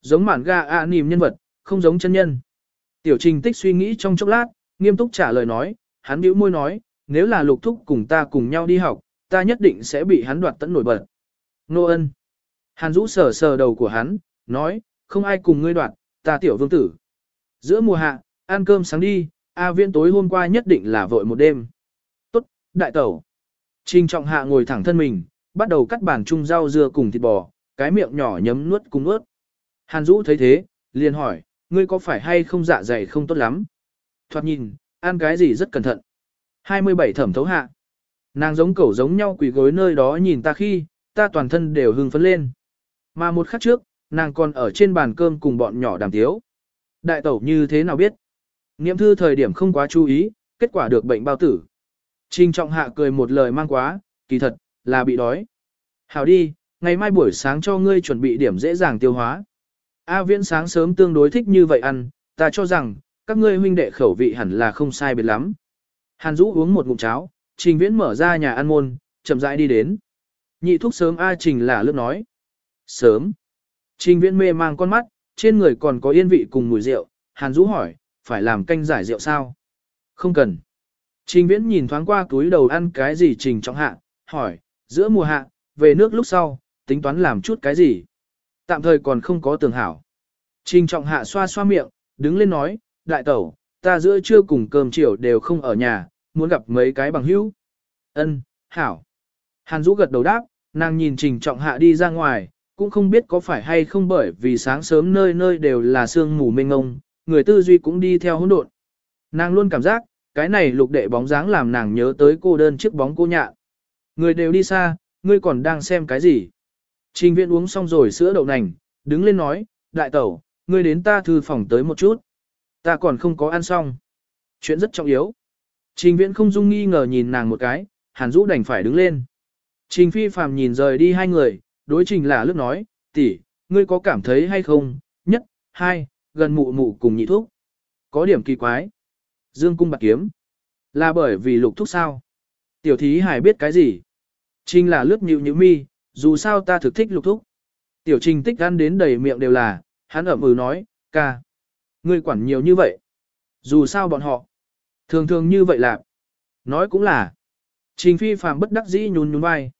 Giống mản ga ạ nìm nhân vật, không giống chân nhân. Tiểu trình tích suy nghĩ trong chốc lát, nghiêm túc trả lời nói, hắn bĩu môi nói, nếu là lục thúc cùng ta cùng nhau đi học, ta nhất định sẽ bị hắn đoạt tận nổi bật. Nô ân. Hàn Dũ sờ sờ đầu của hắn, nói, không ai cùng ngươi đoạt, ta tiểu vương tử. Giữa mùa hạ, ăn cơm sáng đi, A Viễn tối hôm qua nhất định là vội một đêm. Tốt, đại tẩu. Trình trọng hạ ngồi thẳng thân mình, bắt đầu cắt bản chung rau dưa cùng thịt bò, cái miệng nhỏ nhấm nuốt cùng nuốt. Hàn Dũ thấy thế, liền hỏi, ngươi có phải hay không dạ dày không tốt lắm? Thoạt nhìn, ăn cái gì rất cẩn thận. 27 thẩm thấu hạ. Nàng giống cẩu giống nhau quỳ gối nơi đó nhìn ta khi, ta toàn thân đều hưng phấn lên. Mà một khắc trước, nàng còn ở trên bàn cơm cùng bọn nhỏ đàm tiếu. Đại tẩu như thế nào biết? Niệm thư thời điểm không quá chú ý, kết quả được bệnh bao tử. Trình trọng hạ cười một lời mang quá, kỳ thật, là bị đói. Hảo đi, ngày mai buổi sáng cho ngươi chuẩn bị điểm dễ dàng tiêu hóa. A viễn sáng sớm tương đối thích như vậy ăn, ta cho rằng, các ngươi huynh đệ khẩu vị hẳn là không sai biệt lắm. Hàn Dũ uống một ngụm cháo, Trình Viễn mở ra nhà ăn môn, chậm rãi đi đến. Nhị thúc sớm A Trình là lướt nói. Sớm. Trình Viễn mê mang con mắt, trên người còn có yên vị cùng mùi rượu. Hàn Dũ hỏi, phải làm canh giải rượu sao? Không cần. Trình Viễn nhìn thoáng qua túi đầu ăn cái gì Trình trọng hạ, hỏi, giữa mùa hạ, về nước lúc sau, tính toán làm chút cái gì? Tạm thời còn không có tường hảo. Trình trọng hạ xoa xoa miệng, đứng lên nói, đại tẩu, ta giữa trưa cùng cơm chiều đều không ở nhà, muốn gặp mấy cái bằng hữu. Ân, hảo. Hàn Dũ gật đầu đáp, nàng nhìn Trình Trọng Hạ đi ra ngoài, cũng không biết có phải hay không bởi vì sáng sớm nơi nơi đều là sương mù mênh ngông, người tư duy cũng đi theo hỗn độn. Nàng luôn cảm giác, cái này lục đệ bóng dáng làm nàng nhớ tới cô đơn chiếc bóng cô nhạ. Người đều đi xa, ngươi còn đang xem cái gì? Trình viện uống xong rồi sữa đậu nành, đứng lên nói, đại tẩu, ngươi đến ta thư phòng tới một chút. Ta còn không có ăn xong. Chuyện rất trọng yếu. Trình viễn không dung nghi ngờ nhìn nàng một cái, hàn Dũ đành phải đứng lên. Trình phi phàm nhìn rời đi hai người, đối trình là lướt nói, tỷ, ngươi có cảm thấy hay không, nhất, hai, gần mụ mụ cùng nhị thuốc. Có điểm kỳ quái. Dương cung bạc kiếm. Là bởi vì lục thuốc sao? Tiểu thí hải biết cái gì? Trình là lướt nhịu nhịu mi, dù sao ta thực thích lục thúc. Tiểu trình tích ăn đến đầy miệng đều là, hắn ẩm ừ nói, ca. Ngươi quản nhiều như vậy. Dù sao bọn họ. Thường thường như vậy là. Nói cũng là. Trình phi phàm bất đắc dĩ nhún nhún vai.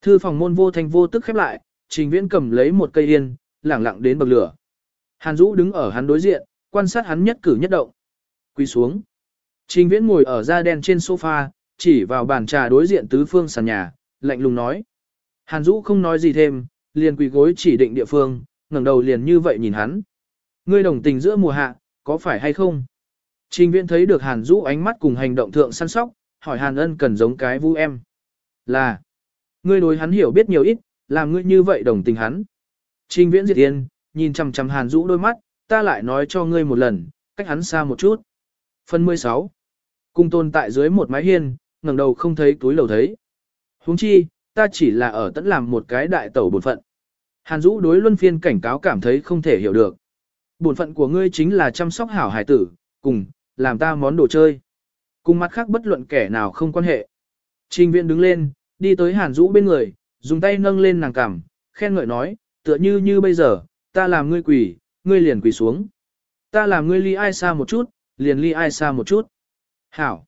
Thư phòng môn vô thanh vô tức khép lại, trình viễn cầm lấy một cây yên, lẳng lặng đến bậc lửa. Hàn Dũ đứng ở hắn đối diện, quan sát hắn nhất cử nhất động. Quỳ xuống. Trình viễn ngồi ở da đen trên sofa, chỉ vào bàn trà đối diện tứ phương sàn nhà, lạnh lùng nói. Hàn Dũ không nói gì thêm, liền quỳ gối chỉ định địa phương, ngẩng đầu liền như vậy nhìn hắn. Ngươi đồng tình giữa mùa hạ, có phải hay không? Trình viễn thấy được Hàn Dũ ánh mắt cùng hành động thượng săn sóc, hỏi Hàn ân cần giống cái vu em. Là, ngươi đối hắn hiểu biết nhiều ít, làm ngươi như vậy đồng tình hắn. Trình viễn diệt yên, nhìn chằm chằm Hàn Dũ đôi mắt, ta lại nói cho ngươi một lần, cách hắn xa một chút. Phần 16. Cung tồn tại dưới một mái hiên, ngẩng đầu không thấy túi lầu thấy. Huống chi, ta chỉ là ở tận làm một cái đại tẩu bổn phận. Hàn Dũ đối luân phiên cảnh cáo cảm thấy không thể hiểu được. Bổn phận của ngươi chính là chăm sóc hảo hải tử, cùng, làm ta món đồ chơi. Cùng mặt khác bất luận kẻ nào không quan hệ. Trình viện đứng lên, đi tới Hàn Dũ bên người, dùng tay nâng lên nàng cằm, khen ngợi nói, tựa như như bây giờ, ta làm ngươi quỳ, ngươi liền quỳ xuống. Ta làm ngươi ly ai xa một chút, liền ly ai xa một chút. Hảo.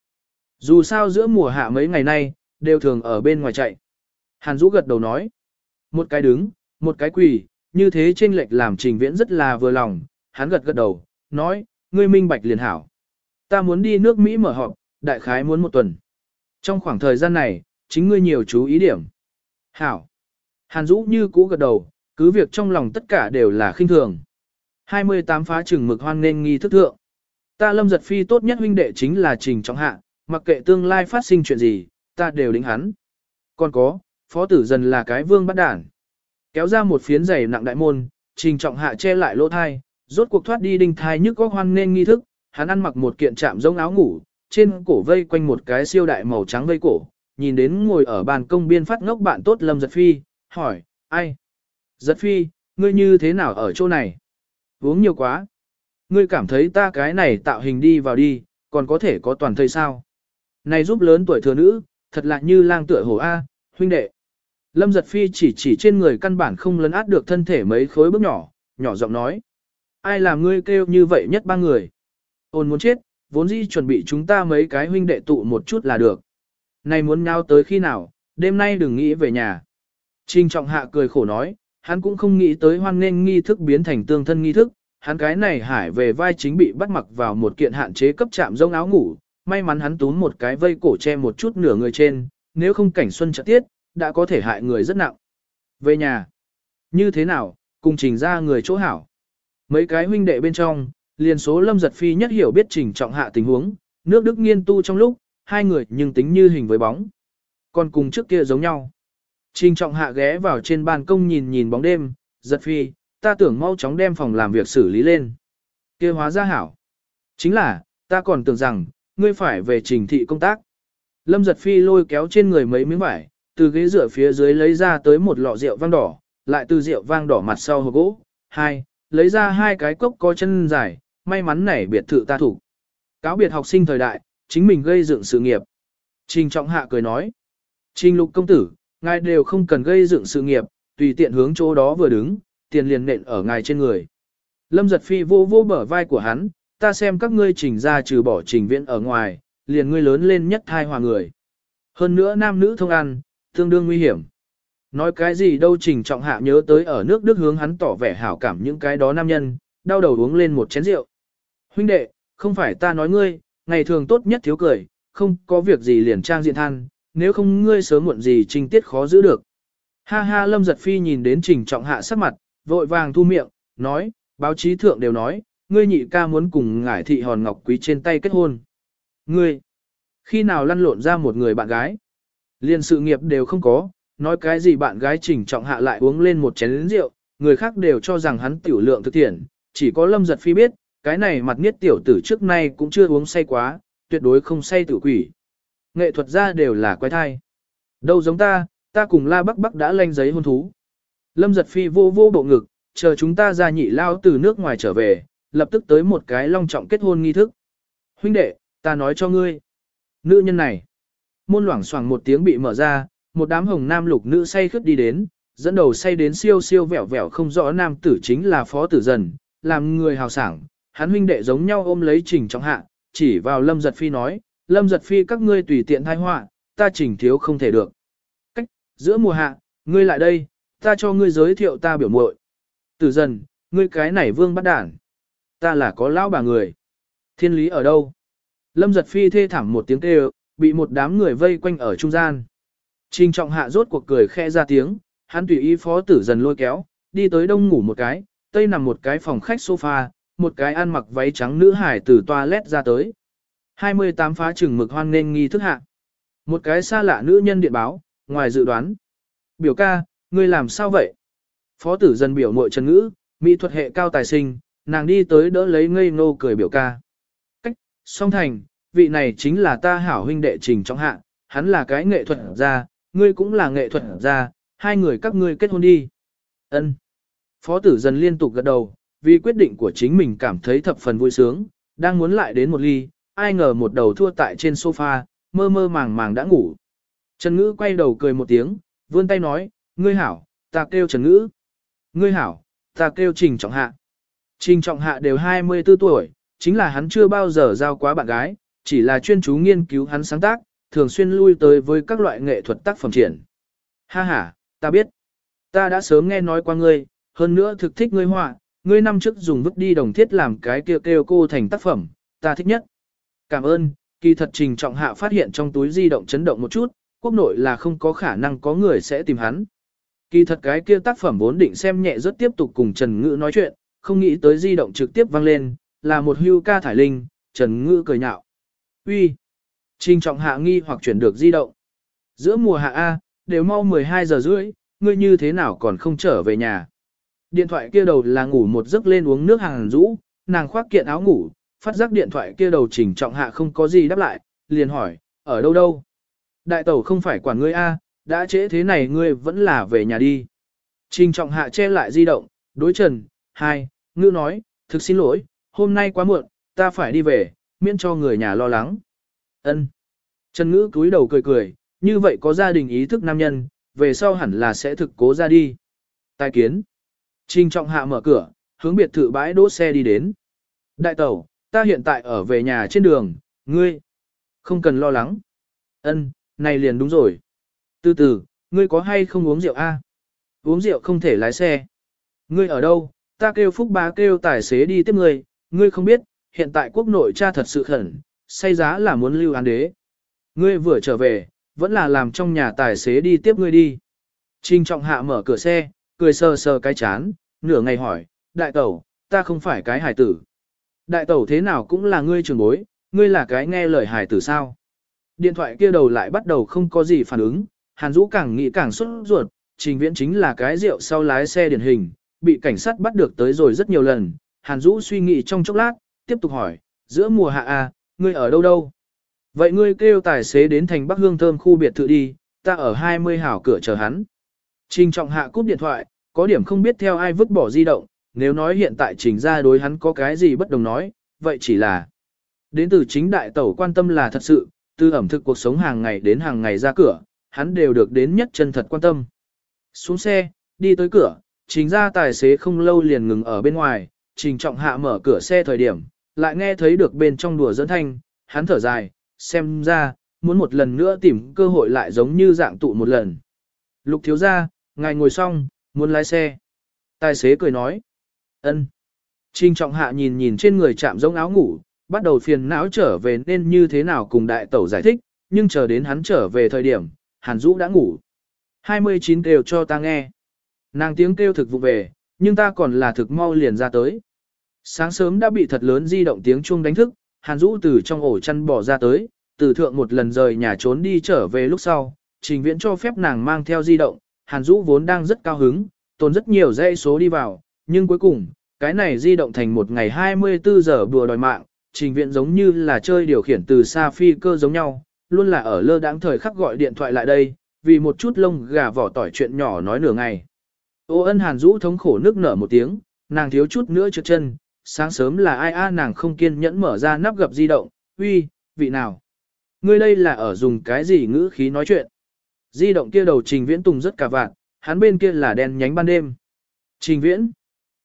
Dù sao giữa mùa hạ mấy ngày nay, đều thường ở bên ngoài chạy. Hàn Dũ gật đầu nói. Một cái đứng, một cái quỳ, như thế trên lệch làm trình viễn rất là vừa lòng, hắn gật gật đầu, nói, ngươi minh bạch liền hảo. Ta muốn đi nước Mỹ mở họp, đại khái muốn một tuần. Trong khoảng thời gian này, chính ngươi nhiều chú ý điểm. Hảo. Hàn Dũ như cũ gật đầu, cứ việc trong lòng tất cả đều là khinh thường. 28 phá trừng mực hoan nên nghi thức thượng. Ta lâm giật phi tốt nhất huynh đệ chính là trình trọng hạ, mặc kệ tương lai phát sinh chuyện gì, ta đều đính hắn. Còn có, phó tử dần là cái vương bắt đản. Kéo ra một phiến giày nặng đại môn, trình trọng hạ che lại lỗ thai, rốt cuộc thoát đi đinh thai nhức góc hoan nên nghi thức, hắn ăn mặc một kiện chạm giống áo ngủ, trên cổ vây quanh một cái siêu đại màu trắng vây cổ, nhìn đến ngồi ở bàn công biên phát ngốc bạn tốt Lâm Giật Phi, hỏi, ai? Giật Phi, ngươi như thế nào ở chỗ này? Uống nhiều quá. Ngươi cảm thấy ta cái này tạo hình đi vào đi, còn có thể có toàn thời sao? Này giúp lớn tuổi thừa nữ, thật là như lang tựa hổ A, huynh đệ. Lâm Giật Phi chỉ chỉ trên người căn bản không lấn át được thân thể mấy khối bước nhỏ, nhỏ giọng nói. Ai làm ngươi kêu như vậy nhất ba người? Ôn muốn chết, vốn dĩ chuẩn bị chúng ta mấy cái huynh đệ tụ một chút là được. Này muốn nhau tới khi nào, đêm nay đừng nghĩ về nhà. Trình trọng hạ cười khổ nói, hắn cũng không nghĩ tới hoan nghênh nghi thức biến thành tương thân nghi thức, hắn cái này hải về vai chính bị bắt mặc vào một kiện hạn chế cấp chạm rông áo ngủ, may mắn hắn túm một cái vây cổ che một chút nửa người trên, nếu không cảnh xuân chợt tiết, đã có thể hại người rất nặng. Về nhà, như thế nào, cùng trình ra người chỗ hảo. Mấy cái huynh đệ bên trong, liền số lâm giật phi nhất hiểu biết trình trọng hạ tình huống, nước đức nghiên tu trong lúc, hai người nhưng tính như hình với bóng. Còn cùng trước kia giống nhau. Trình trọng hạ ghé vào trên ban công nhìn nhìn bóng đêm, giật phi, ta tưởng mau chóng đem phòng làm việc xử lý lên. kia hóa ra hảo. Chính là, ta còn tưởng rằng, ngươi phải về trình thị công tác. Lâm giật phi lôi kéo trên người mấy miếng vải, từ ghế dựa phía dưới lấy ra tới một lọ rượu vang đỏ, lại từ rượu vang đỏ mặt sau hộp gỗ. Hai, lấy ra hai cái cốc có chân dài, may mắn này biệt thự ta thủ. Cáo biệt học sinh thời đại, chính mình gây dựng sự nghiệp. Trình trọng hạ cười nói. Trình lục công tử, ngài đều không cần gây dựng sự nghiệp, tùy tiện hướng chỗ đó vừa đứng, tiền liền nện ở ngài trên người. Lâm giật phi vô vô bở vai của hắn, ta xem các ngươi trình ra trừ bỏ trình viện ở ngoài, liền ngươi lớn lên nhất thai hòa người. Hơn nữa nam nữ thông ăn, tương đương nguy hiểm. Nói cái gì đâu trình trọng hạ nhớ tới ở nước Đức hướng hắn tỏ vẻ hảo cảm những cái đó nam nhân, đau đầu uống lên một chén rượu. Huynh đệ, không phải ta nói ngươi, ngày thường tốt nhất thiếu cười, không có việc gì liền trang diện than, nếu không ngươi sớm muộn gì trình tiết khó giữ được. Ha ha lâm giật phi nhìn đến trình trọng hạ sắc mặt, vội vàng thu miệng, nói, báo chí thượng đều nói, ngươi nhị ca muốn cùng ngải thị hòn ngọc quý trên tay kết hôn. Ngươi, khi nào lăn lộn ra một người bạn gái, liền sự nghiệp đều không có, nói cái gì bạn gái trình trọng hạ lại uống lên một chén rượu, người khác đều cho rằng hắn tiểu lượng thực thiện, chỉ có lâm giật phi biết, cái này mặt niết tiểu tử trước nay cũng chưa uống say quá, tuyệt đối không say tử quỷ. Nghệ thuật ra đều là quái thai. Đâu giống ta, ta cùng la bắc bắc đã lanh giấy hôn thú. Lâm giật phi vô vô bộ ngực, chờ chúng ta ra nhị lao từ nước ngoài trở về, lập tức tới một cái long trọng kết hôn nghi thức. Huynh đệ, ta nói cho ngươi. Nữ nhân này. Môn loảng xoảng một tiếng bị mở ra, một đám hồng nam lục nữ say khướt đi đến, dẫn đầu say đến siêu siêu vẹo vẹo không rõ nam tử chính là phó tử dần, làm người hào sảng, hắn huynh đệ giống nhau ôm lấy trình trọng hạ, chỉ vào lâm giật phi nói, lâm giật phi các ngươi tùy tiện thai họa, ta trình thiếu không thể được. Cách, giữa mùa hạ, ngươi lại đây, ta cho ngươi giới thiệu ta biểu muội. Tử dần, ngươi cái này vương bắt đản. Ta là có lão bà người. Thiên lý ở đâu? Lâm giật phi thê thảm một tiếng kêu, bị một đám người vây quanh ở trung gian. Trình trọng hạ rốt cuộc cười khe ra tiếng, hắn tùy ý phó tử dần lôi kéo, đi tới đông ngủ một cái, tây nằm một cái phòng khách sofa, một cái ăn mặc váy trắng nữ hải từ toilet ra tới. 28 phá trừng mực hoan nên nghi thức hạ. Một cái xa lạ nữ nhân điện báo, ngoài dự đoán. Biểu ca, ngươi làm sao vậy? Phó tử dần biểu mội trần ngữ, mỹ thuật hệ cao tài sinh, nàng đi tới đỡ lấy ngây ngô cười biểu ca. Cách, song thành, vị này chính là ta hảo huynh đệ trình trong hạ, hắn là cái nghệ thuật gia, ngươi cũng là nghệ thuật gia, hai người các ngươi kết hôn đi. Ân. Phó tử dần liên tục gật đầu, vì quyết định của chính mình cảm thấy thập phần vui sướng, đang muốn lại đến một ly, ai ngờ một đầu thua tại trên sofa, mơ mơ màng màng đã ngủ. Trần Ngữ quay đầu cười một tiếng, vươn tay nói, ngươi hảo, ta kêu Trần Ngữ. Ngươi hảo, ta kêu Trình Trọng Hạ. Trình Trọng Hạ đều 24 tuổi, chính là hắn chưa bao giờ giao quá bạn gái, chỉ là chuyên chú nghiên cứu hắn sáng tác, thường xuyên lui tới với các loại nghệ thuật tác phẩm triển. Ha ha, ta biết. Ta đã sớm nghe nói qua ngươi, hơn nữa thực thích ngươi họa, ngươi năm trước dùng vứt đi đồng thiết làm cái kêu kêu cô thành tác phẩm, ta thích nhất. Cảm ơn, kỳ thật trình trọng hạ phát hiện trong túi di động chấn động một chút, quốc nội là không có khả năng có người sẽ tìm hắn. Kỳ thật cái kia tác phẩm vốn định xem nhẹ rất tiếp tục cùng Trần Ngữ nói chuyện, không nghĩ tới di động trực tiếp vang lên, là một hưu ca thải linh, Trần Ngữ cười nhạo. Uy, Trình trọng hạ nghi hoặc chuyển được di động. Giữa mùa hạ A, đều mau 12 giờ rưỡi, ngươi như thế nào còn không trở về nhà. Điện thoại kia đầu là ngủ một giấc lên uống nước hàng rũ, nàng khoác kiện áo ngủ, phát giác điện thoại kia đầu trình trọng hạ không có gì đáp lại, liền hỏi, ở đâu đâu? Đại tẩu không phải quản ngươi A, đã trễ thế này ngươi vẫn là về nhà đi. Trình trọng hạ che lại di động, đối trần, hai, ngư nói, thực xin lỗi, hôm nay quá muộn, ta phải đi về, miễn cho người nhà lo lắng. Ân. Trần ngữ cúi đầu cười cười, như vậy có gia đình ý thức nam nhân, về sau hẳn là sẽ thực cố ra đi. Tài kiến. Trình trọng hạ mở cửa, hướng biệt thự bãi đỗ xe đi đến. Đại tẩu, ta hiện tại ở về nhà trên đường, ngươi. Không cần lo lắng. Ân, này liền đúng rồi. Từ từ, ngươi có hay không uống rượu a? Uống rượu không thể lái xe. Ngươi ở đâu? Ta kêu phúc bá kêu tài xế đi tiếp ngươi, ngươi không biết, hiện tại quốc nội cha thật sự khẩn, say giá là muốn lưu án đế. Ngươi vừa trở về, vẫn là làm trong nhà tài xế đi tiếp ngươi đi. Trình trọng hạ mở cửa xe, cười sờ sờ cái chán, nửa ngày hỏi, đại tẩu, ta không phải cái hải tử. Đại tẩu thế nào cũng là ngươi trường bối, ngươi là cái nghe lời hải tử sao. Điện thoại kia đầu lại bắt đầu không có gì phản ứng, Hàn Dũ càng nghĩ càng xuất ruột, trình viễn chính là cái rượu sau lái xe điển hình, bị cảnh sát bắt được tới rồi rất nhiều lần. Hàn Dũ suy nghĩ trong chốc lát, tiếp tục hỏi, giữa mùa hạ à, ngươi ở đâu đâu? Vậy ngươi kêu tài xế đến thành Bắc Hương Thơm khu biệt thự đi, ta ở 20 hảo cửa chờ hắn. Trình trọng hạ cúp điện thoại, có điểm không biết theo ai vứt bỏ di động, nếu nói hiện tại trình ra đối hắn có cái gì bất đồng nói, vậy chỉ là đến từ chính đại tẩu quan tâm là thật sự, từ ẩm thực cuộc sống hàng ngày đến hàng ngày ra cửa, hắn đều được đến nhất chân thật quan tâm. Xuống xe, đi tới cửa, trình ra tài xế không lâu liền ngừng ở bên ngoài, trình trọng hạ mở cửa xe thời điểm, lại nghe thấy được bên trong đùa dẫn thanh, hắn thở dài, xem ra, muốn một lần nữa tìm cơ hội lại giống như dạng tụ một lần. Lục thiếu ra, ngài ngồi xong, muốn lái xe. Tài xế cười nói. ân. Trình trọng hạ nhìn nhìn trên người chạm giống áo ngủ, bắt đầu phiền não trở về nên như thế nào cùng đại tẩu giải thích, nhưng chờ đến hắn trở về thời điểm, Hàn Dũ đã ngủ. 29 kêu cho ta nghe. Nàng tiếng kêu thực vụ về, nhưng ta còn là thực mau liền ra tới. Sáng sớm đã bị thật lớn di động tiếng chuông đánh thức, Hàn Dũ từ trong ổ chăn bỏ ra tới, từ thượng một lần rời nhà trốn đi trở về lúc sau, trình viễn cho phép nàng mang theo di động, Hàn Dũ vốn đang rất cao hứng, tồn rất nhiều dãy số đi vào, nhưng cuối cùng, cái này di động thành một ngày 24 giờ bùa đòi mạng, trình Viễn giống như là chơi điều khiển từ xa phi cơ giống nhau, luôn là ở lơ đãng thời khắc gọi điện thoại lại đây, vì một chút lông gà vỏ tỏi chuyện nhỏ nói nửa ngày. Ô ân hàn rũ thống khổ nước nở một tiếng, nàng thiếu chút nữa trượt chân, sáng sớm là ai a nàng không kiên nhẫn mở ra nắp gập di động, uy, vị nào? Ngươi đây là ở dùng cái gì ngữ khí nói chuyện? Di động kia đầu trình viễn tùng rất cả vạn, hắn bên kia là đen nhánh ban đêm. Trình viễn.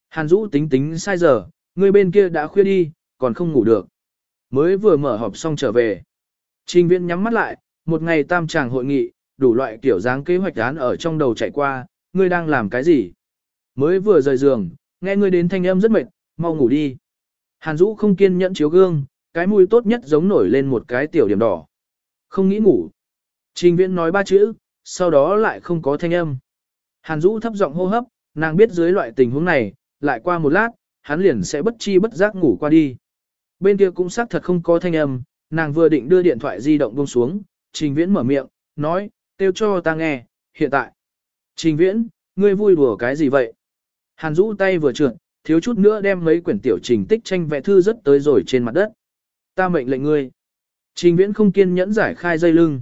Hàn Dũ tính tính sai giờ, ngươi bên kia đã khuya đi, còn không ngủ được. Mới vừa mở họp xong trở về. Trình viễn nhắm mắt lại, một ngày tam tràng hội nghị, đủ loại kiểu dáng kế hoạch án ở trong đầu chạy qua, ngươi đang làm cái gì? Mới vừa rời giường, nghe ngươi đến thanh âm rất mệt, mau ngủ đi. Hàn Dũ không kiên nhẫn chiếu gương, cái mũi tốt nhất giống nổi lên một cái tiểu điểm đỏ. Không nghĩ ngủ. Trình viễn nói ba chữ, sau đó lại không có thanh âm. Hàn Dũ thấp giọng hô hấp, nàng biết dưới loại tình huống này, lại qua một lát, hắn liền sẽ bất chi bất giác ngủ qua đi. Bên kia cũng xác thật không có thanh âm, nàng vừa định đưa điện thoại di động buông xuống, Trình Viễn mở miệng, nói, "Têu cho ta nghe, hiện tại. Trình Viễn, ngươi vui đùa cái gì vậy? Hàn Dũ tay vừa trượt, thiếu chút nữa đem mấy quyển tiểu trình tích tranh vẽ thư rất tới rồi trên mặt đất. Ta mệnh lệnh ngươi. Trình Viễn không kiên nhẫn giải khai dây lưng.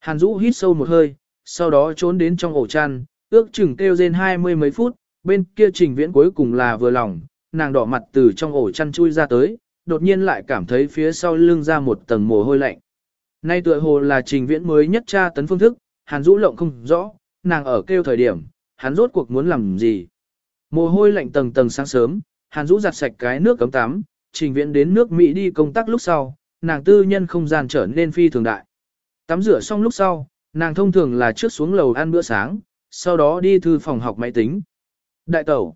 Hàn Dũ hít sâu một hơi, sau đó trốn đến trong ổ chăn, ước chừng kêu rên hai mươi mấy phút, bên kia Trình Viễn cuối cùng là vừa lòng, nàng đỏ mặt từ trong ổ chăn chui ra tới, đột nhiên lại cảm thấy phía sau lưng ra một tầng mồ hôi lạnh. Nay tựa hồ là trình viễn mới nhất tra tấn phương thức, hàn rũ lộng không rõ, nàng ở kêu thời điểm, hắn rốt cuộc muốn làm gì. Mồ hôi lạnh tầng tầng sáng sớm, hàn rũ giặt sạch cái nước cấm tắm, trình viễn đến nước Mỹ đi công tác lúc sau, nàng tư nhân không gian trở nên phi thường đại. Tắm rửa xong lúc sau, nàng thông thường là trước xuống lầu ăn bữa sáng, sau đó đi thư phòng học máy tính. Đại tẩu.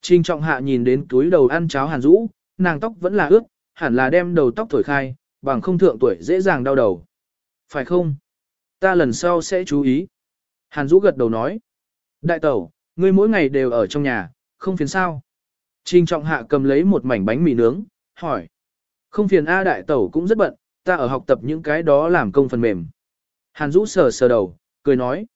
Trình trọng hạ nhìn đến túi đầu ăn cháo hàn rũ, nàng tóc vẫn là ướt, hẳn là đem đầu tóc thổi khai, bằng không thượng tuổi dễ dàng đau đầu. Phải không? Ta lần sau sẽ chú ý. Hàn Dũ gật đầu nói. Đại tẩu, ngươi mỗi ngày đều ở trong nhà, không phiền sao? Trình trọng hạ cầm lấy một mảnh bánh mì nướng, hỏi. Không phiền A đại tẩu cũng rất bận, ta ở học tập những cái đó làm công phần mềm. Hàn Dũ sờ sờ đầu, cười nói.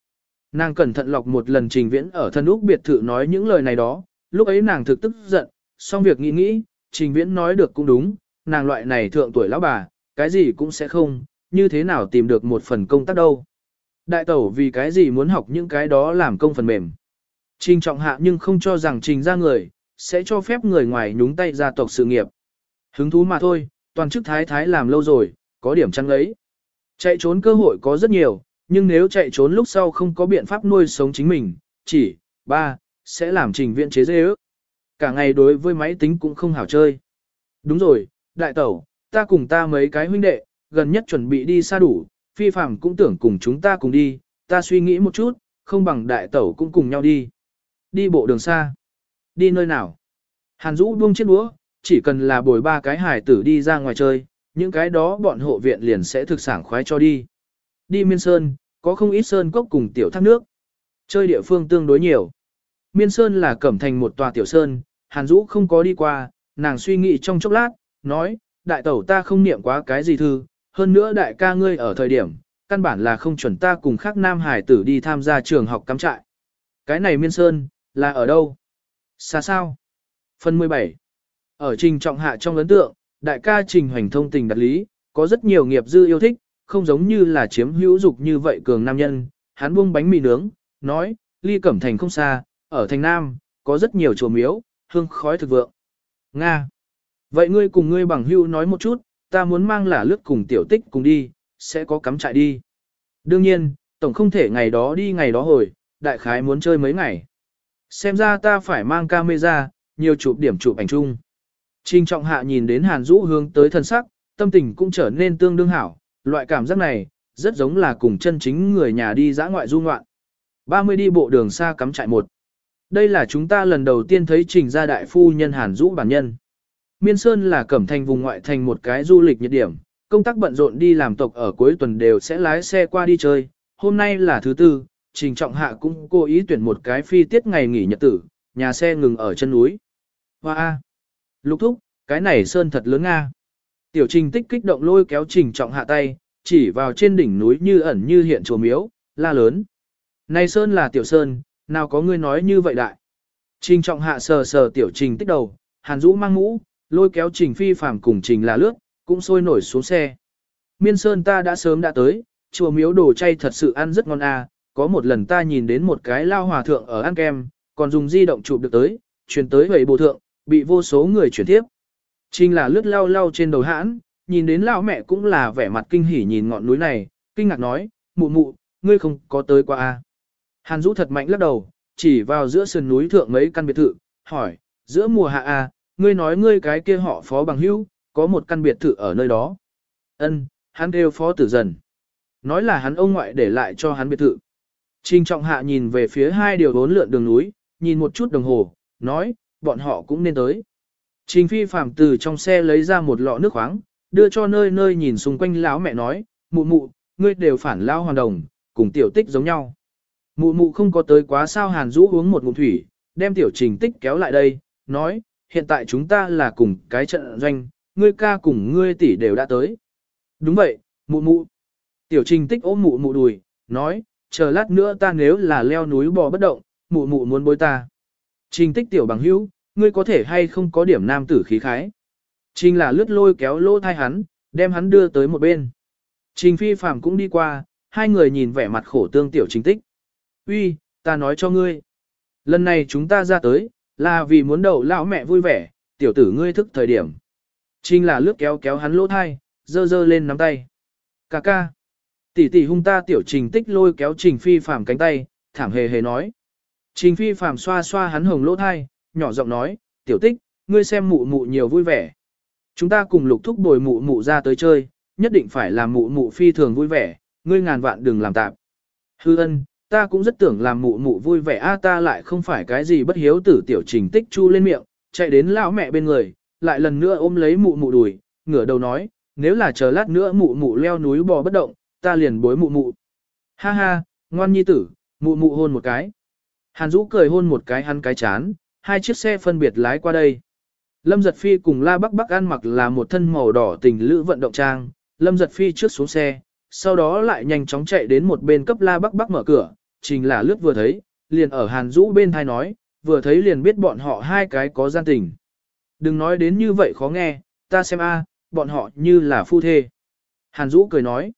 Nàng cẩn thận lọc một lần trình viễn ở thân úc biệt thự nói những lời này đó, lúc ấy nàng thực tức giận, xong việc nghĩ nghĩ, Trình Viễn nói được cũng đúng, nàng loại này thượng tuổi lão bà, cái gì cũng sẽ không, như thế nào tìm được một phần công tác đâu. Đại tẩu vì cái gì muốn học những cái đó làm công phần mềm. Trình trọng hạ nhưng không cho rằng trình ra người, sẽ cho phép người ngoài nhúng tay gia tộc sự nghiệp. Hứng thú mà thôi, toàn chức thái thái làm lâu rồi, có điểm chăng ấy. Chạy trốn cơ hội có rất nhiều, nhưng nếu chạy trốn lúc sau không có biện pháp nuôi sống chính mình, chỉ, ba, sẽ làm trình viện chế dê ước. Cả ngày đối với máy tính cũng không hảo chơi. Đúng rồi, đại tẩu, ta cùng ta mấy cái huynh đệ, gần nhất chuẩn bị đi xa đủ, phi phạm cũng tưởng cùng chúng ta cùng đi, ta suy nghĩ một chút, không bằng đại tẩu cũng cùng nhau đi. Đi bộ đường xa. Đi nơi nào? Hàn Dũ buông chiếc búa, chỉ cần là bồi ba cái hải tử đi ra ngoài chơi, những cái đó bọn hộ viện liền sẽ thực sản khoái cho đi. Đi miên sơn, có không ít sơn cốc cùng tiểu thác nước. Chơi địa phương tương đối nhiều. Miên sơn là cẩm thành một tòa tiểu sơn, Hàn Dũ không có đi qua, nàng suy nghĩ trong chốc lát, nói, đại tẩu ta không niệm quá cái gì thư, hơn nữa đại ca ngươi ở thời điểm, căn bản là không chuẩn ta cùng khác nam hải tử đi tham gia trường học cắm trại. Cái này miên sơn, là ở đâu? Xa sao? Phần 17 Ở trình trọng hạ trong ấn tượng, đại ca trình hoành thông tình đặt lý, có rất nhiều nghiệp dư yêu thích, không giống như là chiếm hữu dục như vậy cường nam nhân. Hắn buông bánh mì nướng, nói, ly cẩm thành không xa, ở thành nam, có rất nhiều chùa miếu, hương khói thực vượng. Nga. Vậy ngươi cùng ngươi bằng hữu nói một chút, ta muốn mang là lướt cùng tiểu tích cùng đi, sẽ có cắm trại đi. Đương nhiên, tổng không thể ngày đó đi ngày đó hồi, đại khái muốn chơi mấy ngày. Xem ra ta phải mang camera, nhiều chụp điểm chụp ảnh chung. Trình trọng hạ nhìn đến Hàn Dũ hướng tới thân sắc, tâm tình cũng trở nên tương đương hảo, loại cảm giác này, rất giống là cùng chân chính người nhà đi dã ngoại du ngoạn. 30 đi bộ đường xa cắm trại một. Đây là chúng ta lần đầu tiên thấy trình gia đại phu nhân Hàn Dũ bản nhân. Miên Sơn là cẩm thành vùng ngoại thành một cái du lịch nhiệt điểm, công tác bận rộn đi làm tộc ở cuối tuần đều sẽ lái xe qua đi chơi. Hôm nay là thứ tư, Trình Trọng Hạ cũng cố ý tuyển một cái phi tiết ngày nghỉ nhật tử, nhà xe ngừng ở chân núi. Hoa A. Lục thúc, cái này Sơn thật lớn Nga. Tiểu Trình tích kích động lôi kéo Trình Trọng Hạ tay, chỉ vào trên đỉnh núi như ẩn như hiện chùa miếu, la lớn. Này Sơn là Tiểu Sơn, nào có ngươi nói như vậy đại. Trình Trọng Hạ sờ sờ Tiểu Trình tích đầu, Hàn Dũ mang mũ, lôi kéo Trình Phi phàm cùng Trình là lướt, cũng sôi nổi xuống xe. Miên Sơn ta đã sớm đã tới, chùa miếu đồ chay thật sự ăn rất ngon à, có một lần ta nhìn đến một cái lao hòa thượng ở ăn kem, còn dùng di động chụp được tới, truyền tới vậy bộ thượng, bị vô số người chuyển tiếp. Trình là lướt lao lao trên đầu hãn, nhìn đến lão mẹ cũng là vẻ mặt kinh hỉ nhìn ngọn núi này, kinh ngạc nói, mụ mụ, ngươi không có tới qua à. Hàn Dũ thật mạnh lắc đầu, chỉ vào giữa sườn núi thượng mấy căn biệt thự, hỏi, giữa mùa hạ à, ngươi nói ngươi cái kia họ phó bằng hữu, có một căn biệt thự ở nơi đó. Ân, hắn kêu phó tử dần. Nói là hắn ông ngoại để lại cho hắn biệt thự. Trình trọng hạ nhìn về phía hai điều bốn lượn đường núi, nhìn một chút đồng hồ, nói, bọn họ cũng nên tới. Trình phi phạm từ trong xe lấy ra một lọ nước khoáng, đưa cho nơi nơi nhìn xung quanh lão mẹ nói, mụ mụ, ngươi đều phản lao hoàn đồng, cùng tiểu tích giống nhau. Mụ mụ không có tới quá sao hàn rũ uống một ngụm thủy, đem tiểu trình tích kéo lại đây, nói, hiện tại chúng ta là cùng cái trận doanh, ngươi ca cùng ngươi tỷ đều đã tới. Đúng vậy, mụ mụ. Tiểu trình tích ôm mụ mụ đùi, nói, chờ lát nữa ta nếu là leo núi bò bất động, mụ mụ muốn bối ta. Trình tích tiểu bằng hữu, ngươi có thể hay không có điểm nam tử khí khái. Trình là lướt lôi kéo lô thai hắn, đem hắn đưa tới một bên. Trình phi phàm cũng đi qua, hai người nhìn vẻ mặt khổ tương tiểu trình tích. Uy, ta nói cho ngươi. Lần này chúng ta ra tới, là vì muốn đậu lão mẹ vui vẻ, tiểu tử ngươi thức thời điểm. Trình là lướt kéo kéo hắn lỗ thai, dơ dơ lên nắm tay. Cà ca. Tỷ tỷ hung ta tiểu trình tích lôi kéo trình phi phàm cánh tay, thảm hề hề nói. Trình phi phàm xoa xoa hắn hồng lỗ thai, nhỏ giọng nói, tiểu tích, ngươi xem mụ mụ nhiều vui vẻ. Chúng ta cùng lục thúc bồi mụ mụ ra tới chơi, nhất định phải làm mụ mụ phi thường vui vẻ, ngươi ngàn vạn đừng làm tạp. Hư ân, ta cũng rất tưởng làm mụ mụ vui vẻ a ta lại không phải cái gì bất hiếu tử tiểu trình tích chu lên miệng, chạy đến lão mẹ bên người, lại lần nữa ôm lấy mụ mụ đùi, ngửa đầu nói, nếu là chờ lát nữa mụ mụ leo núi bò bất động, ta liền bối mụ mụ. Ha ha, ngoan nhi tử, mụ mụ hôn một cái. Hàn Dũ cười hôn một cái hắn cái chán, hai chiếc xe phân biệt lái qua đây. Lâm Giật Phi cùng La Bắc Bắc ăn mặc là một thân màu đỏ tình lữ vận động trang, Lâm Giật Phi trước xuống xe, sau đó lại nhanh chóng chạy đến một bên cấp La Bắc Bắc mở cửa, trình là lướt vừa thấy, liền ở Hàn Dũ bên thai nói, vừa thấy liền biết bọn họ hai cái có gian tình. Đừng nói đến như vậy khó nghe, ta xem a, bọn họ như là phu thê. Hàn Dũ cười nói.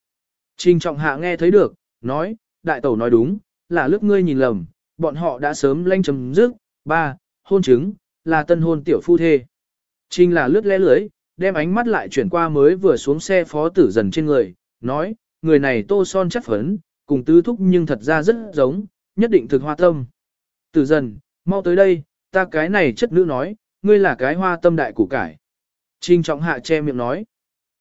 Trình trọng hạ nghe thấy được, nói, đại tẩu nói đúng, là lướt ngươi nhìn lầm, bọn họ đã sớm lanh chấm dứt, ba, hôn chứng, là tân hôn tiểu phu thê. Trình là lướt lẽ lưới, đem ánh mắt lại chuyển qua mới vừa xuống xe phó tử dần trên người, nói, người này tô son chất phấn, cùng tứ thúc nhưng thật ra rất giống, nhất định thực hoa tâm. Tử dần, mau tới đây, ta cái này chất nữ nói, ngươi là cái hoa tâm đại củ cải. Trình trọng hạ che miệng nói.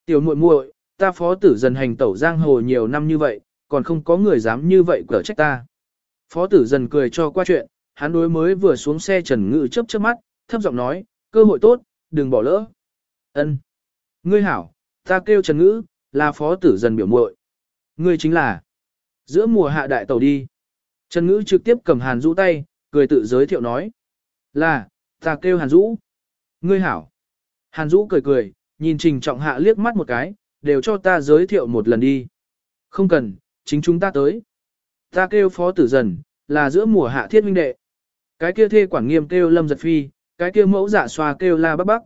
Tiểu muội muội, ta phó tử dần hành tẩu giang hồ nhiều năm như vậy, còn không có người dám như vậy cở trách ta. Phó tử dần cười cho qua chuyện, hắn đối mới vừa xuống xe trần ngự chớp chớp mắt, thấp giọng nói, cơ hội tốt, đừng bỏ lỡ. Ân, Ngươi hảo, ta kêu trần ngữ, là phó tử dần biểu muội. Ngươi chính là giữa mùa hạ đại tàu đi. Trần ngữ trực tiếp cầm hàn rũ tay, cười tự giới thiệu nói. Là, ta kêu hàn rũ. Ngươi hảo. Hàn rũ cười cười, nhìn trình trọng hạ liếc mắt một cái, đều cho ta giới thiệu một lần đi. Không cần, chính chúng ta tới. Ta kêu phó tử dần, là giữa mùa hạ thiết huynh đệ. Cái kia thê quản nghiêm kêu lâm giật phi, cái kia mẫu dạ xoa kêu la bắc bắc.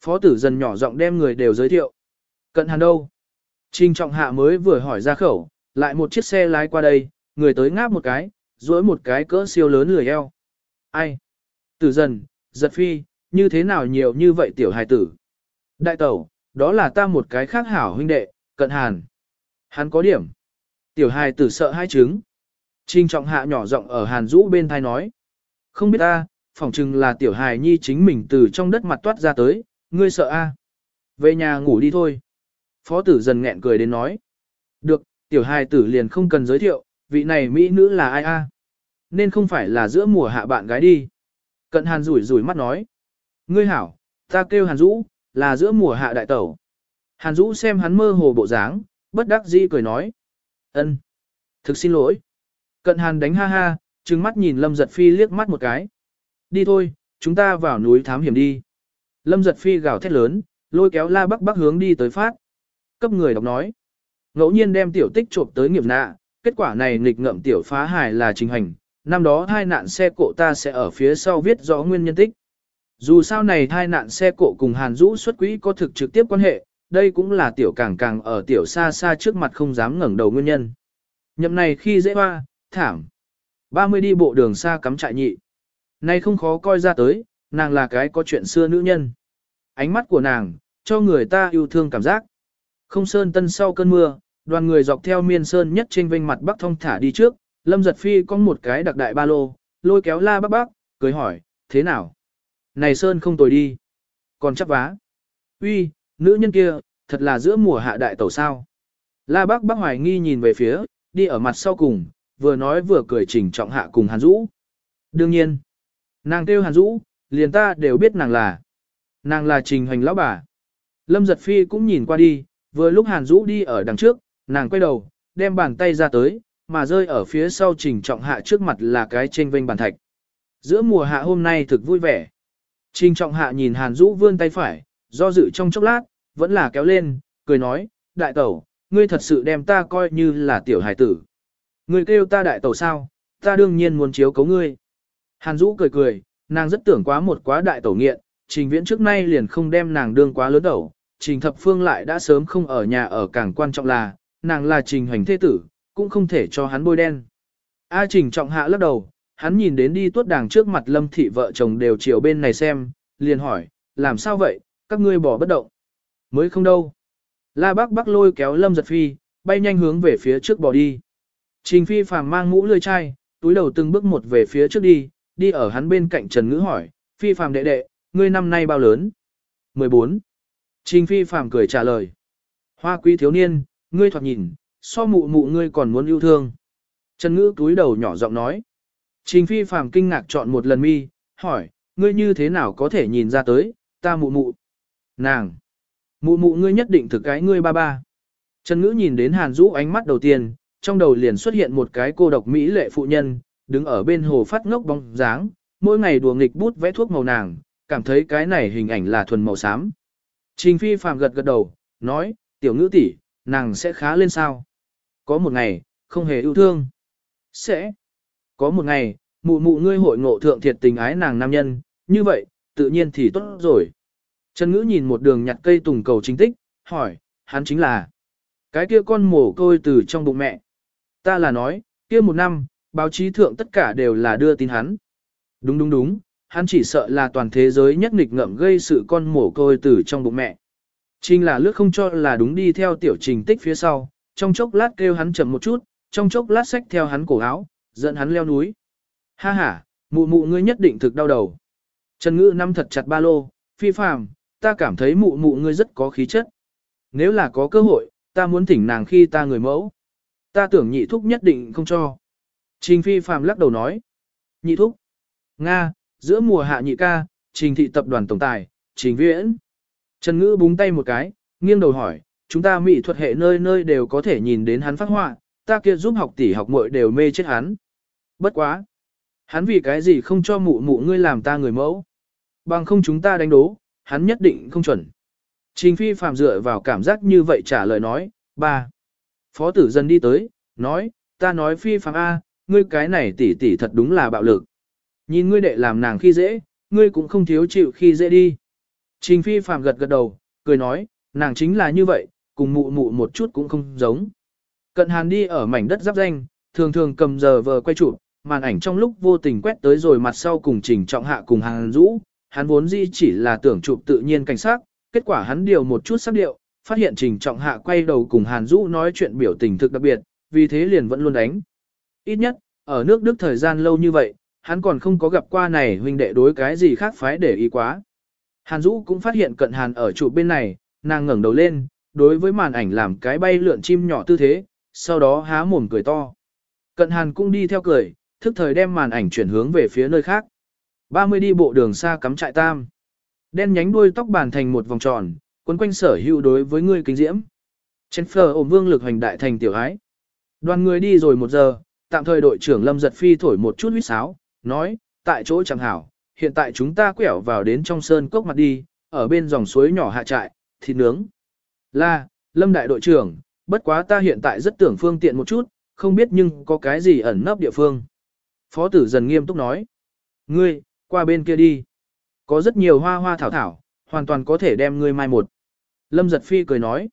Phó tử dần nhỏ giọng đem người đều giới thiệu. Cận hàn đâu? Trình trọng hạ mới vừa hỏi ra khẩu, lại một chiếc xe lái qua đây, người tới ngáp một cái, duỗi một cái cỡ siêu lớn lười eo. Ai? Tử dần, giật phi, như thế nào nhiều như vậy tiểu hài tử? Đại tẩu, đó là ta một cái khác hảo huynh đệ, cận hàn. Hắn có điểm. Tiểu hài tử sợ hai trứng. Trình trọng hạ nhỏ giọng ở hàn rũ bên thai nói. Không biết ta, phỏng chừng là tiểu hài nhi chính mình từ trong đất mặt toát ra tới, ngươi sợ a? Về nhà ngủ đi thôi. Phó tử dần nghẹn cười đến nói. Được, tiểu hài tử liền không cần giới thiệu, vị này mỹ nữ là ai a? Nên không phải là giữa mùa hạ bạn gái đi. Cận hàn rủi rủi mắt nói. Ngươi hảo, ta kêu hàn rũ, là giữa mùa hạ đại tẩu. Hàn rũ xem hắn mơ hồ bộ dáng, bất đắc dĩ cười nói. ân, Thực xin lỗi. Cận hàn đánh ha ha, trừng mắt nhìn Lâm Giật Phi liếc mắt một cái. Đi thôi, chúng ta vào núi thám hiểm đi. Lâm Giật Phi gào thét lớn, lôi kéo la bắc bắc hướng đi tới phát. Cấp người đọc nói. Ngẫu nhiên đem tiểu tích trộm tới nghiệp nạ, kết quả này nghịch ngậm tiểu phá hài là trình hành. Năm đó hai nạn xe cộ ta sẽ ở phía sau viết rõ nguyên nhân tích. Dù sao này hai nạn xe cộ cùng Hàn Dũ xuất quỹ có thực trực tiếp quan hệ, đây cũng là tiểu càng càng ở tiểu xa xa trước mặt không dám ngẩng đầu nguyên nhân. Nhậm này khi dễ hoa, thảm. 30 đi bộ đường xa cắm trại nhị. Nay không khó coi ra tới, nàng là cái có chuyện xưa nữ nhân. Ánh mắt của nàng, cho người ta yêu thương cảm giác. Không sơn tân sau cơn mưa, đoàn người dọc theo miên sơn nhất trên vinh mặt bắc thông thả đi trước, lâm giật phi có một cái đặc đại ba lô, lôi kéo la Bác Bác, cười hỏi, thế nào? Này sơn không tồi đi. Còn chắc vá. Uy, nữ nhân kia, thật là giữa mùa hạ đại tẩu sao. La Bác Bác hoài nghi nhìn về phía, đi ở mặt sau cùng, vừa nói vừa cười chỉnh trọng hạ cùng Hàn Dũ. Đương nhiên, nàng kêu Hàn Dũ, liền ta đều biết nàng là. Nàng là trình hành lão bà. Lâm giật phi cũng nhìn qua đi, vừa lúc Hàn Dũ đi ở đằng trước, nàng quay đầu, đem bàn tay ra tới, mà rơi ở phía sau trình trọng hạ trước mặt là cái trên vênh bàn thạch. Giữa mùa hạ hôm nay thực vui vẻ. Trình trọng hạ nhìn Hàn Dũ vươn tay phải, do dự trong chốc lát, vẫn là kéo lên, cười nói, đại tẩu, ngươi thật sự đem ta coi như là tiểu hải tử. Ngươi kêu ta đại tẩu sao, ta đương nhiên muốn chiếu cấu ngươi. Hàn Dũ cười cười, nàng rất tưởng quá một quá đại tẩu nghiện, trình viễn trước nay liền không đem nàng đương quá lớn tẩu, trình thập phương lại đã sớm không ở nhà ở càng quan trọng là, nàng là trình hành thế tử, cũng không thể cho hắn bôi đen. A trình trọng hạ lắc đầu, hắn nhìn đến đi tuốt đàng trước mặt lâm thị vợ chồng đều chiều bên này xem, liền hỏi, làm sao vậy, các ngươi bỏ bất động. Mới không đâu. La bác bác lôi kéo lâm giật phi, bay nhanh hướng về phía trước bỏ đi. Trình phi phàm mang mũ lươi chai, túi đầu từng bước một về phía trước đi, đi ở hắn bên cạnh Trần Ngữ hỏi, phi phàm đệ đệ, ngươi năm nay bao lớn? 14. Trình phi phàm cười trả lời. Hoa quý thiếu niên, ngươi thoạt nhìn, so mụ mụ ngươi còn muốn yêu thương. Trần Ngữ túi đầu nhỏ giọng nói. Trình phi phàm kinh ngạc chọn một lần mi, hỏi, ngươi như thế nào có thể nhìn ra tới, ta mụ mụ. Nàng, mụ mụ ngươi nhất định thực cái ngươi ba ba. Trần ngữ nhìn đến hàn Dũ ánh mắt đầu tiên, trong đầu liền xuất hiện một cái cô độc mỹ lệ phụ nhân, đứng ở bên hồ phát ngốc bóng dáng, mỗi ngày đùa nghịch bút vẽ thuốc màu nàng, cảm thấy cái này hình ảnh là thuần màu xám. Trình phi phàm gật gật đầu, nói, tiểu ngữ tỷ, nàng sẽ khá lên sao. Có một ngày, không hề yêu thương. Sẽ. Có một ngày, mụ mụ ngươi hội ngộ thượng thiệt tình ái nàng nam nhân, như vậy, tự nhiên thì tốt rồi. Trần Ngữ nhìn một đường nhặt cây tùng cầu chính tích, hỏi, hắn chính là cái kia con mổ côi từ trong bụng mẹ. Ta là nói, kia một năm, báo chí thượng tất cả đều là đưa tin hắn. Đúng đúng đúng, hắn chỉ sợ là toàn thế giới nhất nghịch ngợm gây sự con mổ côi từ trong bụng mẹ. Trình là lướt không cho là đúng đi theo tiểu trình tích phía sau, trong chốc lát kêu hắn chậm một chút, trong chốc lát xách theo hắn cổ áo, dẫn hắn leo núi. Ha ha, mụ mụ ngươi nhất định thực đau đầu. Trần Ngữ năm thật chặt ba lô, phi phàm, ta cảm thấy mụ mụ ngươi rất có khí chất. Nếu là có cơ hội, ta muốn thỉnh nàng khi ta người mẫu. Ta tưởng nhị thúc nhất định không cho. Trình phi phàm lắc đầu nói. Nhị thúc. Nga, giữa mùa hạ nhị ca, trình thị tập đoàn tổng tài, trình viễn. Trần Ngữ búng tay một cái, nghiêng đầu hỏi, chúng ta mỹ thuật hệ nơi nơi đều có thể nhìn đến hắn phát họa, ta kia giúp học tỷ học muội đều mê chết hắn. Bất quá. Hắn vì cái gì không cho mụ mụ ngươi làm ta người mẫu. Bằng không chúng ta đánh đố, hắn nhất định không chuẩn. Trình phi phạm dựa vào cảm giác như vậy trả lời nói, ba. Phó tử dân đi tới, nói, ta nói phi phạm A, ngươi cái này tỷ tỷ thật đúng là bạo lực. Nhìn ngươi đệ làm nàng khi dễ, ngươi cũng không thiếu chịu khi dễ đi. Trình phi phạm gật gật đầu, cười nói, nàng chính là như vậy, cùng mụ mụ một chút cũng không giống. Cận hàn đi ở mảnh đất giáp danh, thường thường cầm giờ vờ quay chụp, màn ảnh trong lúc vô tình quét tới rồi mặt sau cùng trình trọng hạ cùng hàng rũ, hắn vốn dĩ chỉ là tưởng chụp tự nhiên cảnh sát, kết quả hắn điều một chút sắc điệu, phát hiện trình trọng hạ quay đầu cùng hàn rũ nói chuyện biểu tình thực đặc biệt, vì thế liền vẫn luôn đánh. Ít nhất, ở nước Đức thời gian lâu như vậy, hắn còn không có gặp qua này huynh đệ đối cái gì khác phái để ý quá. Hàn Dũ cũng phát hiện cận hàn ở trụ bên này, nàng ngẩng đầu lên, đối với màn ảnh làm cái bay lượn chim nhỏ tư thế, sau đó há mồm cười to. Cận hàn cũng đi theo cười, thức thời đem màn ảnh chuyển hướng về phía nơi khác. 30 đi bộ đường xa cắm trại tam. Đen nhánh đuôi tóc bàn thành một vòng tròn, quấn quanh sở hữu đối với người kính diễm. Trên phờ ổm vương lực hành đại thành tiểu ái. Đoàn người đi rồi một giờ, tạm thời đội trưởng Lâm Giật Phi thổi một chút huýt sáo, nói, tại chỗ chẳng hảo, hiện tại chúng ta quẹo vào đến trong sơn cốc mặt đi, ở bên dòng suối nhỏ hạ trại, thịt nướng. Là, Lâm đại đội trưởng, bất quá ta hiện tại rất tưởng phương tiện một chút, không biết nhưng có cái gì ẩn nấp địa phương. Phó tử dần nghiêm túc nói. Ngươi, qua bên kia đi. Có rất nhiều hoa hoa thảo thảo, hoàn toàn có thể đem ngươi mai một. Lâm giật phi cười nói.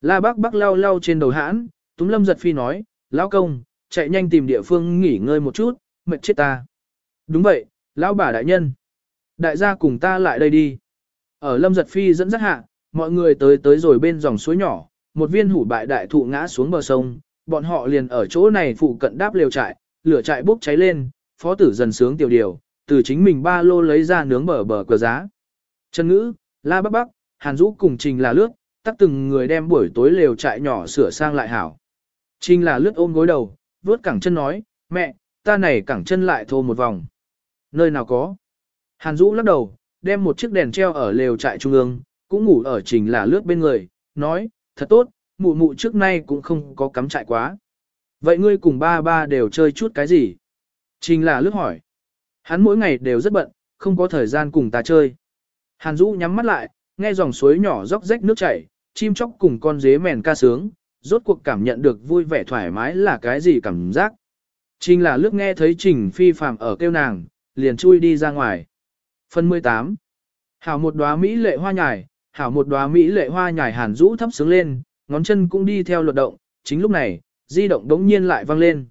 La bác bác lau lau trên đầu hãn, túm lâm giật phi nói, lão công, chạy nhanh tìm địa phương nghỉ ngơi một chút, mệt chết ta. Đúng vậy, lão bà đại nhân. Đại gia cùng ta lại đây đi. Ở lâm giật phi dẫn dắt hạ, mọi người tới tới rồi bên dòng suối nhỏ, một viên hủ bại đại thụ ngã xuống bờ sông, bọn họ liền ở chỗ này phụ cận đáp lều trại, lửa trại bốc cháy lên, phó tử dần sướng tiểu điều, từ chính mình ba lô lấy ra nướng bờ bờ cờ giá. Trần Ngữ, La Bắc Bắc, Hàn Dũ cùng Trình là lướt, tắt từng người đem buổi tối lều trại nhỏ sửa sang lại hảo. Trình là lướt ôm gối đầu, vuốt cẳng chân nói, mẹ, ta này cẳng chân lại thô một vòng. Nơi nào có? Hàn Dũ lắc đầu, đem một chiếc đèn treo ở lều trại trung ương, cũng ngủ ở trình là lướt bên người, nói, thật tốt, mụ mụ trước nay cũng không có cắm trại quá. Vậy ngươi cùng ba ba đều chơi chút cái gì? Trình là lướt hỏi. Hắn mỗi ngày đều rất bận, không có thời gian cùng ta chơi. Hàn Dũ nhắm mắt lại, nghe dòng suối nhỏ róc rách nước chảy, chim chóc cùng con dế mèn ca sướng, rốt cuộc cảm nhận được vui vẻ thoải mái là cái gì cảm giác. Trình là lướt nghe thấy Trình phi phạm ở kêu nàng, liền chui đi ra ngoài. Phần 18 Hảo một đóa Mỹ lệ hoa nhài, hảo một đóa Mỹ lệ hoa nhài hàn rũ thấp sướng lên, ngón chân cũng đi theo luật động, chính lúc này, di động đống nhiên lại vang lên.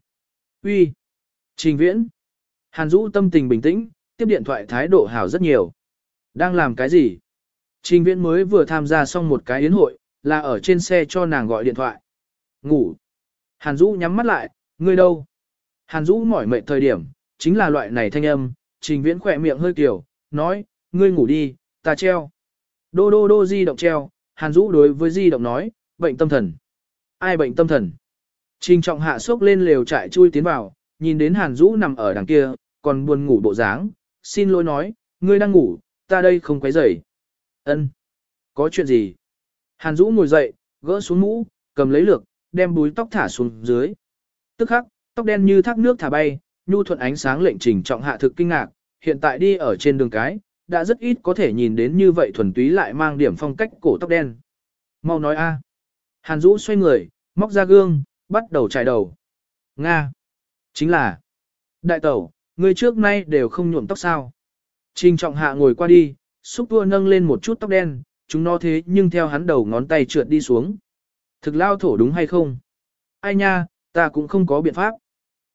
Uy, Trình viễn! Hàn Dũ tâm tình bình tĩnh, tiếp điện thoại thái độ hảo rất nhiều. Đang làm cái gì? Trình viễn mới vừa tham gia xong một cái yến hội, là ở trên xe cho nàng gọi điện thoại. Ngủ. Hàn Dũ nhắm mắt lại, ngươi đâu? Hàn Dũ mỏi mệt thời điểm, chính là loại này thanh âm, trình viễn khỏe miệng hơi kiểu, nói, ngươi ngủ đi, ta treo. Đô đô đô di động treo, Hàn Dũ đối với di động nói, bệnh tâm thần. Ai bệnh tâm thần? Trình trọng hạ sốc lên lều trại chui tiến vào, nhìn đến Hàn Dũ nằm ở đằng kia, còn buồn ngủ bộ dáng, xin lỗi nói, ngươi đang ngủ, ta đây không quấy rầy. Ân, Có chuyện gì? Hàn Dũ ngồi dậy, gỡ xuống mũ, cầm lấy lược, đem búi tóc thả xuống dưới. Tức khắc, tóc đen như thác nước thả bay, nhu thuận ánh sáng lệnh trình trọng hạ thực kinh ngạc, hiện tại đi ở trên đường cái, đã rất ít có thể nhìn đến như vậy thuần túy lại mang điểm phong cách cổ tóc đen. Mau nói a. À. Hàn Dũ xoay người, móc ra gương, bắt đầu trải đầu. Nga. Chính là. Đại tẩu, người trước nay đều không nhuộm tóc sao. Trình trọng hạ ngồi qua đi, xúc tua nâng lên một chút tóc đen, chúng nó thế nhưng theo hắn đầu ngón tay trượt đi xuống. Thực lao thổ đúng hay không? Ai nha, ta cũng không có biện pháp.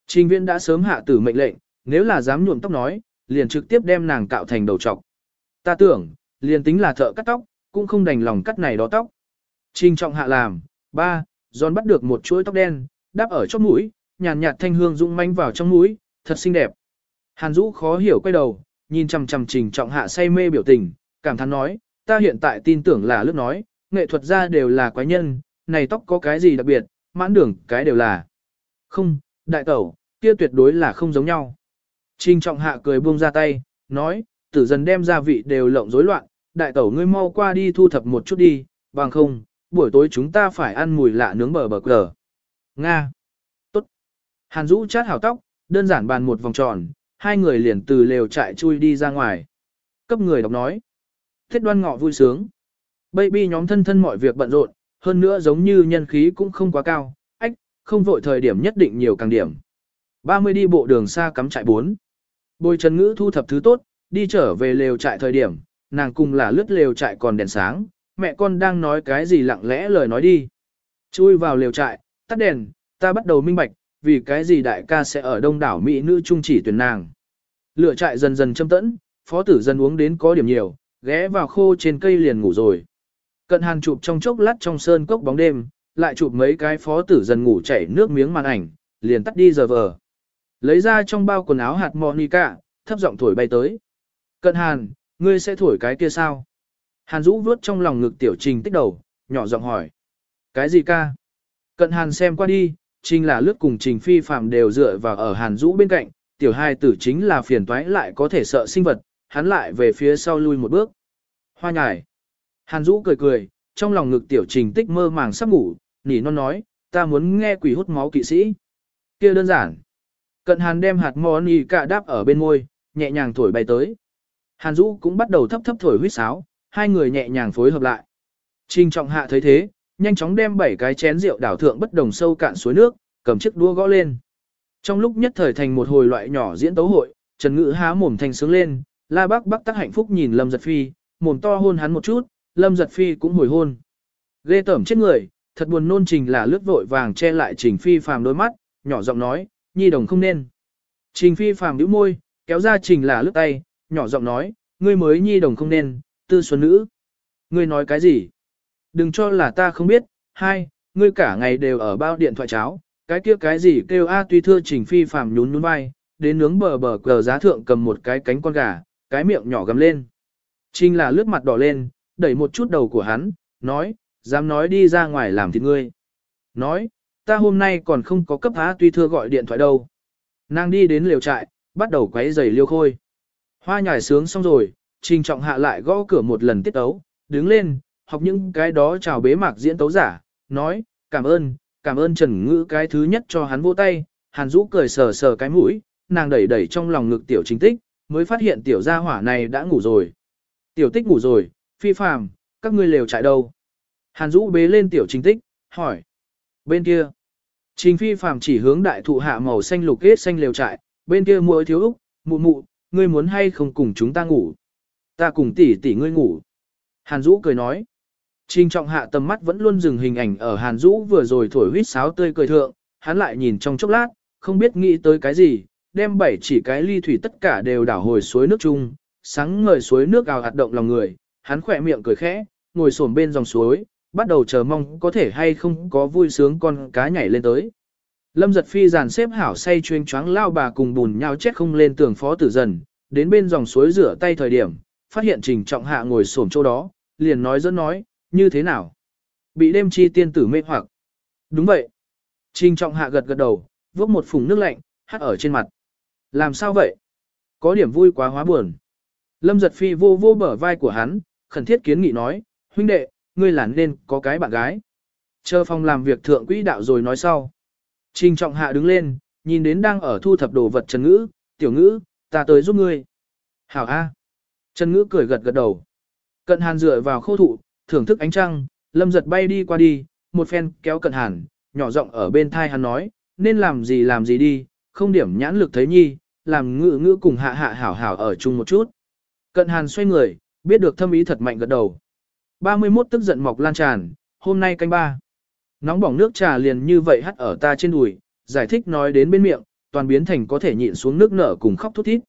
Trình viên đã sớm hạ tử mệnh lệnh, nếu là dám nhuộm tóc nói, liền trực tiếp đem nàng cạo thành đầu trọc. Ta tưởng, liền tính là thợ cắt tóc, cũng không đành lòng cắt này đó tóc. Trình trọng hạ làm, ba, giòn bắt được một chuỗi tóc đen, đắp ở chóp mũi, nhàn nhạt thanh hương rung manh vào trong mũi, thật xinh đẹp. Hàn Dũ khó hiểu quay đầu, nhìn chằm chằm trình trọng hạ say mê biểu tình, cảm thán nói, ta hiện tại tin tưởng là lúc nói, nghệ thuật gia đều là quái nhân, này tóc có cái gì đặc biệt, mãn đường cái đều là. Không, đại tẩu, kia tuyệt đối là không giống nhau. Trình trọng hạ cười buông ra tay, nói, tử dần đem gia vị đều lộng rối loạn, đại tẩu ngươi mau qua đi thu thập một chút đi, bằng không, buổi tối chúng ta phải ăn mùi lạ nướng bờ bờ cờ. Nga. Tốt. Hàn Dũ chát hảo tóc, đơn giản bàn một vòng tròn, hai người liền từ lều trại chui đi ra ngoài. Cấp người đọc nói. Thiết đoan ngọ vui sướng. Baby nhóm thân thân mọi việc bận rộn, hơn nữa giống như nhân khí cũng không quá cao, không vội thời điểm nhất định nhiều càng điểm. 30 đi bộ đường xa cắm trại 4. Bồi Trần Ngữ thu thập thứ tốt, đi trở về lều trại thời điểm, nàng cùng là lướt lều trại còn đèn sáng, mẹ con đang nói cái gì lặng lẽ lời nói đi. Chui vào lều trại, tắt đèn, ta bắt đầu minh bạch, vì cái gì đại ca sẽ ở đông đảo Mỹ nữ trung chỉ tuyển nàng. Lửa trại dần dần châm tẫn, phó tử dần uống đến có điểm nhiều, ghé vào khô trên cây liền ngủ rồi. Cận hàn chụp trong chốc lát trong sơn cốc bóng đêm, lại chụp mấy cái phó tử dần ngủ chảy nước miếng màn ảnh, liền tắt đi giờ vờ. Lấy ra trong bao quần áo hạt Monica, thấp giọng thổi bay tới. Cận hàn, ngươi sẽ thổi cái kia sao? Hàn Dũ vuốt trong lòng ngực tiểu trình tích đầu, nhỏ giọng hỏi. Cái gì ca? Cận hàn xem qua đi, trình là lướt cùng trình phi phạm đều dựa vào ở hàn Dũ bên cạnh, tiểu hai tử chính là phiền toái lại có thể sợ sinh vật, hắn lại về phía sau lui một bước. Hoa nhải. Hàn Dũ cười cười, trong lòng ngực tiểu trình tích mơ màng sắp ngủ, nỉ non nói, ta muốn nghe quỷ hút máu kỵ sĩ. kia đơn giản. Cận hàn đem hạt mò y cả đáp ở bên môi, nhẹ nhàng thổi bay tới. Hàn Dũ cũng bắt đầu thấp thấp thổi huýt sáo, hai người nhẹ nhàng phối hợp lại. Trình trọng hạ thấy thế, nhanh chóng đem bảy cái chén rượu đảo thượng bất đồng sâu cạn suối nước, cầm chiếc đũa gõ lên. Trong lúc nhất thời thành một hồi loại nhỏ diễn tấu hội, Trần Ngữ há mồm thành sướng lên, La Bác Bắc tắc hạnh phúc nhìn Lâm Giật Phi, mồm to hôn hắn một chút, Lâm Giật Phi cũng hồi hôn. Ghê tởm chết người, thật buồn nôn trình là lướt vội vàng che lại Trình Phi phàm đôi mắt, nhỏ giọng nói, nhi đồng không nên. Trình Phi phàm nhíu môi, kéo ra Trình là lướt tay, nhỏ giọng nói, ngươi mới nhi đồng không nên, tư xuân nữ. Ngươi nói cái gì? Đừng cho là ta không biết, hai, ngươi cả ngày đều ở bao điện thoại cháo, cái kia cái gì kêu a tuy thưa trình phi phàm nhún nhún vai, đến nướng bờ bờ cờ giá thượng cầm một cái cánh con gà, cái miệng nhỏ gầm lên. Trình là lướt mặt đỏ lên, đẩy một chút đầu của hắn, nói, dám nói đi ra ngoài làm thịt ngươi. Nói, ta hôm nay còn không có cấp á tuy thưa gọi điện thoại đâu. Nàng đi đến liều trại, bắt đầu quấy giày liêu khôi. Hoa nhải sướng xong rồi, trình trọng hạ lại gõ cửa một lần tiết tấu, đứng lên, học những cái đó chào bế mạc diễn tấu giả, nói, cảm ơn, cảm ơn Trần Ngữ cái thứ nhất cho hắn vỗ tay, Hàn Dũ cười sờ sờ cái mũi, nàng đẩy đẩy trong lòng ngực tiểu chính tích, mới phát hiện tiểu gia hỏa này đã ngủ rồi. Tiểu tích ngủ rồi, phi phàm, các ngươi lều trại đâu? Hàn Dũ bế lên tiểu Trình tích, hỏi. Bên kia. Trình phi phàm chỉ hướng đại thụ hạ màu xanh lục kết xanh lều trại, bên kia muội thiếu úc, mụ mụ, ngươi muốn hay không cùng chúng ta ngủ? Ta cùng tỷ tỷ ngươi ngủ. Hàn Dũ cười nói. Trình trọng hạ tầm mắt vẫn luôn dừng hình ảnh ở Hàn Dũ vừa rồi thổi huýt sáo tươi cười thượng, hắn lại nhìn trong chốc lát, không biết nghĩ tới cái gì, đem bảy chỉ cái ly thủy tất cả đều đảo hồi suối nước chung, sáng ngời suối nước ào hạt động lòng người, hắn khỏe miệng cười khẽ, ngồi xổm bên dòng suối, bắt đầu chờ mong có thể hay không có vui sướng con cá nhảy lên tới. Lâm giật phi dàn xếp hảo say chuyên choáng lao bà cùng bùn nhau chết không lên tường phó tử dần, đến bên dòng suối rửa tay thời điểm, phát hiện trình trọng hạ ngồi xổm chỗ đó, liền nói dẫn nói, như thế nào? Bị đêm chi tiên tử mê hoặc. Đúng vậy. Trình trọng hạ gật gật đầu, vốc một phùng nước lạnh, hắt ở trên mặt. Làm sao vậy? Có điểm vui quá hóa buồn. Lâm giật phi vô vô bở vai của hắn, khẩn thiết kiến nghị nói, huynh đệ, ngươi là nên có cái bạn gái. Chờ phòng làm việc thượng quỹ đạo rồi nói sau. Trình trọng hạ đứng lên, nhìn đến đang ở thu thập đồ vật Trần Ngữ, tiểu ngữ, ta tới giúp ngươi. Hảo A. Trần Ngữ cười gật gật đầu. Cận hàn dựa vào khâu thụ, thưởng thức ánh trăng, lâm giật bay đi qua đi, một phen kéo cận hàn, nhỏ giọng ở bên thai hắn nói, nên làm gì làm gì đi, không điểm nhãn lực thấy nhi, làm ngữ ngữ cùng hạ hạ hảo hảo ở chung một chút. Cận hàn xoay người, biết được thâm ý thật mạnh gật đầu. 31 tức giận mọc lan tràn, hôm nay canh ba. Nóng bỏng nước trà liền như vậy hắt ở ta trên đùi, giải thích nói đến bên miệng, toàn biến thành có thể nhịn xuống nước nở cùng khóc thút thít.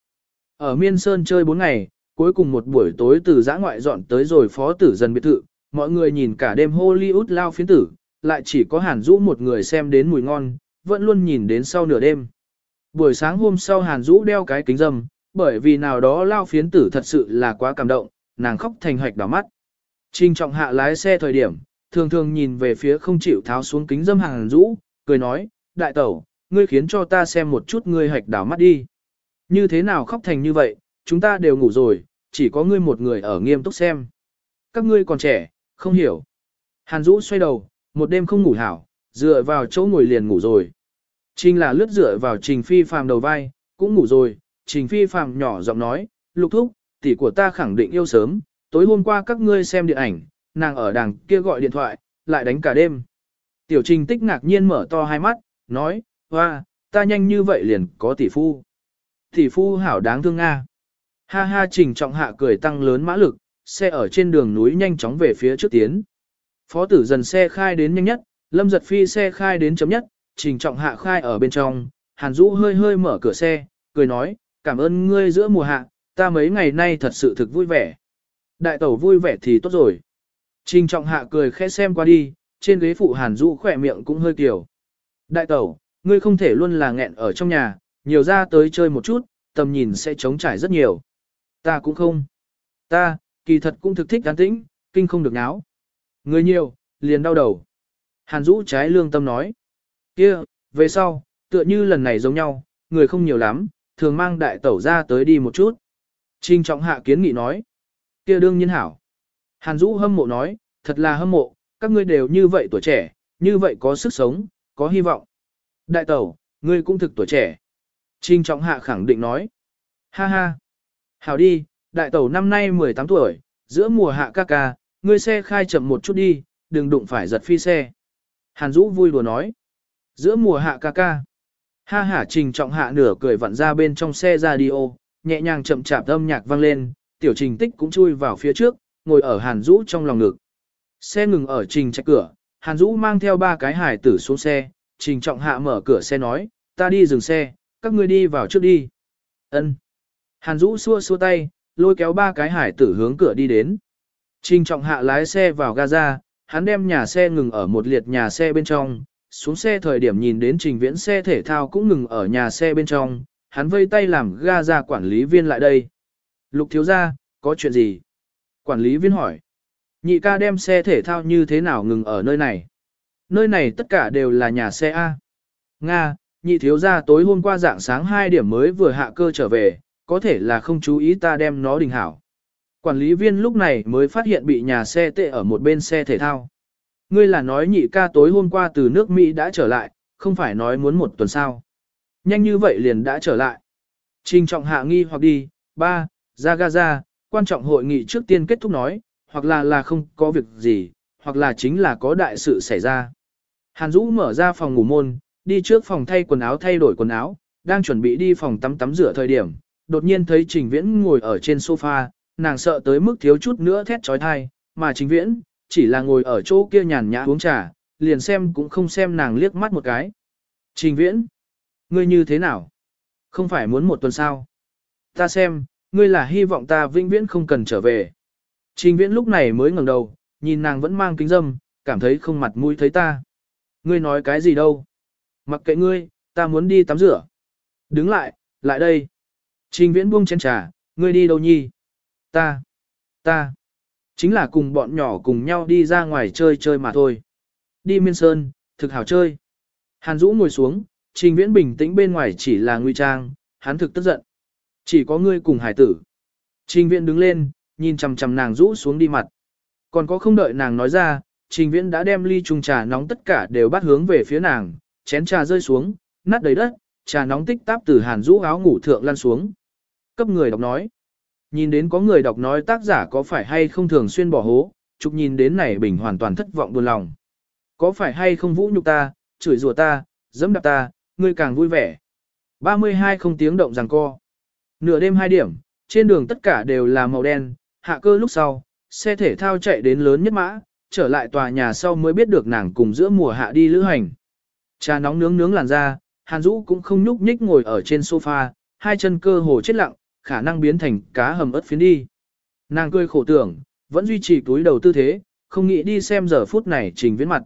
Ở Miên Sơn chơi 4 ngày, cuối cùng một buổi tối từ giã ngoại dọn tới rồi phó tử dần biệt thự, mọi người nhìn cả đêm Hollywood lao phiến tử, lại chỉ có Hàn Dũ một người xem đến mùi ngon, vẫn luôn nhìn đến sau nửa đêm. Buổi sáng hôm sau Hàn Dũ đeo cái kính dâm, bởi vì nào đó lao phiến tử thật sự là quá cảm động, nàng khóc thành hoạch đỏ mắt. Trình trọng hạ lái xe thời điểm, thường thường nhìn về phía không chịu tháo xuống kính dâm hàng rũ, cười nói, đại tẩu, ngươi khiến cho ta xem một chút ngươi hạch đảo mắt đi. Như thế nào khóc thành như vậy, chúng ta đều ngủ rồi, chỉ có ngươi một người ở nghiêm túc xem. Các ngươi còn trẻ, không hiểu. Hàn Dũ xoay đầu, một đêm không ngủ hảo, dựa vào chỗ ngồi liền ngủ rồi. Trình là lướt dựa vào Trình Phi Phàm đầu vai, cũng ngủ rồi, Trình Phi Phàm nhỏ giọng nói, lục thúc, tỷ của ta khẳng định yêu sớm, tối hôm qua các ngươi xem điện ảnh, nàng ở đằng kia gọi điện thoại, lại đánh cả đêm. Tiểu Trình tích ngạc nhiên mở to hai mắt, nói, hoa, ta nhanh như vậy liền có tỷ phu. Tỷ phu hảo đáng thương Nga. Ha ha Trình trọng hạ cười tăng lớn mã lực, xe ở trên đường núi nhanh chóng về phía trước tiến. Phó tử dần xe khai đến nhanh nhất, lâm giật phi xe khai đến chấm nhất, trình trọng hạ khai ở bên trong, hàn Dũ hơi hơi mở cửa xe, cười nói, cảm ơn ngươi giữa mùa hạ, ta mấy ngày nay thật sự thực vui vẻ. Đại tẩu vui vẻ thì tốt rồi. Trình trọng hạ cười khẽ xem qua đi, trên ghế phụ hàn Dũ khỏe miệng cũng hơi kiểu. Đại tẩu, ngươi không thể luôn là nghẹn ở trong nhà, nhiều ra tới chơi một chút, tầm nhìn sẽ trống trải rất nhiều. Ta cũng không. Ta, kỳ thật cũng thực thích an tĩnh, kinh không được náo. Người nhiều, liền đau đầu. Hàn Dũ trái lương tâm nói. kia, về sau, tựa như lần này giống nhau, người không nhiều lắm, thường mang đại tẩu ra tới đi một chút. Trình trọng hạ kiến nghị nói kia đương nhiên hảo. Hàn Dũ hâm mộ nói, thật là hâm mộ, các ngươi đều như vậy tuổi trẻ, như vậy có sức sống, có hy vọng. Đại tẩu, ngươi cũng thực tuổi trẻ. Trình trọng hạ khẳng định nói. Ha ha. Hảo đi, đại tẩu năm nay 18 tuổi, giữa mùa hạ ca ca, ngươi xe khai chậm một chút đi, đừng đụng phải giật phi xe. Hàn Dũ vui đùa nói. Giữa mùa hạ ca ca. Ha hả trình trọng hạ nửa cười vặn ra bên trong xe radio, nhẹ nhàng chậm chạp âm nhạc vang lên, tiểu trình tích cũng chui vào phía trước, ngồi ở Hàn Dũ trong lòng ngực. Xe ngừng ở trình trạch cửa, Hàn Dũ mang theo ba cái hải tử xuống xe, trình trọng hạ mở cửa xe nói, ta đi dừng xe, các ngươi đi vào trước đi. Ân. Hàn Dũ xua xua tay, lôi kéo ba cái hải tử hướng cửa đi đến. Trình trọng hạ lái xe vào Gaza, hắn đem nhà xe ngừng ở một liệt nhà xe bên trong, xuống xe thời điểm nhìn đến trình viễn xe thể thao cũng ngừng ở nhà xe bên trong, hắn vây tay làm Gaza quản lý viên lại đây. Lục thiếu gia, có chuyện gì? Quản lý viên hỏi. Nhị ca đem xe thể thao như thế nào ngừng ở nơi này? Nơi này tất cả đều là nhà xe A. Nga, nhị thiếu gia tối hôm qua dạng sáng 2 điểm mới vừa hạ cơ trở về, có thể là không chú ý ta đem nó đình hảo. Quản lý viên lúc này mới phát hiện bị nhà xe tệ ở một bên xe thể thao. Ngươi là nói nhị ca tối hôm qua từ nước Mỹ đã trở lại, không phải nói muốn một tuần sau. Nhanh như vậy liền đã trở lại. Trình trọng hạ nghi hoặc đi, ba, ra Gaza, quan trọng hội nghị trước tiên kết thúc nói, hoặc là là không có việc gì, hoặc là chính là có đại sự xảy ra. Hàn Dũ mở ra phòng ngủ môn, đi trước phòng thay quần áo thay đổi quần áo, đang chuẩn bị đi phòng tắm tắm rửa thời điểm, đột nhiên thấy Trình Viễn ngồi ở trên sofa, nàng sợ tới mức thiếu chút nữa thét trói thai, mà Trình Viễn, chỉ là ngồi ở chỗ kia nhàn nhã uống trà, liền xem cũng không xem nàng liếc mắt một cái. Trình Viễn, ngươi như thế nào? Không phải muốn một tuần sao? Ta xem, ngươi là hy vọng ta vĩnh viễn không cần trở về. Trình Viễn lúc này mới ngẩng đầu, nhìn nàng vẫn mang kính dâm, cảm thấy không mặt mũi thấy ta. Ngươi nói cái gì đâu? Mặc kệ ngươi, ta muốn đi tắm rửa. Đứng lại, lại đây. Trình viễn buông chén trà, ngươi đi đâu nhi? Ta, ta, chính là cùng bọn nhỏ cùng nhau đi ra ngoài chơi chơi mà thôi. Đi miên sơn, thực hảo chơi. Hàn Dũ ngồi xuống, trình viễn bình tĩnh bên ngoài chỉ là nguy trang, hắn thực tức giận. Chỉ có ngươi cùng hải tử. Trình viện đứng lên, nhìn chằm chằm nàng rũ xuống đi mặt. Còn có không đợi nàng nói ra, trình viện đã đem ly chung trà nóng tất cả đều bắt hướng về phía nàng, chén trà rơi xuống, nát đầy đất, trà nóng tích táp từ hàn rũ áo ngủ thượng lăn xuống. Cấp người đọc nói. Nhìn đến có người đọc nói tác giả có phải hay không thường xuyên bỏ hố, chụp nhìn đến này bình hoàn toàn thất vọng buồn lòng. Có phải hay không vũ nhục ta, chửi rủa ta, dẫm đạp ta, ngươi càng vui vẻ. 32 không tiếng động rằng co. Nửa đêm 2 điểm, trên đường tất cả đều là màu đen, hạ cơ lúc sau, xe thể thao chạy đến lớn nhất mã, trở lại tòa nhà sau mới biết được nàng cùng giữa mùa hạ đi lữ hành. Trà nóng nướng nướng làn da, Hàn Dũ cũng không nhúc nhích ngồi ở trên sofa, hai chân cơ hồ chết lặng, khả năng biến thành cá hầm ớt phiến đi. Nàng cười khổ tưởng, vẫn duy trì túi đầu tư thế, không nghĩ đi xem giờ phút này trình viễn mặt.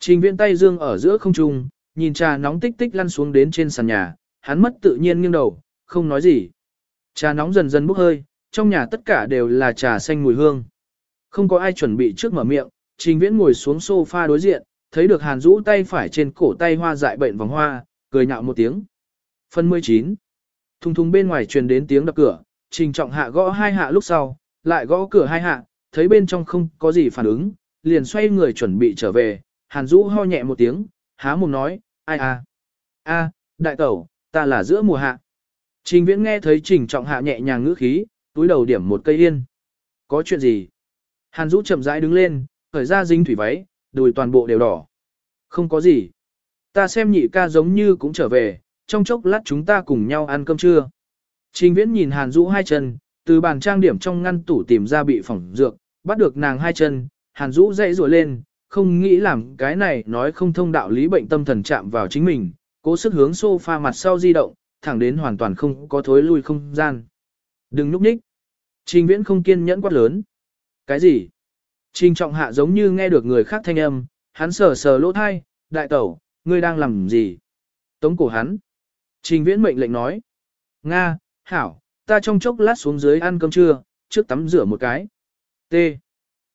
Trình viễn tay dương ở giữa không trung, nhìn trà nóng tích tích lăn xuống đến trên sàn nhà, hắn mất tự nhiên nghiêng đầu, không nói gì. Trà nóng dần dần bốc hơi, trong nhà tất cả đều là trà xanh mùi hương. Không có ai chuẩn bị trước mở miệng, Trình Viễn ngồi xuống sofa đối diện, thấy được Hàn Dũ tay phải trên cổ tay hoa dại bệnh vòng hoa, cười nhạo một tiếng. Phần 19 Thùng thùng bên ngoài truyền đến tiếng đập cửa, Trình Trọng Hạ gõ hai hạ lúc sau, lại gõ cửa hai hạ, thấy bên trong không có gì phản ứng, liền xoay người chuẩn bị trở về, Hàn Dũ ho nhẹ một tiếng, há mồm nói, ai à? a đại tẩu, ta là giữa mùa hạ. Trình Viễn nghe thấy Trình Trọng Hạ nhẹ nhàng ngữ khí, túi đầu điểm một cây yên. Có chuyện gì? Hàn Dũ chậm rãi đứng lên, khởi ra dính thủy váy, đùi toàn bộ đều đỏ. Không có gì. Ta xem nhị ca giống như cũng trở về, trong chốc lát chúng ta cùng nhau ăn cơm trưa. Trình Viễn nhìn Hàn Dũ hai chân, từ bàn trang điểm trong ngăn tủ tìm ra bị phỏng dược, bắt được nàng hai chân, Hàn Dũ dậy rùa lên, không nghĩ làm cái này nói không thông đạo lý bệnh tâm thần chạm vào chính mình, cố sức hướng sofa mặt sau di động, thẳng đến hoàn toàn không có thối lui không gian. Đừng núp nhích. Trình Viễn không kiên nhẫn quát lớn. Cái gì? Trình Trọng Hạ giống như nghe được người khác thanh âm, hắn sờ sờ lỗ thai, đại tẩu, ngươi đang làm gì? Tống cổ hắn. Trình Viễn mệnh lệnh nói. Nga, hảo, ta trong chốc lát xuống dưới ăn cơm trưa, trước tắm rửa một cái. T.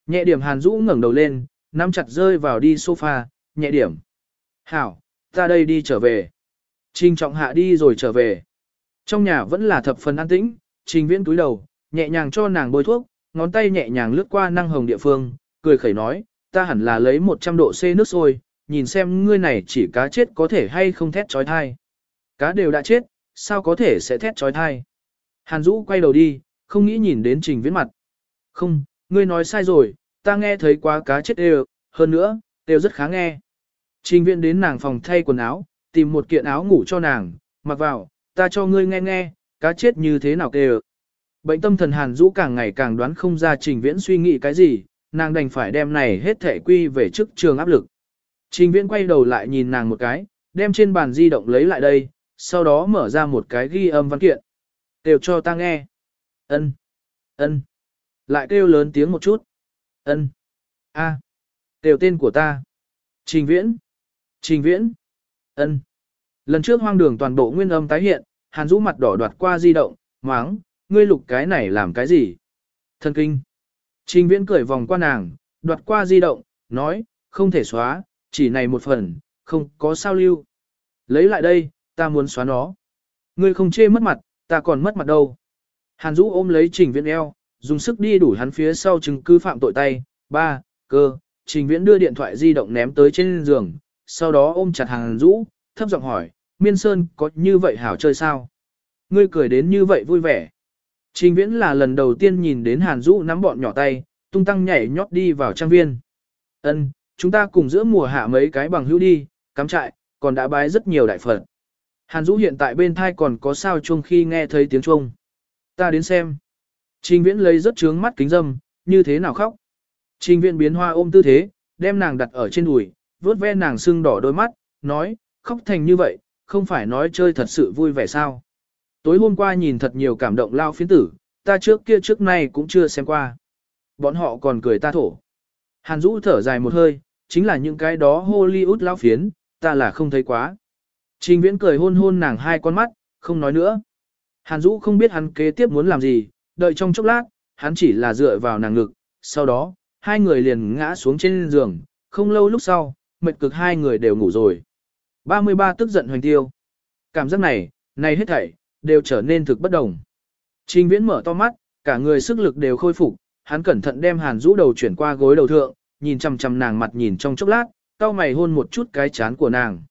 Nhẹ điểm Hàn Dũ ngẩng đầu lên, nắm chặt rơi vào đi sofa, nhẹ điểm. Hảo, ta đây đi trở về. Trình trọng hạ đi rồi trở về. Trong nhà vẫn là thập phần an tĩnh, trình viễn túi đầu, nhẹ nhàng cho nàng bôi thuốc, ngón tay nhẹ nhàng lướt qua năng hồng địa phương, cười khẩy nói, ta hẳn là lấy 100 độ C nước sôi, nhìn xem ngươi này chỉ cá chết có thể hay không thét trói thai. Cá đều đã chết, sao có thể sẽ thét trói thai. Hàn Dũ quay đầu đi, không nghĩ nhìn đến trình viễn mặt. Không, ngươi nói sai rồi, ta nghe thấy quá cá chết đều, hơn nữa, đều rất khá nghe. Trình viễn đến nàng phòng thay quần áo, tìm một kiện áo ngủ cho nàng, mặc vào, ta cho ngươi nghe nghe, cá chết như thế nào kêu. Bệnh tâm thần Hàn Dũ càng ngày càng đoán không ra trình viễn suy nghĩ cái gì, nàng đành phải đem này hết thể quy về trước trường áp lực. Trình viễn quay đầu lại nhìn nàng một cái, đem trên bàn di động lấy lại đây, sau đó mở ra một cái ghi âm văn kiện. Đều cho ta nghe. Ân, ân. Lại kêu lớn tiếng một chút. Ân. A. À. Đều tên của ta. Trình viễn. Trình viễn. Ân. Lần trước hoang đường toàn bộ nguyên âm tái hiện, Hàn Dũ mặt đỏ đoạt qua di động, máng, ngươi lục cái này làm cái gì? Thần kinh. Trình viễn cười vòng qua nàng, đoạt qua di động, nói, không thể xóa, chỉ này một phần, không có sao lưu. Lấy lại đây, ta muốn xóa nó. Ngươi không chê mất mặt, ta còn mất mặt đâu. Hàn Dũ ôm lấy trình viễn eo, dùng sức đi đủ hắn phía sau chứng cứ phạm tội tay, ba, cơ, trình viễn đưa điện thoại di động ném tới trên giường, sau đó ôm chặt Hàn Dũ, thấp giọng hỏi, Miên Sơn có như vậy hảo chơi sao? Ngươi cười đến như vậy vui vẻ. Trình Viễn là lần đầu tiên nhìn đến Hàn Dũ nắm bọn nhỏ tay, tung tăng nhảy nhót đi vào trang viên. Ân, chúng ta cùng giữa mùa hạ mấy cái bằng hữu đi, cắm trại, còn đã bái rất nhiều đại phật. Hàn Dũ hiện tại bên thai còn có sao chuông khi nghe thấy tiếng chuông. Ta đến xem. Trình Viễn lấy rất trướng mắt kính dâm, như thế nào khóc. Trình Viễn biến hoa ôm tư thế, đem nàng đặt ở trên đùi, vuốt ve nàng sưng đỏ đôi mắt, nói, khóc thành như vậy, không phải nói chơi thật sự vui vẻ sao. Tối hôm qua nhìn thật nhiều cảm động lao phiến tử, ta trước kia trước nay cũng chưa xem qua. Bọn họ còn cười ta thổ. Hàn Dũ thở dài một hơi, chính là những cái đó Hollywood lao phiến, ta là không thấy quá. Trình viễn cười hôn hôn nàng hai con mắt, không nói nữa. Hàn Dũ không biết hắn kế tiếp muốn làm gì, đợi trong chốc lát, hắn chỉ là dựa vào nàng ngực, sau đó, hai người liền ngã xuống trên giường, không lâu lúc sau, mệt cực hai người đều ngủ rồi. 33 tức giận hoành tiêu. Cảm giác này, này hết thảy, đều trở nên thực bất đồng. Trình viễn mở to mắt, cả người sức lực đều khôi phục, hắn cẩn thận đem hàn rũ đầu chuyển qua gối đầu thượng, nhìn chằm chằm nàng mặt nhìn trong chốc lát, cau mày hôn một chút cái chán của nàng.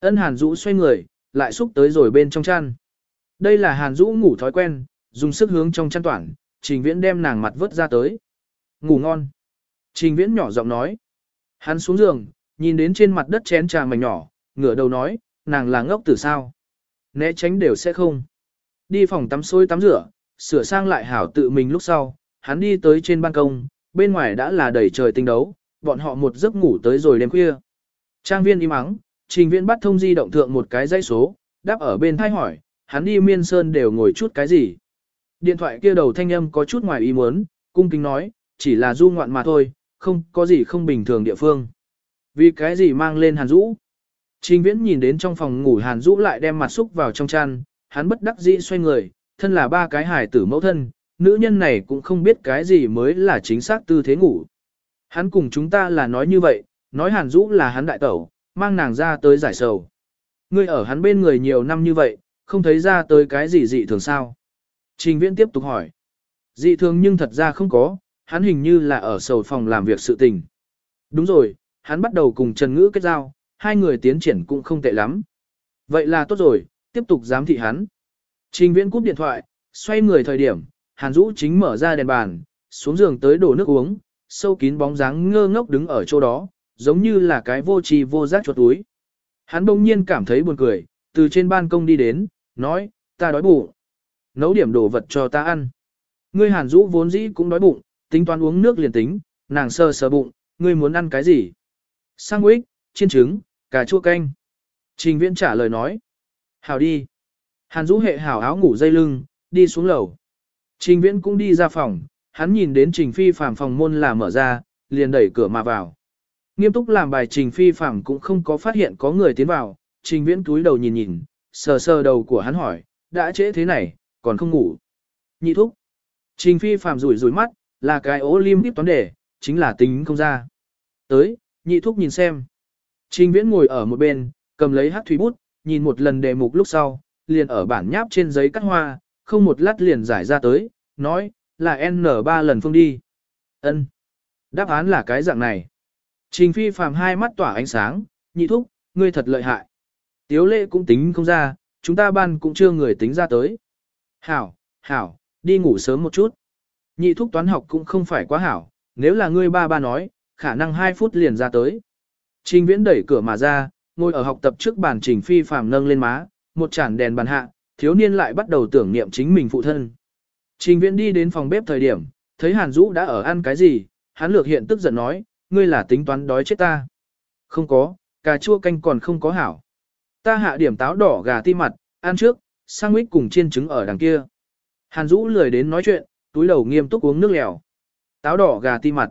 Ân hàn rũ xoay người, lại xúc tới rồi bên trong chăn. Đây là hàn rũ ngủ thói quen, dùng sức hướng trong chăn toản, trình viễn đem nàng mặt vớt ra tới. Ngủ ngon. Trình viễn nhỏ giọng nói. Hắn xuống giường, nhìn đến trên mặt đất chén trà mảnh nhỏ, ngửa đầu nói, nàng là ngốc tử sao. Né tránh đều sẽ không. Đi phòng tắm xôi tắm rửa, sửa sang lại hảo tự mình lúc sau, hắn đi tới trên ban công, bên ngoài đã là đầy trời tinh đấu, bọn họ một giấc ngủ tới rồi đêm khuya. Trang viên im ắng, trình viên bắt thông di động thượng một cái dây số, đáp ở bên thay hỏi, hắn đi miên sơn đều ngồi chút cái gì. Điện thoại kia đầu thanh âm có chút ngoài ý muốn, cung kính nói, chỉ là du ngoạn mà thôi, không có gì không bình thường địa phương. Vì cái gì mang lên hàn rũ? Trình viễn nhìn đến trong phòng ngủ hàn rũ lại đem mặt xúc vào trong chăn, hắn bất đắc dĩ xoay người, thân là ba cái hài tử mẫu thân, nữ nhân này cũng không biết cái gì mới là chính xác tư thế ngủ. Hắn cùng chúng ta là nói như vậy, nói Hàn Dũ là hắn đại tẩu, mang nàng ra tới giải sầu. Ngươi ở hắn bên người nhiều năm như vậy, không thấy ra tới cái gì dị thường sao? Trình viễn tiếp tục hỏi. Dị thường nhưng thật ra không có, hắn hình như là ở sầu phòng làm việc sự tình. Đúng rồi, hắn bắt đầu cùng Trần Ngữ kết giao, hai người tiến triển cũng không tệ lắm. Vậy là tốt rồi, tiếp tục giám thị hắn. Trình viễn cúp điện thoại, xoay người thời điểm, Hàn Dũ chính mở ra đèn bàn, xuống giường tới đổ nước uống, sâu kín bóng dáng ngơ ngốc đứng ở chỗ đó, giống như là cái vô trì vô giác chuột túi. Hắn bỗng nhiên cảm thấy buồn cười, từ trên ban công đi đến, nói, ta đói bụng. Nấu điểm đồ vật cho ta ăn. Ngươi Hàn Dũ vốn dĩ cũng đói bụng, tính toán uống nước liền tính, nàng sơ sờ bụng, ngươi muốn ăn cái gì? Sandwich, chiên trứng, cà chua canh. Trình viễn trả lời nói. Hảo đi. Hàn Dũ hệ hảo áo ngủ dây lưng, đi xuống lầu. Trình viễn cũng đi ra phòng, hắn nhìn đến trình phi phàm phòng môn là mở ra, liền đẩy cửa mà vào. Nghiêm túc làm bài trình phi phàm cũng không có phát hiện có người tiến vào, trình viễn túi đầu nhìn nhìn, sờ sờ đầu của hắn hỏi, đã trễ thế này, còn không ngủ. Nhị thúc. Trình phi phàm rủi rủi mắt, là cái ố lim tiếp toán đề, chính là tính không ra. Tới, nhị thúc nhìn xem. Trình viễn ngồi ở một bên, cầm lấy hát thủy bút, nhìn một lần đề mục lúc sau, liền ở bản nháp trên giấy cắt hoa, không một lát liền giải ra tới, nói, là N3 lần phương đi. ân Đáp án là cái dạng này. Trình phi phàm hai mắt tỏa ánh sáng, nhị thúc, ngươi thật lợi hại. Tiếu lệ cũng tính không ra, chúng ta ban cũng chưa người tính ra tới. Hảo, hảo, đi ngủ sớm một chút. Nhị thúc toán học cũng không phải quá hảo, nếu là ngươi ba ba nói, khả năng 2 phút liền ra tới. Trình viễn đẩy cửa mà ra, ngồi ở học tập trước bàn trình phi phàm nâng lên má, một chản đèn bàn hạ, thiếu niên lại bắt đầu tưởng niệm chính mình phụ thân. Trình viễn đi đến phòng bếp thời điểm, thấy Hàn Dũ đã ở ăn cái gì, hắn lược hiện tức giận nói, ngươi là tính toán đói chết ta. Không có, cà chua canh còn không có hảo. Ta hạ điểm táo đỏ gà ti mặt, ăn trước, sang mít cùng chiên trứng ở đằng kia. Hàn Dũ lười đến nói chuyện, túi đầu nghiêm túc uống nước lèo. Táo đỏ gà ti mặt.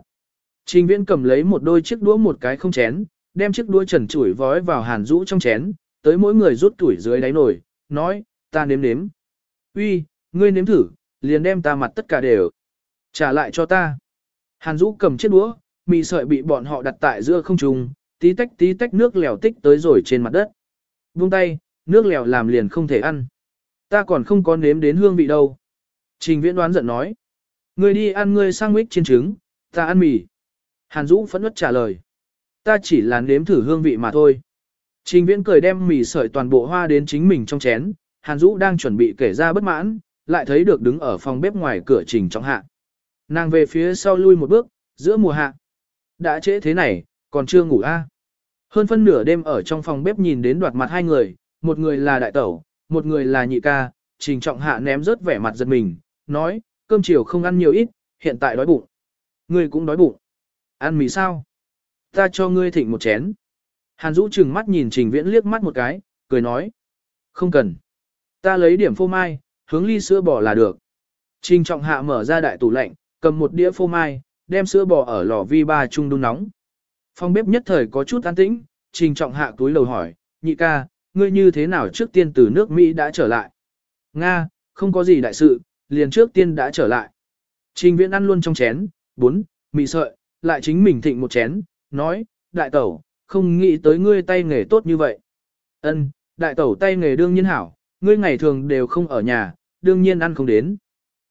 Trình viễn cầm lấy một đôi chiếc đũa một cái không chén, đem chiếc đũa trần chủi vói vào Hàn Dũ trong chén, tới mỗi người rút tuổi dưới đáy nồi, nói, ta nếm nếm. Uy, ngươi nếm thử, liền đem ta mặt tất cả đều. Trả lại cho ta. Hàn Dũ cầm chiếc đũa, mì sợi bị bọn họ đặt tại giữa không trung, tí tách tí tách nước lèo tích tới rồi trên mặt đất. Buông tay, nước lèo làm liền không thể ăn. Ta còn không có nếm đến hương vị đâu. Trình viễn đoán giận nói. Ngươi đi ăn ngươi sang mít chiên trứng, ta ăn mì. Hàn Dũ phẫn nứt trả lời. Ta chỉ là nếm thử hương vị mà thôi. Trình viễn cười đem mì sợi toàn bộ hoa đến chính mình trong chén. Hàn Dũ đang chuẩn bị kể ra bất mãn, lại thấy được đứng ở phòng bếp ngoài cửa trình trong hạ. Nàng về phía sau lui một bước, giữa mùa hạ. Đã trễ thế này, còn chưa ngủ a à? Hơn phân nửa đêm ở trong phòng bếp nhìn đến đoạt mặt hai người, một người là đại tẩu, một người là nhị ca, trình trọng hạ ném rớt vẻ mặt giật mình, nói, cơm chiều không ăn nhiều ít, hiện tại đói bụng. Ngươi cũng đói bụng. Ăn mì sao? Ta cho ngươi thịnh một chén. Hàn Dũ chừng mắt nhìn Trình Viễn liếc mắt một cái, cười nói. Không cần. Ta lấy điểm phô mai, hướng ly sữa bò là được. Trình trọng hạ mở ra đại tủ lạnh, cầm một đĩa phô mai, đem sữa bò ở lò vi ba chung đun nóng. Phòng bếp nhất thời có chút an tĩnh, trình trọng hạ túi lầu hỏi, nhị ca, ngươi như thế nào trước tiên từ nước Mỹ đã trở lại? Nga, không có gì đại sự, liền trước tiên đã trở lại. Trình viễn ăn luôn trong chén, bún, mì sợi, lại chính mình thịnh một chén, nói, đại tẩu, không nghĩ tới ngươi tay nghề tốt như vậy. Ân, đại tẩu tay nghề đương nhiên hảo, ngươi ngày thường đều không ở nhà, đương nhiên ăn không đến.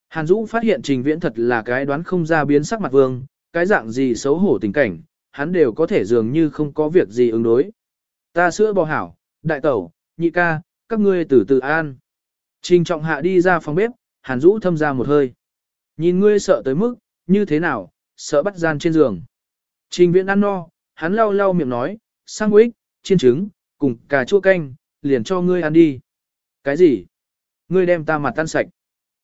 Hàn Dũ phát hiện trình viễn thật là cái đoán không ra biến sắc mặt vương, cái dạng gì xấu hổ tình cảnh, hắn đều có thể dường như không có việc gì ứng đối. Ta sữa bò hảo, đại tẩu, nhị ca, các ngươi từ từ an. Trình trọng hạ đi ra phòng bếp, Hàn Dũ thâm ra một hơi. Nhìn ngươi sợ tới mức, như thế nào, sợ bắt gian trên giường. Trình viễn ăn no, hắn lau lau miệng nói, sang quýt, chiên trứng, cùng cà chua canh, liền cho ngươi ăn đi. Cái gì? Ngươi đem ta mặt tan sạch.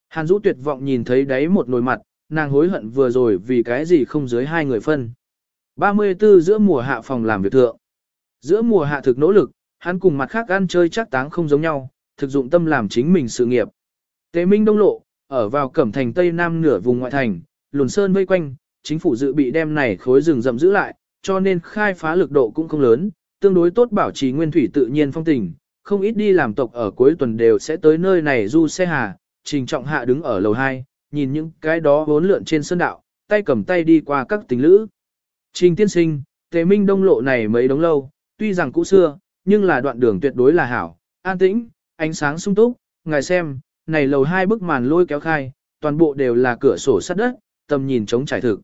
Hàn Dũ tuyệt vọng nhìn thấy đáy một nồi mặt, nàng hối hận vừa rồi vì cái gì không dưới hai người phân. 34 giữa mùa hạ phòng làm việc thượng. Giữa mùa hạ thực nỗ lực, hắn cùng mặt khác ăn chơi chắc táng không giống nhau, thực dụng tâm làm chính mình sự nghiệp. Tế Minh Đông Lộ, ở vào cẩm thành Tây Nam nửa vùng ngoại thành, lùn sơn vây quanh, chính phủ dự bị đem này khối rừng rậm giữ lại, cho nên khai phá lực độ cũng không lớn, tương đối tốt bảo trì nguyên thủy tự nhiên phong tình, không ít đi làm tộc ở cuối tuần đều sẽ tới nơi này du xe hà, trình trọng hạ đứng ở lầu 2, nhìn những cái đó vốn lượn trên sơn đạo, tay cầm tay đi qua các tình lữ. Trình tiên sinh, tề minh đông lộ này mấy đống lâu, tuy rằng cũ xưa, nhưng là đoạn đường tuyệt đối là hảo, an tĩnh, ánh sáng sung túc, ngài xem, này lầu hai bức màn lôi kéo khai, toàn bộ đều là cửa sổ sắt đất, tầm nhìn trống trải thực.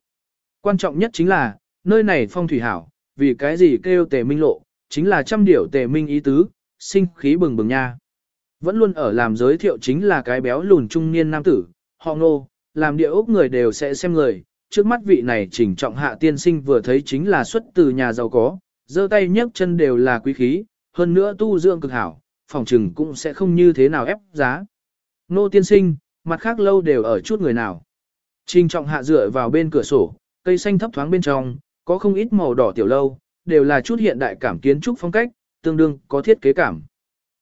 Quan trọng nhất chính là, nơi này phong thủy hảo, vì cái gì kêu tề minh lộ, chính là trăm điểu tề minh ý tứ, sinh khí bừng bừng nha. Vẫn luôn ở làm giới thiệu chính là cái béo lùn trung niên nam tử, họ ngô, làm địa ốc người đều sẽ xem người, trước mắt vị này chỉnh trọng hạ tiên sinh vừa thấy chính là xuất từ nhà giàu có, giơ tay nhấc chân đều là quý khí, hơn nữa tu dưỡng cực hảo, phòng trừng cũng sẽ không như thế nào ép giá. Nô tiên sinh, mặt khác lâu đều ở chút người nào. Trình trọng hạ dựa vào bên cửa sổ, cây xanh thấp thoáng bên trong, có không ít màu đỏ tiểu lâu, đều là chút hiện đại cảm kiến trúc phong cách, tương đương có thiết kế cảm.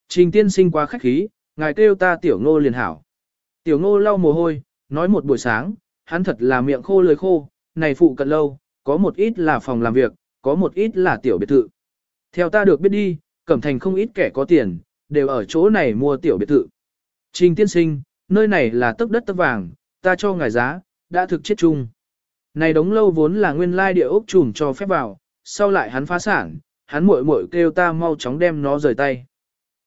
Trình tiên sinh qua khách khí, ngài kêu ta tiểu ngô liền hảo. Tiểu ngô lau mồ hôi, nói một buổi sáng, hắn thật là miệng khô lưỡi khô, này phụ cận lâu, có một ít là phòng làm việc, có một ít là tiểu biệt thự. Theo ta được biết đi, Cẩm Thành không ít kẻ có tiền, đều ở chỗ này mua tiểu biệt thự. Trình tiên sinh, nơi này là tấc đất tấc vàng, ta cho ngài giá, đã thực chết chung. Này đống lâu vốn là nguyên lai địa ốc trùm cho phép vào, sau lại hắn phá sản, hắn muội muội kêu ta mau chóng đem nó rời tay.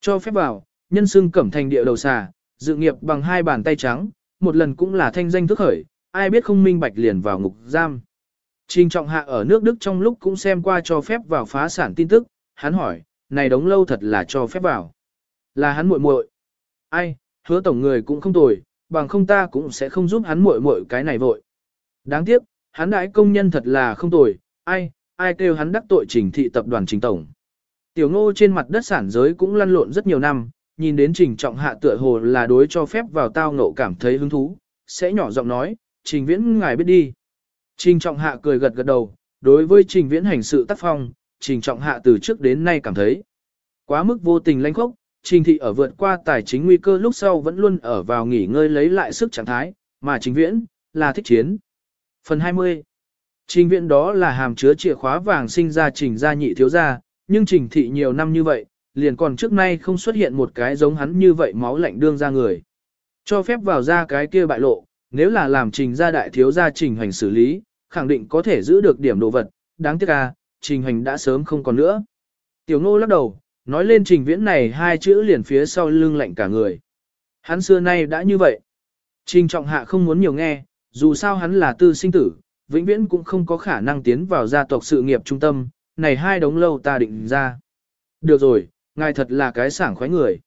Cho phép vào, nhân xưng cẩm thành địa đầu xà, dự nghiệp bằng hai bàn tay trắng, một lần cũng là thanh danh thức khởi, ai biết không minh bạch liền vào ngục giam. Trình trọng hạ ở nước Đức trong lúc cũng xem qua cho phép vào phá sản tin tức, hắn hỏi, này đống lâu thật là cho phép vào. Là hắn muội muội. Ai, hứa tổng người cũng không tồi, bằng không ta cũng sẽ không giúp hắn muội muội cái này vội. Đáng tiếc, hắn đại công nhân thật là không tồi, ai, ai kêu hắn đắc tội trình thị tập đoàn trình tổng. Tiểu ngô trên mặt đất sản giới cũng lăn lộn rất nhiều năm, nhìn đến trình trọng hạ tựa hồ là đối cho phép vào tao ngộ cảm thấy hứng thú, sẽ nhỏ giọng nói, trình viễn ngài biết đi. Trình trọng hạ cười gật gật đầu, đối với trình viễn hành sự tác phong, trình trọng hạ từ trước đến nay cảm thấy quá mức vô tình lanh khốc, trình thị ở vượt qua tài chính nguy cơ lúc sau vẫn luôn ở vào nghỉ ngơi lấy lại sức trạng thái, mà trình viễn, là thích chiến. Phần 20 Trình viện đó là hàm chứa chìa khóa vàng sinh ra trình gia nhị thiếu gia, nhưng trình thị nhiều năm như vậy, liền còn trước nay không xuất hiện một cái giống hắn như vậy máu lạnh đương ra người. Cho phép vào ra cái kia bại lộ, nếu là làm trình gia đại thiếu gia trình hành xử lý, khẳng định có thể giữ được điểm đồ vật, đáng tiếc à, trình hành đã sớm không còn nữa. Tiểu ngô lắc đầu, nói lên trình viễn này hai chữ liền phía sau lưng lạnh cả người. Hắn xưa nay đã như vậy. Trình trọng hạ không muốn nhiều nghe, dù sao hắn là tư sinh tử, vĩnh viễn cũng không có khả năng tiến vào gia tộc sự nghiệp trung tâm, này hai đống lâu ta định ra. Được rồi, ngài thật là cái sảng khoái người.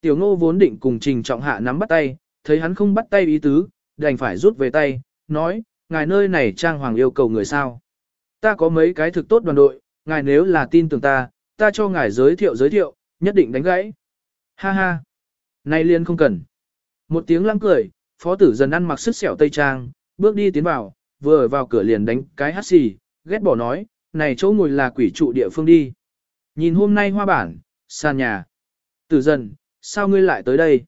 Tiểu ngô vốn định cùng trình trọng hạ nắm bắt tay, thấy hắn không bắt tay ý tứ, đành phải rút về tay, nói, ngài nơi này trang hoàng yêu cầu người sao. Ta có mấy cái thực tốt đoàn đội, ngài nếu là tin tưởng ta, ta cho ngài giới thiệu giới thiệu, nhất định đánh gãy. Ha ha, nay liên không cần. Một tiếng lăng cười, phó tử dần ăn mặc sức sẹo tây trang, bước đi tiến vào, vừa vào cửa liền đánh cái hát xì, ghét bỏ nói, này chỗ ngồi là quỷ trụ địa phương đi. Nhìn hôm nay hoa bản, sàn nhà. Tử dần, sao ngươi lại tới đây?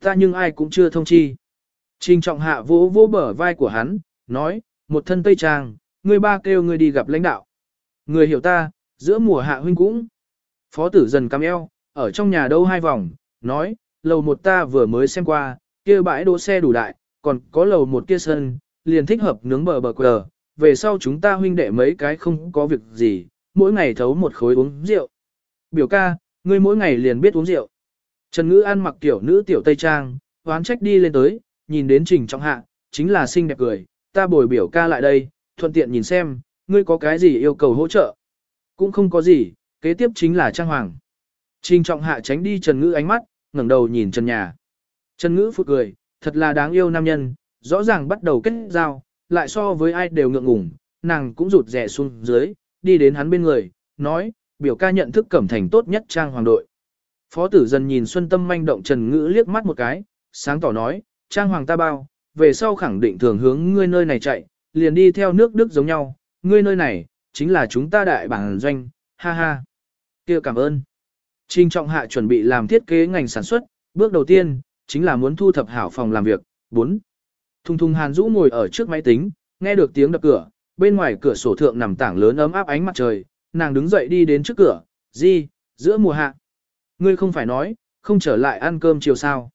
Ta nhưng ai cũng chưa thông chi. Trình trọng hạ vỗ vỗ bờ vai của hắn, nói, một thân tây trang, ngươi ba kêu ngươi đi gặp lãnh đạo. Người hiểu ta, giữa mùa hạ huynh cũng. Phó tử dần cam eo, ở trong nhà đâu hai vòng, nói, lầu một ta vừa mới xem qua, kia bãi đỗ xe đủ đại, còn có lầu một kia sân, liền thích hợp nướng bờ bờ quờ, về sau chúng ta huynh đệ mấy cái không có việc gì, mỗi ngày thấu một khối uống rượu. Biểu ca, ngươi mỗi ngày liền biết uống rượu. Trần Ngữ ăn mặc tiểu nữ tiểu Tây Trang, hoán trách đi lên tới, nhìn đến trình trọng hạ, chính là xinh đẹp cười, ta bồi biểu ca lại đây, thuận tiện nhìn xem, ngươi có cái gì yêu cầu hỗ trợ. Cũng không có gì, kế tiếp chính là trang hoàng. Trình trọng hạ tránh đi Trần Ngữ ánh mắt, ngẩng đầu nhìn Trần nhà. Trần Ngữ phụ cười, thật là đáng yêu nam nhân, rõ ràng bắt đầu kết giao, lại so với ai đều ngượng ngùng, nàng cũng rụt rẻ xuống dưới, đi đến hắn bên người, nói, biểu ca nhận thức cẩm thành tốt nhất trang hoàng đội. Phó tử dần nhìn Xuân Tâm manh động Trần Ngữ liếc mắt một cái, sáng tỏ nói, trang hoàng ta bao, về sau khẳng định thường hướng ngươi nơi này chạy, liền đi theo nước Đức giống nhau, ngươi nơi này, chính là chúng ta đại bản doanh, ha ha. kia cảm ơn. Trình trọng hạ chuẩn bị làm thiết kế ngành sản xuất, bước đầu tiên, chính là muốn thu thập hảo phòng làm việc. 4. Thùng thùng Hàn Dũ ngồi ở trước máy tính, nghe được tiếng đập cửa, bên ngoài cửa sổ thượng nằm tảng lớn ấm áp ánh mặt trời, nàng đứng dậy đi đến trước cửa, gì, giữa mùa hạ. Ngươi không phải nói, không trở lại ăn cơm chiều sao.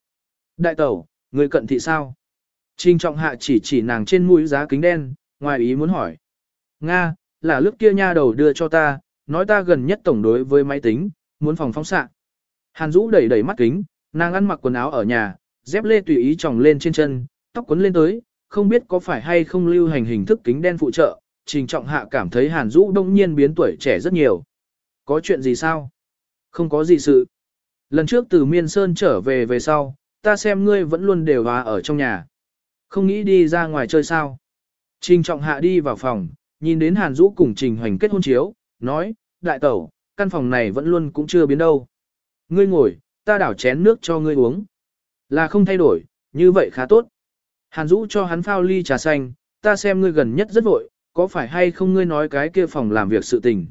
Đại tẩu, ngươi cận thị sao? Trình trọng hạ chỉ chỉ nàng trên mũi giá kính đen, ngoài ý muốn hỏi. Nga, là lúc kia nha đầu đưa cho ta, nói ta gần nhất tổng đối với máy tính, muốn phòng phóng xạ. Hàn Dũ đẩy đẩy mắt kính, nàng ăn mặc quần áo ở nhà, dép lê tùy ý tròng lên trên chân, tóc quấn lên tới, không biết có phải hay không lưu hành hình thức kính đen phụ trợ, trình trọng hạ cảm thấy Hàn Dũ đông nhiên biến tuổi trẻ rất nhiều. Có chuyện gì sao? Không có gì sự. Lần trước từ Miên Sơn trở về về sau, ta xem ngươi vẫn luôn đều hòa ở trong nhà. Không nghĩ đi ra ngoài chơi sao? Trình trọng hạ đi vào phòng, nhìn đến Hàn Dũ cùng Trình Hoành kết hôn chiếu, nói, đại tẩu, căn phòng này vẫn luôn cũng chưa biến đâu. Ngươi ngồi, ta đảo chén nước cho ngươi uống. Là không thay đổi, như vậy khá tốt. Hàn Dũ cho hắn phao ly trà xanh, ta xem ngươi gần nhất rất vội, có phải hay không ngươi nói cái kia phòng làm việc sự tình.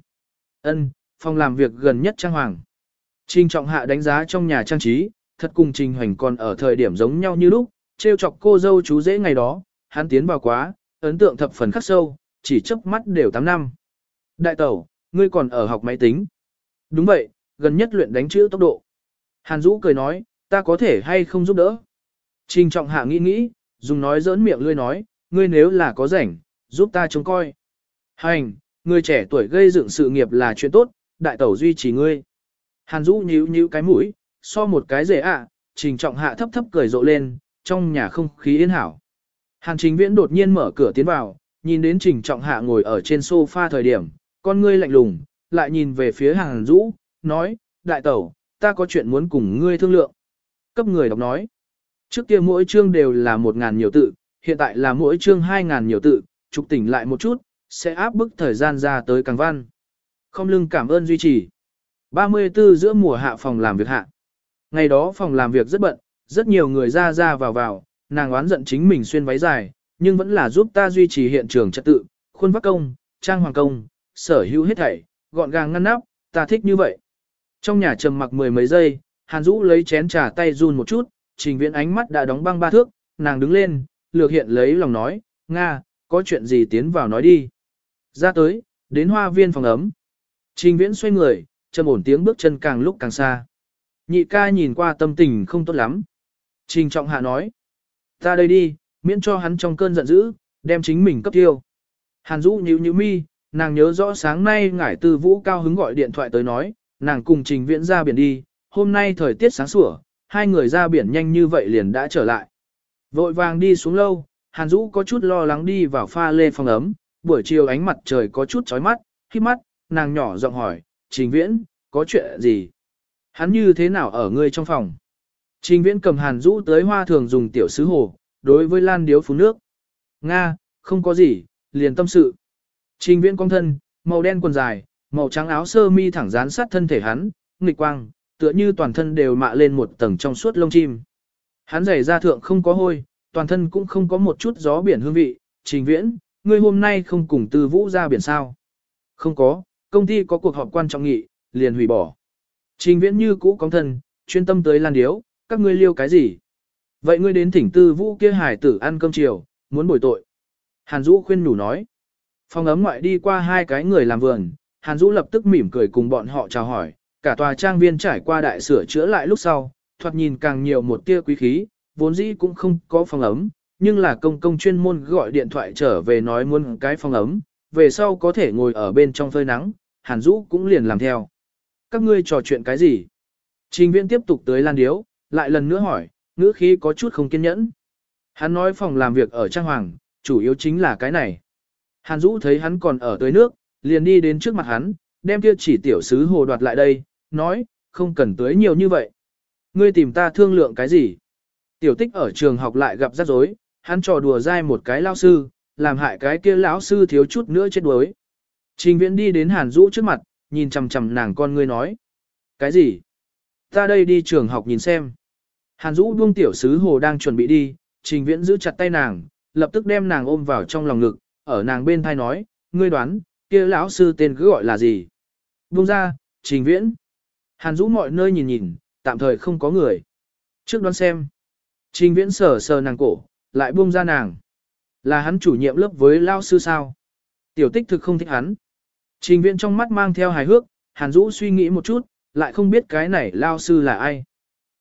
Ân, phòng làm việc gần nhất trang hoàng. Trình trọng hạ đánh giá trong nhà trang trí, thật cùng Trình Hoành còn ở thời điểm giống nhau như lúc, trêu chọc cô dâu chú dễ ngày đó, hắn tiến vào quá, ấn tượng thập phần khắc sâu, chỉ chớp mắt đều 8 năm. Đại tẩu, ngươi còn ở học máy tính. Đúng vậy, gần nhất luyện đánh chữ tốc độ. Hàn Dũ cười nói, ta có thể hay không giúp đỡ. Trình trọng hạ nghĩ nghĩ, dùng nói giỡn miệng lươi nói, ngươi nếu là có rảnh, giúp ta trông coi. Hành, người trẻ tuổi gây dựng sự nghiệp là chuyện tốt, đại tẩu duy trì ngươi. Hàn Dũ nhíu nhíu cái mũi, so một cái rể ạ, trình trọng hạ thấp thấp cười rộ lên, trong nhà không khí yên hảo. Hàn Trình Viễn đột nhiên mở cửa tiến vào, nhìn đến Trình Trọng Hạ ngồi ở trên sofa thời điểm, con ngươi lạnh lùng, lại nhìn về phía Hàn Dũ, nói, đại tẩu, ta có chuyện muốn cùng ngươi thương lượng. Cấp người đọc nói, trước kia mỗi chương đều là một ngàn nhiều tự, hiện tại là mỗi chương hai ngàn nhiều tự, trục tỉnh lại một chút, sẽ áp bức thời gian ra tới càng văn. Không lưng cảm ơn duy trì. 34 giữa mùa hạ phòng làm việc hạ. Ngày đó phòng làm việc rất bận, rất nhiều người ra ra vào vào, nàng oán giận chính mình xuyên váy dài, nhưng vẫn là giúp ta duy trì hiện trường trật tự, khuôn vác công, trang hoàng công, sở hữu hết thảy, gọn gàng ngăn nắp, ta thích như vậy. Trong nhà trầm mặc mười mấy giây, Hàn Dũ lấy chén trà tay run một chút, trình viễn ánh mắt đã đóng băng ba thước, nàng đứng lên, lược hiện lấy lòng nói, Nga, có chuyện gì tiến vào nói đi. Ra tới, đến hoa viên phòng ấm. Trình viễn xoay người, trầm ổn tiếng bước chân càng lúc càng xa. Nhị ca nhìn qua tâm tình không tốt lắm. Trình trọng hạ nói, ta đây đi, miễn cho hắn trong cơn giận dữ, đem chính mình cấp tiêu. Hàn Dũ nhíu nhíu mi, nàng nhớ rõ sáng nay ngải tư vũ cao hứng gọi điện thoại tới nói, nàng cùng trình viễn ra biển đi, hôm nay thời tiết sáng sủa, hai người ra biển nhanh như vậy liền đã trở lại. Vội vàng đi xuống lâu, Hàn Dũ có chút lo lắng đi vào pha lê phòng ấm, buổi chiều ánh mặt trời có chút chói mắt, khi mắt, nàng nhỏ giọng hỏi, trình viễn, có chuyện gì? Hắn như thế nào ở ngươi trong phòng? Trình viễn cầm Hàn Dũ tới hoa thường dùng tiểu sứ hồ, đối với lan điếu phú nước. Nga, không có gì, liền tâm sự. Trình viễn cong thân, màu đen quần dài, màu trắng áo sơ mi thẳng dán sát thân thể hắn, nghịch quang, tựa như toàn thân đều mạ lên một tầng trong suốt lông chim. Hắn giày ra thượng không có hôi, toàn thân cũng không có một chút gió biển hương vị. Trình viễn, ngươi hôm nay không cùng tư vũ ra biển sao? Không có, công ty có cuộc họp quan trọng nghị, liền hủy bỏ. Trình viễn như cũ cong thân, chuyên tâm tới lan điếu, các ngươi liêu cái gì? Vậy ngươi đến thỉnh tư vũ kia hải tử ăn cơm chiều, muốn bồi tội. Hàn Dũ khuyên nhủ nói. Phòng ấm ngoại đi qua hai cái người làm vườn, Hàn Dũ lập tức mỉm cười cùng bọn họ chào hỏi, cả tòa trang viên trải qua đại sửa chữa lại lúc sau, thoạt nhìn càng nhiều một tia quý khí, vốn dĩ cũng không có phòng ấm, nhưng là công công chuyên môn gọi điện thoại trở về nói muốn cái phòng ấm, về sau có thể ngồi ở bên trong phơi nắng, Hàn Dũ cũng liền làm theo. Các ngươi trò chuyện cái gì? Trình viễn tiếp tục tới Lan Điếu, lại lần nữa hỏi, ngữ khí có chút không kiên nhẫn. Hắn nói phòng làm việc ở Trang Hoàng, chủ yếu chính là cái này. Hàn Dũ thấy hắn còn ở tới nước, liền đi đến trước mặt hắn, đem kia chỉ tiểu sứ hồ đoạt lại đây, nói, không cần tới nhiều như vậy. Ngươi tìm ta thương lượng cái gì? Tiểu tích ở trường học lại gặp rắc rối, hắn trò đùa dai một cái lao sư, làm hại cái kia lão sư thiếu chút nữa chết đuối. Trình viễn đi đến Hàn Dũ trước mặt, nhìn chằm chằm nàng con ngươi nói. Cái gì? Ta đây đi trường học nhìn xem. Hàn Dũ buông tiểu sứ hồ đang chuẩn bị đi, trình viễn giữ chặt tay nàng, lập tức đem nàng ôm vào trong lòng ngực, ở nàng bên thai nói, ngươi đoán, kia lão sư tên cứ gọi là gì? Buông ra, trình viễn. Hàn Dũ mọi nơi nhìn nhìn, tạm thời không có người. Trước đoán xem. Trình viễn sờ sờ nàng cổ, lại buông ra nàng. Là hắn chủ nhiệm lớp với lão sư sao? Tiểu tích thực không thích hắn. Trình viễn trong mắt mang theo hài hước, Hàn Dũ suy nghĩ một chút, lại không biết cái này lao sư là ai.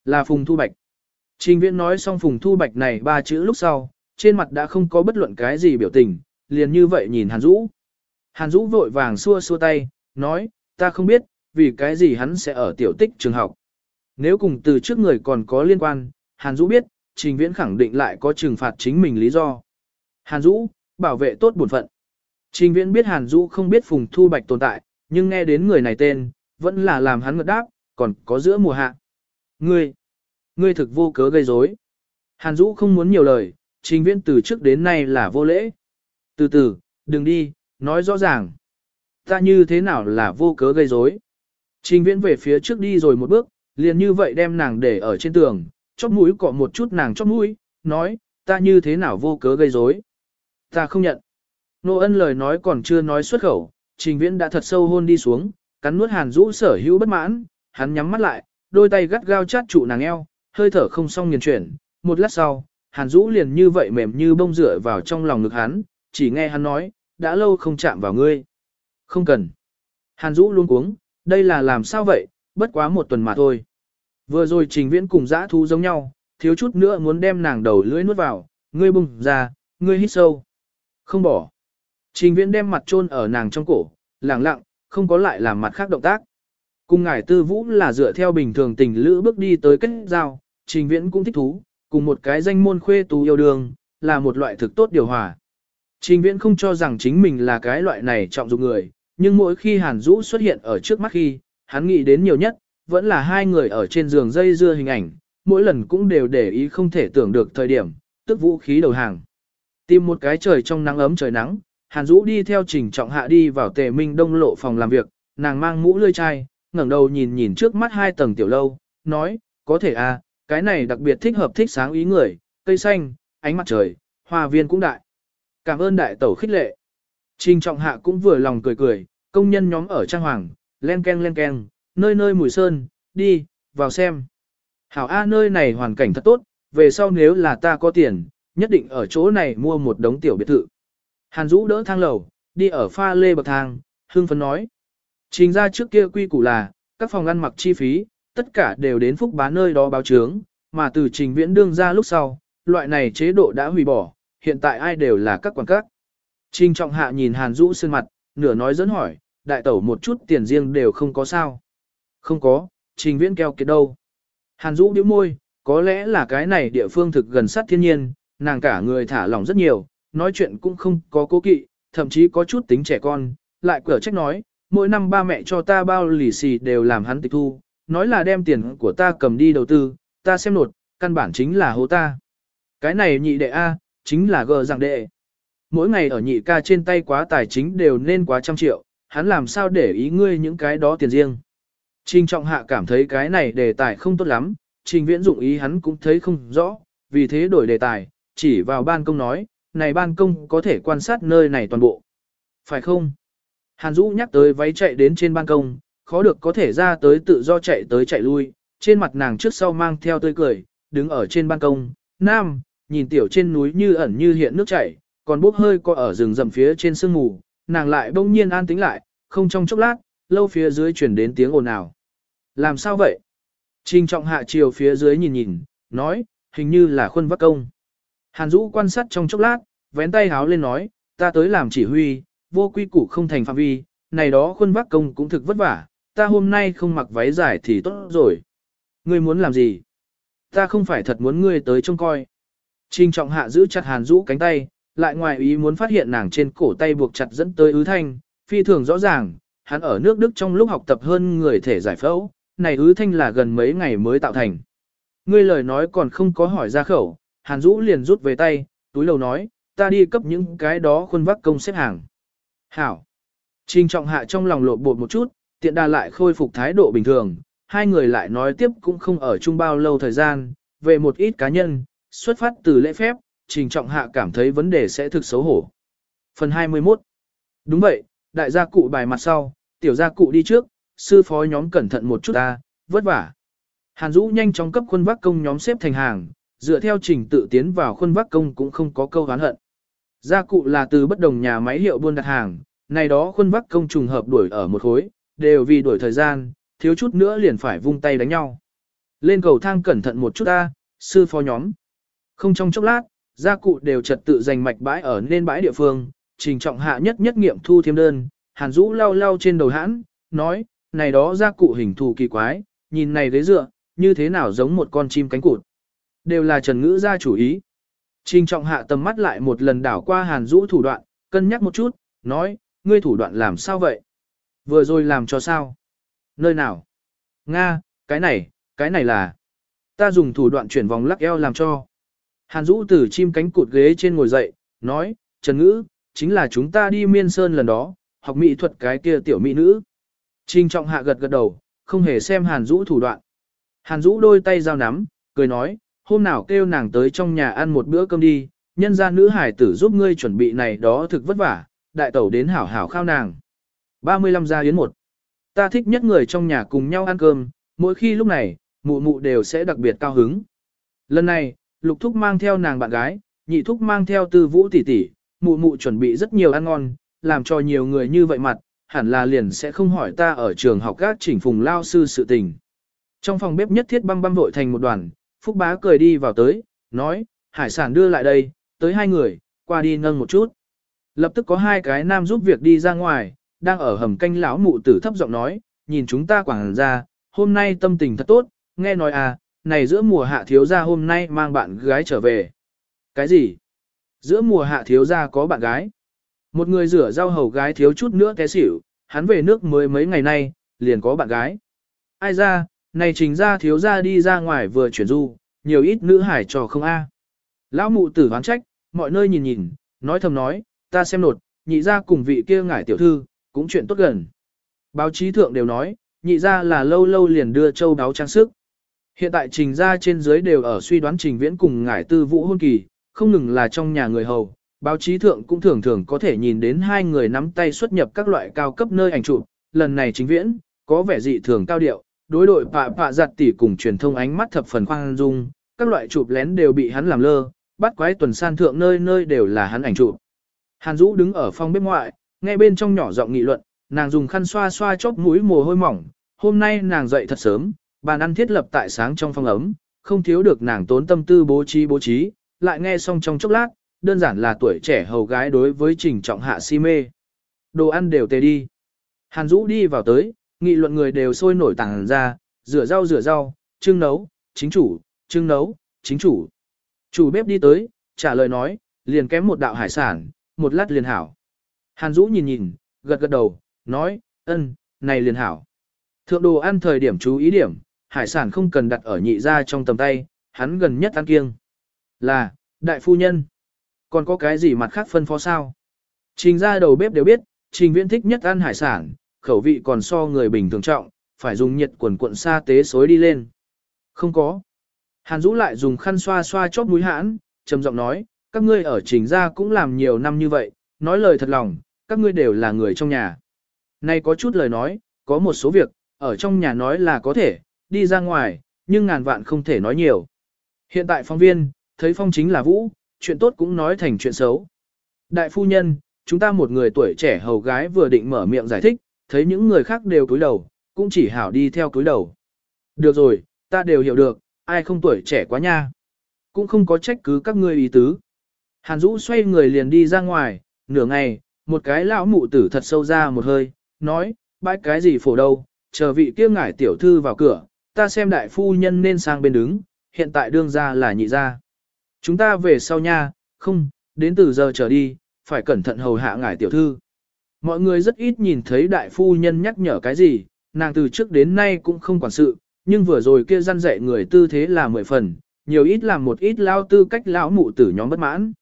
Là Phùng Thu Bạch. Trình viễn nói xong phùng thu bạch này ba chữ lúc sau, trên mặt đã không có bất luận cái gì biểu tình, liền như vậy nhìn Hàn Dũ. Hàn Dũ vội vàng xua xua tay, nói, ta không biết, vì cái gì hắn sẽ ở tiểu tích trường học. Nếu cùng từ trước người còn có liên quan, Hàn Dũ biết, Trình Viễn khẳng định lại có trừng phạt chính mình lý do. Hàn Dũ, bảo vệ tốt bổn phận. Trình Viễn biết Hàn Dũ không biết Phùng Thu Bạch tồn tại, nhưng nghe đến người này tên, vẫn là làm hắn ngật đáp, còn có giữa mùa hạ. Ngươi, ngươi thực vô cớ gây rối. Hàn Dũ không muốn nhiều lời, Trình Viễn từ trước đến nay là vô lễ. Từ từ, đừng đi, nói rõ ràng. Ta như thế nào là vô cớ gây rối? Trình Viễn về phía trước đi rồi một bước, liền như vậy đem nàng để ở trên tường, chóp mũi cọ một chút nàng chóp mũi, nói, ta như thế nào vô cớ gây rối? Ta không nhận. Nô ân lời nói còn chưa nói xuất khẩu, trình viễn đã thật sâu hôn đi xuống, cắn nuốt hàn rũ sở hữu bất mãn, hắn nhắm mắt lại, đôi tay gắt gao chát trụ nàng eo, hơi thở không xong nghiền chuyển, một lát sau, hàn rũ liền như vậy mềm như bông rửa vào trong lòng ngực hắn, chỉ nghe hắn nói, đã lâu không chạm vào ngươi. Không cần. Hàn Dũ luôn cuống, đây là làm sao vậy, bất quá một tuần mà thôi. Vừa rồi trình viễn cùng dã thú giống nhau, thiếu chút nữa muốn đem nàng đầu lưỡi nuốt vào, ngươi bùng ra, ngươi hít sâu. Không bỏ. Trình viễn đem mặt chôn ở nàng trong cổ, lặng lặng, không có lại làm mặt khác động tác. Cùng ngải tư vũ là dựa theo bình thường tình lữ bước đi tới kết giao, trình viễn cũng thích thú, cùng một cái danh môn khuê tú yêu đương, là một loại thực tốt điều hòa. Trình viễn không cho rằng chính mình là cái loại này trọng dụng người, nhưng mỗi khi Hàn Dũ xuất hiện ở trước mắt khi, hắn nghĩ đến nhiều nhất, vẫn là hai người ở trên giường dây dưa hình ảnh, mỗi lần cũng đều để ý không thể tưởng được thời điểm, tức vũ khí đầu hàng. Tìm một cái trời trong nắng ấm trời nắng, Hàn Dũ đi theo trình trọng hạ đi vào tề minh đông lộ phòng làm việc, nàng mang mũ lươi chai, ngẩng đầu nhìn nhìn trước mắt hai tầng tiểu lâu, nói, có thể à, cái này đặc biệt thích hợp thích sáng ý người, cây xanh, ánh mặt trời, hoa viên cũng đại. Cảm ơn đại tẩu khích lệ. Trình trọng hạ cũng vừa lòng cười cười, công nhân nhóm ở trang hoàng, len ken len ken, nơi nơi mùi sơn, đi, vào xem. Hảo A nơi này hoàn cảnh thật tốt, về sau nếu là ta có tiền, nhất định ở chỗ này mua một đống tiểu biệt thự. Hàn Dũ đỡ thang lầu, đi ở pha lê bậc thang, hương phấn nói. Trình ra trước kia quy củ là, các phòng ăn mặc chi phí, tất cả đều đến phúc bán nơi đó báo chướng, mà từ trình viễn đương ra lúc sau, loại này chế độ đã hủy bỏ, hiện tại ai đều là các quan các. Trình trọng hạ nhìn Hàn Dũ sơn mặt, nửa nói dẫn hỏi, đại tẩu một chút tiền riêng đều không có sao. Không có, trình viễn keo kiệt đâu. Hàn Dũ điếu môi, có lẽ là cái này địa phương thực gần sát thiên nhiên, nàng cả người thả lỏng rất nhiều, nói chuyện cũng không có cố kỵ, thậm chí có chút tính trẻ con, lại cửa trách nói, mỗi năm ba mẹ cho ta bao lì xì đều làm hắn tịch thu, nói là đem tiền của ta cầm đi đầu tư, ta xem nột, căn bản chính là hố ta. Cái này nhị đệ A, chính là gờ rằng đệ. Mỗi ngày ở nhị ca trên tay quá tài chính đều nên quá trăm triệu, hắn làm sao để ý ngươi những cái đó tiền riêng. Trình trọng hạ cảm thấy cái này đề tài không tốt lắm, trình viễn dụng ý hắn cũng thấy không rõ, vì thế đổi đề tài, chỉ vào ban công nói, này ban công có thể quan sát nơi này toàn bộ. Phải không? Hàn Dũ nhắc tới váy chạy đến trên ban công, khó được có thể ra tới tự do chạy tới chạy lui, trên mặt nàng trước sau mang theo tươi cười, đứng ở trên ban công, nam, nhìn tiểu trên núi như ẩn như hiện nước chảy, còn bốc hơi có ở rừng rậm phía trên sương mù, nàng lại bỗng nhiên an tĩnh lại, không trong chốc lát, lâu phía dưới chuyển đến tiếng ồn ào. Làm sao vậy? Trình trọng hạ chiều phía dưới nhìn nhìn, nói, hình như là khuân vắc công. Hàn Dũ quan sát trong chốc lát, vén tay háo lên nói, ta tới làm chỉ huy, vô quy củ không thành phạm vi, này đó khuân vác công cũng thực vất vả, ta hôm nay không mặc váy dài thì tốt rồi. Ngươi muốn làm gì? Ta không phải thật muốn ngươi tới trông coi. Trình trọng hạ giữ chặt Hàn Dũ cánh tay, lại ngoài ý muốn phát hiện nàng trên cổ tay buộc chặt dẫn tới ứ thanh, phi thường rõ ràng, hắn ở nước Đức trong lúc học tập hơn người thể giải phẫu, này ứ thanh là gần mấy ngày mới tạo thành. Ngươi lời nói còn không có hỏi ra khẩu, Hàn Dũ liền rút về tay, túi lầu nói, ta đi cấp những cái đó khuôn vác công xếp hàng. Hảo. Trình trọng hạ trong lòng lộ bột một chút, tiện đà lại khôi phục thái độ bình thường, hai người lại nói tiếp cũng không ở chung bao lâu thời gian, về một ít cá nhân, xuất phát từ lễ phép, trình trọng hạ cảm thấy vấn đề sẽ thực xấu hổ. Phần 21 Đúng vậy, đại gia cụ bài mặt sau, tiểu gia cụ đi trước, sư phó nhóm cẩn thận một chút ta, vất vả. Hàn Dũ nhanh chóng cấp khuôn vác công nhóm xếp thành hàng, dựa theo trình tự tiến vào khuôn vác công cũng không có câu hán hận. Gia cụ là từ bất đồng nhà máy hiệu buôn đặt hàng, này đó khuôn vác công trùng hợp đuổi ở một khối, đều vì đuổi thời gian, thiếu chút nữa liền phải vung tay đánh nhau. Lên cầu thang cẩn thận một chút ta, sư phó nhóm. Không trong chốc lát, gia cụ đều trật tự dành mạch bãi ở nên bãi địa phương, trình trọng hạ nhất nhất nghiệm thu thiêm đơn, hàn rũ lau lau trên đầu hãn, nói, này đó gia cụ hình thù kỳ quái, nhìn này ghế dựa, như thế nào giống một con chim cánh cụt. Đều là trần ngữ gia chủ ý. Trình trọng hạ tầm mắt lại một lần đảo qua hàn rũ thủ đoạn, cân nhắc một chút, nói, ngươi thủ đoạn làm sao vậy? Vừa rồi làm cho sao? Nơi nào? Nga, cái này, cái này là... Ta dùng thủ đoạn chuyển vòng lắc eo làm cho. Hàn Dũ từ chim cánh cụt ghế trên ngồi dậy, nói, Trần Ngữ, chính là chúng ta đi miên sơn lần đó, học mỹ thuật cái kia tiểu mỹ nữ. Trình trọng hạ gật gật đầu, không hề xem Hàn Dũ thủ đoạn. Hàn Dũ đôi tay giao nắm, cười nói, hôm nào kêu nàng tới trong nhà ăn một bữa cơm đi, nhân ra nữ hải tử giúp ngươi chuẩn bị này đó thực vất vả, đại tẩu đến hảo hảo khao nàng. 35 gia yến một. Ta thích nhất người trong nhà cùng nhau ăn cơm, mỗi khi lúc này, mụ mụ đều sẽ đặc biệt cao hứng. Lần này, lục thúc mang theo nàng bạn gái, nhị thúc mang theo tư vũ tỷ tỷ, mụ mụ chuẩn bị rất nhiều ăn ngon, làm cho nhiều người như vậy mặt, hẳn là liền sẽ không hỏi ta ở trường học các chỉnh phùng lao sư sự tình. Trong phòng bếp nhất thiết băm băm vội thành một đoàn, Phúc bá cười đi vào tới, nói, hải sản đưa lại đây, tới hai người, qua đi nâng một chút. Lập tức có hai cái nam giúp việc đi ra ngoài, đang ở hầm canh lão mụ tử thấp giọng nói, nhìn chúng ta quảng ra, hôm nay tâm tình thật tốt, nghe nói à, này giữa mùa hạ thiếu gia hôm nay mang bạn gái trở về. Cái gì? Giữa mùa hạ thiếu gia có bạn gái. Một người rửa rau hầu gái thiếu chút nữa té xỉu, hắn về nước mới mấy ngày nay, liền có bạn gái. Ai ra, này trình ra thiếu gia đi ra ngoài vừa chuyển du, nhiều ít nữ hải trò không a. Lão mụ tử ván trách, mọi nơi nhìn nhìn, nói thầm nói, ta xem nột, nhị ra cùng vị kia ngải tiểu thư, cũng chuyện tốt gần. Báo chí thượng đều nói, nhị ra là lâu lâu liền đưa châu đáo trang sức. Hiện tại trình ra trên dưới đều ở suy đoán trình viễn cùng ngải tư vũ hôn kỳ, không ngừng là trong nhà người hầu, báo chí thượng cũng thường thường có thể nhìn đến hai người nắm tay xuất nhập các loại cao cấp nơi ảnh chụp. lần này trình viễn, có vẻ dị thường cao điệu, đối đội pạ pạ giặt tỉ cùng truyền thông ánh mắt thập phần khoan dung, các loại chụp lén đều bị hắn làm lơ, bắt quái tuần san thượng nơi nơi đều là hắn ảnh chụp. Hàn Dũ đứng ở phòng bếp ngoại, nghe bên trong nhỏ giọng nghị luận, nàng dùng khăn xoa xoa chóp mũi mồ hôi mỏng, hôm nay nàng dậy thật sớm, bàn ăn thiết lập tại sáng trong phòng ấm, không thiếu được nàng tốn tâm tư bố trí bố trí, lại nghe xong trong chốc lát, đơn giản là tuổi trẻ hầu gái đối với trình trọng hạ si mê. Đồ ăn đều tề đi. Hàn Dũ đi vào tới, nghị luận người đều sôi nổi tàng ra, rửa rau rửa rau, trưng nấu, chính chủ, trưng nấu, chính chủ. Chủ bếp đi tới, trả lời nói, liền kém một đạo hải sản, một lát liền hảo. Hàn Dũ nhìn nhìn, gật gật đầu, nói, ân, này liền hảo. Thượng đồ ăn thời điểm chú ý điểm, hải sản không cần đặt ở nhị ra trong tầm tay, hắn gần nhất ăn kiêng. Là, đại phu nhân. Còn có cái gì mặt khác phân phó sao? Trình ra đầu bếp đều biết, trình viễn thích nhất ăn hải sản, khẩu vị còn so người bình thường trọng, phải dùng nhiệt quần cuộn sa tế xối đi lên. Không có. Hàn Dũ lại dùng khăn xoa xoa chóp mũi hãn, trầm giọng nói, các ngươi ở trình ra cũng làm nhiều năm như vậy, nói lời thật lòng, các ngươi đều là người trong nhà. Nay có chút lời nói, có một số việc, ở trong nhà nói là có thể, đi ra ngoài, nhưng ngàn vạn không thể nói nhiều. Hiện tại phóng viên, thấy phong chính là vũ, chuyện tốt cũng nói thành chuyện xấu. Đại phu nhân, chúng ta một người tuổi trẻ hầu gái vừa định mở miệng giải thích, thấy những người khác đều cúi đầu, cũng chỉ hảo đi theo cúi đầu. Được rồi, ta đều hiểu được, ai không tuổi trẻ quá nha. Cũng không có trách cứ các ngươi ý tứ. Hàn Dũ xoay người liền đi ra ngoài, nửa ngày, một cái lão mụ tử thật sâu ra một hơi, nói, bãi cái gì phổ đâu, chờ vị kia ngải tiểu thư vào cửa, ta xem đại phu nhân nên sang bên đứng, hiện tại đương ra là nhị ra. Chúng ta về sau nha, không, đến từ giờ trở đi, phải cẩn thận hầu hạ ngải tiểu thư. Mọi người rất ít nhìn thấy đại phu nhân nhắc nhở cái gì, nàng từ trước đến nay cũng không quản sự, nhưng vừa rồi kia răn dạy người tư thế là mười phần, nhiều ít làm một ít lao tư cách lão mụ tử nhóm bất mãn.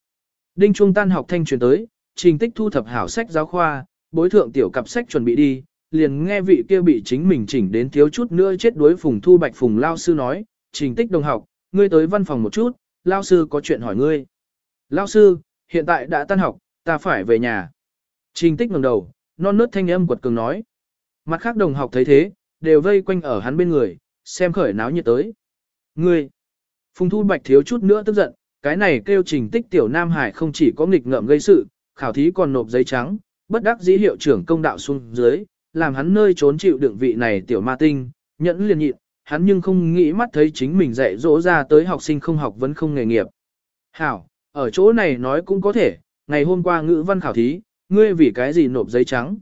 Đinh Trung tan học thanh truyền tới, trình tích thu thập hảo sách giáo khoa, bối thượng tiểu cặp sách chuẩn bị đi, liền nghe vị kia bị chính mình chỉnh đến thiếu chút nữa chết đuối phùng thu bạch phùng lao sư nói, trình tích đồng học, ngươi tới văn phòng một chút, lao sư có chuyện hỏi ngươi. Lao sư, hiện tại đã tan học, ta phải về nhà. Trình tích ngẩng đầu, non nớt thanh âm quật cường nói. Mặt khác đồng học thấy thế, đều vây quanh ở hắn bên người, xem khởi náo nhiệt tới. Ngươi, phùng thu bạch thiếu chút nữa tức giận, cái này kêu trình tích tiểu Nam Hải không chỉ có nghịch ngợm gây sự, khảo thí còn nộp giấy trắng, bất đắc dĩ hiệu trưởng công đạo xuống dưới, làm hắn nơi trốn chịu đựng vị này tiểu ma tinh, nhẫn liền nhịn, hắn nhưng không nghĩ mắt thấy chính mình dạy dỗ ra tới học sinh không học vẫn không nghề nghiệp. Hảo, ở chỗ này nói cũng có thể, ngày hôm qua ngữ văn khảo thí, ngươi vì cái gì nộp giấy trắng?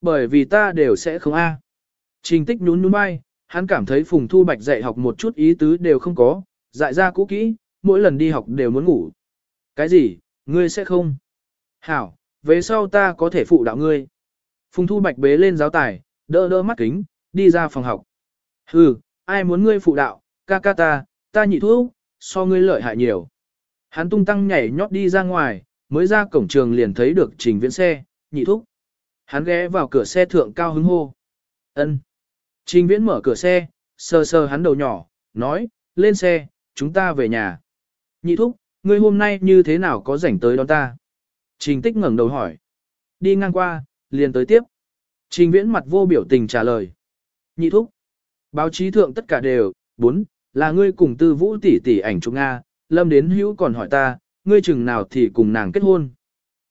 Bởi vì ta đều sẽ không A. Trình tích nhún nhún bay, hắn cảm thấy Phùng Thu Bạch dạy học một chút ý tứ đều không có, dạy ra cũ kỹ, mỗi lần đi học đều muốn ngủ. Cái gì, ngươi sẽ không? Hảo, về sau ta có thể phụ đạo ngươi. Phùng Thu Bạch bế lên giáo tài, đỡ đỡ mắt kính, đi ra phòng học. Hừ, ai muốn ngươi phụ đạo, ca ca ta, ta nhị thuốc, so ngươi lợi hại nhiều. Hắn tung tăng nhảy nhót đi ra ngoài, mới ra cổng trường liền thấy được trình viễn xe, nhị thúc. Hắn ghé vào cửa xe thượng cao hứng hô. ân Trình viễn mở cửa xe, sờ sờ hắn đầu nhỏ, nói, lên xe, chúng ta về nhà. Nhị thúc, ngươi hôm nay như thế nào có rảnh tới đón ta? Trình tích ngẩng đầu hỏi. Đi ngang qua, liền tới tiếp. Trình viễn mặt vô biểu tình trả lời. Nhị thúc. Báo chí thượng tất cả đều, bốn, là ngươi cùng tư vũ tỷ tỷ ảnh chụp Nga, lâm đến hữu còn hỏi ta, ngươi chừng nào thì cùng nàng kết hôn.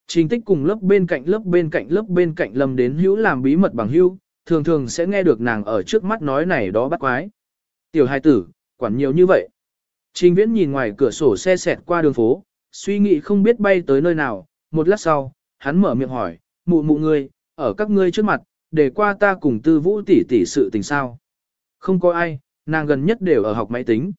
Trình tích cùng lớp bên cạnh lớp bên cạnh lớp bên cạnh lâm đến hữu làm bí mật bằng hữu, thường thường sẽ nghe được nàng ở trước mắt nói này đó bắt quái. Tiểu hai tử, quản nhiều như vậy. Trình viễn nhìn ngoài cửa sổ xe xẹt qua đường phố, suy nghĩ không biết bay tới nơi nào, một lát sau, hắn mở miệng hỏi, mụ mụ ngươi, ở các ngươi trước mặt, để qua ta cùng tư vũ tỷ tỷ sự tình sao. Không có ai, nàng gần nhất đều ở học máy tính.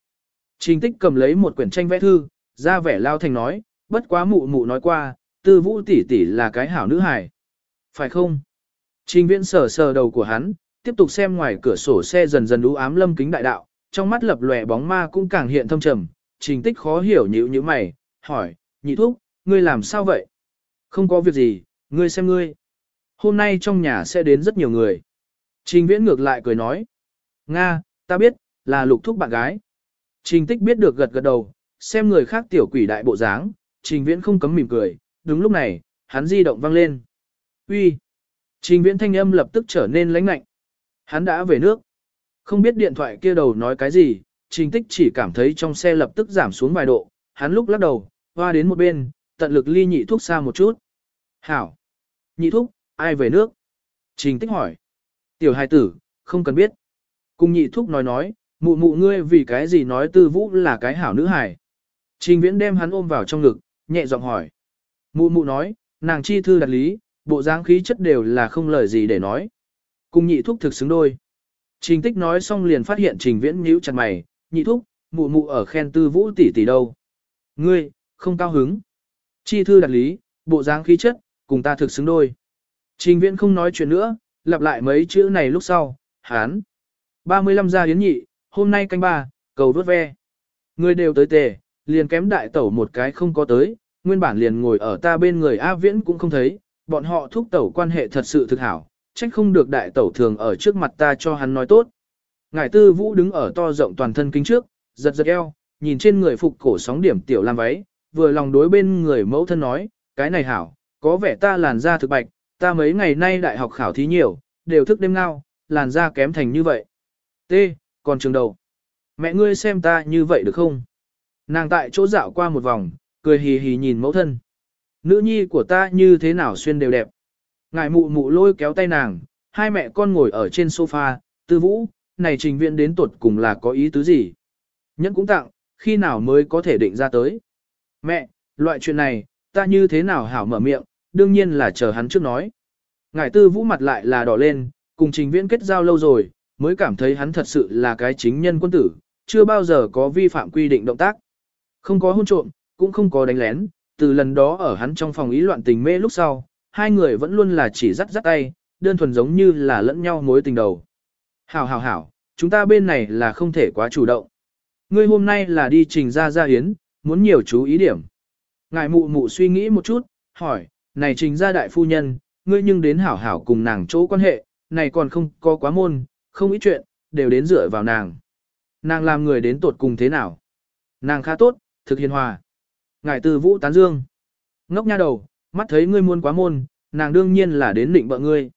Trình tích cầm lấy một quyển tranh vẽ thư, ra vẻ lao thành nói, bất quá mụ mụ nói qua, tư vũ tỷ tỷ là cái hảo nữ hài. Phải không? Trình viễn sờ sờ đầu của hắn, tiếp tục xem ngoài cửa sổ xe dần dần u ám lâm kính đại đạo, trong mắt lập lòe bóng ma cũng càng hiện thâm trầm. Trình tích khó hiểu nhíu như mày, hỏi, nhị thúc, ngươi làm sao vậy? Không có việc gì, ngươi xem ngươi. Hôm nay trong nhà sẽ đến rất nhiều người. Trình viễn ngược lại cười nói. Nga, ta biết, là lục thúc bạn gái. Trình tích biết được gật gật đầu, xem người khác tiểu quỷ đại bộ dáng, trình viễn không cấm mỉm cười, đúng lúc này, hắn di động vang lên. Uy. Trình viễn thanh âm lập tức trở nên lãnh lạnh. Hắn đã về nước. Không biết điện thoại kia đầu nói cái gì, trình tích chỉ cảm thấy trong xe lập tức giảm xuống vài độ, hắn lúc lắc đầu, hoa đến một bên, tận lực ly nhị thuốc xa một chút. Hảo. Nhị thúc, ai về nước? Trình tích hỏi. Tiểu hài tử, không cần biết. Cùng nhị thúc nói nói, mụ mụ ngươi vì cái gì nói tư vũ là cái hảo nữ hài. Trình viễn đem hắn ôm vào trong ngực, nhẹ giọng hỏi. Mụ mụ nói, nàng chi thư đặt lý, bộ dáng khí chất đều là không lời gì để nói. Cùng nhị thúc thực xứng đôi. Trình tích nói xong liền phát hiện trình viễn nhíu chặt mày, nhị thúc, mụ mụ ở khen tư vũ tỷ tỷ đâu. Ngươi, không cao hứng. Chi thư đặt lý, bộ dáng khí chất, cùng ta thực xứng đôi. Trình viễn không nói chuyện nữa, lặp lại mấy chữ này lúc sau, hán. 35 gia hiến nhị, hôm nay canh ba, cầu vớt ve. Người đều tới tề, liền kém đại tẩu một cái không có tới, nguyên bản liền ngồi ở ta bên người A Viễn cũng không thấy, bọn họ thúc tẩu quan hệ thật sự thực hảo, trách không được đại tẩu thường ở trước mặt ta cho hắn nói tốt. Ngải tư vũ đứng ở to rộng toàn thân kính trước, giật giật eo, nhìn trên người phục cổ sóng điểm tiểu làm váy, vừa lòng đối bên người mẫu thân nói, cái này hảo, có vẻ ta làn da thực bạch, ta mấy ngày nay đại học khảo thí nhiều, đều thức đêm ngao, làn da kém thành như vậy. T, còn trường đầu. Mẹ ngươi xem ta như vậy được không? Nàng tại chỗ dạo qua một vòng, cười hì hì nhìn mẫu thân. Nữ nhi của ta như thế nào xuyên đều đẹp. Ngài mụ mụ lôi kéo tay nàng, hai mẹ con ngồi ở trên sofa, tư vũ, này trình viện đến tuột cùng là có ý tứ gì? Nhẫn cũng tặng, khi nào mới có thể định ra tới? Mẹ, loại chuyện này, ta như thế nào hảo mở miệng, đương nhiên là chờ hắn trước nói. Ngải tư vũ mặt lại là đỏ lên, cùng trình viễn kết giao lâu rồi, mới cảm thấy hắn thật sự là cái chính nhân quân tử, chưa bao giờ có vi phạm quy định động tác. Không có hôn trộm, cũng không có đánh lén, từ lần đó ở hắn trong phòng ý loạn tình mê lúc sau, hai người vẫn luôn là chỉ dắt dắt tay, đơn thuần giống như là lẫn nhau mối tình đầu. Hảo hảo hảo, chúng ta bên này là không thể quá chủ động. Ngươi hôm nay là đi trình ra gia hiến, muốn nhiều chú ý điểm. Ngài mụ mụ suy nghĩ một chút, hỏi, này trình gia đại phu nhân, ngươi nhưng đến hảo hảo cùng nàng chỗ quan hệ, này còn không có quá môn, không ít chuyện, đều đến dựa vào nàng. Nàng làm người đến tột cùng thế nào? Nàng khá tốt, thực hiền hòa. Ngài từ vũ tán dương. Ngốc nha đầu, mắt thấy ngươi muôn quá môn, nàng đương nhiên là đến định bợ ngươi.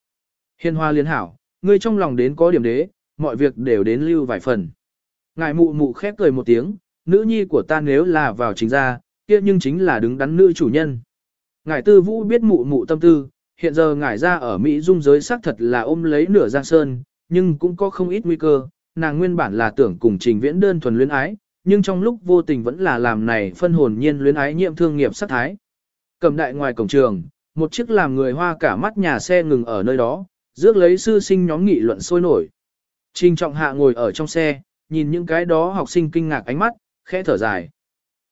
Hiền hòa liên hảo, ngươi trong lòng đến có điểm đế, mọi việc đều đến lưu vài phần. Ngài mụ mụ khép cười một tiếng, nữ nhi của ta nếu là vào chính gia, kia nhưng chính là đứng đắn nữ chủ nhân. Ngài tư vũ biết mụ mụ tâm tư, hiện giờ ngài ra ở Mỹ dung giới xác thật là ôm lấy nửa giang sơn, nhưng cũng có không ít nguy cơ, nàng nguyên bản là tưởng cùng trình viễn đơn thuần luyến ái, nhưng trong lúc vô tình vẫn là làm này phân hồn nhiên luyến ái nhiệm thương nghiệp sát thái. Cầm đại ngoài cổng trường, một chiếc làm người hoa cả mắt nhà xe ngừng ở nơi đó, rước lấy sư sinh nhóm nghị luận sôi nổi. Trình trọng hạ ngồi ở trong xe, nhìn những cái đó học sinh kinh ngạc ánh mắt, khẽ thở dài.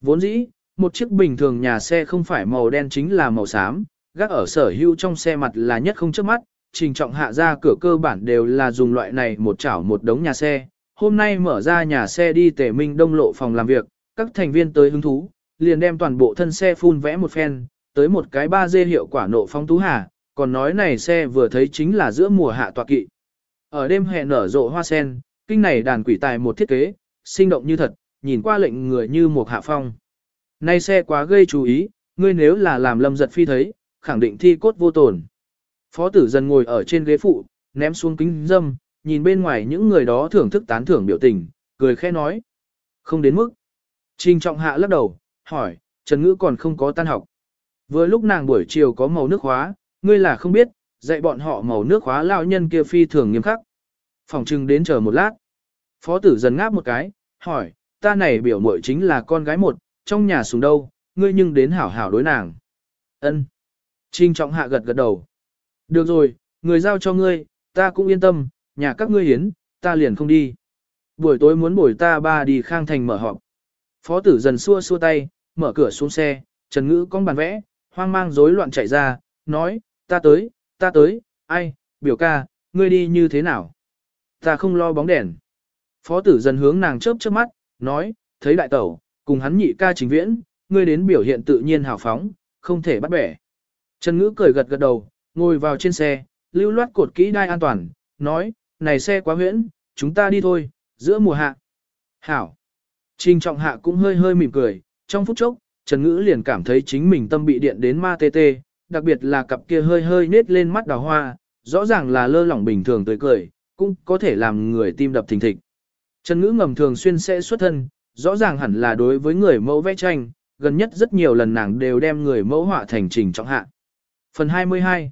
Vốn dĩ, một chiếc bình thường nhà xe không phải màu đen chính là màu xám, gác ở sở hữu trong xe mặt là nhất không trước mắt, trình trọng hạ ra cửa cơ bản đều là dùng loại này một chảo một đống nhà xe. Hôm nay mở ra nhà xe đi tể minh đông lộ phòng làm việc, các thành viên tới hứng thú, liền đem toàn bộ thân xe phun vẽ một phen, tới một cái ba dê hiệu quả nộ phong tú hà, còn nói này xe vừa thấy chính là giữa mùa hạ tọa kỵ. Ở đêm hè nở rộ hoa sen, kinh này đàn quỷ tài một thiết kế, sinh động như thật, nhìn qua lệnh người như một hạ phong. Nay xe quá gây chú ý, ngươi nếu là làm lâm giật phi thấy, khẳng định thi cốt vô tổn. Phó tử dần ngồi ở trên ghế phụ, ném xuống kính dâm, nhìn bên ngoài những người đó thưởng thức tán thưởng biểu tình, cười khẽ nói. Không đến mức. Trình trọng hạ lắc đầu, hỏi, Trần Ngữ còn không có tan học. Vừa lúc nàng buổi chiều có màu nước khóa, ngươi là không biết, dạy bọn họ màu nước khóa lao nhân kia phi thường nghiêm khắc. Phòng trưng đến chờ một lát. Phó tử dần ngáp một cái, hỏi, ta này biểu muội chính là con gái một, trong nhà xuống đâu, ngươi nhưng đến hảo hảo đối nàng. Ân. Trình trọng hạ gật gật đầu. Được rồi, người giao cho ngươi, ta cũng yên tâm, nhà các ngươi hiến, ta liền không đi. Buổi tối muốn buổi ta ba đi khang thành mở họp. Phó tử dần xua xua tay, mở cửa xuống xe, Trần Ngữ con bàn vẽ, hoang mang rối loạn chạy ra, nói, ta tới, ta tới, ai, biểu ca, ngươi đi như thế nào? Ta không lo bóng đèn. Phó tử dần hướng nàng chớp chớp mắt, nói, thấy đại tẩu, cùng hắn nhị ca trình viễn, ngươi đến biểu hiện tự nhiên hào phóng, không thể bắt bẻ. Trần Ngữ cười gật gật đầu, ngồi vào trên xe, lưu loát cột kỹ đai an toàn, nói, này xe quá huyễn, chúng ta đi thôi, giữa mùa hạ. Hảo. Trình trọng hạ cũng hơi hơi mỉm cười, trong phút chốc, Trần Ngữ liền cảm thấy chính mình tâm bị điện đến ma tê tê, đặc biệt là cặp kia hơi hơi nết lên mắt đào hoa, rõ ràng là lơ lỏng bình thường tới cười, cũng có thể làm người tim đập thình thịch. Trần Ngữ ngầm thường xuyên sẽ xuất thân, rõ ràng hẳn là đối với người mẫu vẽ tranh, gần nhất rất nhiều lần nàng đều đem người mẫu họa thành trình trọng hạ. Phần 22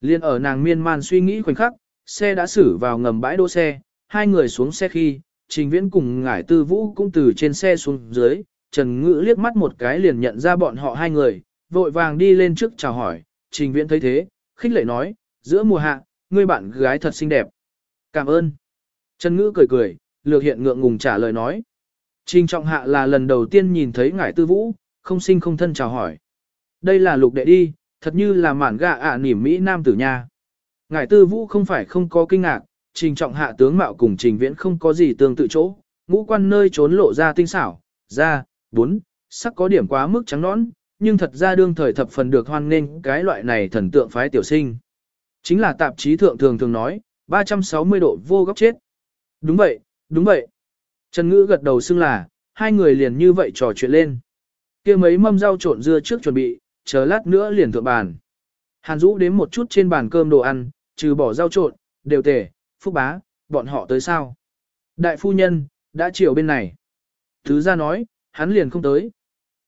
Liên ở nàng miên man suy nghĩ khoảnh khắc, xe đã xử vào ngầm bãi đỗ xe, hai người xuống xe khi, trình viễn cùng ngải tư vũ cũng từ trên xe xuống dưới, Trần Ngữ liếc mắt một cái liền nhận ra bọn họ hai người, vội vàng đi lên trước chào hỏi, trình viễn thấy thế, khích lệ nói, giữa mùa hạ, ngươi bạn gái thật xinh đẹp. Cảm ơn. Trần Ngữ cười cười, lược hiện ngượng ngùng trả lời nói. Trình trọng hạ là lần đầu tiên nhìn thấy ngải tư vũ, không sinh không thân chào hỏi. Đây là lục đệ đi, thật như là mản gạ ạ nỉm Mỹ Nam tử nha. Ngải tư vũ không phải không có kinh ngạc, trình trọng hạ tướng mạo cùng trình viễn không có gì tương tự chỗ, ngũ quan nơi trốn lộ ra tinh xảo, da, bốn, sắc có điểm quá mức trắng nõn, nhưng thật ra đương thời thập phần được hoan nghênh cái loại này thần tượng phái tiểu sinh. Chính là tạp chí thượng thường thường nói, 360 độ vô góc chết. Đúng vậy, đúng vậy. Trần Ngữ gật đầu xưng là, hai người liền như vậy trò chuyện lên. kia mấy mâm rau trộn dưa trước chuẩn bị, chờ lát nữa liền thượng bàn. Hàn Dũ đến một chút trên bàn cơm đồ ăn, trừ bỏ rau trộn, đều tể, phúc bá, bọn họ tới sao. Đại phu nhân, đã chiều bên này. Thứ ra nói, hắn liền không tới.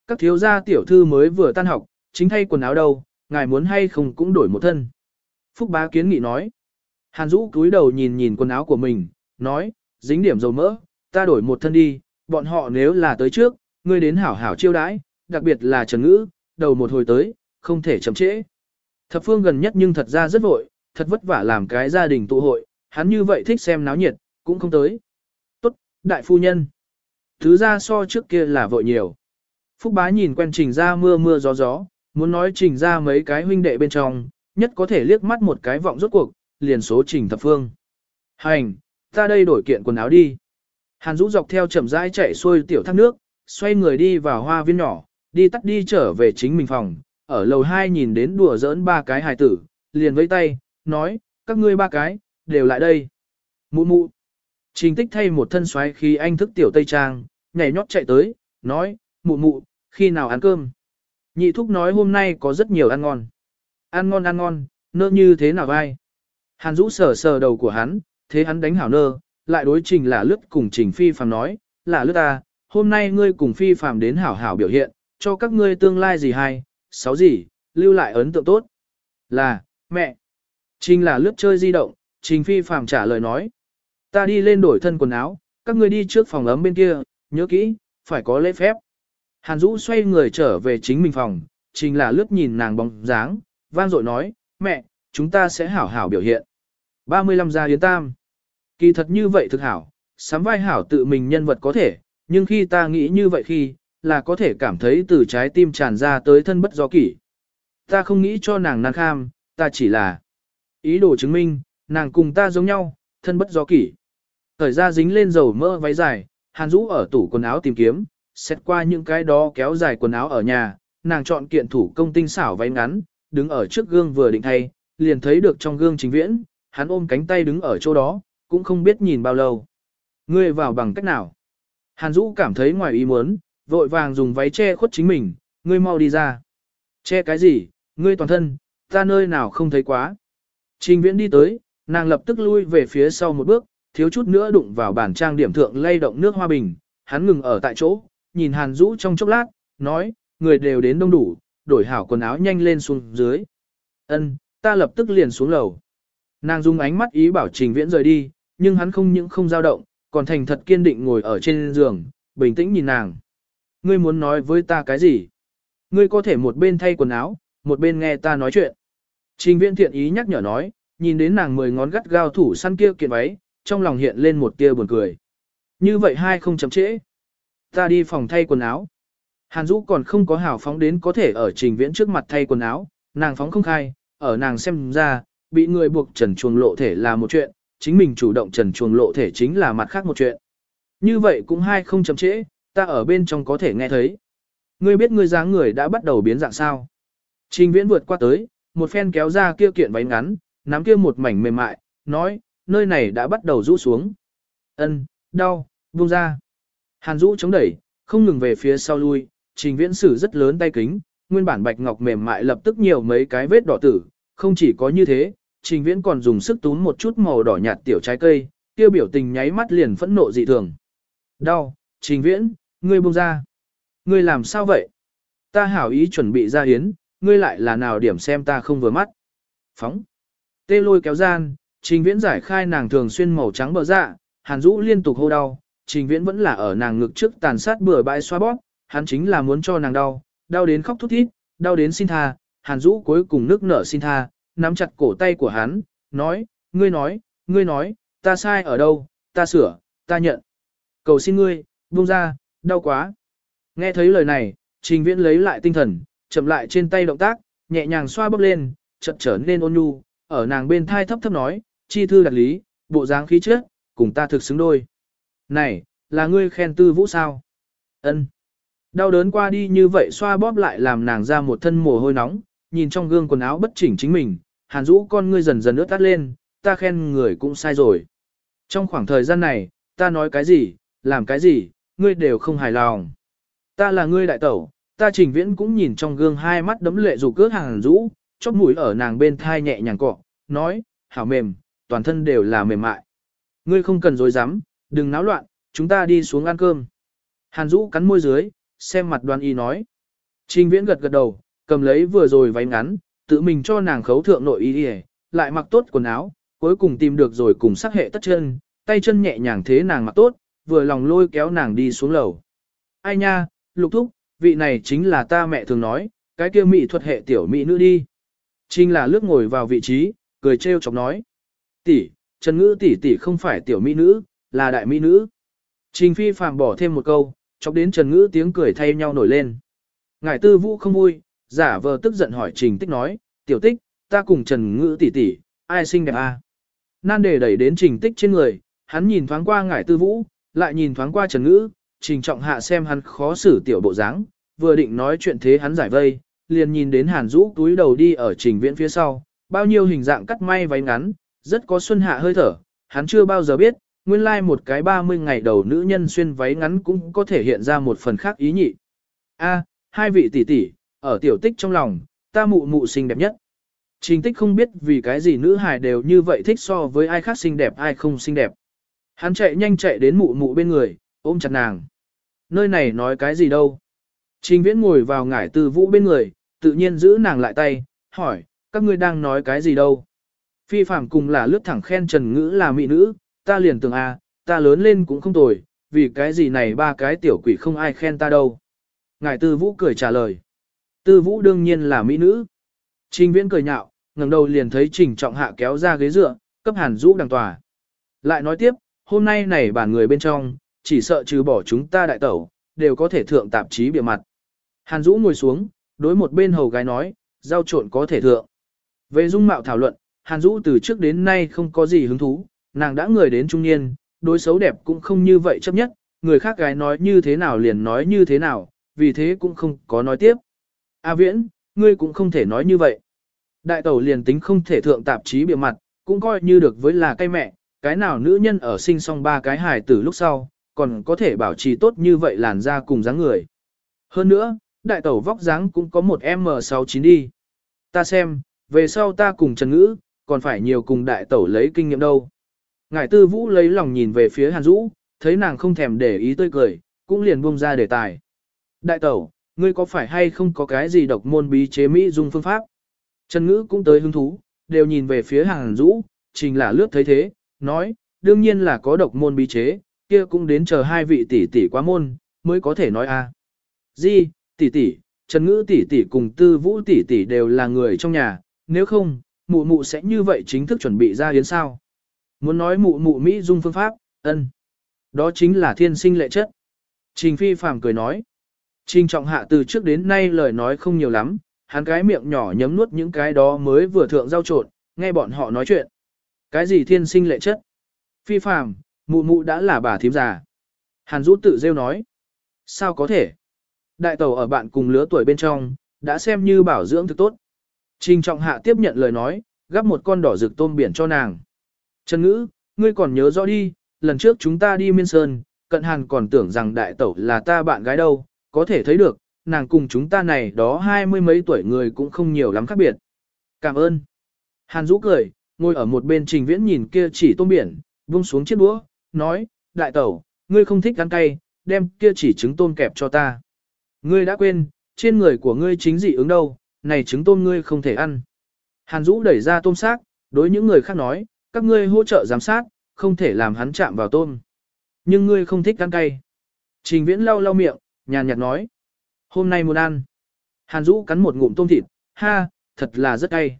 Các thiếu gia tiểu thư mới vừa tan học, chính thay quần áo đâu, ngài muốn hay không cũng đổi một thân. Phúc bá kiến nghị nói. Hàn Dũ cúi đầu nhìn nhìn quần áo của mình, nói, dính điểm dầu mỡ, ta đổi một thân đi, bọn họ nếu là tới trước, ngươi đến hảo hảo chiêu đãi, đặc biệt là Trần Ngữ, đầu một hồi tới, không thể chậm trễ. Thập phương gần nhất nhưng thật ra rất vội, thật vất vả làm cái gia đình tụ hội, hắn như vậy thích xem náo nhiệt, cũng không tới. Tốt, đại phu nhân. Thứ ra so trước kia là vội nhiều. Phúc bá nhìn quen trình ra mưa mưa gió gió, muốn nói trình ra mấy cái huynh đệ bên trong, nhất có thể liếc mắt một cái vọng rốt cuộc, liền số trình thập phương. Hành, ta đây đổi kiện quần áo đi. Hàn Dũ dọc theo chậm rãi chạy xuôi tiểu thác nước, xoay người đi vào hoa viên nhỏ, đi tắt đi trở về chính mình phòng, ở lầu 2 nhìn đến đùa giỡn ba cái hài tử, liền vẫy tay, nói, các ngươi ba cái, đều lại đây. Mụ mụ. Trình tích thay một thân xoáy khi anh thức tiểu tây trang, nhảy nhót chạy tới, nói, mụ mụ, khi nào ăn cơm. Nhị thúc nói hôm nay có rất nhiều ăn ngon. Ăn ngon ăn ngon, nơ như thế nào vai. Hàn Dũ sờ sờ đầu của hắn, thế hắn đánh hảo nơ, lại đối trình là lướt cùng trình phi phàm nói, là lướt ta, à, hôm nay ngươi cùng phi phàm đến hảo hảo biểu hiện, cho các ngươi tương lai gì hay, sáu gì, lưu lại ấn tượng tốt. Là, mẹ. Trình là lướt chơi di động, trình phi phàm trả lời nói. ta đi lên đổi thân quần áo, các ngươi đi trước phòng ấm bên kia, nhớ kỹ, phải có lễ phép. Hàn Dũ xoay người trở về chính mình phòng, trình là lướt nhìn nàng bóng dáng, vang dội nói, mẹ, chúng ta sẽ hảo hảo biểu hiện. 35 gia yến tam. Kỳ thật như vậy thực hảo, sắm vai hảo tự mình nhân vật có thể, nhưng khi ta nghĩ như vậy khi, là có thể cảm thấy từ trái tim tràn ra tới thân bất do kỷ. Ta không nghĩ cho nàng nàng kham, ta chỉ là ý đồ chứng minh, nàng cùng ta giống nhau, thân bất do kỷ. Thời ra dính lên dầu mỡ váy dài, hàn rũ ở tủ quần áo tìm kiếm, xét qua những cái đó kéo dài quần áo ở nhà, nàng chọn kiện thủ công tinh xảo váy ngắn, đứng ở trước gương vừa định thay, liền thấy được trong gương chính viễn, hắn ôm cánh tay đứng ở chỗ đó, cũng không biết nhìn bao lâu. Ngươi vào bằng cách nào? Hàn Dũ cảm thấy ngoài ý muốn, vội vàng dùng váy che khuất chính mình, ngươi mau đi ra. Che cái gì, ngươi toàn thân, ta nơi nào không thấy quá. Trình viễn đi tới, nàng lập tức lui về phía sau một bước, thiếu chút nữa đụng vào bản trang điểm thượng lay động nước hoa bình, hắn ngừng ở tại chỗ, nhìn Hàn Dũ trong chốc lát, nói, người đều đến đông đủ, đổi hảo quần áo nhanh lên xuống dưới. Ân, ta lập tức liền xuống lầu. Nàng dùng ánh mắt ý bảo Trình Viễn rời đi, nhưng hắn không những không dao động, còn thành thật kiên định ngồi ở trên giường, bình tĩnh nhìn nàng. Ngươi muốn nói với ta cái gì? Ngươi có thể một bên thay quần áo, một bên nghe ta nói chuyện. Trình Viễn thiện ý nhắc nhở nói, nhìn đến nàng mười ngón gắt gao thủ săn kia kiện váy, trong lòng hiện lên một tia buồn cười. Như vậy hai không chậm trễ. Ta đi phòng thay quần áo. Hàn Dũ còn không có hảo phóng đến có thể ở trình viễn trước mặt thay quần áo, nàng phóng không khai, ở nàng xem ra, bị người buộc trần chuồng lộ thể là một chuyện, chính mình chủ động trần chuồng lộ thể chính là mặt khác một chuyện. Như vậy cũng hai không chấm trễ, ta ở bên trong có thể nghe thấy. Ngươi biết ngươi dáng người đã bắt đầu biến dạng sao. Trình viễn vượt qua tới, một phen kéo ra kia kiện váy ngắn, nắm kia một mảnh mềm mại, nói, nơi này đã bắt đầu rũ xuống. Ân, đau, buông ra. Hàn rũ chống đẩy, không ngừng về phía sau lui, trình viễn sử rất lớn tay kính, nguyên bản bạch ngọc mềm mại lập tức nhiều mấy cái vết đỏ tử, không chỉ có như thế, trình viễn còn dùng sức túm một chút màu đỏ nhạt tiểu trái cây, tiêu biểu tình nháy mắt liền phẫn nộ dị thường. Đau, trình viễn, ngươi buông ra. Ngươi làm sao vậy? Ta hảo ý chuẩn bị ra hiến, ngươi lại là nào điểm xem ta không vừa mắt. Phóng. Tê lôi kéo gian, trình viễn giải khai nàng thường xuyên màu trắng bờ dạ, hàn rũ liên tục hô đau, trình viễn vẫn là ở nàng ngực trước tàn sát bừa bãi xoa bóp, hắn chính là muốn cho nàng đau, đau đến khóc thút thít, đau đến xin tha, hàn rũ cuối cùng nước nở xin tha, nắm chặt cổ tay của hắn, nói, ngươi nói, ngươi nói, ta sai ở đâu, ta sửa, ta nhận. Cầu xin ngươi, buông ra, đau quá. Nghe thấy lời này, trình viễn lấy lại tinh thần, chậm lại trên tay động tác, nhẹ nhàng xoa bóp lên, chợt trở nên ôn nhu, ở nàng bên thai thấp thấp nói, chi thư đặt lý, bộ dáng khí chất, cùng ta thực xứng đôi. Này, là ngươi khen tư vũ sao? Ân. Đau đớn qua đi như vậy xoa bóp lại làm nàng ra một thân mồ hôi nóng, nhìn trong gương quần áo bất chỉnh chính mình, hàn rũ con ngươi dần dần ướt tắt lên, ta khen người cũng sai rồi. Trong khoảng thời gian này, ta nói cái gì, làm cái gì, ngươi đều không hài lòng. Ta là ngươi đại tẩu, ta trình viễn cũng nhìn trong gương hai mắt đấm lệ dù cước hàn rũ, chóp mũi ở nàng bên thai nhẹ nhàng cọ, nói, hảo mềm, toàn thân đều là mềm mại. Ngươi không cần dối dám, đừng náo loạn, chúng ta đi xuống ăn cơm. Hàn Dũ cắn môi dưới, xem mặt đoan y nói. Trình viễn gật gật đầu, cầm lấy vừa rồi váy ngắn, tự mình cho nàng khấu thượng nội y đi lại mặc tốt quần áo, cuối cùng tìm được rồi cùng sắc hệ tất chân, tay chân nhẹ nhàng thế nàng mặc tốt, vừa lòng lôi kéo nàng đi xuống lầu. Ai nha, lục thúc, vị này chính là ta mẹ thường nói, cái kia mỹ thuật hệ tiểu mỹ nữ đi. trinh là lướt ngồi vào vị trí, cười trêu chọc nói. Tỷ, Trần Ngữ tỷ tỷ không phải tiểu mỹ nữ, là đại mỹ nữ. Trình Phi phàm bỏ thêm một câu, chọc đến Trần Ngữ tiếng cười thay nhau nổi lên. Ngải Tư Vũ không vui, giả vờ tức giận hỏi Trình Tích nói, tiểu tích, ta cùng Trần Ngữ tỷ tỷ, ai xinh đẹp à? Nan đề đẩy đến Trình Tích trên người, hắn nhìn thoáng qua Ngải Tư Vũ, lại nhìn thoáng qua Trần Ngữ, Trình Trọng Hạ xem hắn khó xử tiểu bộ dáng, vừa định nói chuyện thế hắn giải vây, liền nhìn đến Hàn Dũ túi đầu đi ở Trình Viễn phía sau, bao nhiêu hình dạng cắt may váy ngắn, rất có xuân hạ hơi thở, hắn chưa bao giờ biết, nguyên lai like một cái 30 ngày đầu nữ nhân xuyên váy ngắn cũng có thể hiện ra một phần khác ý nhị. A, hai vị tỷ tỷ, ở tiểu tích trong lòng, ta mụ mụ xinh đẹp nhất. Trình tích không biết vì cái gì nữ hài đều như vậy thích so với ai khác xinh đẹp ai không xinh đẹp. Hắn chạy nhanh chạy đến mụ mụ bên người, ôm chặt nàng. Nơi này nói cái gì đâu. Trình viễn ngồi vào ngải từ vũ bên người, tự nhiên giữ nàng lại tay, hỏi, các ngươi đang nói cái gì đâu. Phi phạm cùng là lướt thẳng khen Trần Ngữ là mỹ nữ, ta liền tưởng à ta lớn lên cũng không tồi, vì cái gì này ba cái tiểu quỷ không ai khen ta đâu. ngải tư vũ cười trả lời. Tư vũ đương nhiên là mỹ nữ. Trình viễn cười nhạo, ngẩng đầu liền thấy trình trọng hạ kéo ra ghế dựa, cấp hàn rũ đằng tòa. Lại nói tiếp, hôm nay này bản người bên trong, chỉ sợ trừ bỏ chúng ta đại tẩu, đều có thể thượng tạp chí bìa mặt. Hàn Dũ ngồi xuống, đối một bên hầu gái nói, giao trộn có thể thượng. Về dung mạo thảo luận, Hàn Dũ từ trước đến nay không có gì hứng thú, nàng đã người đến trung niên, đối xấu đẹp cũng không như vậy chấp nhất, người khác gái nói như thế nào liền nói như thế nào, vì thế cũng không có nói tiếp. A Viễn, ngươi cũng không thể nói như vậy. Đại tẩu liền tính không thể thượng tạp chí bịa mặt, cũng coi như được với là cây mẹ, cái nào nữ nhân ở sinh xong ba cái hài tử lúc sau, còn có thể bảo trì tốt như vậy làn da cùng dáng người. Hơn nữa, đại tẩu vóc dáng cũng có một M69 đi. Ta xem, về sau ta cùng Trần Ngữ, còn phải nhiều cùng đại tẩu lấy kinh nghiệm đâu. Ngải tư vũ lấy lòng nhìn về phía Hàn Dũ, thấy nàng không thèm để ý tươi cười, cũng liền buông ra đề tài. Đại tẩu, ngươi có phải hay không có cái gì độc môn bí chế Mỹ dung phương pháp? Trần Ngữ cũng tới hứng thú, đều nhìn về phía Hàn Dũ, trình là lướt thấy thế, nói, đương nhiên là có độc môn bí chế, kia cũng đến chờ hai vị tỷ tỷ quá môn, mới có thể nói a. À. Di, tỷ tỷ, Trần Ngữ tỷ tỷ cùng Tư Vũ tỷ tỷ đều là người trong nhà, nếu không, mụ mụ sẽ như vậy chính thức chuẩn bị ra yến sao. Muốn nói mụ mụ Mỹ dung phương pháp, ân. Đó chính là thiên sinh lệ chất. Trình Phi phàm cười nói. Trình trọng hạ từ trước đến nay lời nói không nhiều lắm, hắn cái miệng nhỏ nhấm nuốt những cái đó mới vừa thượng giao trộn, nghe bọn họ nói chuyện. Cái gì thiên sinh lệ chất? Phi phàm, mụ mụ đã là bà thím già. Hàn Dũ tự rêu nói. Sao có thể? Đại tàu ở bạn cùng lứa tuổi bên trong, đã xem như bảo dưỡng thực tốt. Trình trọng hạ tiếp nhận lời nói, gắp một con đỏ rực tôm biển cho nàng. Trần ngữ, ngươi còn nhớ rõ đi, lần trước chúng ta đi miên sơn, cận hàn còn tưởng rằng đại tẩu là ta bạn gái đâu, có thể thấy được, nàng cùng chúng ta này đó hai mươi mấy tuổi người cũng không nhiều lắm khác biệt. Cảm ơn. Hàn Dũ cười, ngồi ở một bên trình viễn nhìn kia chỉ tôm biển, vung xuống chiếc đũa, nói, đại tẩu, ngươi không thích ăn cay, đem kia chỉ trứng tôm kẹp cho ta. Ngươi đã quên, trên người của ngươi chính dị ứng đâu, này trứng tôm ngươi không thể ăn. Hàn Dũ đẩy ra tôm xác, đối những người khác nói, các ngươi hỗ trợ giám sát, không thể làm hắn chạm vào tôm. Nhưng ngươi không thích ăn cay. Trình viễn lau lau miệng, nhàn nhạt nói. Hôm nay muốn ăn. Hàn Dũ cắn một ngụm tôm thịt, ha, thật là rất cay.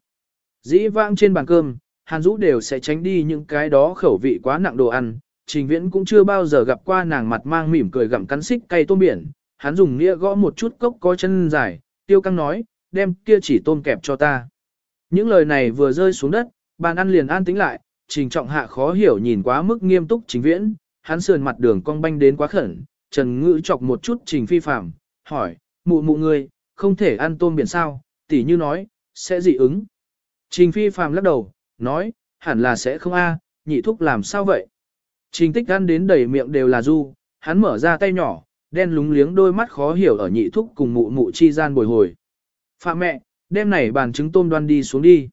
Dĩ vãng trên bàn cơm, Hàn Dũ đều sẽ tránh đi những cái đó khẩu vị quá nặng đồ ăn. Trình Viễn cũng chưa bao giờ gặp qua nàng mặt mang mỉm cười gặm cắn xích cay tôm biển. Hắn dùng nghĩa gõ một chút cốc có chân dài, tiêu căng nói, đem kia chỉ tôm kẹp cho ta. Những lời này vừa rơi xuống đất, bàn ăn liền an tĩnh lại, trình trọng hạ khó hiểu nhìn quá mức nghiêm túc trình viễn, hắn sườn mặt đường cong banh đến quá khẩn, trần ngữ chọc một chút trình phi phạm, hỏi, mụ mụ người, không thể ăn tôm biển sao, tỉ như nói, sẽ dị ứng. Trình phi phạm lắc đầu, nói, hẳn là sẽ không a, nhị thúc làm sao vậy? Trình tích ăn đến đầy miệng đều là du, hắn mở ra tay nhỏ, đen lúng liếng đôi mắt khó hiểu ở nhị thúc cùng mụ mụ chi gian bồi hồi. Phạm mẹ, đêm này bàn trứng tôm đoan đi xuống đi.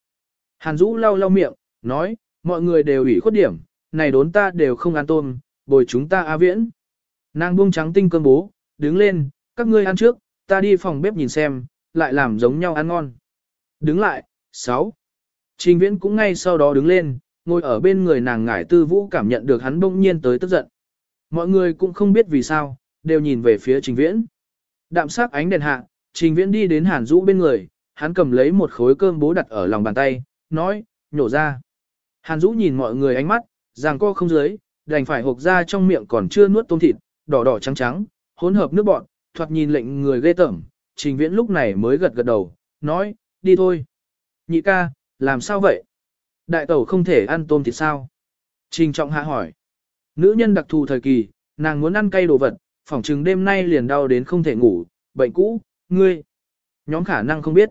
Hàn Dũ lau lau miệng, nói, mọi người đều ủy khuất điểm, này đốn ta đều không ăn tôm, bồi chúng ta a viễn. Nàng buông trắng tinh cơm bố, đứng lên, các ngươi ăn trước, ta đi phòng bếp nhìn xem, lại làm giống nhau ăn ngon. Đứng lại, 6. Trình viễn cũng ngay sau đó đứng lên, ngồi ở bên người nàng ngải tư vũ cảm nhận được hắn bỗng nhiên tới tức giận. Mọi người cũng không biết vì sao, đều nhìn về phía trình viễn. Đạm sắc ánh đèn hạ, trình viễn đi đến hàn Dũ bên người, hắn cầm lấy một khối cơm bố đặt ở lòng bàn tay, nói, nhổ ra. Hàn Dũ nhìn mọi người ánh mắt, ràng co không dưới, đành phải hộp ra trong miệng còn chưa nuốt tôm thịt, đỏ đỏ trắng trắng, hỗn hợp nước bọn, thoạt nhìn lệnh người ghê tởm. Trình Viễn lúc này mới gật gật đầu, nói, đi thôi. Nhị ca, làm sao vậy? Đại tẩu không thể ăn tôm thì sao? Trình Trọng Hạ hỏi. Nữ nhân đặc thù thời kỳ, nàng muốn ăn cay đồ vật, phỏng chừng đêm nay liền đau đến không thể ngủ, bệnh cũ, ngươi. Nhóm khả năng không biết.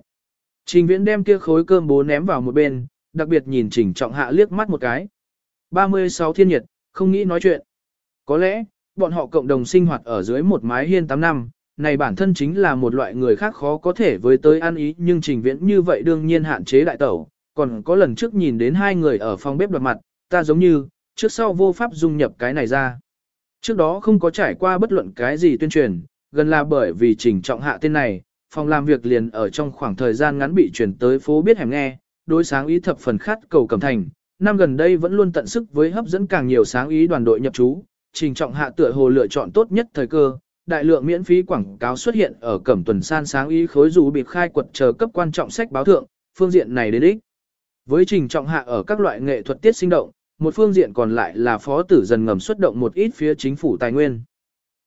Trình Viễn đem kia khối cơm bố ném vào một bên, đặc biệt nhìn Trình Trọng Hạ liếc mắt một cái. 36 thiên nhiệt, không nghĩ nói chuyện. Có lẽ, bọn họ cộng đồng sinh hoạt ở dưới một mái hiên 8 năm, này bản thân chính là một loại người khác khó có thể với tới ăn ý nhưng trình viễn như vậy đương nhiên hạn chế đại tẩu. Còn có lần trước nhìn đến hai người ở phòng bếp đoạt mặt, ta giống như, trước sau vô pháp dung nhập cái này ra. Trước đó không có trải qua bất luận cái gì tuyên truyền, gần là bởi vì trình trọng hạ tên này, phòng làm việc liền ở trong khoảng thời gian ngắn bị chuyển tới phố biết hẻm nghe, đối sáng ý thập phần khát cầu cầm thành, năm gần đây vẫn luôn tận sức với hấp dẫn càng nhiều sáng ý đoàn đội nhập trú, trình trọng hạ tựa hồ lựa chọn tốt nhất thời cơ, đại lượng miễn phí quảng cáo xuất hiện ở cẩm tuần san sáng ý khối dù bị khai quật chờ cấp quan trọng sách báo thượng, phương diện này đến ích. Với trình trọng hạ ở các loại nghệ thuật tiết sinh động, một phương diện còn lại là phó tử dần ngầm xuất động một ít phía chính phủ tài nguyên.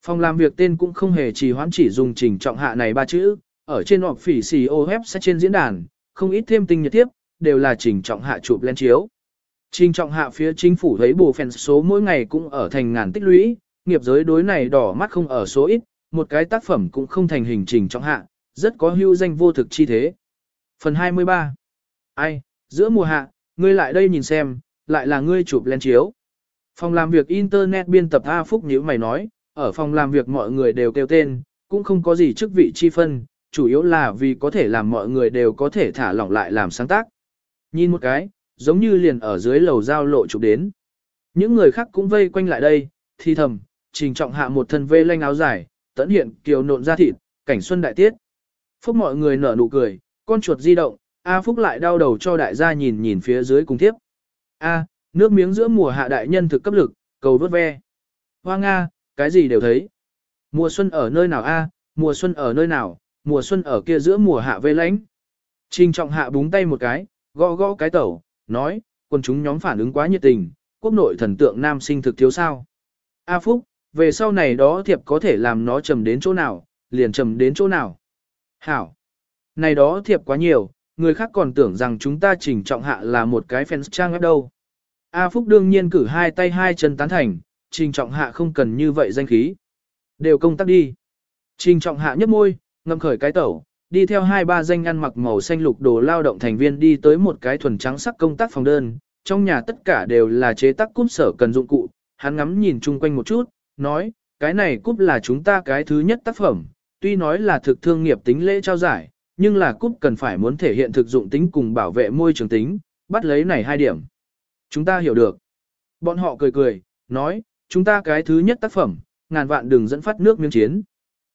Phòng làm việc tên cũng không hề trì hoãn chỉ dùng trình trọng hạ này ba chữ, ở trên họp phỉ xì ô hép trên diễn đàn, không ít thêm tinh nhật tiếp, đều là trình trọng hạ chụp lên chiếu. Trình trọng hạ phía chính phủ thấy bù phèn số mỗi ngày cũng ở thành ngàn tích lũy, nghiệp giới đối này đỏ mắt không ở số ít, một cái tác phẩm cũng không thành hình trình trọng hạ, rất có hưu danh vô thực chi thế. Phần 23 Ai, giữa mùa hạ, ngươi lại đây nhìn xem, lại là ngươi chụp lên chiếu. Phòng làm việc Internet biên tập A Phúc nhữ mày nói, ở phòng làm việc mọi người đều kêu tên, cũng không có gì chức vị chi phân, chủ yếu là vì có thể làm mọi người đều có thể thả lỏng lại làm sáng tác. Nhìn một cái, giống như liền ở dưới lầu giao lộ chụp đến. Những người khác cũng vây quanh lại đây, thì thầm, trình trọng hạ một thân vê lanh áo dài, tẫn hiện kiều nộn ra thịt, cảnh xuân đại tiết. Phúc mọi người nở nụ cười, con chuột di động, A Phúc lại đau đầu cho đại gia nhìn nhìn phía dưới cùng tiếp. A, nước miếng giữa mùa hạ đại nhân thực cấp lực, cầu vớt ve. Hoa Nga, cái gì đều thấy. Mùa xuân ở nơi nào A, mùa xuân ở nơi nào, mùa xuân ở kia giữa mùa hạ vê lánh. Trình trọng hạ búng tay một cái, gõ gõ cái tẩu, nói, quân chúng nhóm phản ứng quá nhiệt tình, quốc nội thần tượng nam sinh thực thiếu sao. A Phúc, về sau này đó thiệp có thể làm nó trầm đến chỗ nào, liền trầm đến chỗ nào. Hảo, này đó thiệp quá nhiều, người khác còn tưởng rằng chúng ta trình trọng hạ là một cái fans trang web đâu. A Phúc đương nhiên cử hai tay hai chân tán thành, trình trọng hạ không cần như vậy danh khí. Đều công tác đi. Trình trọng hạ nhấp môi, ngâm khởi cái tẩu, đi theo hai ba danh ăn mặc màu xanh lục đồ lao động thành viên đi tới một cái thuần trắng sắc công tác phòng đơn, trong nhà tất cả đều là chế tác cúp sở cần dụng cụ, hắn ngắm nhìn chung quanh một chút, nói, cái này cúp là chúng ta cái thứ nhất tác phẩm, tuy nói là thực thương nghiệp tính lễ trao giải, nhưng là cúp cần phải muốn thể hiện thực dụng tính cùng bảo vệ môi trường tính, bắt lấy này hai điểm. Chúng ta hiểu được. Bọn họ cười cười, nói, chúng ta cái thứ nhất tác phẩm, ngàn vạn đừng dẫn phát nước miếng chiến.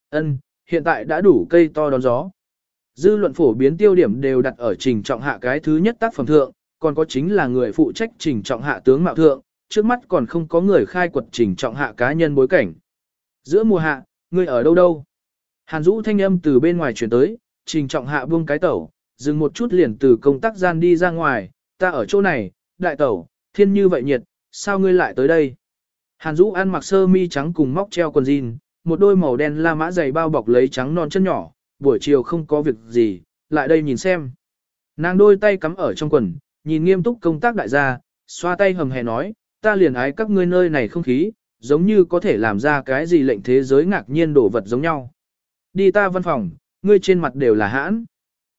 Ân, hiện tại đã đủ cây to đón gió. Dư luận phổ biến tiêu điểm đều đặt ở trình trọng hạ cái thứ nhất tác phẩm thượng, còn có chính là người phụ trách trình trọng hạ tướng mạo thượng, trước mắt còn không có người khai quật trình trọng hạ cá nhân bối cảnh. Giữa mùa hạ, người ở đâu đâu? Hàn Dũ thanh âm từ bên ngoài chuyển tới, trình trọng hạ buông cái tẩu, dừng một chút liền từ công tác gian đi ra ngoài, ta ở chỗ này, đại tẩu, thiên như vậy nhiệt, sao ngươi lại tới đây? Hàn Dũ ăn mặc sơ mi trắng cùng móc treo quần jean, một đôi màu đen la mã dày bao bọc lấy trắng non chân nhỏ, buổi chiều không có việc gì, lại đây nhìn xem. Nàng đôi tay cắm ở trong quần, nhìn nghiêm túc công tác đại gia, xoa tay hầm hè nói, ta liền ái các ngươi nơi này không khí, giống như có thể làm ra cái gì lệnh thế giới ngạc nhiên đổ vật giống nhau. Đi ta văn phòng, ngươi trên mặt đều là hãn.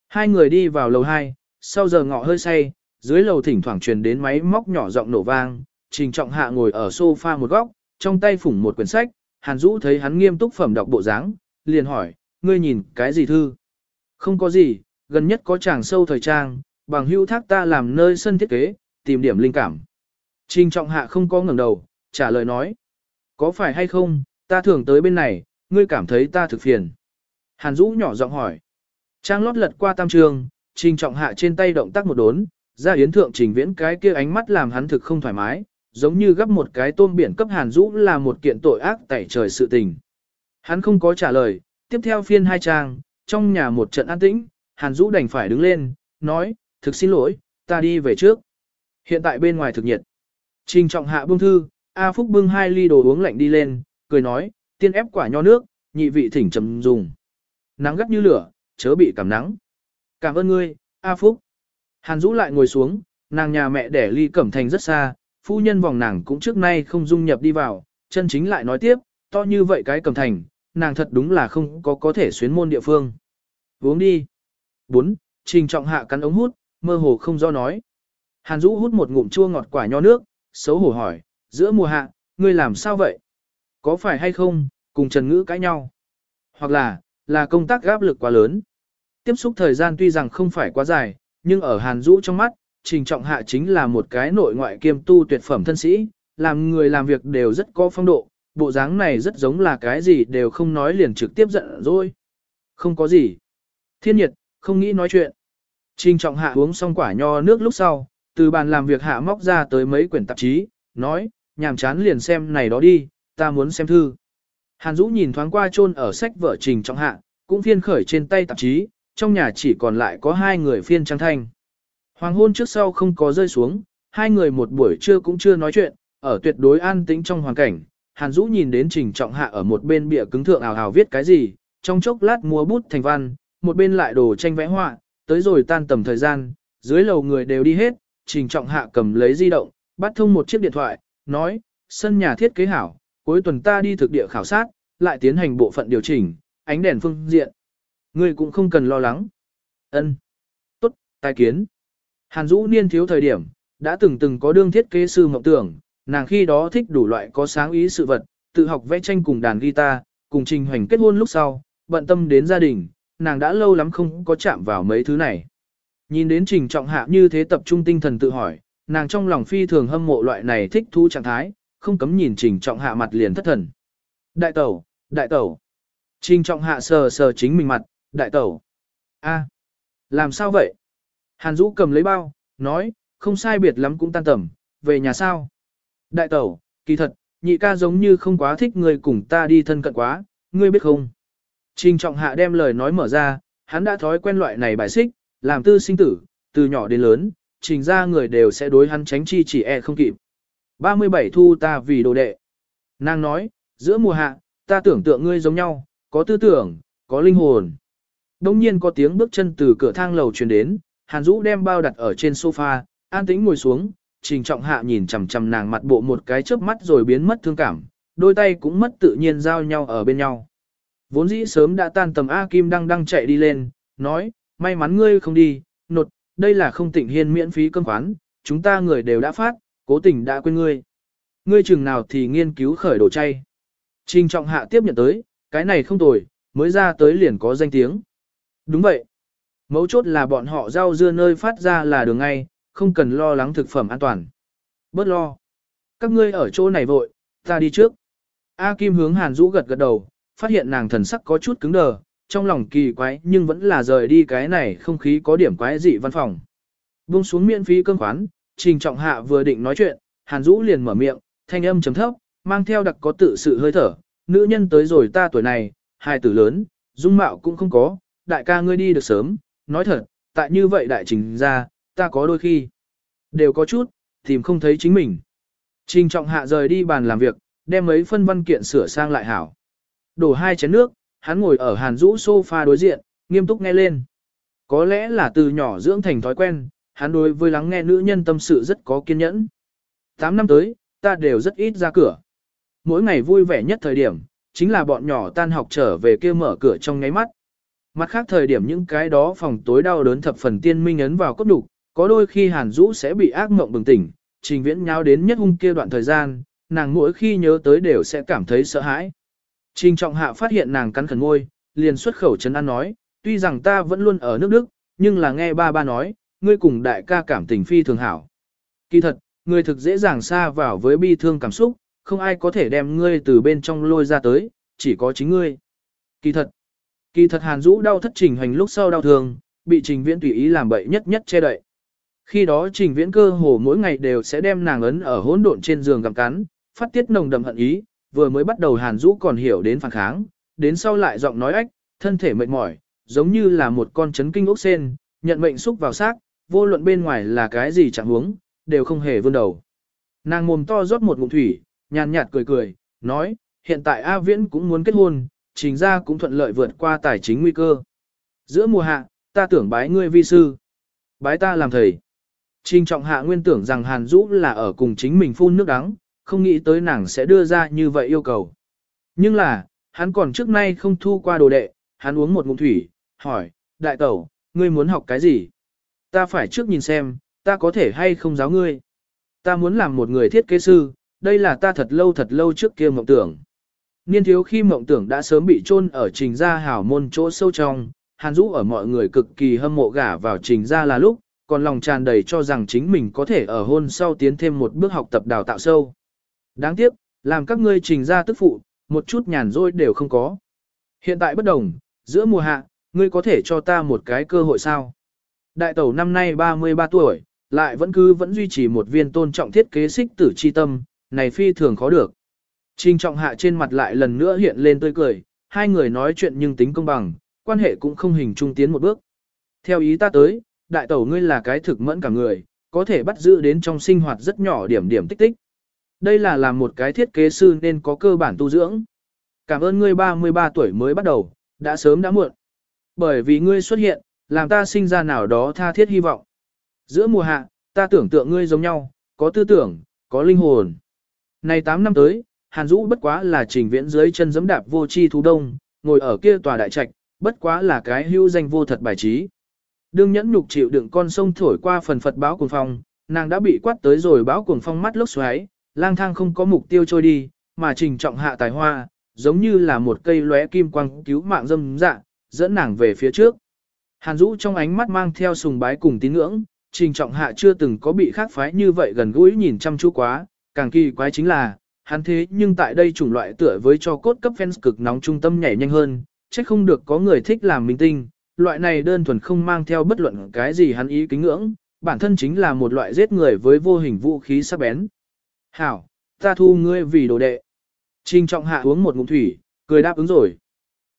Hai người đi vào lầu 2, sau giờ ngọ hơi say, dưới lầu thỉnh thoảng truyền đến máy móc nhỏ giọng nổ vang, trình trọng hạ ngồi ở sofa một góc, trong tay phủng một quyển sách, Hàn Dũ thấy hắn nghiêm túc phẩm đọc bộ dáng, liền hỏi, ngươi nhìn cái gì thư? Không có gì, gần nhất có chàng sâu thời trang, bằng hữu thác ta làm nơi sân thiết kế, tìm điểm linh cảm. Trình trọng hạ không có ngẩng đầu, trả lời nói. Có phải hay không, ta thường tới bên này, ngươi cảm thấy ta thực phiền. Hàn Dũ nhỏ giọng hỏi. Trang lót lật qua tam trường, trình trọng hạ trên tay động tác một đốn, ra yến thượng trình viễn cái kia ánh mắt làm hắn thực không thoải mái, giống như gấp một cái tôm biển cấp Hàn Dũ là một kiện tội ác tẩy trời sự tình. Hắn không có trả lời, tiếp theo phiên hai trang, trong nhà một trận an tĩnh, Hàn Dũ đành phải đứng lên, nói, thực xin lỗi, ta đi về trước. Hiện tại bên ngoài thực nhiệt. Trình trọng hạ bưng thư, A Phúc bưng hai ly đồ uống lạnh đi lên, cười nói, tiên ép quả nho nước, nhị vị thỉnh trầm dùng. Nắng gắt như lửa, chớ bị cảm nắng. Cảm ơn ngươi, A Phúc. Hàn Dũ lại ngồi xuống, nàng nhà mẹ đẻ ly cẩm thành rất xa, phu nhân vòng nàng cũng trước nay không dung nhập đi vào, chân chính lại nói tiếp, to như vậy cái cẩm thành, nàng thật đúng là không có có thể xuyến môn địa phương. Uống đi. 4. Trình trọng hạ cắn ống hút, mơ hồ không do nói. Hàn Dũ hút một ngụm chua ngọt quả nho nước, xấu hổ hỏi, giữa mùa hạ, ngươi làm sao vậy? Có phải hay không, cùng Trần Ngữ cãi nhau? Hoặc là, là công tác gáp lực quá lớn. Tiếp xúc thời gian tuy rằng không phải quá dài, nhưng ở Hàn Dũ trong mắt, Trình Trọng Hạ chính là một cái nội ngoại kiêm tu tuyệt phẩm thân sĩ, làm người làm việc đều rất có phong độ, bộ dáng này rất giống là cái gì đều không nói liền trực tiếp giận rồi. Không có gì. Thiên nhiệt, không nghĩ nói chuyện. Trình trọng hạ uống xong quả nho nước lúc sau, từ bàn làm việc hạ móc ra tới mấy quyển tạp chí, nói, nhàm chán liền xem này đó đi, ta muốn xem thư. Hàn Dũ nhìn thoáng qua chôn ở sách vở trình trọng hạ, cũng phiên khởi trên tay tạp chí, trong nhà chỉ còn lại có hai người phiên trang thanh. Hoàng hôn trước sau không có rơi xuống, hai người một buổi trưa cũng chưa nói chuyện, ở tuyệt đối an tĩnh trong hoàn cảnh. Hàn Dũ nhìn đến Trình Trọng Hạ ở một bên bìa cứng thượng ảo ảo viết cái gì, trong chốc lát mua bút thành văn, một bên lại đồ tranh vẽ họa, tới rồi tan tầm thời gian, dưới lầu người đều đi hết, Trình Trọng Hạ cầm lấy di động, bắt thông một chiếc điện thoại, nói, sân nhà thiết kế hảo, cuối tuần ta đi thực địa khảo sát, lại tiến hành bộ phận điều chỉnh, ánh đèn phương diện. Ngươi cũng không cần lo lắng. Ân, Tốt, tài kiến. Hàn Dũ niên thiếu thời điểm, đã từng từng có đương thiết kế sư mộng tưởng, nàng khi đó thích đủ loại có sáng ý sự vật, tự học vẽ tranh cùng đàn guitar, cùng trình hoành kết hôn lúc sau, bận tâm đến gia đình, nàng đã lâu lắm không có chạm vào mấy thứ này. Nhìn đến trình trọng hạ như thế tập trung tinh thần tự hỏi, nàng trong lòng phi thường hâm mộ loại này thích thú trạng thái, không cấm nhìn trình trọng hạ mặt liền thất thần. Đại tẩu, đại tẩu. Trình trọng hạ sờ sờ chính mình mặt, đại tẩu. a làm sao vậy? Hàn Dũ cầm lấy bao, nói, không sai biệt lắm cũng tan tầm, về nhà sao? Đại tẩu, kỳ thật, nhị ca giống như không quá thích người cùng ta đi thân cận quá, ngươi biết không? Trình trọng hạ đem lời nói mở ra, hắn đã thói quen loại này bài xích, làm tư sinh tử, từ nhỏ đến lớn, trình ra người đều sẽ đối hắn tránh chi chỉ e không kịp. 37 thu ta vì đồ đệ. Nàng nói, giữa mùa hạ, ta tưởng tượng ngươi giống nhau, có tư tưởng, có linh hồn. Đông nhiên có tiếng bước chân từ cửa thang lầu truyền đến, Hàn Dũ đem bao đặt ở trên sofa, an tĩnh ngồi xuống, trình trọng hạ nhìn chằm chằm nàng mặt bộ một cái chớp mắt rồi biến mất thương cảm, đôi tay cũng mất tự nhiên giao nhau ở bên nhau. Vốn dĩ sớm đã tan tầm A Kim đang đang chạy đi lên, nói, may mắn ngươi không đi, nột, đây là không tỉnh hiên miễn phí cơm khoán, chúng ta người đều đã phát, cố tình đã quên ngươi. Ngươi chừng nào thì nghiên cứu khởi đồ chay. Trình trọng hạ tiếp nhận tới, cái này không tồi, mới ra tới liền có danh tiếng. Đúng vậy. Mấu chốt là bọn họ rau dưa nơi phát ra là đường ngay, không cần lo lắng thực phẩm an toàn. Bớt lo. Các ngươi ở chỗ này vội, ta đi trước. A Kim hướng Hàn Dũ gật gật đầu, phát hiện nàng thần sắc có chút cứng đờ, trong lòng kỳ quái nhưng vẫn là rời đi cái này không khí có điểm quái dị văn phòng. Buông xuống miễn phí cơm khoán, Trình Trọng Hạ vừa định nói chuyện, Hàn Dũ liền mở miệng, thanh âm chấm thấp, mang theo đặc có tự sự hơi thở, nữ nhân tới rồi ta tuổi này, hai tử lớn, dung mạo cũng không có, đại ca ngươi đi được sớm, nói thật, tại như vậy đại trình ra, ta có đôi khi, đều có chút, tìm không thấy chính mình. Trình trọng hạ rời đi bàn làm việc, đem mấy phân văn kiện sửa sang lại hảo. Đổ hai chén nước, hắn ngồi ở hàn rũ sofa đối diện, nghiêm túc nghe lên. Có lẽ là từ nhỏ dưỡng thành thói quen, hắn đối với lắng nghe nữ nhân tâm sự rất có kiên nhẫn. Tám năm tới, ta đều rất ít ra cửa. Mỗi ngày vui vẻ nhất thời điểm, chính là bọn nhỏ tan học trở về kia mở cửa trong ngáy mắt. Mặt khác thời điểm những cái đó phòng tối đau đớn thập phần tiên minh ấn vào cốt đục, có đôi khi Hàn Dũ sẽ bị ác mộng bừng tỉnh, trình viễn nháo đến nhất hung kia đoạn thời gian, nàng mỗi khi nhớ tới đều sẽ cảm thấy sợ hãi. Trình trọng hạ phát hiện nàng cắn khẩn ngôi, liền xuất khẩu chấn an nói, tuy rằng ta vẫn luôn ở nước Đức, nhưng là nghe ba ba nói, ngươi cùng đại ca cảm tình phi thường hảo. Kỳ thật, ngươi thực dễ dàng xa vào với bi thương cảm xúc, không ai có thể đem ngươi từ bên trong lôi ra tới, chỉ có chính ngươi. Kỳ thật, kỳ thật Hàn Dũ đau thất trình hành lúc sau đau thương, bị trình viễn tùy ý làm bậy nhất nhất che đậy. Khi đó trình viễn cơ hồ mỗi ngày đều sẽ đem nàng ấn ở hỗn độn trên giường gặm cắn, phát tiết nồng đậm hận ý, vừa mới bắt đầu Hàn Dũ còn hiểu đến phản kháng, đến sau lại giọng nói ách, thân thể mệt mỏi, giống như là một con chấn kinh ốc sen, nhận mệnh xúc vào xác, vô luận bên ngoài là cái gì chẳng huống, đều không hề vươn đầu. Nàng mồm to rót một ngụm thủy, nhàn nhạt cười cười, nói, hiện tại A Viễn cũng muốn kết hôn, trình ra cũng thuận lợi vượt qua tài chính nguy cơ. Giữa mùa hạ, ta tưởng bái ngươi vi sư. Bái ta làm thầy. Trình trọng hạ nguyên tưởng rằng Hàn Dũ là ở cùng chính mình phun nước đắng, không nghĩ tới nàng sẽ đưa ra như vậy yêu cầu. Nhưng là, hắn còn trước nay không thu qua đồ đệ, hắn uống một ngụm thủy, hỏi, đại tẩu, ngươi muốn học cái gì? Ta phải trước nhìn xem, ta có thể hay không giáo ngươi. Ta muốn làm một người thiết kế sư, đây là ta thật lâu thật lâu trước kia mộng tưởng. Niên thiếu khi mộng tưởng đã sớm bị chôn ở trình gia hảo môn chỗ sâu trong, Hàn Dũ ở mọi người cực kỳ hâm mộ gả vào trình gia là lúc, còn lòng tràn đầy cho rằng chính mình có thể ở hôn sau tiến thêm một bước học tập đào tạo sâu. Đáng tiếc, làm các ngươi trình ra tức phụ, một chút nhàn rỗi đều không có. Hiện tại bất đồng, giữa mùa hạ, ngươi có thể cho ta một cái cơ hội sao? Đại tẩu năm nay 33 tuổi, lại vẫn cứ vẫn duy trì một viên tôn trọng thiết kế xích tử chi tâm, này phi thường khó được. Trình trọng hạ trên mặt lại lần nữa hiện lên tươi cười, hai người nói chuyện nhưng tính công bằng, quan hệ cũng không hình trung tiến một bước. Theo ý ta tới, đại tẩu ngươi là cái thực mẫn cả người, có thể bắt giữ đến trong sinh hoạt rất nhỏ điểm điểm tích tích. Đây là làm một cái thiết kế sư nên có cơ bản tu dưỡng. Cảm ơn ngươi 33 tuổi mới bắt đầu, đã sớm đã muộn. Bởi vì ngươi xuất hiện, làm ta sinh ra nào đó tha thiết hy vọng. Giữa mùa hạ, ta tưởng tượng ngươi giống nhau, có tư tưởng, có linh hồn. Này 8 năm tới, Hàn Dũ bất quá là trình viễn dưới chân giẫm đạp vô chi thú đông, ngồi ở kia tòa đại trạch, bất quá là cái hưu danh vô thật bài trí. Đương nhẫn nhục chịu đựng con sông thổi qua phần phật báo cuồng phong, nàng đã bị quát tới rồi báo cuồng phong mắt lốc xoáy, lang thang không có mục tiêu trôi đi, mà trình trọng hạ tài hoa, giống như là một cây lóe kim quang cứu mạng dâm dạ, dẫn nàng về phía trước. Hàn Dũ trong ánh mắt mang theo sùng bái cùng tín ngưỡng, trình trọng hạ chưa từng có bị khác phái như vậy gần gũi nhìn chăm chú quá, càng kỳ quái chính là, hắn thế nhưng tại đây chủng loại tựa với cho cốt cấp fans cực nóng trung tâm nhảy nhanh hơn, chắc không được có người thích làm minh tinh, loại này đơn thuần không mang theo bất luận cái gì hắn ý kính ngưỡng, bản thân chính là một loại giết người với vô hình vũ khí sắc bén. Hảo, ta thu ngươi vì đồ đệ. Trình trọng hạ uống một ngụm thủy, cười đáp ứng rồi.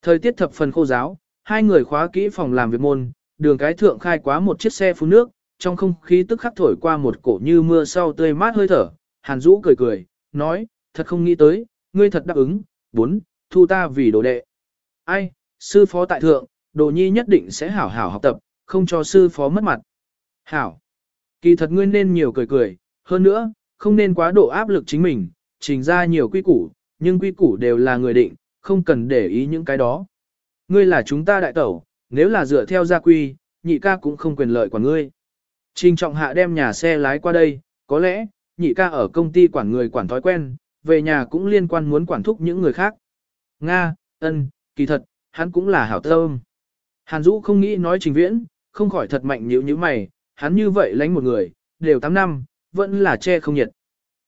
Thời tiết thập phần khô giáo, hai người khóa kỹ phòng làm việc môn, đường cái thượng khai quá một chiếc xe phun nước, trong không khí tức khắc thổi qua một cổ như mưa sau tươi mát hơi thở. Hàn Dũ cười cười, nói, thật không nghĩ tới, ngươi thật đáp ứng, bốn, thu ta vì đồ đệ. Ai, sư phó tại thượng, đồ nhi nhất định sẽ hảo hảo học tập, không cho sư phó mất mặt. Hảo, kỳ thật ngươi nên nhiều cười cười, hơn nữa, không nên quá độ áp lực chính mình, trình ra nhiều quy củ, nhưng quy củ đều là người định, không cần để ý những cái đó. Ngươi là chúng ta đại tẩu, nếu là dựa theo gia quy, nhị ca cũng không quyền lợi của ngươi. Trình trọng hạ đem nhà xe lái qua đây, có lẽ, nhị ca ở công ty quản người quản thói quen, về nhà cũng liên quan muốn quản thúc những người khác. Nga, ân, kỳ thật, hắn cũng là hảo tâm. Hàn Dũ không nghĩ nói trình viễn, không khỏi thật mạnh nhíu như mày, hắn như vậy lánh một người, đều 8 năm, vẫn là che không nhiệt.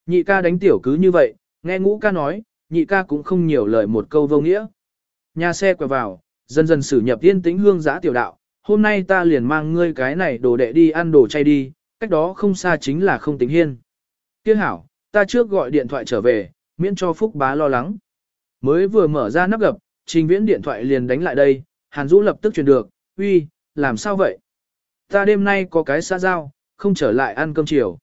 Nhị ca đánh tiểu cứ như vậy, nghe ngũ ca nói, nhị ca cũng không nhiều lời một câu vô nghĩa. Nhà xe quẹo vào, dần dần xử nhập yên tĩnh hương giã tiểu đạo, hôm nay ta liền mang ngươi cái này đồ đệ đi ăn đồ chay đi, cách đó không xa chính là không tính hiên. Kiếc hảo, ta trước gọi điện thoại trở về, miễn cho Phúc bá lo lắng. Mới vừa mở ra nắp gập, trình viễn điện thoại liền đánh lại đây, Hàn Dũ lập tức truyền được, uy, làm sao vậy? Ta đêm nay có cái xa giao, không trở lại ăn cơm chiều.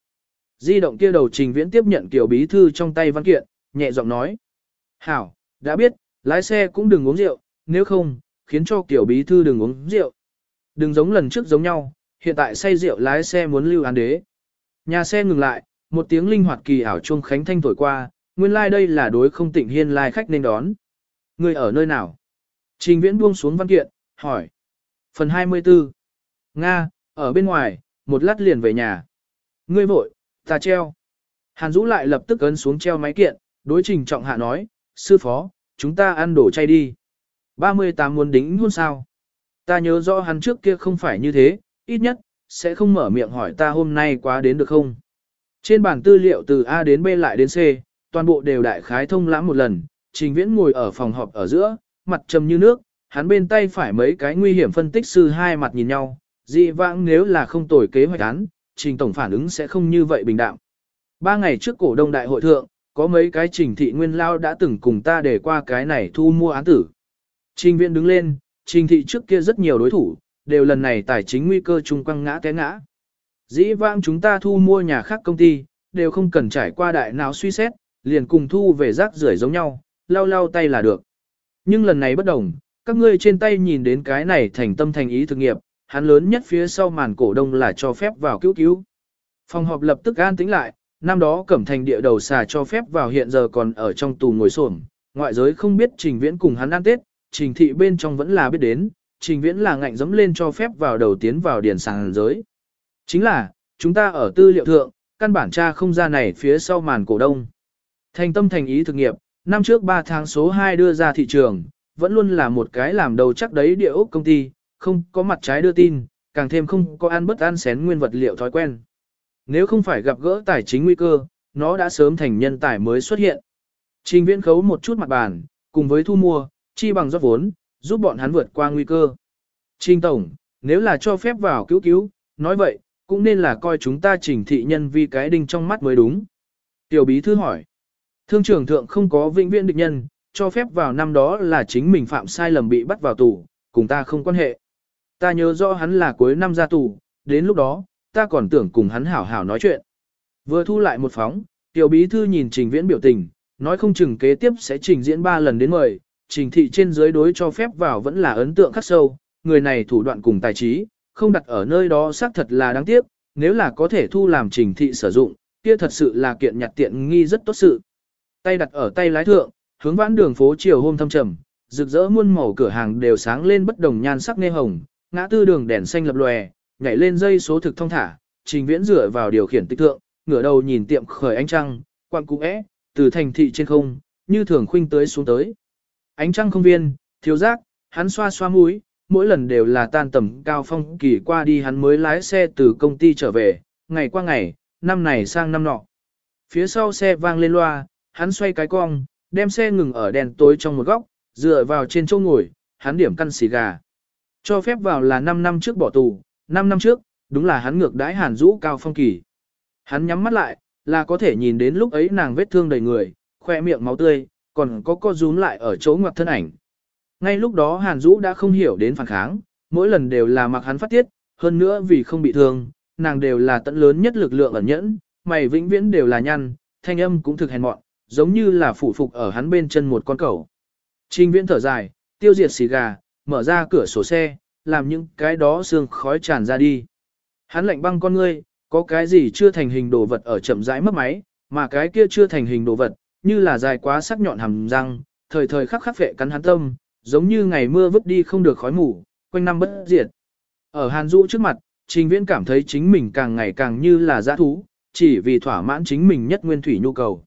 Di động kia đầu trình viễn tiếp nhận kiểu bí thư trong tay văn kiện, nhẹ giọng nói. Hảo, đã biết, lái xe cũng đừng uống rượu, nếu không, khiến cho kiểu bí thư đừng uống rượu. Đừng giống lần trước giống nhau, hiện tại say rượu lái xe muốn lưu án đế. Nhà xe ngừng lại, một tiếng linh hoạt kỳ ảo chuông khánh thanh thổi qua, nguyên lai like đây là đối không tỉnh hiên lai like khách nên đón. Người ở nơi nào? Trình viễn buông xuống văn kiện, hỏi. Phần 24. Nga, ở bên ngoài, một lát liền về nhà. Ngươi vội, ta treo. Hàn Dũ lại lập tức ấn xuống treo máy kiện, đối trình trọng hạ nói, sư phó, chúng ta ăn đổ chay đi. 38 muốn đính luôn sao? Ta nhớ rõ hắn trước kia không phải như thế, ít nhất, sẽ không mở miệng hỏi ta hôm nay quá đến được không? Trên bản tư liệu từ A đến B lại đến C, toàn bộ đều đại khái thông lãm một lần, trình viễn ngồi ở phòng họp ở giữa, mặt trầm như nước, hắn bên tay phải mấy cái nguy hiểm phân tích sư hai mặt nhìn nhau, dị vãng nếu là không tồi kế hoạch án, trình tổng phản ứng sẽ không như vậy bình đạm. Ba ngày trước cổ đông đại hội thượng, có mấy cái trình thị nguyên lao đã từng cùng ta để qua cái này thu mua án tử. Trình viện đứng lên, trình thị trước kia rất nhiều đối thủ, đều lần này tài chính nguy cơ chung quăng ngã té ngã. Dĩ vãng chúng ta thu mua nhà khác công ty, đều không cần trải qua đại nào suy xét, liền cùng thu về rác rưởi giống nhau, lau lau tay là được. Nhưng lần này bất đồng, các ngươi trên tay nhìn đến cái này thành tâm thành ý thực nghiệp, hắn lớn nhất phía sau màn cổ đông là cho phép vào cứu cứu. Phòng họp lập tức an tĩnh lại, năm đó cẩm thành địa đầu xà cho phép vào hiện giờ còn ở trong tù ngồi xổm ngoại giới không biết trình viễn cùng hắn ăn tết, trình thị bên trong vẫn là biết đến, trình viễn là ngạnh dẫm lên cho phép vào đầu tiến vào điển sàng giới. Chính là, chúng ta ở tư liệu thượng, căn bản tra không ra này phía sau màn cổ đông. Thành tâm thành ý thực nghiệp, năm trước 3 tháng số 2 đưa ra thị trường, vẫn luôn là một cái làm đầu chắc đấy địa ốc công ty, không có mặt trái đưa tin, càng thêm không có ăn bất ăn xén nguyên vật liệu thói quen. Nếu không phải gặp gỡ tài chính nguy cơ, nó đã sớm thành nhân tài mới xuất hiện. Trình viễn khấu một chút mặt bàn, cùng với thu mua, chi bằng rót vốn, giúp bọn hắn vượt qua nguy cơ. Trình Tổng, nếu là cho phép vào cứu cứu, nói vậy, cũng nên là coi chúng ta trình thị nhân vi cái đinh trong mắt mới đúng. Tiểu bí thư hỏi, thương trưởng thượng không có vĩnh viễn địch nhân, cho phép vào năm đó là chính mình phạm sai lầm bị bắt vào tù, cùng ta không quan hệ. Ta nhớ rõ hắn là cuối năm ra tù, đến lúc đó, ta còn tưởng cùng hắn hảo hảo nói chuyện. Vừa thu lại một phóng, tiểu bí thư nhìn trình viễn biểu tình, nói không chừng kế tiếp sẽ trình diễn ba lần đến mời, trình thị trên dưới đối cho phép vào vẫn là ấn tượng khắc sâu, người này thủ đoạn cùng tài trí, không đặt ở nơi đó xác thật là đáng tiếc, nếu là có thể thu làm trình thị sử dụng, kia thật sự là kiện nhặt tiện nghi rất tốt sự. Tay đặt ở tay lái thượng, hướng vãn đường phố chiều hôm thâm trầm, rực rỡ muôn màu cửa hàng đều sáng lên bất đồng nhan sắc nghe hồng, ngã tư đường đèn xanh lập lòe, nhảy lên dây số thực thông thả, trình viễn dựa vào điều khiển tích thượng, ngửa đầu nhìn tiệm khởi ánh trăng, quan cũ é, từ thành thị trên không, như thường khuynh tới xuống tới. Ánh trăng không viên, thiếu giác, hắn xoa xoa mũi, mỗi lần đều là tan tầm cao phong kỳ qua đi hắn mới lái xe từ công ty trở về, ngày qua ngày, năm này sang năm nọ. Phía sau xe vang lên loa, hắn xoay cái cong, đem xe ngừng ở đèn tối trong một góc, dựa vào trên chỗ ngồi, hắn điểm căn xì gà. Cho phép vào là 5 năm trước bỏ tù, 5 năm trước, đúng là hắn ngược đãi hàn Dũ cao phong kỳ. Hắn nhắm mắt lại, là có thể nhìn đến lúc ấy nàng vết thương đầy người, khoe miệng máu tươi, còn có co rúm lại ở chỗ ngoặc thân ảnh. Ngay lúc đó Hàn Dũ đã không hiểu đến phản kháng, mỗi lần đều là mặc hắn phát tiết, hơn nữa vì không bị thương, nàng đều là tận lớn nhất lực lượng ẩn nhẫn, mày vĩnh viễn đều là nhăn, thanh âm cũng thực hèn mọn, giống như là phủ phục ở hắn bên chân một con cẩu. Trình viễn thở dài, tiêu diệt xì gà, mở ra cửa sổ xe, làm những cái đó xương khói tràn ra đi. Hắn lạnh băng con ngươi, có cái gì chưa thành hình đồ vật ở chậm rãi mất máy, mà cái kia chưa thành hình đồ vật, như là dài quá sắc nhọn hàm răng, thời thời khắc khắc vệ cắn hắn tâm, giống như ngày mưa vứt đi không được khói mù, quanh năm bất diệt. Ở Hàn Dũ trước mặt, Trình Viễn cảm thấy chính mình càng ngày càng như là dã thú, chỉ vì thỏa mãn chính mình nhất nguyên thủy nhu cầu.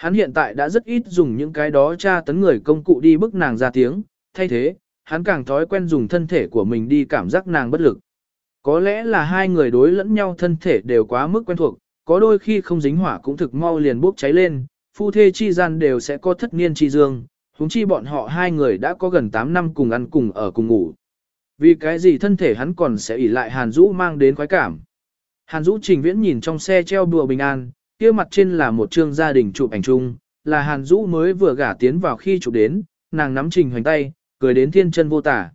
Hắn hiện tại đã rất ít dùng những cái đó tra tấn người công cụ đi bức nàng ra tiếng, thay thế, hắn càng thói quen dùng thân thể của mình đi cảm giác nàng bất lực. Có lẽ là hai người đối lẫn nhau thân thể đều quá mức quen thuộc, có đôi khi không dính hỏa cũng thực mau liền bốc cháy lên, phu thê chi gian đều sẽ có thất niên chi dương, huống chi bọn họ hai người đã có gần 8 năm cùng ăn cùng ở cùng ngủ. Vì cái gì thân thể hắn còn sẽ ỉ lại Hàn Dũ mang đến khoái cảm. Hàn Dũ trình viễn nhìn trong xe treo bùa bình an, kia mặt trên là một chương gia đình chụp ảnh chung, là Hàn Dũ mới vừa gả tiến vào khi chụp đến, nàng nắm trình hoành tay, cười đến thiên chân vô tả.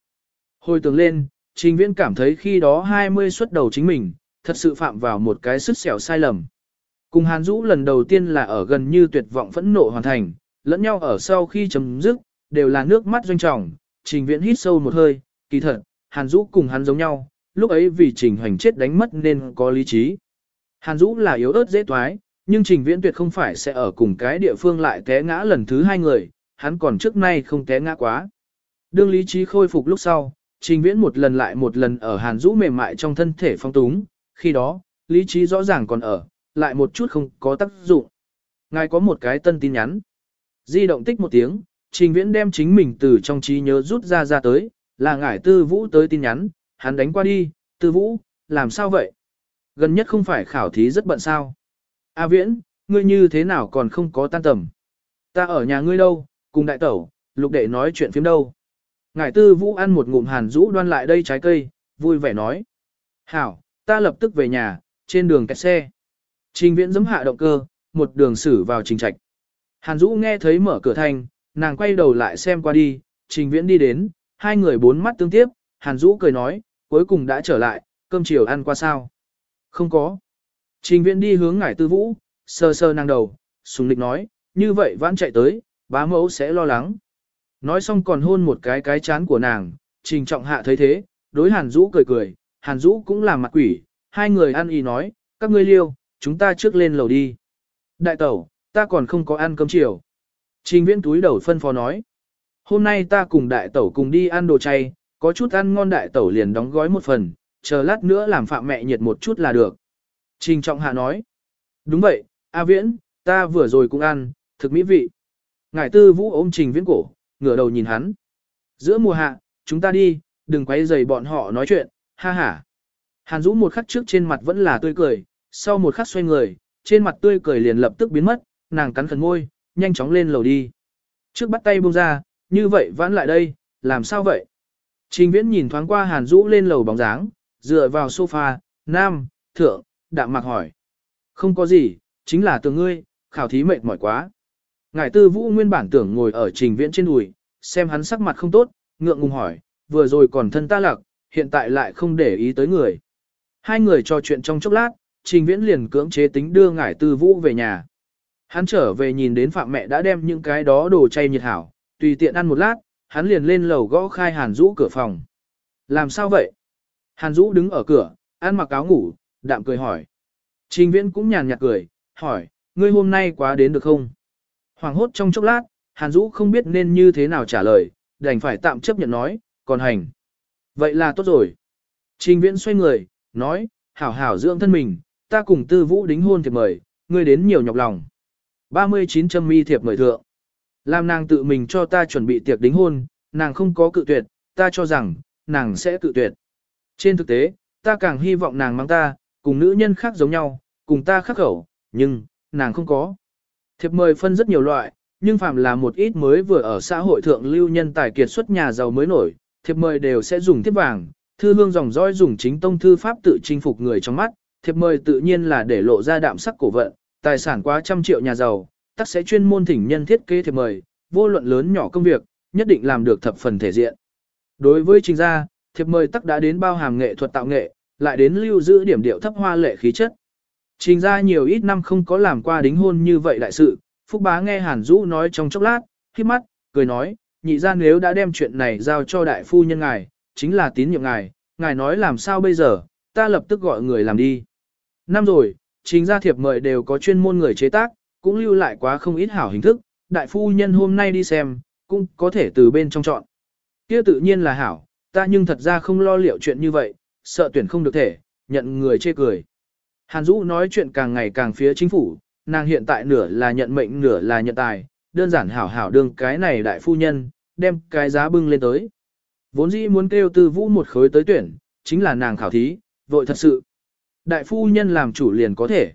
Hồi tưởng lên, trình viễn cảm thấy khi đó 20 xuất đầu chính mình, thật sự phạm vào một cái sức xẻo sai lầm. Cùng Hàn Dũ lần đầu tiên là ở gần như tuyệt vọng phẫn nộ hoàn thành, lẫn nhau ở sau khi chấm dứt, đều là nước mắt doanh trọng, trình viễn hít sâu một hơi, kỳ thật, Hàn Dũ cùng hắn giống nhau, lúc ấy vì trình hoành chết đánh mất nên có lý trí. Hàn Dũ là yếu ớt dễ toái, nhưng trình viễn tuyệt không phải sẽ ở cùng cái địa phương lại té ngã lần thứ hai người, hắn còn trước nay không té ngã quá. Đương lý trí khôi phục lúc sau, trình viễn một lần lại một lần ở Hàn Dũ mềm mại trong thân thể phong túng, khi đó, lý trí rõ ràng còn ở, lại một chút không có tác dụng. Ngài có một cái tân tin nhắn. Di động tích một tiếng, Trình Viễn đem chính mình từ trong trí nhớ rút ra ra tới, là ngải Tư Vũ tới tin nhắn, hắn đánh qua đi, Tư Vũ, làm sao vậy? Gần nhất không phải khảo thí rất bận sao? A Viễn, ngươi như thế nào còn không có tan tầm? Ta ở nhà ngươi đâu, cùng đại tẩu, lục đệ nói chuyện phiếm đâu? Ngải Tư Vũ ăn một ngụm hàn rũ đoan lại đây trái cây, vui vẻ nói. Hảo, ta lập tức về nhà, trên đường kẹt xe. Trình Viễn giấm hạ động cơ, một đường xử vào trình trạch. Hàn Dũ nghe thấy mở cửa thành, nàng quay đầu lại xem qua đi, Trình Viễn đi đến, hai người bốn mắt tương tiếp, Hàn Dũ cười nói, cuối cùng đã trở lại, cơm chiều ăn qua sao? Không có. Trình Viễn đi hướng ngải tư vũ, sơ sơ nàng đầu, sùng lịch nói, như vậy vãn chạy tới, bá mẫu sẽ lo lắng. Nói xong còn hôn một cái cái chán của nàng, Trình Trọng Hạ thấy thế, đối Hàn Dũ cười cười, Hàn Dũ cũng làm mặt quỷ, hai người ăn y nói, các ngươi liêu, chúng ta trước lên lầu đi. Đại tẩu, ta còn không có ăn cơm chiều. Trình viễn túi đầu phân phó nói. Hôm nay ta cùng đại tẩu cùng đi ăn đồ chay, có chút ăn ngon đại tẩu liền đóng gói một phần, chờ lát nữa làm phạm mẹ nhiệt một chút là được. Trình trọng hạ nói. Đúng vậy, A viễn, ta vừa rồi cũng ăn, thực mỹ vị. Ngải tư vũ ôm trình viễn cổ, ngửa đầu nhìn hắn. Giữa mùa hạ, chúng ta đi, đừng quấy rầy bọn họ nói chuyện, ha ha. Hàn Dũ một khắc trước trên mặt vẫn là tươi cười, sau một khắc xoay người, trên mặt tươi cười liền lập tức biến mất, nàng cắn khẩn môi, nhanh chóng lên lầu đi. Trước bắt tay buông ra, như vậy vãn lại đây, làm sao vậy? Trình viễn nhìn thoáng qua Hàn Dũ lên lầu bóng dáng, dựa vào sofa, nam, thượng, đạm mạc hỏi. Không có gì, chính là từ ngươi, khảo thí mệt mỏi quá. Ngài tư vũ nguyên bản tưởng ngồi ở trình viễn trên đùi, xem hắn sắc mặt không tốt, ngượng ngùng hỏi, vừa rồi còn thân ta lạc, hiện tại lại không để ý tới người. Hai người trò chuyện trong chốc lát, trình viễn liền cưỡng chế tính đưa ngải tư vũ về nhà. Hắn trở về nhìn đến phạm mẹ đã đem những cái đó đồ chay nhiệt hảo, tùy tiện ăn một lát, hắn liền lên lầu gõ khai Hàn Dũ cửa phòng. Làm sao vậy? Hàn Dũ đứng ở cửa, ăn mặc áo ngủ, đạm cười hỏi. Trình viễn cũng nhàn nhạt cười, hỏi, ngươi hôm nay quá đến được không? Hoàng hốt trong chốc lát, Hàn Dũ không biết nên như thế nào trả lời, đành phải tạm chấp nhận nói, còn hành. Vậy là tốt rồi. Trình viễn xoay người, nói, hảo hảo dưỡng thân mình, ta cùng tư vũ đính hôn thiệp mời, ngươi đến nhiều nhọc lòng. 39 châm mi thiệp mời thượng. Làm nàng tự mình cho ta chuẩn bị tiệc đính hôn, nàng không có cự tuyệt, ta cho rằng, nàng sẽ cự tuyệt. Trên thực tế, ta càng hy vọng nàng mang ta, cùng nữ nhân khác giống nhau, cùng ta khắc khẩu, nhưng, nàng không có. Thiệp mời phân rất nhiều loại, nhưng phạm là một ít mới vừa ở xã hội thượng lưu nhân tài kiệt xuất nhà giàu mới nổi, thiệp mời đều sẽ dùng thiếp vàng, thư hương dòng dõi dùng chính tông thư pháp tự chinh phục người trong mắt, thiệp mời tự nhiên là để lộ ra đạm sắc cổ vận, tài sản quá trăm triệu nhà giàu, tắc sẽ chuyên môn thỉnh nhân thiết kế thiệp mời, vô luận lớn nhỏ công việc, nhất định làm được thập phần thể diện. Đối với trình gia, thiệp mời tắc đã đến bao hàm nghệ thuật tạo nghệ, lại đến lưu giữ điểm điệu thấp hoa lệ khí chất. Trình gia nhiều ít năm không có làm qua đính hôn như vậy đại sự, Phúc Bá nghe Hàn Dũ nói trong chốc lát, khi mắt, cười nói, nhị gia nếu đã đem chuyện này giao cho đại phu nhân ngài, chính là tín nhiệm ngài, ngài nói làm sao bây giờ, ta lập tức gọi người làm đi. Năm rồi, chính gia thiệp mời đều có chuyên môn người chế tác, cũng lưu lại quá không ít hảo hình thức, đại phu nhân hôm nay đi xem, cũng có thể từ bên trong chọn. Kia tự nhiên là hảo, ta nhưng thật ra không lo liệu chuyện như vậy, sợ tuyển không được thể, nhận người chê cười. Hàn Dũ nói chuyện càng ngày càng phía chính phủ, nàng hiện tại nửa là nhận mệnh nửa là nhận tài, đơn giản hảo hảo đương cái này đại phu nhân, đem cái giá bưng lên tới. Vốn dĩ muốn kêu tư vũ một khối tới tuyển, chính là nàng khảo thí, vội thật sự. Đại phu nhân làm chủ liền có thể.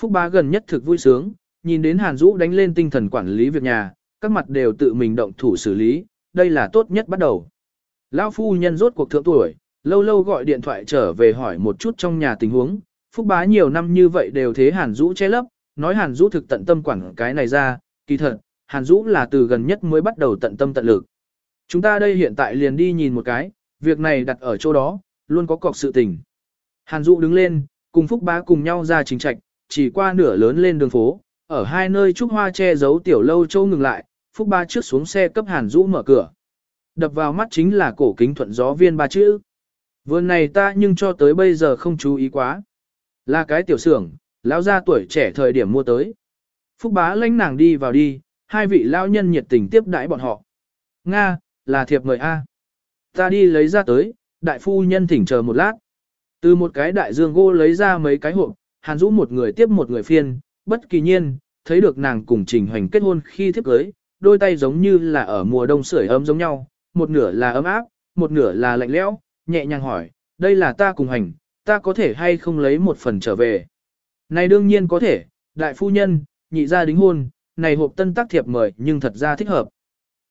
Phúc bá gần nhất thực vui sướng, nhìn đến Hàn Dũ đánh lên tinh thần quản lý việc nhà, các mặt đều tự mình động thủ xử lý, đây là tốt nhất bắt đầu. Lão phu nhân rốt cuộc thượng tuổi, lâu lâu gọi điện thoại trở về hỏi một chút trong nhà tình huống, Phúc bá nhiều năm như vậy đều thế Hàn Dũ che lấp, nói Hàn Dũ thực tận tâm quản cái này ra, kỳ thật, Hàn Dũ là từ gần nhất mới bắt đầu tận tâm tận lực. Chúng ta đây hiện tại liền đi nhìn một cái, việc này đặt ở chỗ đó, luôn có cọc sự tình. Hàn Dũ đứng lên, cùng Phúc Bá cùng nhau ra chính trạch, chỉ qua nửa lớn lên đường phố, ở hai nơi trúc hoa che giấu tiểu lâu châu ngừng lại, Phúc Bá trước xuống xe cấp Hàn Dũ mở cửa. Đập vào mắt chính là cổ kính thuận gió viên ba chữ. Vườn này ta nhưng cho tới bây giờ không chú ý quá. Là cái tiểu xưởng, lão gia tuổi trẻ thời điểm mua tới. Phúc Bá lãnh nàng đi vào đi, hai vị lão nhân nhiệt tình tiếp đãi bọn họ. Nga, là thiệp mời A. Ta đi lấy ra tới, đại phu nhân thỉnh chờ một lát. Từ một cái đại dương gỗ lấy ra mấy cái hộp, hàn rũ một người tiếp một người phiên, bất kỳ nhiên, thấy được nàng cùng trình hoành kết hôn khi thiếp cưới, đôi tay giống như là ở mùa đông sưởi ấm giống nhau, một nửa là ấm áp, một nửa là lạnh lẽo, nhẹ nhàng hỏi, đây là ta cùng hành, ta có thể hay không lấy một phần trở về. Này đương nhiên có thể, đại phu nhân, nhị gia đính hôn, này hộp tân tác thiệp mời nhưng thật ra thích hợp.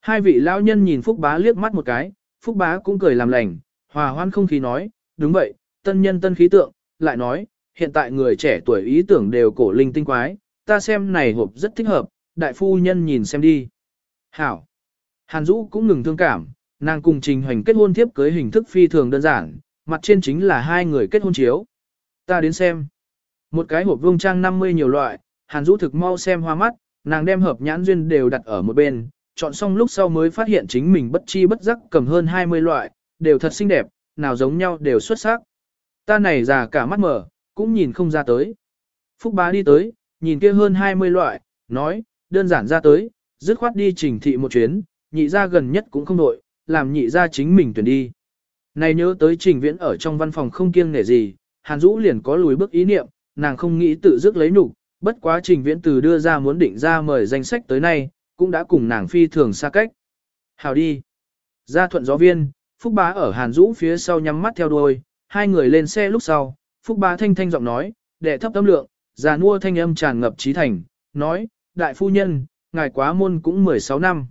Hai vị lão nhân nhìn Phúc Bá liếc mắt một cái, Phúc Bá cũng cười làm lành, hòa hoan không khí nói, đúng vậy, tân nhân tân khí tượng, lại nói, hiện tại người trẻ tuổi ý tưởng đều cổ linh tinh quái, ta xem này hộp rất thích hợp, đại phu nhân nhìn xem đi. Hảo. Hàn Dũ cũng ngừng thương cảm, nàng cùng Trình Hoành kết hôn thiếp cưới hình thức phi thường đơn giản, mặt trên chính là hai người kết hôn chiếu. Ta đến xem. Một cái hộp vương trang 50 nhiều loại, Hàn Dũ thực mau xem hoa mắt, nàng đem hợp nhãn duyên đều đặt ở một bên, chọn xong lúc sau mới phát hiện chính mình bất chi bất giác cầm hơn 20 loại, đều thật xinh đẹp, nào giống nhau đều xuất sắc. Ta này già cả mắt mở, cũng nhìn không ra tới. Phúc bá đi tới, nhìn kia hơn 20 loại, nói, đơn giản ra tới, dứt khoát đi trình thị một chuyến, nhị ra gần nhất cũng không đội, làm nhị ra chính mình tuyển đi. Này nhớ tới trình viễn ở trong văn phòng không kiêng nể gì, Hàn Dũ liền có lùi bước ý niệm, nàng không nghĩ tự dứt lấy nhục, bất quá trình viễn từ đưa ra muốn định ra mời danh sách tới nay, cũng đã cùng nàng phi thường xa cách. Hào đi. Ra thuận gió viên, Phúc Bá ở Hàn Dũ phía sau nhắm mắt theo đuôi, hai người lên xe lúc sau, Phúc Bá thanh thanh giọng nói, đệ thấp tâm lượng, già nua thanh âm tràn ngập trí thành, nói, đại phu nhân, ngài quá môn cũng 16 năm.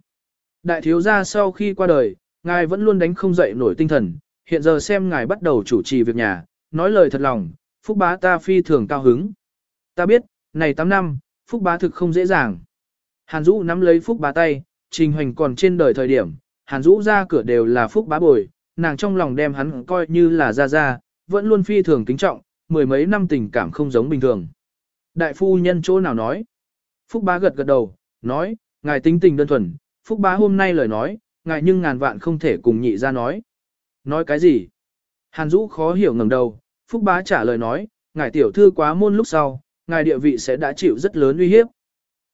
Đại thiếu gia sau khi qua đời, ngài vẫn luôn đánh không dậy nổi tinh thần, hiện giờ xem ngài bắt đầu chủ trì việc nhà, nói lời thật lòng, Phúc bá ta phi thường cao hứng. Ta biết, này 8 năm, Phúc bá thực không dễ dàng. Hàn Dũ nắm lấy Phúc bá tay, trình hoành còn trên đời thời điểm, Hàn Dũ ra cửa đều là Phúc bá bồi, nàng trong lòng đem hắn coi như là ra ra, vẫn luôn phi thường kính trọng, mười mấy năm tình cảm không giống bình thường. Đại phu nhân chỗ nào nói? Phúc bá gật gật đầu, nói, ngài tính tình đơn thuần, Phúc bá hôm nay lời nói, ngài nhưng ngàn vạn không thể cùng nhị ra nói. Nói cái gì? Hàn Dũ khó hiểu ngẩng đầu, Phúc bá trả lời nói, ngài tiểu thư quá môn lúc sau, ngài địa vị sẽ đã chịu rất lớn uy hiếp.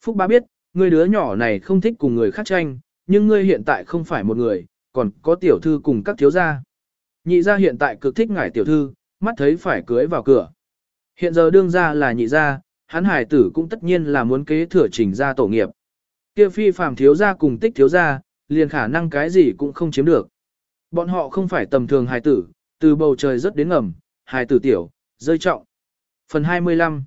Phúc bá biết, người đứa nhỏ này không thích cùng người khác tranh, nhưng ngươi hiện tại không phải một người, còn có tiểu thư cùng các thiếu gia. Nhị gia hiện tại cực thích ngài tiểu thư, mắt thấy phải cưới vào cửa. Hiện giờ đương gia là nhị gia, hắn hải tử cũng tất nhiên là muốn kế thừa trình gia tổ nghiệp. Kia phi phàm thiếu gia cùng tích thiếu gia, liền khả năng cái gì cũng không chiếm được. Bọn họ không phải tầm thường hài tử, từ bầu trời rất đến ngầm, hài tử tiểu, rơi trọng. Phần 25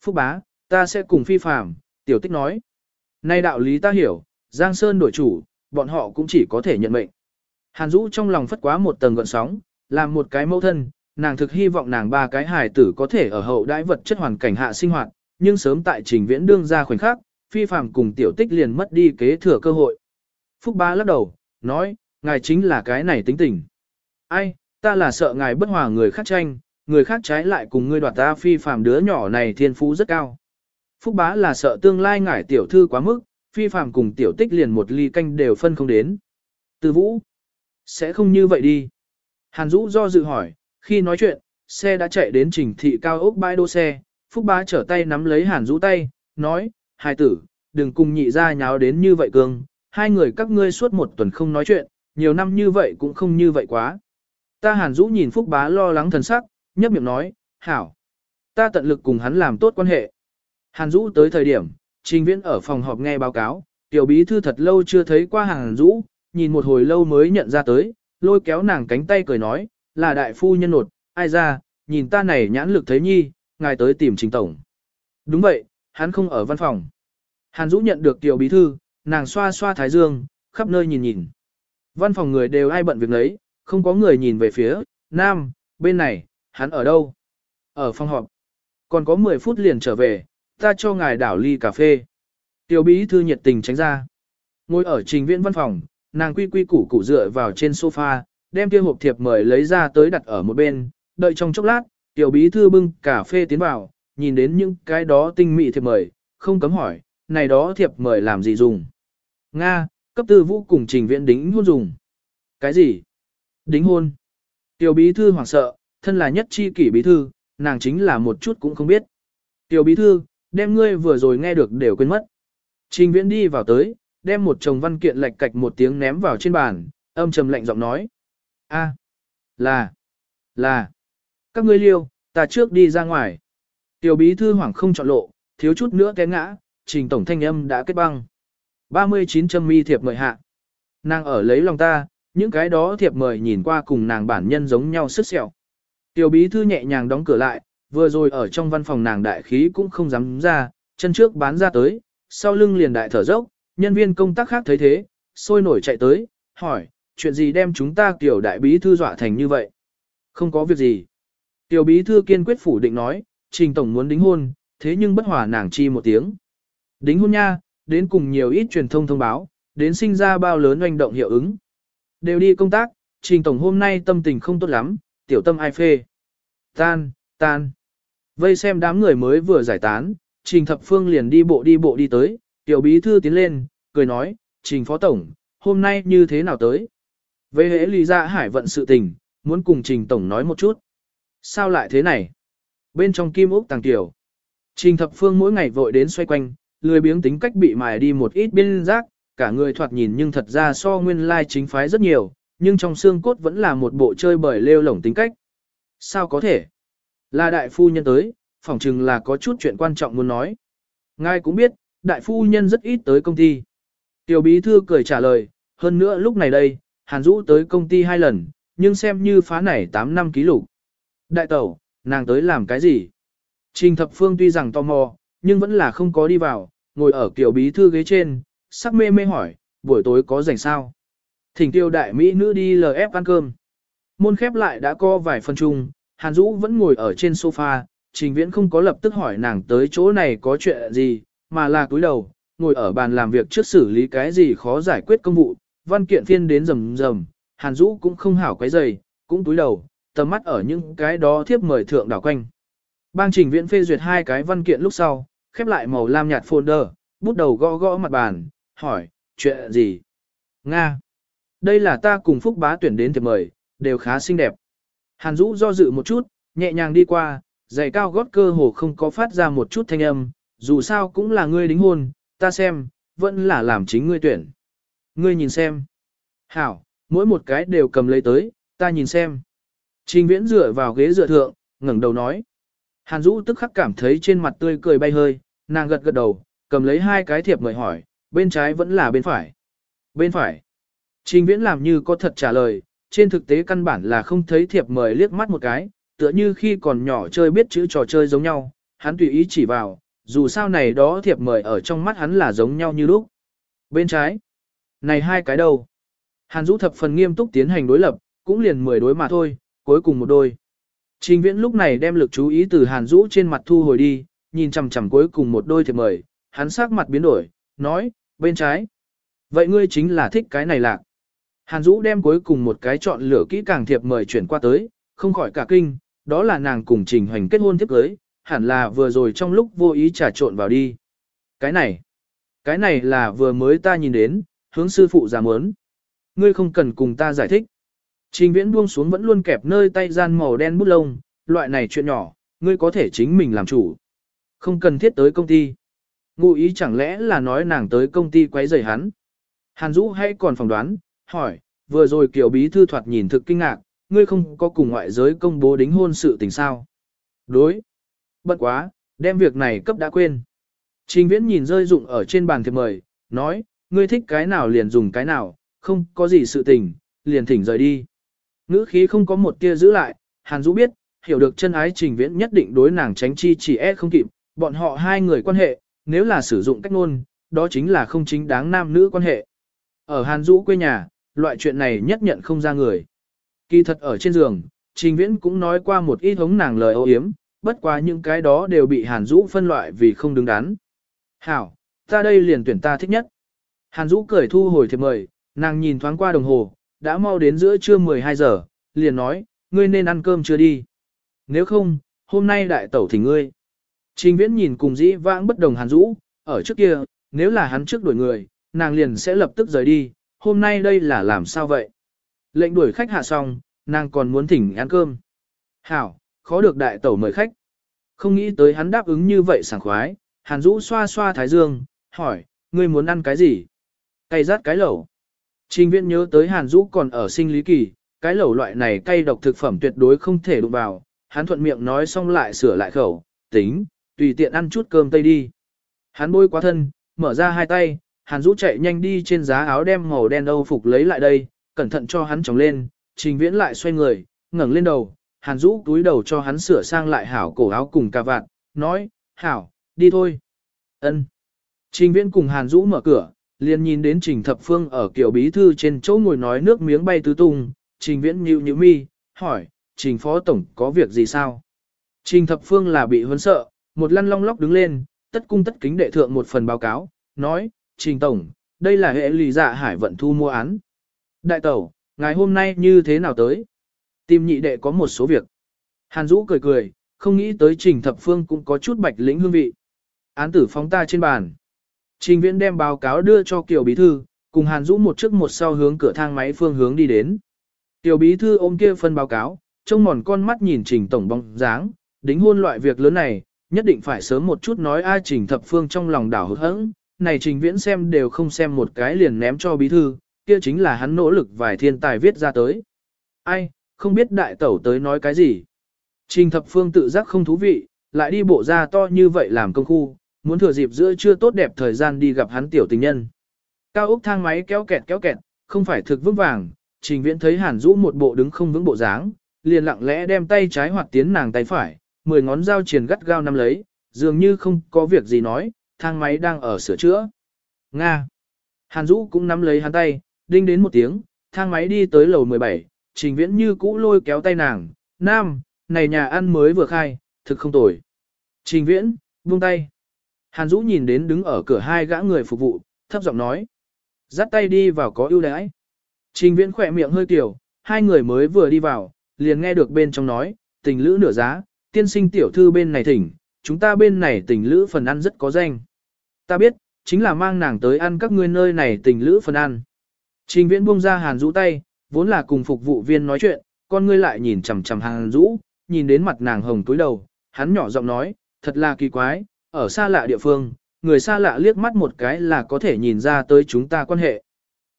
Phúc bá, ta sẽ cùng phi phàm, tiểu tích nói. Nay đạo lý ta hiểu, Giang Sơn đổi chủ, bọn họ cũng chỉ có thể nhận mệnh. Hàn Dũ trong lòng phất quá một tầng gợn sóng, làm một cái mẫu thân, nàng thực hy vọng nàng ba cái hài tử có thể ở hậu đãi vật chất hoàn cảnh hạ sinh hoạt, nhưng sớm tại trình viễn đương ra khoảnh khắc, phi phàm cùng tiểu tích liền mất đi kế thừa cơ hội. Phúc bá lắc đầu, nói, ngài chính là cái này tính tình. Ai, ta là sợ ngài bất hòa người khác tranh, người khác trái lại cùng ngươi đoạt ta phi phàm đứa nhỏ này thiên phú rất cao. Phúc bá là sợ tương lai ngải tiểu thư quá mức, phi phàm cùng tiểu tích liền một ly canh đều phân không đến. Từ vũ, sẽ không như vậy đi. Hàn Dũ do dự hỏi, khi nói chuyện, xe đã chạy đến trình thị cao ốc bãi đỗ xe, Phúc bá trở tay nắm lấy Hàn Dũ tay, nói, hai tử, đừng cùng nhị ra nháo đến như vậy cường hai người các ngươi suốt một tuần không nói chuyện, nhiều năm như vậy cũng không như vậy quá. Ta Hàn Dũ nhìn Phúc bá lo lắng thần sắc, nhấp miệng nói, hảo. Ta tận lực cùng hắn làm tốt quan hệ. Hàn Dũ tới thời điểm, Trình Viễn ở phòng họp nghe báo cáo, tiểu bí thư thật lâu chưa thấy qua Hàn Dũ, nhìn một hồi lâu mới nhận ra tới, lôi kéo nàng cánh tay cười nói, là đại phu nhân nột, ai ra, nhìn ta này nhãn lực thấy nhi, ngài tới tìm Trình Tổng. Đúng vậy, hắn không ở văn phòng. Hàn Dũ nhận được tiểu bí thư, nàng xoa xoa thái dương, khắp nơi nhìn nhìn. Văn phòng người đều ai bận việc lấy, không có người nhìn về phía, nam, bên này, hắn ở đâu? Ở phòng họp. Còn có 10 phút liền trở về, ta cho ngài đảo ly cà phê. Tiểu bí thư nhiệt tình tránh ra. Ngồi ở trình viện văn phòng, nàng quy quy củ củ dựa vào trên sofa, đem kia hộp thiệp mời lấy ra tới đặt ở một bên, đợi trong chốc lát, tiểu bí thư bưng cà phê tiến vào, nhìn đến những cái đó tinh mị thiệp mời, không cấm hỏi, này đó thiệp mời làm gì dùng? Nga, cấp tư vũ cùng trình viện đính hôn dùng. Cái gì? Đính hôn. Tiểu bí thư hoảng sợ, thân là nhất chi kỷ bí thư, nàng chính là một chút cũng không biết. Tiểu bí thư, đem ngươi vừa rồi nghe được đều quên mất. Trình viễn đi vào tới, đem một chồng văn kiện lệch cạch một tiếng ném vào trên bàn, âm trầm lạnh giọng nói. a là, là, các ngươi liêu, ta trước đi ra ngoài. Tiểu bí thư hoảng không chọn lộ, thiếu chút nữa té ngã, trình tổng thanh âm đã kết băng. 39 châm mi thiệp mời hạ. Nàng ở lấy lòng ta, những cái đó thiệp mời nhìn qua cùng nàng bản nhân giống nhau sức sẹo. Tiểu bí thư nhẹ nhàng đóng cửa lại, vừa rồi ở trong văn phòng nàng đại khí cũng không dám ra, chân trước bán ra tới, sau lưng liền đại thở dốc, nhân viên công tác khác thấy thế, sôi nổi chạy tới, hỏi, chuyện gì đem chúng ta tiểu đại bí thư dọa thành như vậy? Không có việc gì. Tiểu bí thư kiên quyết phủ định nói, trình tổng muốn đính hôn, thế nhưng bất hòa nàng chi một tiếng. Đính hôn nha, đến cùng nhiều ít truyền thông thông báo, đến sinh ra bao lớn oanh động hiệu ứng. Đều đi công tác, trình tổng hôm nay tâm tình không tốt lắm, tiểu tâm ai phê. Tan, tan. Vây xem đám người mới vừa giải tán, trình thập phương liền đi bộ đi bộ đi tới, tiểu bí thư tiến lên, cười nói, trình phó tổng, hôm nay như thế nào tới? Về hễ lý ra hải vận sự tình, muốn cùng trình tổng nói một chút. Sao lại thế này? Bên trong kim ốc tàng tiểu. Trình thập phương mỗi ngày vội đến xoay quanh, lười biếng tính cách bị mài đi một ít biên giác, cả người thoạt nhìn nhưng thật ra so nguyên lai chính phái rất nhiều, nhưng trong xương cốt vẫn là một bộ chơi bời lêu lổng tính cách. Sao có thể? Là đại phu nhân tới, phỏng chừng là có chút chuyện quan trọng muốn nói. Ngài cũng biết, đại phu nhân rất ít tới công ty. Tiểu bí thư cười trả lời, hơn nữa lúc này đây, Hàn Dũ tới công ty hai lần, nhưng xem như phá nảy 8 năm ký lục. Đại tẩu, nàng tới làm cái gì? Trình thập phương tuy rằng tò mò, nhưng vẫn là không có đi vào, ngồi ở kiểu bí thư ghế trên, sắc mê mê hỏi, buổi tối có rảnh sao? Thỉnh tiêu đại mỹ nữ đi LF ăn cơm. Môn khép lại đã có vài phần chung, Hàn Dũ vẫn ngồi ở trên sofa, Trình Viễn không có lập tức hỏi nàng tới chỗ này có chuyện gì, mà là cúi đầu, ngồi ở bàn làm việc trước xử lý cái gì khó giải quyết công vụ, văn kiện phiên đến rầm rầm, Hàn Dũ cũng không hảo cái giày, cũng cúi đầu, tầm mắt ở những cái đó thiếp mời thượng đảo quanh. Bang Trình Viễn phê duyệt hai cái văn kiện lúc sau, khép lại màu lam nhạt folder, bút đầu gõ gõ mặt bàn, hỏi, chuyện gì? Nga. Đây là ta cùng Phúc Bá tuyển đến thiệp mời, đều khá xinh đẹp. Hàn Dũ do dự một chút, nhẹ nhàng đi qua, giày cao gót cơ hồ không có phát ra một chút thanh âm, dù sao cũng là ngươi đính hôn, ta xem, vẫn là làm chính ngươi tuyển. Ngươi nhìn xem. Hảo, mỗi một cái đều cầm lấy tới, ta nhìn xem. Trình viễn dựa vào ghế dựa thượng, ngẩng đầu nói. Hàn Dũ tức khắc cảm thấy trên mặt tươi cười bay hơi, nàng gật gật đầu, cầm lấy hai cái thiệp mời hỏi, bên trái vẫn là bên phải. Bên phải. Trình viễn làm như có thật trả lời, trên thực tế căn bản là không thấy thiệp mời liếc mắt một cái, tựa như khi còn nhỏ chơi biết chữ trò chơi giống nhau, hắn tùy ý chỉ vào, dù sao này đó thiệp mời ở trong mắt hắn là giống nhau như lúc. Bên trái. Này hai cái đâu? Hàn Dũ thập phần nghiêm túc tiến hành đối lập, cũng liền 10 đối mà thôi, cuối cùng một đôi. Trình Viễn lúc này đem lực chú ý từ Hàn Dũ trên mặt thu hồi đi, nhìn chằm chằm cuối cùng một đôi thiệp mời, hắn sắc mặt biến đổi, nói, bên trái. Vậy ngươi chính là thích cái này lạc. Hàn Dũ đem cuối cùng một cái chọn lựa kỹ càng thiệp mời chuyển qua tới, không khỏi cả kinh, đó là nàng cùng Trình Hoành kết hôn tiếp cưới, hẳn là vừa rồi trong lúc vô ý trà trộn vào đi. Cái này, cái này là vừa mới ta nhìn đến, hướng sư phụ giả muốn. Ngươi không cần cùng ta giải thích. Trình viễn buông xuống vẫn luôn kẹp nơi tay gian màu đen bút lông, loại này chuyện nhỏ, ngươi có thể chính mình làm chủ. Không cần thiết tới công ty. Ngụ ý chẳng lẽ là nói nàng tới công ty quấy rầy hắn. Hàn Dũ hay còn phỏng đoán, hỏi, vừa rồi kiểu bí thư thoạt nhìn thực kinh ngạc, ngươi không có cùng ngoại giới công bố đính hôn sự tình sao. Đối. Bất quá, đem việc này cấp đã quên. Trình viễn nhìn rơi dụng ở trên bàn thiệp mời, nói, ngươi thích cái nào liền dùng cái nào, không có gì sự tình, liền thỉnh rời đi. Ngữ khí không có một tia giữ lại, Hàn Dũ biết, hiểu được chân ái trình viễn nhất định đối nàng tránh chi chỉ e không kịp, bọn họ hai người quan hệ, nếu là sử dụng cách ngôn, đó chính là không chính đáng nam nữ quan hệ. Ở Hàn Dũ quê nhà, loại chuyện này nhất nhận không ra người. Kỳ thật ở trên giường, Trình Viễn cũng nói qua một ít hống nàng lời ô hiếm, bất quá những cái đó đều bị Hàn Dũ phân loại vì không đứng đắn. Hảo, ta đây liền tuyển ta thích nhất. Hàn Dũ cười thu hồi thiệp mời, nàng nhìn thoáng qua đồng hồ, đã mau đến giữa trưa 12 giờ, liền nói, ngươi nên ăn cơm chưa đi. Nếu không, hôm nay đại tẩu thì ngươi. Trình Viễn nhìn cùng dĩ vãng bất đồng Hàn Dũ, ở trước kia, nếu là hắn trước đuổi người, nàng liền sẽ lập tức rời đi, hôm nay đây là làm sao vậy? Lệnh đuổi khách hạ xong, nàng còn muốn thỉnh ăn cơm. Hảo, khó được đại tẩu mời khách. Không nghĩ tới hắn đáp ứng như vậy sảng khoái, Hàn Dũ xoa xoa thái dương, hỏi, ngươi muốn ăn cái gì? Cây rát cái lẩu. Trình Viễn nhớ tới Hàn Dũ còn ở sinh lý kỳ, cái lẩu loại này cay độc thực phẩm tuyệt đối không thể đụng vào, hắn thuận miệng nói xong lại sửa lại khẩu, tính, tùy tiện ăn chút cơm tây đi. Hắn bôi quá thân, mở ra hai tay, Hàn Dũ chạy nhanh đi trên giá áo đem màu đen âu phục lấy lại đây, cẩn thận cho hắn trồng lên, Trình Viễn lại xoay người, ngẩng lên đầu, Hàn Dũ túi đầu cho hắn sửa sang lại hảo cổ áo cùng cà vạt, nói, hảo, đi thôi. Ân. Trình Viễn cùng Hàn Dũ mở cửa, liền nhìn đến Trình Thập Phương ở kiểu bí thư trên chỗ ngồi nói nước miếng bay tứ tung, Trình Viễn nhíu nhíu mi, hỏi, Trình Phó Tổng có việc gì sao? Trình Thập Phương là bị huấn sợ, một lăn long lóc đứng lên, tất cung tất kính đệ thượng một phần báo cáo, nói, Trình Tổng, đây là hệ lì dạ hải vận thu mua án. Đại tẩu, ngày hôm nay như thế nào tới? Tìm nhị đệ có một số việc. Hàn Dũ cười cười, không nghĩ tới Trình Thập Phương cũng có chút bạch lĩnh hương vị. Án tử phóng ta trên bàn. Trình Viễn đem báo cáo đưa cho Kiều Bí Thư, cùng Hàn Dũ một trước một sau hướng cửa thang máy phương hướng đi đến. Kiều Bí Thư ôm kia phân báo cáo, trông mòn con mắt nhìn Trình Tổng bóng dáng, đính hôn loại việc lớn này, nhất định phải sớm một chút nói ai Trình Thập Phương trong lòng đảo hữu hững, này Trình Viễn xem đều không xem một cái liền ném cho Bí Thư, kia chính là hắn nỗ lực vài thiên tài viết ra tới. Ai, không biết đại tẩu tới nói cái gì. Trình Thập Phương tự giác không thú vị, lại đi bộ ra to như vậy làm công khu, muốn thừa dịp giữa chưa tốt đẹp thời gian đi gặp hắn tiểu tình nhân. Cao ốc thang máy kéo kẹt kéo kẹt, không phải thực vững vàng, trình viễn thấy hàn Dũ một bộ đứng không vững bộ dáng, liền lặng lẽ đem tay trái hoạt tiến nàng tay phải, mười ngón dao triền gắt gao nắm lấy, dường như không có việc gì nói, thang máy đang ở sửa chữa. Nga. Hàn Dũ cũng nắm lấy hắn tay, đinh đến một tiếng, thang máy đi tới lầu 17, trình viễn như cũ lôi kéo tay nàng, nam, này nhà ăn mới vừa khai, thực không tồi. Trình viễn, buông tay. Hàn Dũ nhìn đến đứng ở cửa hai gã người phục vụ, thấp giọng nói. Dắt tay đi vào có ưu đãi. Trình viễn khỏe miệng hơi tiểu, hai người mới vừa đi vào, liền nghe được bên trong nói, tình lữ nửa giá, tiên sinh tiểu thư bên này thỉnh, chúng ta bên này tình lữ phần ăn rất có danh. Ta biết, chính là mang nàng tới ăn các ngươi nơi này tình lữ phần ăn. Trình viễn buông ra hàn rũ tay, vốn là cùng phục vụ viên nói chuyện, con ngươi lại nhìn chằm chằm hàn rũ, nhìn đến mặt nàng hồng túi đầu, hắn nhỏ giọng nói, thật là kỳ quái, ở xa lạ địa phương, người xa lạ liếc mắt một cái là có thể nhìn ra tới chúng ta quan hệ.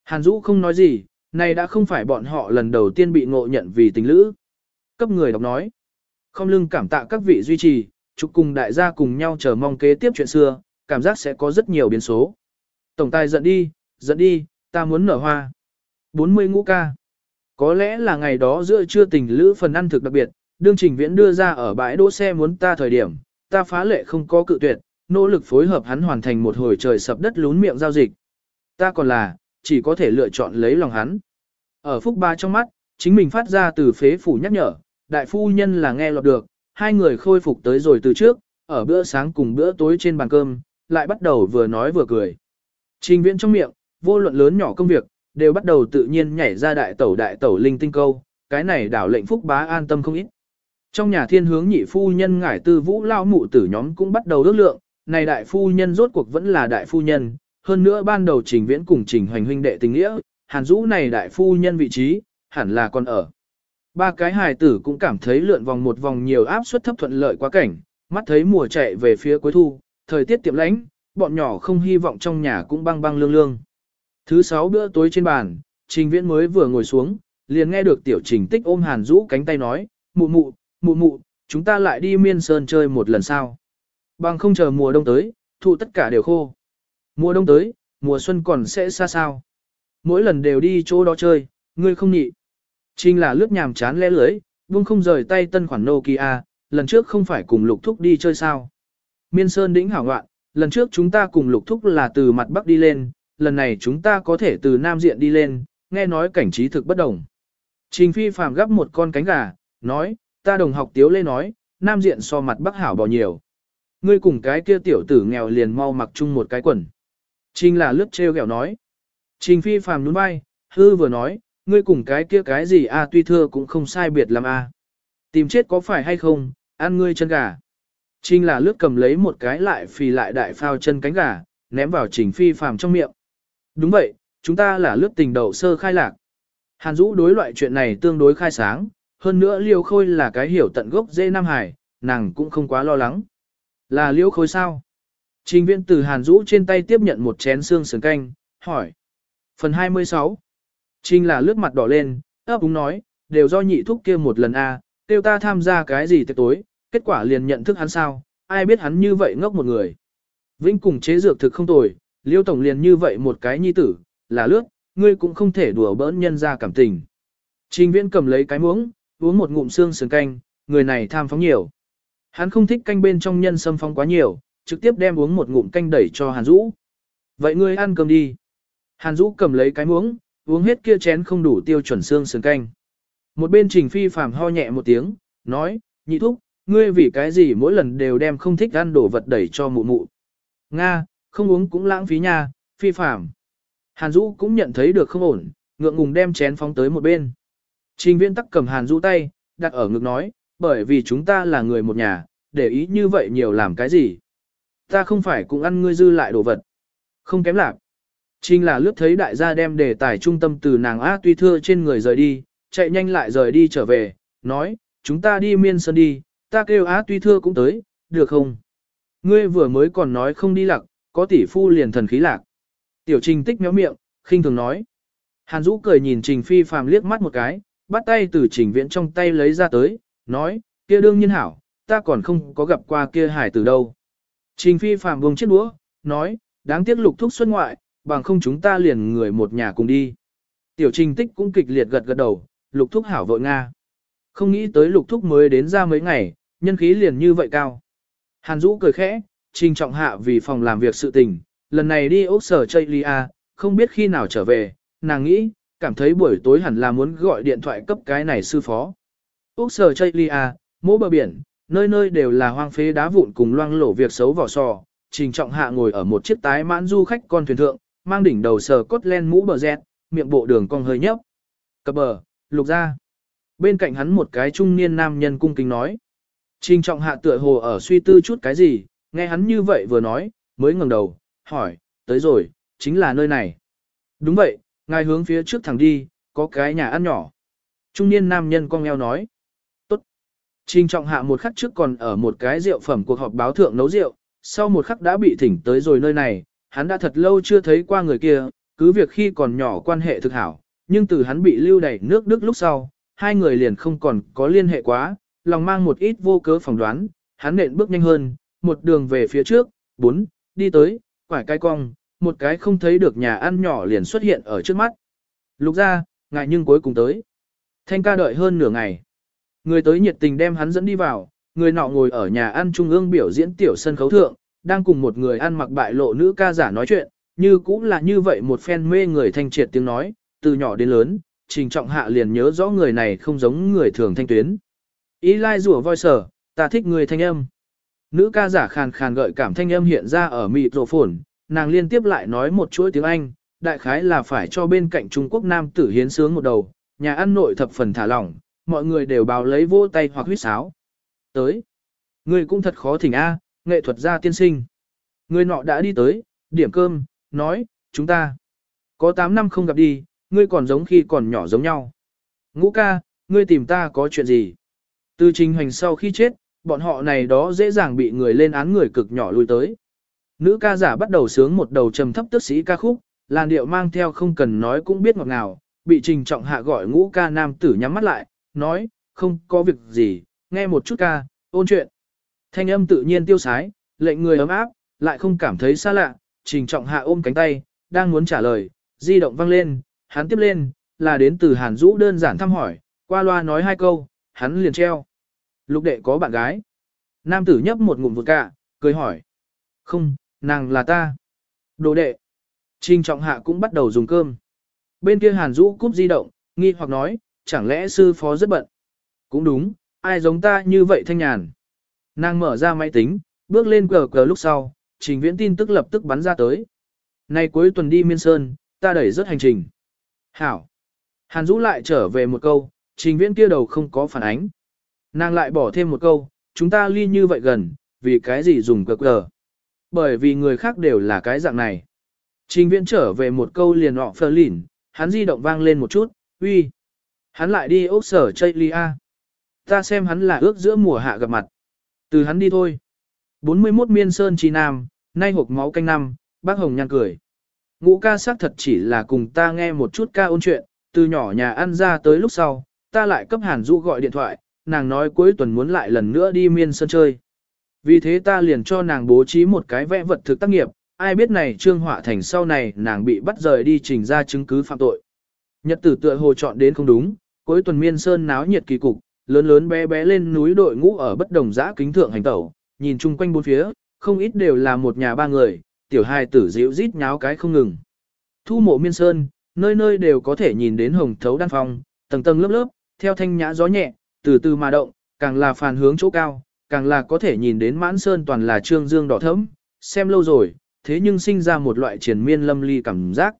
Hàn Dũ không nói gì, này đã không phải bọn họ lần đầu tiên bị ngộ nhận vì tình lữ. Cấp người đọc nói, không lưng cảm tạ các vị duy trì, chúc cùng đại gia cùng nhau chờ mong kế tiếp chuyện xưa, cảm giác sẽ có rất nhiều biến số. Tổng tài giận đi, giận đi, ta muốn nở hoa. 40 ngũ ca. Có lẽ là ngày đó giữa trưa tình lữ phần ăn thực đặc biệt, đương trình viễn đưa ra ở bãi đỗ xe muốn ta thời điểm, ta phá lệ không có cự tuyệt, nỗ lực phối hợp hắn hoàn thành một hồi trời sập đất lún miệng giao dịch. Ta còn là, chỉ có thể lựa chọn lấy lòng hắn. Ở phúc ba trong mắt, chính mình phát ra từ phế phủ nhắc nhở, đại phu nhân là nghe lọt được, hai người khôi phục tới rồi từ trước, ở bữa sáng cùng bữa tối trên bàn cơm, lại bắt đầu vừa nói vừa cười. Trình viễn trong miệng, vô luận lớn nhỏ công việc, đều bắt đầu tự nhiên nhảy ra đại tẩu đại tẩu linh tinh câu, cái này đảo lệnh phúc bá an tâm không ít. Trong nhà thiên hướng nhị phu nhân ngải tư vũ lao mụ tử nhóm cũng bắt đầu ước lượng, này đại phu nhân rốt cuộc vẫn là đại phu nhân, hơn nữa ban đầu trình viễn cùng trình hoành huynh đệ tình nghĩa, hàn dũ này đại phu nhân vị trí, hẳn là còn ở. Ba cái hài tử cũng cảm thấy lượn vòng một vòng nhiều áp suất thấp thuận lợi quá cảnh, mắt thấy mùa chạy về phía cuối thu, thời tiết tiệm lãnh, bọn nhỏ không hy vọng trong nhà cũng băng băng lương lương. Thứ sáu bữa tối trên bàn, trình viễn mới vừa ngồi xuống, liền nghe được tiểu trình tích ôm hàn rũ cánh tay nói, mụ mụ, mụ mụ, chúng ta lại đi miên sơn chơi một lần sao. Bằng không chờ mùa đông tới, thụ tất cả đều khô. Mùa đông tới, mùa xuân còn sẽ xa sao. Mỗi lần đều đi chỗ đó chơi, ngươi không nhị. Trình là lướt nhàm chán lẽ lưới, buông không rời tay tân khoản Nokia, lần trước không phải cùng lục thúc đi chơi sao. Miên sơn đỉnh hảo ngoạn, lần trước chúng ta cùng lục thúc là từ mặt bắc đi lên, lần này chúng ta có thể từ nam diện đi lên, nghe nói cảnh trí thực bất đồng. Trình phi phàm gấp một con cánh gà, nói, ta đồng học tiếu lê nói, nam diện so mặt bắc hảo bò nhiều. Ngươi cùng cái kia tiểu tử nghèo liền mau mặc chung một cái quần. Trình là lướt treo ghẹo nói. Trình phi phàm nhún vai, hư vừa nói, ngươi cùng cái kia cái gì a tuy thưa cũng không sai biệt làm a. À. Tìm chết có phải hay không, ăn ngươi chân gà. Trình là lướt cầm lấy một cái lại phì lại đại phao chân cánh gà, ném vào trình phi phàm trong miệng. Đúng vậy, chúng ta là lướt tình đầu sơ khai lạc. Hàn Dũ đối loại chuyện này tương đối khai sáng, hơn nữa Liêu Khôi là cái hiểu tận gốc dê Nam Hải, nàng cũng không quá lo lắng. Là Liêu Khôi sao? Trình viên từ Hàn Dũ trên tay tiếp nhận một chén xương sườn canh, hỏi. Phần 26 Trình là lướt mặt đỏ lên, ấp úng nói, đều do nhị thúc kia một lần a, à, tiêu ta tham gia cái gì tiệc tối, kết quả liền nhận thức hắn sao, ai biết hắn như vậy ngốc một người. Vĩnh cùng chế dược thực không tồi, Liêu Tổng liền như vậy một cái nhi tử, là lướt, ngươi cũng không thể đùa bỡn nhân ra cảm tình. Trình viễn cầm lấy cái muỗng, uống một ngụm xương sườn canh, người này tham phóng nhiều. Hắn không thích canh bên trong nhân sâm phong quá nhiều, trực tiếp đem uống một ngụm canh đẩy cho Hàn Dũ. Vậy ngươi ăn cơm đi. Hàn Dũ cầm lấy cái muỗng, uống hết kia chén không đủ tiêu chuẩn xương sườn canh. Một bên Trình Phi phàm ho nhẹ một tiếng, nói, nhị thúc, ngươi vì cái gì mỗi lần đều đem không thích ăn đồ vật đẩy cho mụ mụ. Nga, không uống cũng lãng phí nha, phi phàm. Hàn Dũ cũng nhận thấy được không ổn, ngượng ngùng đem chén phóng tới một bên. Trình viễn tắc cầm Hàn Dũ tay, đặt ở ngực nói, bởi vì chúng ta là người một nhà, để ý như vậy nhiều làm cái gì. Ta không phải cũng ăn ngươi dư lại đồ vật. Không kém lạc. Trình là lướt thấy đại gia đem đề tài trung tâm từ nàng A tuy thưa trên người rời đi, chạy nhanh lại rời đi trở về, nói, chúng ta đi miên sơn đi, ta kêu Á tuy thưa cũng tới, được không? Ngươi vừa mới còn nói không đi lạc, có tỷ phu liền thần khí lạc. Tiểu trình tích méo miệng, khinh thường nói. Hàn Dũ cười nhìn trình phi phàm liếc mắt một cái, bắt tay từ trình viễn trong tay lấy ra tới, nói, kia đương nhiên hảo, ta còn không có gặp qua kia hải từ đâu. Trình phi phàm buông chiếc đũa, nói, đáng tiếc lục thúc xuất ngoại, bằng không chúng ta liền người một nhà cùng đi. Tiểu trình tích cũng kịch liệt gật gật đầu, lục thúc hảo vội Nga. Không nghĩ tới lục thúc mới đến ra mấy ngày, nhân khí liền như vậy cao. Hàn Dũ cười khẽ, trình trọng hạ vì phòng làm việc sự tình, lần này đi Úc sở Chaylia, không biết khi nào trở về, nàng nghĩ, cảm thấy buổi tối hẳn là muốn gọi điện thoại cấp cái này sư phó. Úc sở Chaylia, à, mỗ bờ biển, nơi nơi đều là hoang phế đá vụn cùng loang lổ việc xấu vỏ sò. Trình trọng hạ ngồi ở một chiếc tái mãn du khách con thuyền thượng, mang đỉnh đầu sờ cốt len mũ bờ dẹt, miệng bộ đường cong hơi nhấp. Cập bờ, lục ra. Bên cạnh hắn một cái trung niên nam nhân cung kính nói. Trình trọng hạ tựa hồ ở suy tư chút cái gì, nghe hắn như vậy vừa nói, mới ngẩng đầu, hỏi, tới rồi, chính là nơi này. Đúng vậy, ngài hướng phía trước thẳng đi, có cái nhà ăn nhỏ. Trung niên nam nhân cong eo nói. Tốt. Trình trọng hạ một khắc trước còn ở một cái rượu phẩm cuộc họp báo thượng nấu rượu, sau một khắc đã bị thỉnh tới rồi nơi này, hắn đã thật lâu chưa thấy qua người kia, cứ việc khi còn nhỏ quan hệ thực hảo, nhưng từ hắn bị lưu đẩy nước Đức lúc sau, hai người liền không còn có liên hệ quá, lòng mang một ít vô cớ phỏng đoán, hắn nện bước nhanh hơn, một đường về phía trước, bốn, đi tới, quải cái cong, một cái không thấy được nhà ăn nhỏ liền xuất hiện ở trước mắt. Lục ra, ngại nhưng cuối cùng tới. Thanh ca đợi hơn nửa ngày. Người tới nhiệt tình đem hắn dẫn đi vào, người nọ ngồi ở nhà ăn trung ương biểu diễn tiểu sân khấu thượng, đang cùng một người ăn mặc bại lộ nữ ca giả nói chuyện, như cũng là như vậy một phen mê người thanh triệt tiếng nói, từ nhỏ đến lớn, trình trọng hạ liền nhớ rõ người này không giống người thường thanh tuyến. Ý lai rủa voi sở, ta thích người thanh âm. Nữ ca giả khàn khàn gợi cảm thanh âm hiện ra ở mịt rộ phồn, nàng liên tiếp lại nói một chuỗi tiếng Anh, đại khái là phải cho bên cạnh Trung Quốc Nam tử hiến sướng một đầu, nhà ăn nội thập phần thả lỏng, mọi người đều báo lấy vô tay hoặc huyết sáo. Tới, người cũng thật khó thỉnh A, nghệ thuật gia tiên sinh. Người nọ đã đi tới, điểm cơm, nói, chúng ta có 8 năm không gặp đi, ngươi còn giống khi còn nhỏ giống nhau. Ngũ ca, ngươi tìm ta có chuyện gì? Từ trình hành sau khi chết, bọn họ này đó dễ dàng bị người lên án người cực nhỏ lui tới. Nữ ca giả bắt đầu sướng một đầu trầm thấp tức sĩ ca khúc, làn điệu mang theo không cần nói cũng biết ngọt ngào, bị trình trọng hạ gọi ngũ ca nam tử nhắm mắt lại, nói, không có việc gì, nghe một chút ca, ôn chuyện. Thanh âm tự nhiên tiêu sái, lệnh người ấm áp, lại không cảm thấy xa lạ, trình trọng hạ ôm cánh tay, đang muốn trả lời, di động vang lên, hắn tiếp lên, là đến từ Hàn Dũ đơn giản thăm hỏi, qua loa nói hai câu, hắn liền treo. Lục đệ có bạn gái. Nam tử nhấp một ngụm vụt cả, cười hỏi. Không, nàng là ta. Đồ đệ. Trình trọng hạ cũng bắt đầu dùng cơm. Bên kia Hàn rũ cúp di động, nghi hoặc nói, chẳng lẽ sư phó rất bận. Cũng đúng, ai giống ta như vậy thanh nhàn. Nàng mở ra máy tính, bước lên cờ cờ lúc sau, trình viễn tin tức lập tức bắn ra tới. Nay cuối tuần đi miên sơn, ta đẩy rất hành trình. Hảo. Hàn rũ lại trở về một câu, trình viễn kia đầu không có phản ánh. Nàng lại bỏ thêm một câu, chúng ta ly như vậy gần, vì cái gì dùng cờ cờ. Bởi vì người khác đều là cái dạng này. Trình viễn trở về một câu liền họ phơ lỉn, hắn di động vang lên một chút, uy. Hắn lại đi ốc sở chơi lia. Ta xem hắn là ước giữa mùa hạ gặp mặt. Từ hắn đi thôi. 41 miên sơn chi nam, nay hộp máu canh năm, bác Hồng nhăn cười. Ngũ ca xác thật chỉ là cùng ta nghe một chút ca ôn chuyện, từ nhỏ nhà ăn ra tới lúc sau, ta lại cấp Hàn Du gọi điện thoại, nàng nói cuối tuần muốn lại lần nữa đi miên sơn chơi. Vì thế ta liền cho nàng bố trí một cái vẽ vật thực tác nghiệp, ai biết này trương họa thành sau này nàng bị bắt rời đi trình ra chứng cứ phạm tội. Nhật tử tựa hồ chọn đến không đúng, cuối tuần miên sơn náo nhiệt kỳ cục, lớn lớn bé bé lên núi đội ngũ ở bất đồng giã kính thượng hành tẩu, nhìn chung quanh bốn phía, không ít đều là một nhà ba người, tiểu hài tử dịu rít nháo cái không ngừng. Thu mộ miên sơn, nơi nơi đều có thể nhìn đến hồng thấu đan phong, tầng tầng lớp lớp, theo thanh nhã gió nhẹ, từ từ mà động, càng là phản hướng chỗ cao, càng là có thể nhìn đến mãn sơn toàn là trương dương đỏ thẫm, xem lâu rồi, thế nhưng sinh ra một loại triền miên lâm ly cảm giác.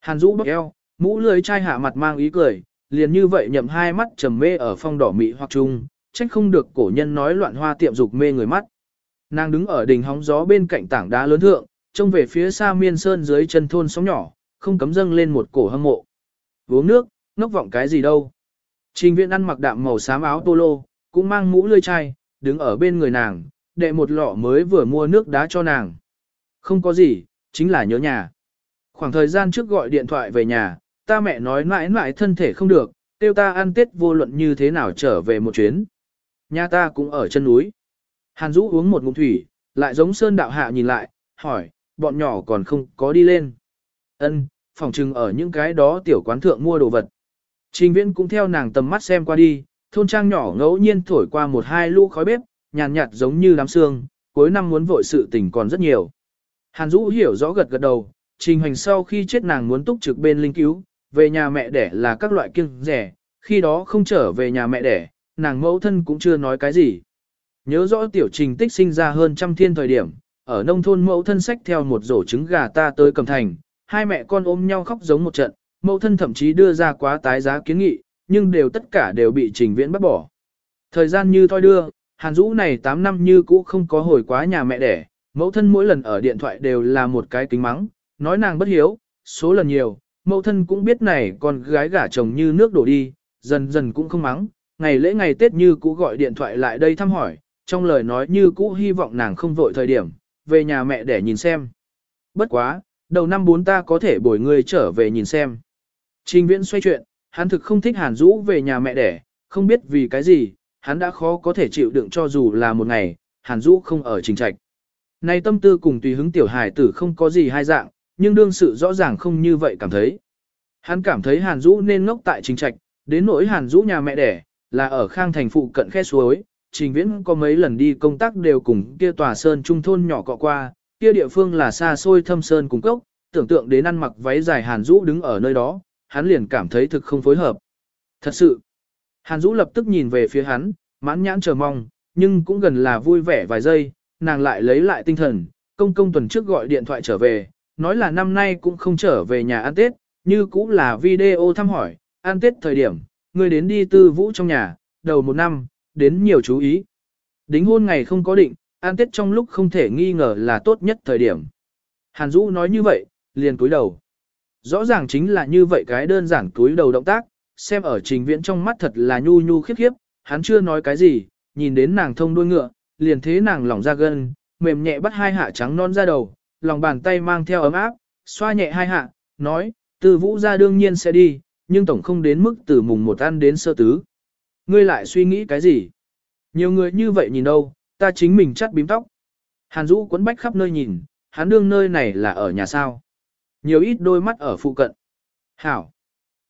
Hàn Dũ bốc eo, mũ lưới chai hạ mặt mang ý cười, liền như vậy nhậm hai mắt trầm mê ở phong đỏ mị hoặc trung, trách không được cổ nhân nói loạn hoa tiệm dục mê người mắt. Nàng đứng ở đỉnh hóng gió bên cạnh tảng đá lớn thượng, trông về phía xa miên sơn dưới chân thôn sóng nhỏ, không cấm dâng lên một cổ hâm mộ. Uống nước, ngốc vọng cái gì đâu. Trình viện ăn mặc đạm màu xám áo polo, cũng mang mũ lươi chai, đứng ở bên người nàng, đệ một lọ mới vừa mua nước đá cho nàng. Không có gì, chính là nhớ nhà. Khoảng thời gian trước gọi điện thoại về nhà, ta mẹ nói mãi mãi thân thể không được, tiêu ta ăn tết vô luận như thế nào trở về một chuyến. Nhà ta cũng ở chân núi. Hàn Dũ uống một ngụm thủy, lại giống sơn đạo hạ nhìn lại, hỏi, bọn nhỏ còn không có đi lên. Ân, phòng trừng ở những cái đó tiểu quán thượng mua đồ vật. Trình viễn cũng theo nàng tầm mắt xem qua đi, thôn trang nhỏ ngẫu nhiên thổi qua một hai lũ khói bếp, nhàn nhạt, giống như đám xương, cuối năm muốn vội sự tình còn rất nhiều. Hàn Dũ hiểu rõ gật gật đầu, trình hành sau khi chết nàng muốn túc trực bên linh cứu, về nhà mẹ đẻ là các loại kiêng rẻ, khi đó không trở về nhà mẹ đẻ, nàng mẫu thân cũng chưa nói cái gì. Nhớ rõ tiểu trình tích sinh ra hơn trăm thiên thời điểm, ở nông thôn mẫu thân sách theo một rổ trứng gà ta tới cầm thành, hai mẹ con ôm nhau khóc giống một trận, mẫu thân thậm chí đưa ra quá tái giá kiến nghị, nhưng đều tất cả đều bị trình viễn bắt bỏ. Thời gian như thoi đưa, Hàn Dũ này 8 năm như cũ không có hồi quá nhà mẹ đẻ, mẫu thân mỗi lần ở điện thoại đều là một cái kính mắng, nói nàng bất hiếu, số lần nhiều, mẫu thân cũng biết này con gái gả chồng như nước đổ đi, dần dần cũng không mắng, ngày lễ ngày Tết như cũ gọi điện thoại lại đây thăm hỏi, trong lời nói như cũ hy vọng nàng không vội thời điểm, về nhà mẹ để nhìn xem. Bất quá, đầu năm bốn ta có thể bồi người trở về nhìn xem. Trình viễn xoay chuyện, hắn thực không thích Hàn Dũ về nhà mẹ đẻ, không biết vì cái gì, hắn đã khó có thể chịu đựng cho dù là một ngày, Hàn Dũ không ở trình trạch. Này tâm tư cùng tùy hứng tiểu hài tử không có gì hai dạng, nhưng đương sự rõ ràng không như vậy cảm thấy. Hắn cảm thấy Hàn Dũ nên ngốc tại trình trạch, đến nỗi Hàn Dũ nhà mẹ đẻ, là ở khang thành phụ cận khe suối, trình viễn có mấy lần đi công tác đều cùng kia tòa sơn trung thôn nhỏ cọ qua, kia địa phương là xa xôi thâm sơn cùng cốc, tưởng tượng đến ăn mặc váy dài Hàn Dũ đứng ở nơi đó, hắn liền cảm thấy thực không phối hợp. Thật sự, Hàn Dũ lập tức nhìn về phía hắn, mãn nhãn chờ mong, nhưng cũng gần là vui vẻ vài giây, nàng lại lấy lại tinh thần, công công tuần trước gọi điện thoại trở về, nói là năm nay cũng không trở về nhà ăn Tết, như cũng là video thăm hỏi, ăn Tết thời điểm, người đến đi tư vũ trong nhà, đầu một năm, đến nhiều chú ý. Đính hôn ngày không có định, ăn Tết trong lúc không thể nghi ngờ là tốt nhất thời điểm. Hàn Dũ nói như vậy, liền cúi đầu. Rõ ràng chính là như vậy cái đơn giản cúi đầu động tác, xem ở trình viễn trong mắt thật là nhu nhu khiếp khiếp, hắn chưa nói cái gì, nhìn đến nàng thông đuôi ngựa, liền thế nàng lỏng ra gân, mềm nhẹ bắt hai hạ trắng non ra đầu, lòng bàn tay mang theo ấm áp, xoa nhẹ hai hạ, nói, từ vũ ra đương nhiên sẽ đi, nhưng tổng không đến mức từ mùng một ăn đến sơ tứ. Ngươi lại suy nghĩ cái gì? Nhiều người như vậy nhìn đâu, ta chính mình chắt bím tóc. Hàn Dũ quấn bách khắp nơi nhìn, hắn đương nơi này là ở nhà sao. Nhiều ít đôi mắt ở phụ cận. Hảo.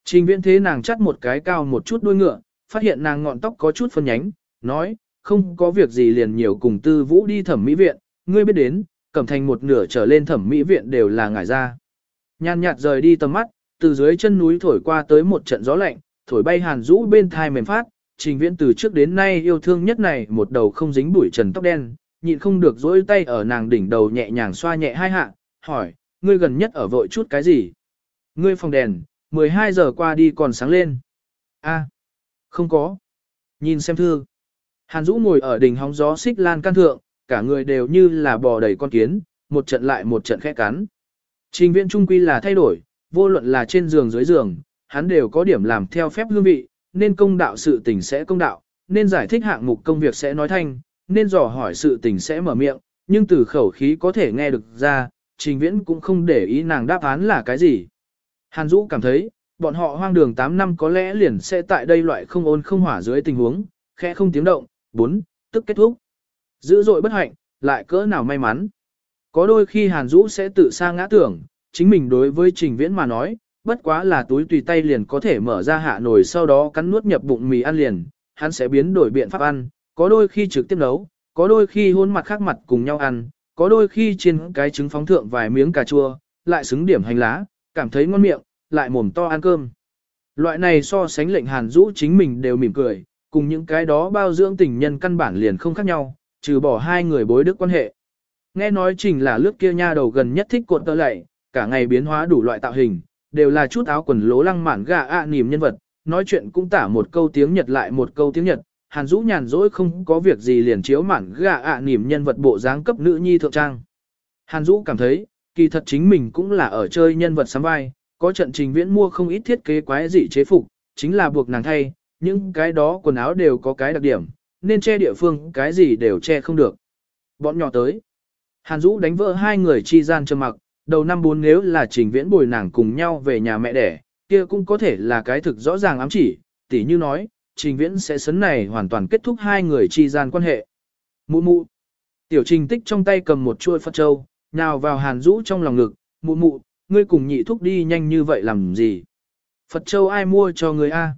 Trình viễn thế nàng chắt một cái cao một chút đuôi ngựa, phát hiện nàng ngọn tóc có chút phân nhánh, nói, không có việc gì liền nhiều cùng tư vũ đi thẩm mỹ viện, ngươi biết đến, cẩm thành một nửa trở lên thẩm mỹ viện đều là ngải ra. Nhàn nhạt rời đi tầm mắt, từ dưới chân núi thổi qua tới một trận gió lạnh, thổi bay hàn rũ bên thai mềm phát, trình viễn từ trước đến nay yêu thương nhất này một đầu không dính bụi trần tóc đen, nhịn không được dỗi tay ở nàng đỉnh đầu nhẹ nhàng xoa nhẹ hai hạ, hỏi, ngươi gần nhất ở vội chút cái gì? Ngươi phòng đèn, 12 giờ qua đi còn sáng lên. A, không có. Nhìn xem thư. Hàn Dũ ngồi ở đỉnh hóng gió xích lan can thượng, cả người đều như là bò đầy con kiến, một trận lại một trận khẽ cắn. Trình viện trung quy là thay đổi, vô luận là trên giường dưới giường, hắn đều có điểm làm theo phép hương vị, nên công đạo sự tình sẽ công đạo, nên giải thích hạng mục công việc sẽ nói thanh, nên dò hỏi sự tình sẽ mở miệng, nhưng từ khẩu khí có thể nghe được ra, trình viễn cũng không để ý nàng đáp án là cái gì. Hàn Dũ cảm thấy, bọn họ hoang đường 8 năm có lẽ liền sẽ tại đây loại không ôn không hỏa dưới tình huống, khẽ không tiếng động, bốn, tức kết thúc. Dữ dội bất hạnh, lại cỡ nào may mắn. Có đôi khi Hàn Dũ sẽ tự sa ngã tưởng, chính mình đối với trình viễn mà nói, bất quá là túi tùy tay liền có thể mở ra hạ nồi sau đó cắn nuốt nhập bụng mì ăn liền, hắn sẽ biến đổi biện pháp ăn, có đôi khi trực tiếp nấu, có đôi khi hôn mặt khác mặt cùng nhau ăn, có đôi khi trên cái trứng phóng thượng vài miếng cà chua, lại xứng điểm hành lá, cảm thấy ngon miệng, lại mồm to ăn cơm. Loại này so sánh lệnh hàn rũ chính mình đều mỉm cười, cùng những cái đó bao dưỡng tình nhân căn bản liền không khác nhau, trừ bỏ hai người bối đức quan hệ. Nghe nói trình là lướt kia nha đầu gần nhất thích cuộn tơ lạy, cả ngày biến hóa đủ loại tạo hình, đều là chút áo quần lố lăng mạn gà ạ à nìm nhân vật, nói chuyện cũng tả một câu tiếng Nhật lại một câu tiếng Nhật, Hàn Dũ nhàn rỗi không có việc gì liền chiếu mản gà ạ à nhân vật bộ dáng cấp nữ nhi thượng trang. Hàn Dũ cảm thấy, kỳ thật chính mình cũng là ở chơi nhân vật sắm vai, có trận trình viễn mua không ít thiết kế quái dị chế phục, chính là buộc nàng thay, những cái đó quần áo đều có cái đặc điểm, nên che địa phương cái gì đều che không được. Bọn nhỏ tới. Hàn Dũ đánh vỡ hai người chi gian trầm mặc, đầu năm bốn nếu là trình viễn bồi nàng cùng nhau về nhà mẹ đẻ, kia cũng có thể là cái thực rõ ràng ám chỉ, tỉ như nói, trình viễn sẽ sấn này hoàn toàn kết thúc hai người chi gian quan hệ. Mụ mụ. Tiểu trình tích trong tay cầm một chuôi Phật Châu, nào vào hàn rũ trong lòng ngực, mụ mụ, ngươi cùng nhị thúc đi nhanh như vậy làm gì? Phật Châu ai mua cho ngươi a?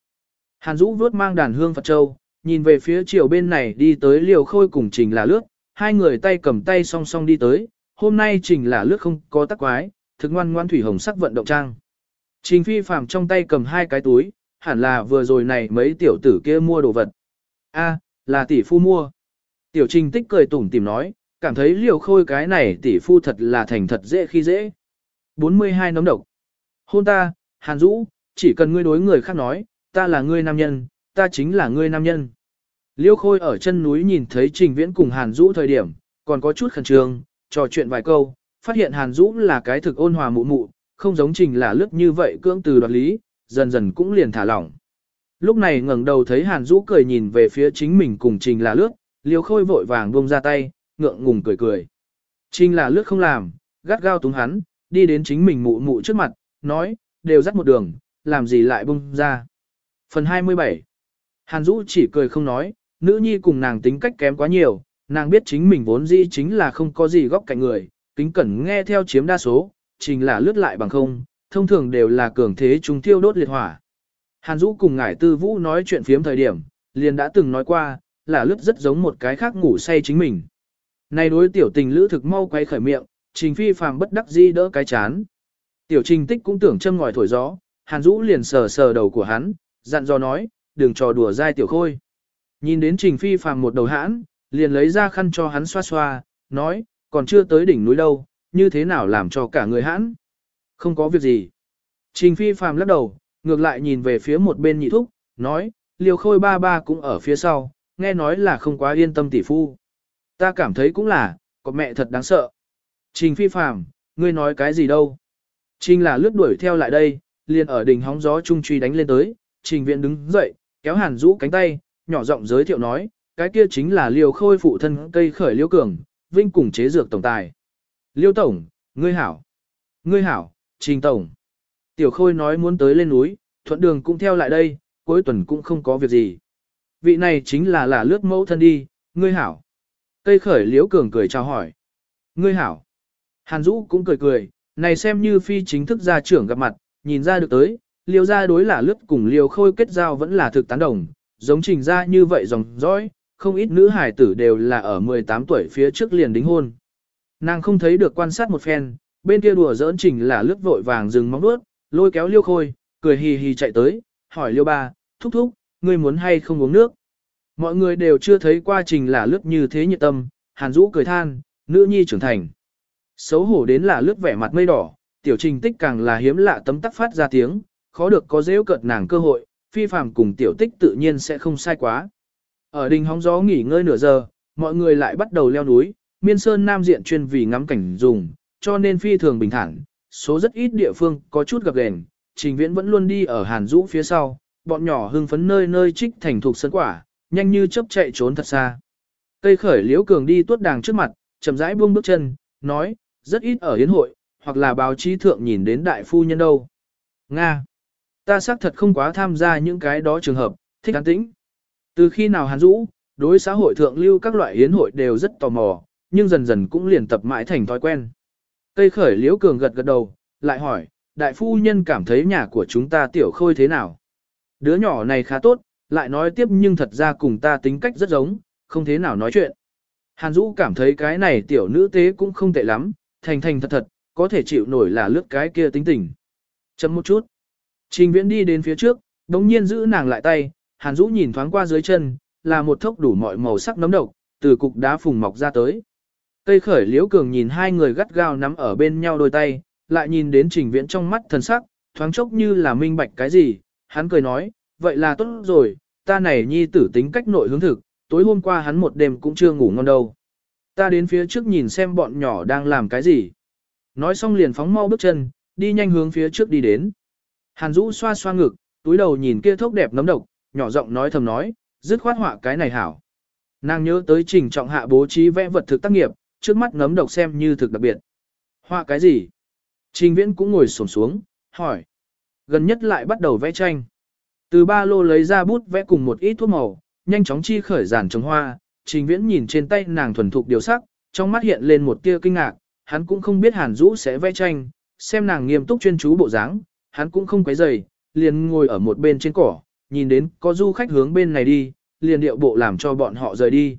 Hàn Dũ vuốt mang đàn hương Phật Châu, nhìn về phía chiều bên này đi tới liều khôi cùng trình là lướt, hai người tay cầm tay song song đi tới, hôm nay trình là lướt không có tắc quái, thực ngoan ngoan thủy hồng sắc vận động trang. Trình phi phàm trong tay cầm hai cái túi, hẳn là vừa rồi này mấy tiểu tử kia mua đồ vật. A, là tỷ phu mua. Tiểu trình tích cười tủm tìm nói, cảm thấy liều khôi cái này tỷ phu thật là thành thật dễ khi dễ. 42 nấm độc. Hôn ta, Hàn Dũ, chỉ cần ngươi đối người khác nói, ta là ngươi nam nhân, ta chính là ngươi nam nhân. Liêu Khôi ở chân núi nhìn thấy Trình Viễn cùng Hàn Dũ thời điểm, còn có chút khẩn trương, trò chuyện vài câu, phát hiện Hàn Dũ là cái thực ôn hòa mụ mụ, không giống Trình là lướt như vậy cưỡng từ đoạt lý, dần dần cũng liền thả lỏng. Lúc này ngẩng đầu thấy Hàn Dũ cười nhìn về phía chính mình cùng Trình là lướt, liều Khôi vội vàng buông ra tay, ngượng ngùng cười cười. Trình là lướt không làm, gắt gao túng hắn, đi đến chính mình mụ mụ trước mặt, nói, đều dắt một đường, làm gì lại buông ra. Phần 27 Hàn Dũ chỉ cười không nói, nữ nhi cùng nàng tính cách kém quá nhiều, nàng biết chính mình vốn dĩ chính là không có gì góc cạnh người, kính cẩn nghe theo chiếm đa số, trình là lướt lại bằng không, thông thường đều là cường thế chúng thiêu đốt liệt hỏa. Hàn Dũ cùng ngải tư vũ nói chuyện phiếm thời điểm, liền đã từng nói qua, là lướt rất giống một cái khác ngủ say chính mình. Này đối tiểu tình lữ thực mau quay khởi miệng, trình phi phàm bất đắc di đỡ cái chán. Tiểu trình tích cũng tưởng châm ngòi thổi gió, Hàn Dũ liền sờ sờ đầu của hắn, dặn dò nói, đừng trò đùa dai tiểu khôi. Nhìn đến trình phi phàm một đầu hãn, liền lấy ra khăn cho hắn xoa xoa, nói, còn chưa tới đỉnh núi đâu, như thế nào làm cho cả người hãn. Không có việc gì. Trình phi phàm lắc đầu, ngược lại nhìn về phía một bên nhị thúc, nói, liều khôi ba ba cũng ở phía sau, nghe nói là không quá yên tâm tỷ phu. Ta cảm thấy cũng là, có mẹ thật đáng sợ. Trình phi phàm, ngươi nói cái gì đâu? Trình là lướt đuổi theo lại đây, liền ở đỉnh hóng gió trung truy đánh lên tới, trình viện đứng dậy, kéo hàn rũ cánh tay, nhỏ giọng giới thiệu nói, cái kia chính là liều khôi phụ thân cây khởi liêu cường, vinh cùng chế dược tổng tài. Liêu tổng, ngươi hảo. Ngươi hảo, trình tổng. Tiểu khôi nói muốn tới lên núi, thuận đường cũng theo lại đây, cuối tuần cũng không có việc gì. Vị này chính là là lướt mẫu thân đi, ngươi hảo. Cây khởi liễu cường cười chào hỏi. Ngươi hảo. Hàn Dũ cũng cười cười, này xem như phi chính thức gia trưởng gặp mặt, nhìn ra được tới, liêu gia đối là lướt cùng liêu khôi kết giao vẫn là thực tán đồng, giống trình ra như vậy dòng dõi, không ít nữ hải tử đều là ở 18 tuổi phía trước liền đính hôn. Nàng không thấy được quan sát một phen, bên kia đùa giỡn trình là lướt vội vàng dừng móng đuốt, lôi kéo liêu khôi, cười hì hì chạy tới, hỏi liêu ba, thúc thúc, ngươi muốn hay không uống nước. Mọi người đều chưa thấy qua trình là lướt như thế nhiệt tâm, hàn rũ cười than, nữ nhi trưởng thành. Xấu hổ đến là lướt vẻ mặt mây đỏ, tiểu trình tích càng là hiếm lạ tấm tắc phát ra tiếng, khó được có dễ cợt nàng cơ hội, phi phàm cùng tiểu tích tự nhiên sẽ không sai quá. Ở đình hóng gió nghỉ ngơi nửa giờ, mọi người lại bắt đầu leo núi, miên sơn nam diện chuyên vì ngắm cảnh dùng, cho nên phi thường bình thản, số rất ít địa phương có chút gặp gền, trình viễn vẫn luôn đi ở hàn rũ phía sau, bọn nhỏ hưng phấn nơi nơi trích thành thuộc sân quả, nhanh như chớp chạy trốn thật xa. Cây khởi liễu cường đi tuốt đàng trước mặt, chậm rãi buông bước chân, nói, rất ít ở hiến hội, hoặc là báo chí thượng nhìn đến đại phu nhân đâu. Nga. Ta xác thật không quá tham gia những cái đó trường hợp, thích an tĩnh. Từ khi nào hàn rũ, đối xã hội thượng lưu các loại hiến hội đều rất tò mò, nhưng dần dần cũng liền tập mãi thành thói quen. Tây khởi liễu cường gật gật đầu, lại hỏi, đại phu nhân cảm thấy nhà của chúng ta tiểu khôi thế nào? Đứa nhỏ này khá tốt, lại nói tiếp nhưng thật ra cùng ta tính cách rất giống, không thế nào nói chuyện. Hàn Dũ cảm thấy cái này tiểu nữ tế cũng không tệ lắm, thành thành thật thật, có thể chịu nổi là lướt cái kia tính tình. Chấm một chút. Trình viễn đi đến phía trước, đống nhiên giữ nàng lại tay, Hàn Dũ nhìn thoáng qua dưới chân, là một thốc đủ mọi màu sắc nấm độc, từ cục đá phùng mọc ra tới. Tây khởi liễu cường nhìn hai người gắt gao nắm ở bên nhau đôi tay, lại nhìn đến trình viễn trong mắt thần sắc, thoáng chốc như là minh bạch cái gì, hắn cười nói, vậy là tốt rồi, ta này nhi tử tính cách nội hướng thực, tối hôm qua hắn một đêm cũng chưa ngủ ngon đâu. Ta đến phía trước nhìn xem bọn nhỏ đang làm cái gì. Nói xong liền phóng mau bước chân, đi nhanh hướng phía trước đi đến. Hàn Dũ xoa xoa ngực, túi đầu nhìn kia thốc đẹp nấm độc, nhỏ giọng nói thầm nói, dứt khoát họa cái này hảo. Nàng nhớ tới trình trọng hạ bố trí vẽ vật thực tác nghiệp, trước mắt nấm độc xem như thực đặc biệt. Họa cái gì? Trình viễn cũng ngồi xổm xuống, hỏi. Gần nhất lại bắt đầu vẽ tranh. Từ ba lô lấy ra bút vẽ cùng một ít thuốc màu, nhanh chóng chi khởi giản trồng hoa, trình viễn nhìn trên tay nàng thuần thục điều sắc, trong mắt hiện lên một tia kinh ngạc, hắn cũng không biết hàn Dũ sẽ vẽ tranh, xem nàng nghiêm túc chuyên chú bộ dáng, hắn cũng không quấy rầy, liền ngồi ở một bên trên cỏ, nhìn đến có du khách hướng bên này đi, liền điệu bộ làm cho bọn họ rời đi.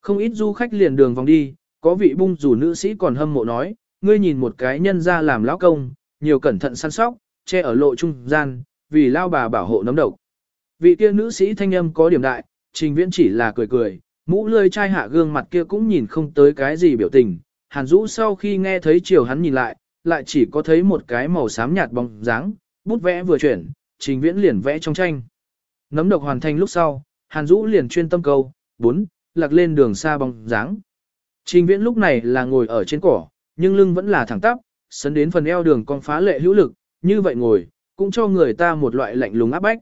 Không ít du khách liền đường vòng đi, có vị bung dù nữ sĩ còn hâm mộ nói, ngươi nhìn một cái nhân ra làm lão công, nhiều cẩn thận săn sóc, che ở lộ trung gian, vì lao bà bảo hộ nấm độc. Vị kia nữ sĩ thanh âm có điểm đại, Trình Viễn chỉ là cười cười, mũ lươi chai hạ gương mặt kia cũng nhìn không tới cái gì biểu tình. Hàn Dũ sau khi nghe thấy chiều hắn nhìn lại, lại chỉ có thấy một cái màu xám nhạt bóng dáng, bút vẽ vừa chuyển, Trình Viễn liền vẽ trong tranh. Nấm độc hoàn thành lúc sau, Hàn Dũ liền chuyên tâm câu, bốn, lạc lên đường xa bóng dáng. Trình Viễn lúc này là ngồi ở trên cỏ, nhưng lưng vẫn là thẳng tắp, sấn đến phần eo đường con phá lệ hữu lực, như vậy ngồi, cũng cho người ta một loại lạnh lùng áp bách.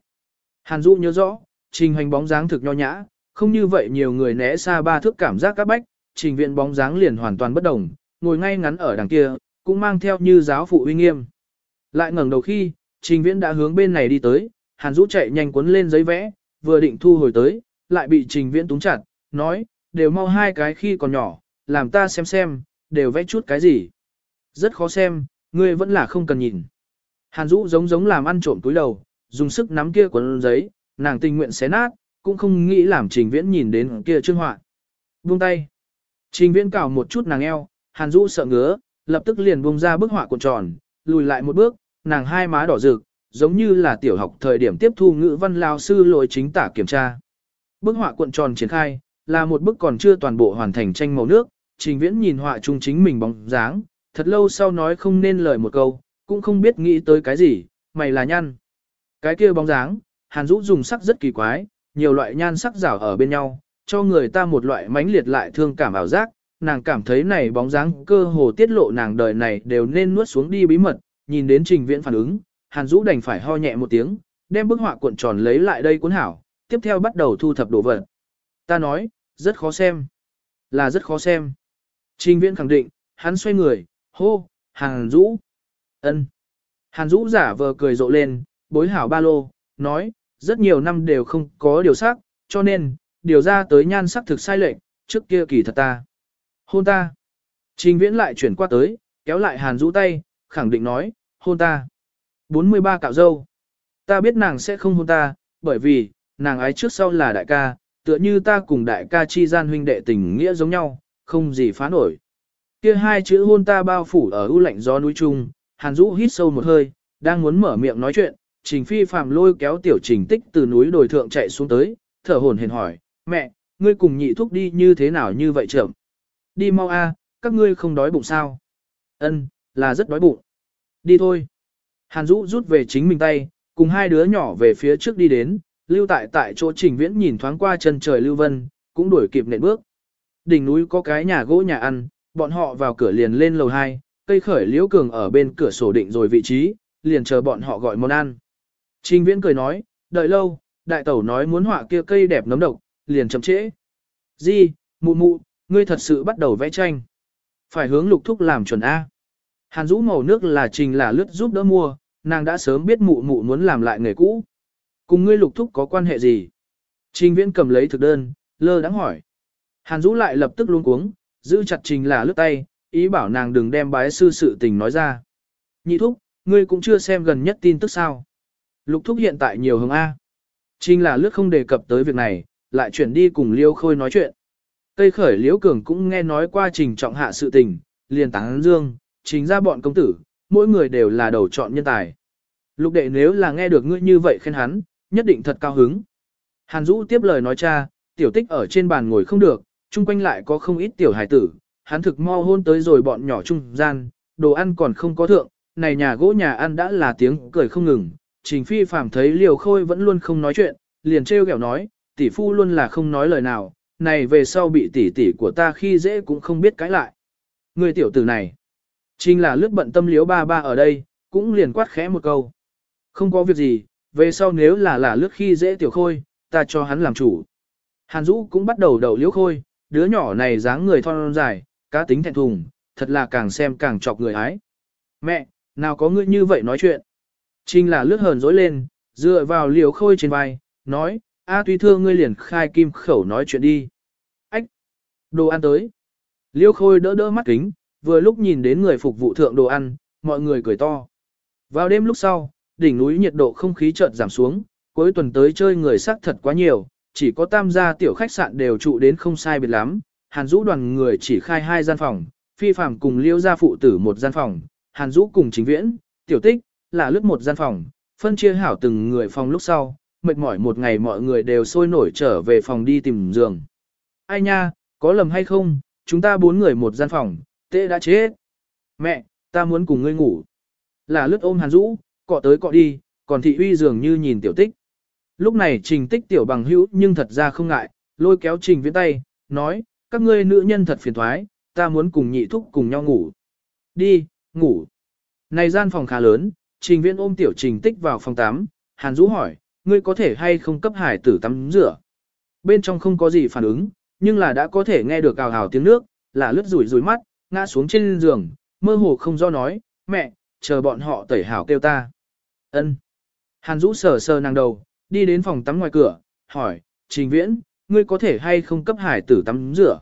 Hàn Dũ nhớ rõ, trình hành bóng dáng thực nho nhã, không như vậy nhiều người né xa ba thước cảm giác áp bách, trình viện bóng dáng liền hoàn toàn bất đồng, ngồi ngay ngắn ở đằng kia, cũng mang theo như giáo phụ uy nghiêm. Lại ngẩng đầu khi, trình viễn đã hướng bên này đi tới, Hàn Dũ chạy nhanh cuốn lên giấy vẽ, vừa định thu hồi tới, lại bị trình viễn túng chặt, nói, đều mau hai cái khi còn nhỏ, làm ta xem xem, đều vẽ chút cái gì. Rất khó xem, ngươi vẫn là không cần nhìn. Hàn Dũ giống giống làm ăn trộm túi đầu, dùng sức nắm kia cuốn giấy, nàng tình nguyện xé nát, cũng không nghĩ làm Trình Viễn nhìn đến kia trương họa. Buông tay. Trình Viễn cào một chút nàng eo, Hàn Dũ sợ ngứa, lập tức liền buông ra bức họa cuộn tròn, lùi lại một bước, nàng hai má đỏ rực, giống như là tiểu học thời điểm tiếp thu ngữ văn lao sư lỗi chính tả kiểm tra. Bức họa cuộn tròn triển khai, là một bức còn chưa toàn bộ hoàn thành tranh màu nước, Trình Viễn nhìn họa chung chính mình bóng dáng, thật lâu sau nói không nên lời một câu, cũng không biết nghĩ tới cái gì, mày là nhăn. Cái kia bóng dáng, Hàn Dũ dùng sắc rất kỳ quái, nhiều loại nhan sắc rảo ở bên nhau, cho người ta một loại mãnh liệt lại thương cảm ảo giác, nàng cảm thấy này bóng dáng cơ hồ tiết lộ nàng đời này đều nên nuốt xuống đi bí mật, nhìn đến Trình Viễn phản ứng, Hàn Dũ đành phải ho nhẹ một tiếng, đem bức họa cuộn tròn lấy lại đây cuốn hảo, tiếp theo bắt đầu thu thập đồ vật. Ta nói, rất khó xem. Là rất khó xem. Trình Viễn khẳng định, hắn xoay người, hô, Hàn Dũ. ân. Hàn Dũ giả vờ cười rộ lên, bối hảo ba lô, nói, rất nhiều năm đều không có điều sắc, cho nên, điều ra tới nhan sắc thực sai lệch, trước kia kỳ thật ta. Hôn ta. Trình viễn lại chuyển qua tới, kéo lại hàn rũ tay, khẳng định nói, hôn ta. 43 cạo dâu. Ta biết nàng sẽ không hôn ta, bởi vì, nàng ái trước sau là đại ca, tựa như ta cùng đại ca chi gian huynh đệ tình nghĩa giống nhau, không gì phá nổi. Kia hai chữ hôn ta bao phủ ở ưu lạnh gió núi trung, hàn Dũ hít sâu một hơi, đang muốn mở miệng nói chuyện, Trình Phi Phạm lôi kéo tiểu trình tích từ núi đồi thượng chạy xuống tới, thở hổn hển hỏi, mẹ, ngươi cùng nhị thúc đi như thế nào như vậy trưởng? Đi mau a, các ngươi không đói bụng sao? Ân, là rất đói bụng. Đi thôi. Hàn Dũ rút về chính mình tay, cùng hai đứa nhỏ về phía trước đi đến, lưu tại tại chỗ trình viễn nhìn thoáng qua chân trời lưu vân, cũng đuổi kịp nện bước. Đỉnh núi có cái nhà gỗ nhà ăn, bọn họ vào cửa liền lên lầu 2, cây khởi liễu cường ở bên cửa sổ định rồi vị trí, liền chờ bọn họ gọi món ăn. Trình viễn cười nói, đợi lâu, đại tẩu nói muốn họa kia cây đẹp nấm độc, liền chậm trễ. Di, mụ mụ, ngươi thật sự bắt đầu vẽ tranh. Phải hướng lục thúc làm chuẩn A. Hàn rũ màu nước là trình là lướt giúp đỡ mua, nàng đã sớm biết mụ mụ muốn làm lại nghề cũ. Cùng ngươi lục thúc có quan hệ gì? Trình viễn cầm lấy thực đơn, lơ đắng hỏi. Hàn rũ lại lập tức luôn cuống, giữ chặt trình là lướt tay, ý bảo nàng đừng đem bái sư sự tình nói ra. Nhị thúc, ngươi cũng chưa xem gần nhất tin tức sao. Lục thúc hiện tại nhiều hướng A. Trình là lướt không đề cập tới việc này, lại chuyển đi cùng Liêu Khôi nói chuyện. Cây khởi Liễu Cường cũng nghe nói qua trình trọng hạ sự tình, liền tán dương, chính ra bọn công tử, mỗi người đều là đầu chọn nhân tài. Lục đệ nếu là nghe được ngươi như vậy khen hắn, nhất định thật cao hứng. Hàn Dũ tiếp lời nói cha, tiểu tích ở trên bàn ngồi không được, chung quanh lại có không ít tiểu hải tử, hắn thực mo hôn tới rồi bọn nhỏ trung gian, đồ ăn còn không có thượng, này nhà gỗ nhà ăn đã là tiếng cười không ngừng, Trình Phi phàm thấy Liều Khôi vẫn luôn không nói chuyện, liền trêu ghẹo nói, tỷ phu luôn là không nói lời nào, này về sau bị tỷ tỷ của ta khi dễ cũng không biết cãi lại. Người tiểu tử này, chính là lướt bận tâm liếu ba ba ở đây, cũng liền quát khẽ một câu. Không có việc gì, về sau nếu là là lướt khi dễ tiểu khôi, ta cho hắn làm chủ. Hàn Dũ cũng bắt đầu đầu liễu khôi, đứa nhỏ này dáng người thon dài, cá tính thẹn thùng, thật là càng xem càng chọc người ái. Mẹ, nào có ngươi như vậy nói chuyện. trinh là lướt hờn dối lên, dựa vào liều khôi trên vai, nói, a tuy thương ngươi liền khai kim khẩu nói chuyện đi. Ách! Đồ ăn tới. Liêu khôi đỡ đỡ mắt kính, vừa lúc nhìn đến người phục vụ thượng đồ ăn, mọi người cười to. Vào đêm lúc sau, đỉnh núi nhiệt độ không khí chợt giảm xuống, cuối tuần tới chơi người sắc thật quá nhiều, chỉ có tam gia tiểu khách sạn đều trụ đến không sai biệt lắm. Hàn Dũ đoàn người chỉ khai hai gian phòng, phi phàm cùng liêu gia phụ tử một gian phòng, Hàn Dũ cùng chính viễn, tiểu tích, là lướt một gian phòng, phân chia hảo từng người phòng lúc sau, mệt mỏi một ngày mọi người đều sôi nổi trở về phòng đi tìm giường. Ai nha, có lầm hay không, chúng ta bốn người một gian phòng, tệ đã chết. Mẹ, ta muốn cùng ngươi ngủ. Là lướt ôm Hàn Dũ, cọ tới cọ đi, còn thị uy dường như nhìn tiểu tích. Lúc này trình tích tiểu bằng hữu nhưng thật ra không ngại, lôi kéo trình viễn tay, nói, các ngươi nữ nhân thật phiền thoái, ta muốn cùng nhị thúc cùng nhau ngủ. Đi, ngủ. Này gian phòng khá lớn, trình viễn ôm tiểu trình tích vào phòng 8, Hàn Dũ hỏi, ngươi có thể hay không cấp hải tử tắm rửa. Bên trong không có gì phản ứng, nhưng là đã có thể nghe được ào ào tiếng nước, là lướt rủi rủi mắt, ngã xuống trên giường, mơ hồ không do nói, mẹ, chờ bọn họ tẩy hảo kêu ta. Ân. Hàn Dũ sờ sờ nàng đầu, đi đến phòng tắm ngoài cửa, hỏi, Trình Viễn, ngươi có thể hay không cấp hải tử tắm rửa?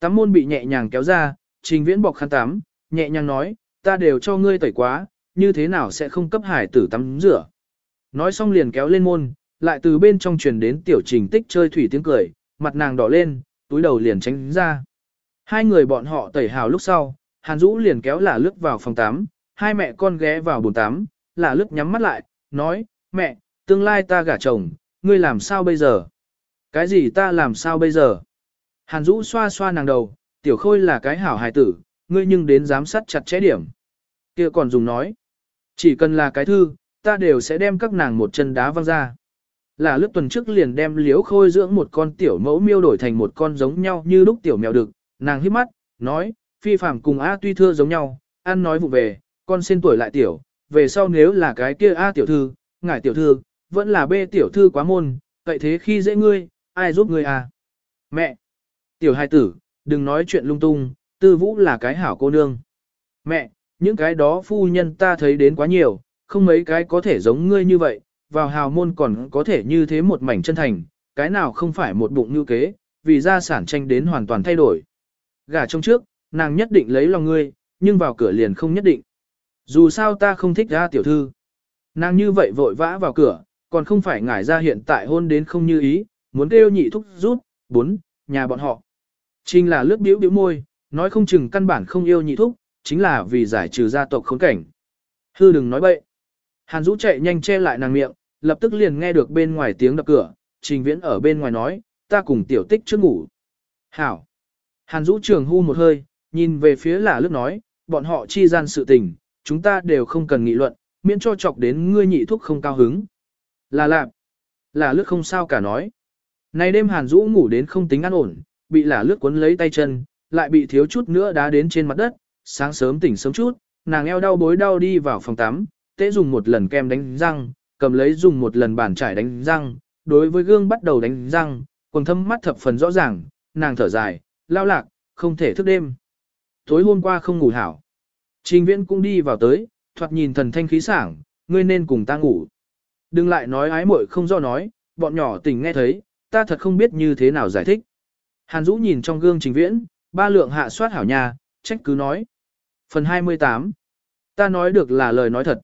Tắm môn bị nhẹ nhàng kéo ra, Trình Viễn bọc khăn tắm, nhẹ nhàng nói, ta đều cho ngươi tẩy quá, như thế nào sẽ không cấp hải tử tắm rửa? Nói xong liền kéo lên môn, lại từ bên trong truyền đến tiểu trình tích chơi thủy tiếng cười, mặt nàng đỏ lên, túi đầu liền tránh ra. Hai người bọn họ tẩy hào lúc sau, Hàn Dũ liền kéo là lướt vào phòng tắm, hai mẹ con ghé vào bồn tắm, là lướt nhắm mắt lại, nói, mẹ, tương lai ta gả chồng, ngươi làm sao bây giờ? Cái gì ta làm sao bây giờ? Hàn Dũ xoa xoa nàng đầu, tiểu khôi là cái hảo hài tử, ngươi nhưng đến giám sát chặt chẽ điểm. kia còn dùng nói, chỉ cần là cái thư, ta đều sẽ đem các nàng một chân đá văng ra. Là lúc tuần trước liền đem liếu khôi dưỡng một con tiểu mẫu miêu đổi thành một con giống nhau như lúc tiểu mèo đực, nàng hít mắt, nói, phi phạm cùng A tuy thưa giống nhau, ăn nói vụ về, con xin tuổi lại tiểu, về sau nếu là cái kia A tiểu thư, ngải tiểu thư, vẫn là B tiểu thư quá môn, vậy thế khi dễ ngươi, ai giúp ngươi à? Mẹ! Tiểu hai tử, đừng nói chuyện lung tung, tư vũ là cái hảo cô nương. Mẹ, những cái đó phu nhân ta thấy đến quá nhiều, không mấy cái có thể giống ngươi như vậy, vào hào môn còn có thể như thế một mảnh chân thành, cái nào không phải một bụng như kế, vì gia sản tranh đến hoàn toàn thay đổi. Gả trong trước, nàng nhất định lấy lòng ngươi, nhưng vào cửa liền không nhất định. Dù sao ta không thích ra tiểu thư. Nàng như vậy vội vã vào cửa, còn không phải ngải ra hiện tại hôn đến không như ý, muốn kêu nhị thúc rút, bốn, nhà bọn họ. Trình là lướt biểu biểu môi, nói không chừng căn bản không yêu nhị thúc, chính là vì giải trừ gia tộc khốn cảnh. Hư đừng nói bậy. Hàn Dũ chạy nhanh che lại nàng miệng, lập tức liền nghe được bên ngoài tiếng đập cửa, Trình Viễn ở bên ngoài nói, ta cùng tiểu tích trước ngủ. Hảo. Hàn Dũ trường hưu một hơi, nhìn về phía là lướt nói, bọn họ chi gian sự tình, chúng ta đều không cần nghị luận, miễn cho chọc đến ngươi nhị thúc không cao hứng. Là lạp. Là lướt không sao cả nói. Này đêm Hàn Dũ ngủ đến không tính an ổn, bị là lướt cuốn lấy tay chân, lại bị thiếu chút nữa đá đến trên mặt đất, sáng sớm tỉnh sớm chút, nàng eo đau bối đau đi vào phòng tắm, tế dùng một lần kem đánh răng, cầm lấy dùng một lần bàn trải đánh răng, đối với gương bắt đầu đánh răng, quần thâm mắt thập phần rõ ràng, nàng thở dài, lao lạc, không thể thức đêm. Tối hôm qua không ngủ hảo. Trình viễn cũng đi vào tới, thoạt nhìn thần thanh khí sảng, ngươi nên cùng ta ngủ. Đừng lại nói ái muội không do nói, bọn nhỏ tỉnh nghe thấy, ta thật không biết như thế nào giải thích. Hàn Dũ nhìn trong gương trình viễn, ba lượng hạ soát hảo nhà, trách cứ nói. Phần 28 Ta nói được là lời nói thật.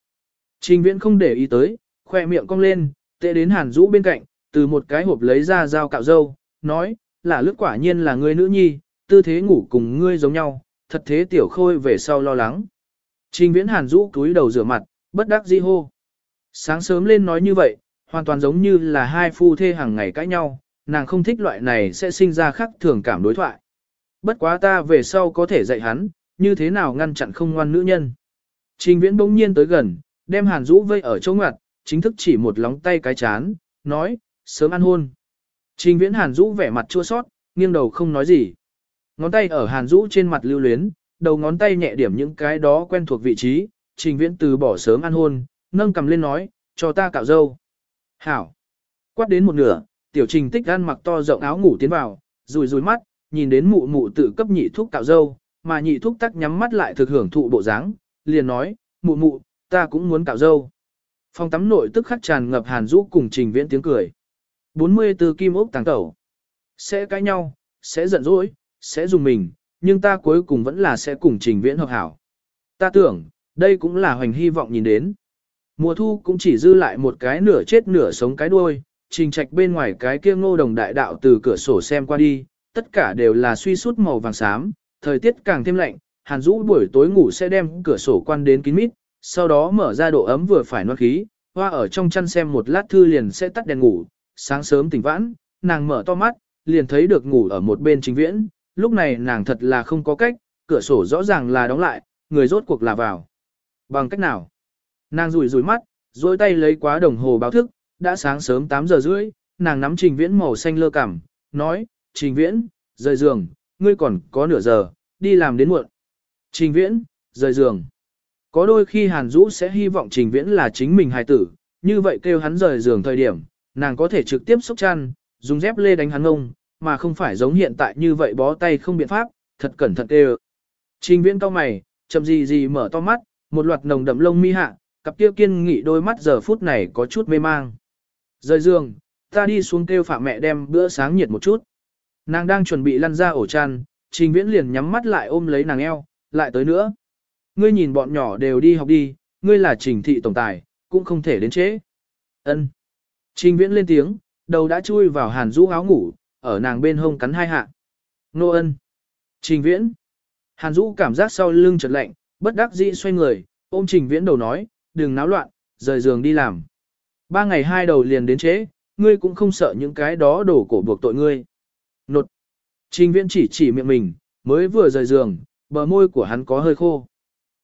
Trình viễn không để ý tới, khoe miệng cong lên, tệ đến Hàn Dũ bên cạnh, từ một cái hộp lấy ra dao cạo dâu, nói, là lướt quả nhiên là người nữ nhi, tư thế ngủ cùng ngươi giống nhau, thật thế tiểu khôi về sau lo lắng. Trình viễn Hàn Dũ túi đầu rửa mặt, bất đắc dĩ hô. Sáng sớm lên nói như vậy, hoàn toàn giống như là hai phu thê hàng ngày cãi nhau, nàng không thích loại này sẽ sinh ra khắc thường cảm đối thoại. Bất quá ta về sau có thể dạy hắn, như thế nào ngăn chặn không ngoan nữ nhân. Trình viễn bỗng nhiên tới gần, đem Hàn Dũ vây ở chỗ ngoặt, chính thức chỉ một lóng tay cái chán, nói, sớm ăn hôn. Trình viễn Hàn Dũ vẻ mặt chua sót, nghiêng đầu không nói gì. Ngón tay ở Hàn Dũ trên mặt lưu luyến, đầu ngón tay nhẹ điểm những cái đó quen thuộc vị trí, trình viễn từ bỏ sớm ăn hôn, nâng cầm lên nói, cho ta cạo dâu. Hảo. Quát đến một nửa, tiểu trình tích ăn mặc to rộng áo ngủ tiến vào, rùi rùi mắt, nhìn đến mụ mụ tự cấp nhị thuốc cạo dâu, mà nhị thuốc tắc nhắm mắt lại thực hưởng thụ bộ dáng, liền nói, mụ mụ, ta cũng muốn cạo dâu. Phòng tắm nội tức khắc tràn ngập hàn rũ cùng trình viễn tiếng cười. 44 kim ốc tàng tẩu. Sẽ cãi nhau, sẽ giận dỗi, sẽ dùng mình, nhưng ta cuối cùng vẫn là sẽ cùng trình viễn hợp hảo. Ta tưởng, đây cũng là hoành hy vọng nhìn đến. Mùa thu cũng chỉ dư lại một cái nửa chết nửa sống cái đuôi, trình trạch bên ngoài cái kia ngô đồng đại đạo từ cửa sổ xem qua đi, tất cả đều là suy sút màu vàng xám, thời tiết càng thêm lạnh, hàn rũ buổi tối ngủ sẽ đem cửa sổ quan đến kín mít, sau đó mở ra độ ấm vừa phải non khí, hoa ở trong chăn xem một lát thư liền sẽ tắt đèn ngủ, sáng sớm tỉnh vãn, nàng mở to mắt, liền thấy được ngủ ở một bên trình viễn, lúc này nàng thật là không có cách, cửa sổ rõ ràng là đóng lại, người rốt cuộc là vào. Bằng cách nào? Nàng rủi rủi mắt, duỗi tay lấy quá đồng hồ báo thức, đã sáng sớm 8 giờ rưỡi, nàng nắm trình viễn màu xanh lơ cảm, nói, trình viễn, rời giường, ngươi còn có nửa giờ, đi làm đến muộn. Trình viễn, rời giường. Có đôi khi Hàn Dũ sẽ hy vọng trình viễn là chính mình hài tử, như vậy kêu hắn rời giường thời điểm, nàng có thể trực tiếp xúc chăn, dùng dép lê đánh hắn ngông, mà không phải giống hiện tại như vậy bó tay không biện pháp, thật cẩn thận kêu. Trình viễn cao mày, chậm gì gì mở to mắt, một loạt nồng đậm lông mi hạ, cặp kia kiên nghị đôi mắt giờ phút này có chút mê mang. Rời giường, ta đi xuống kêu phạm mẹ đem bữa sáng nhiệt một chút. Nàng đang chuẩn bị lăn ra ổ chăn, trình viễn liền nhắm mắt lại ôm lấy nàng eo, lại tới nữa. Ngươi nhìn bọn nhỏ đều đi học đi, ngươi là trình thị tổng tài, cũng không thể đến trễ. Ân. Trình viễn lên tiếng, đầu đã chui vào hàn rũ áo ngủ, ở nàng bên hông cắn hai hạ. Nô ân. Trình viễn. Hàn Dũ cảm giác sau lưng chợt lạnh, bất đắc dĩ xoay người, ôm trình viễn đầu nói, đừng náo loạn, rời giường đi làm. Ba ngày hai đầu liền đến trễ, ngươi cũng không sợ những cái đó đổ cổ buộc tội ngươi. Nột. Trình viễn chỉ chỉ miệng mình, mới vừa rời giường, bờ môi của hắn có hơi khô.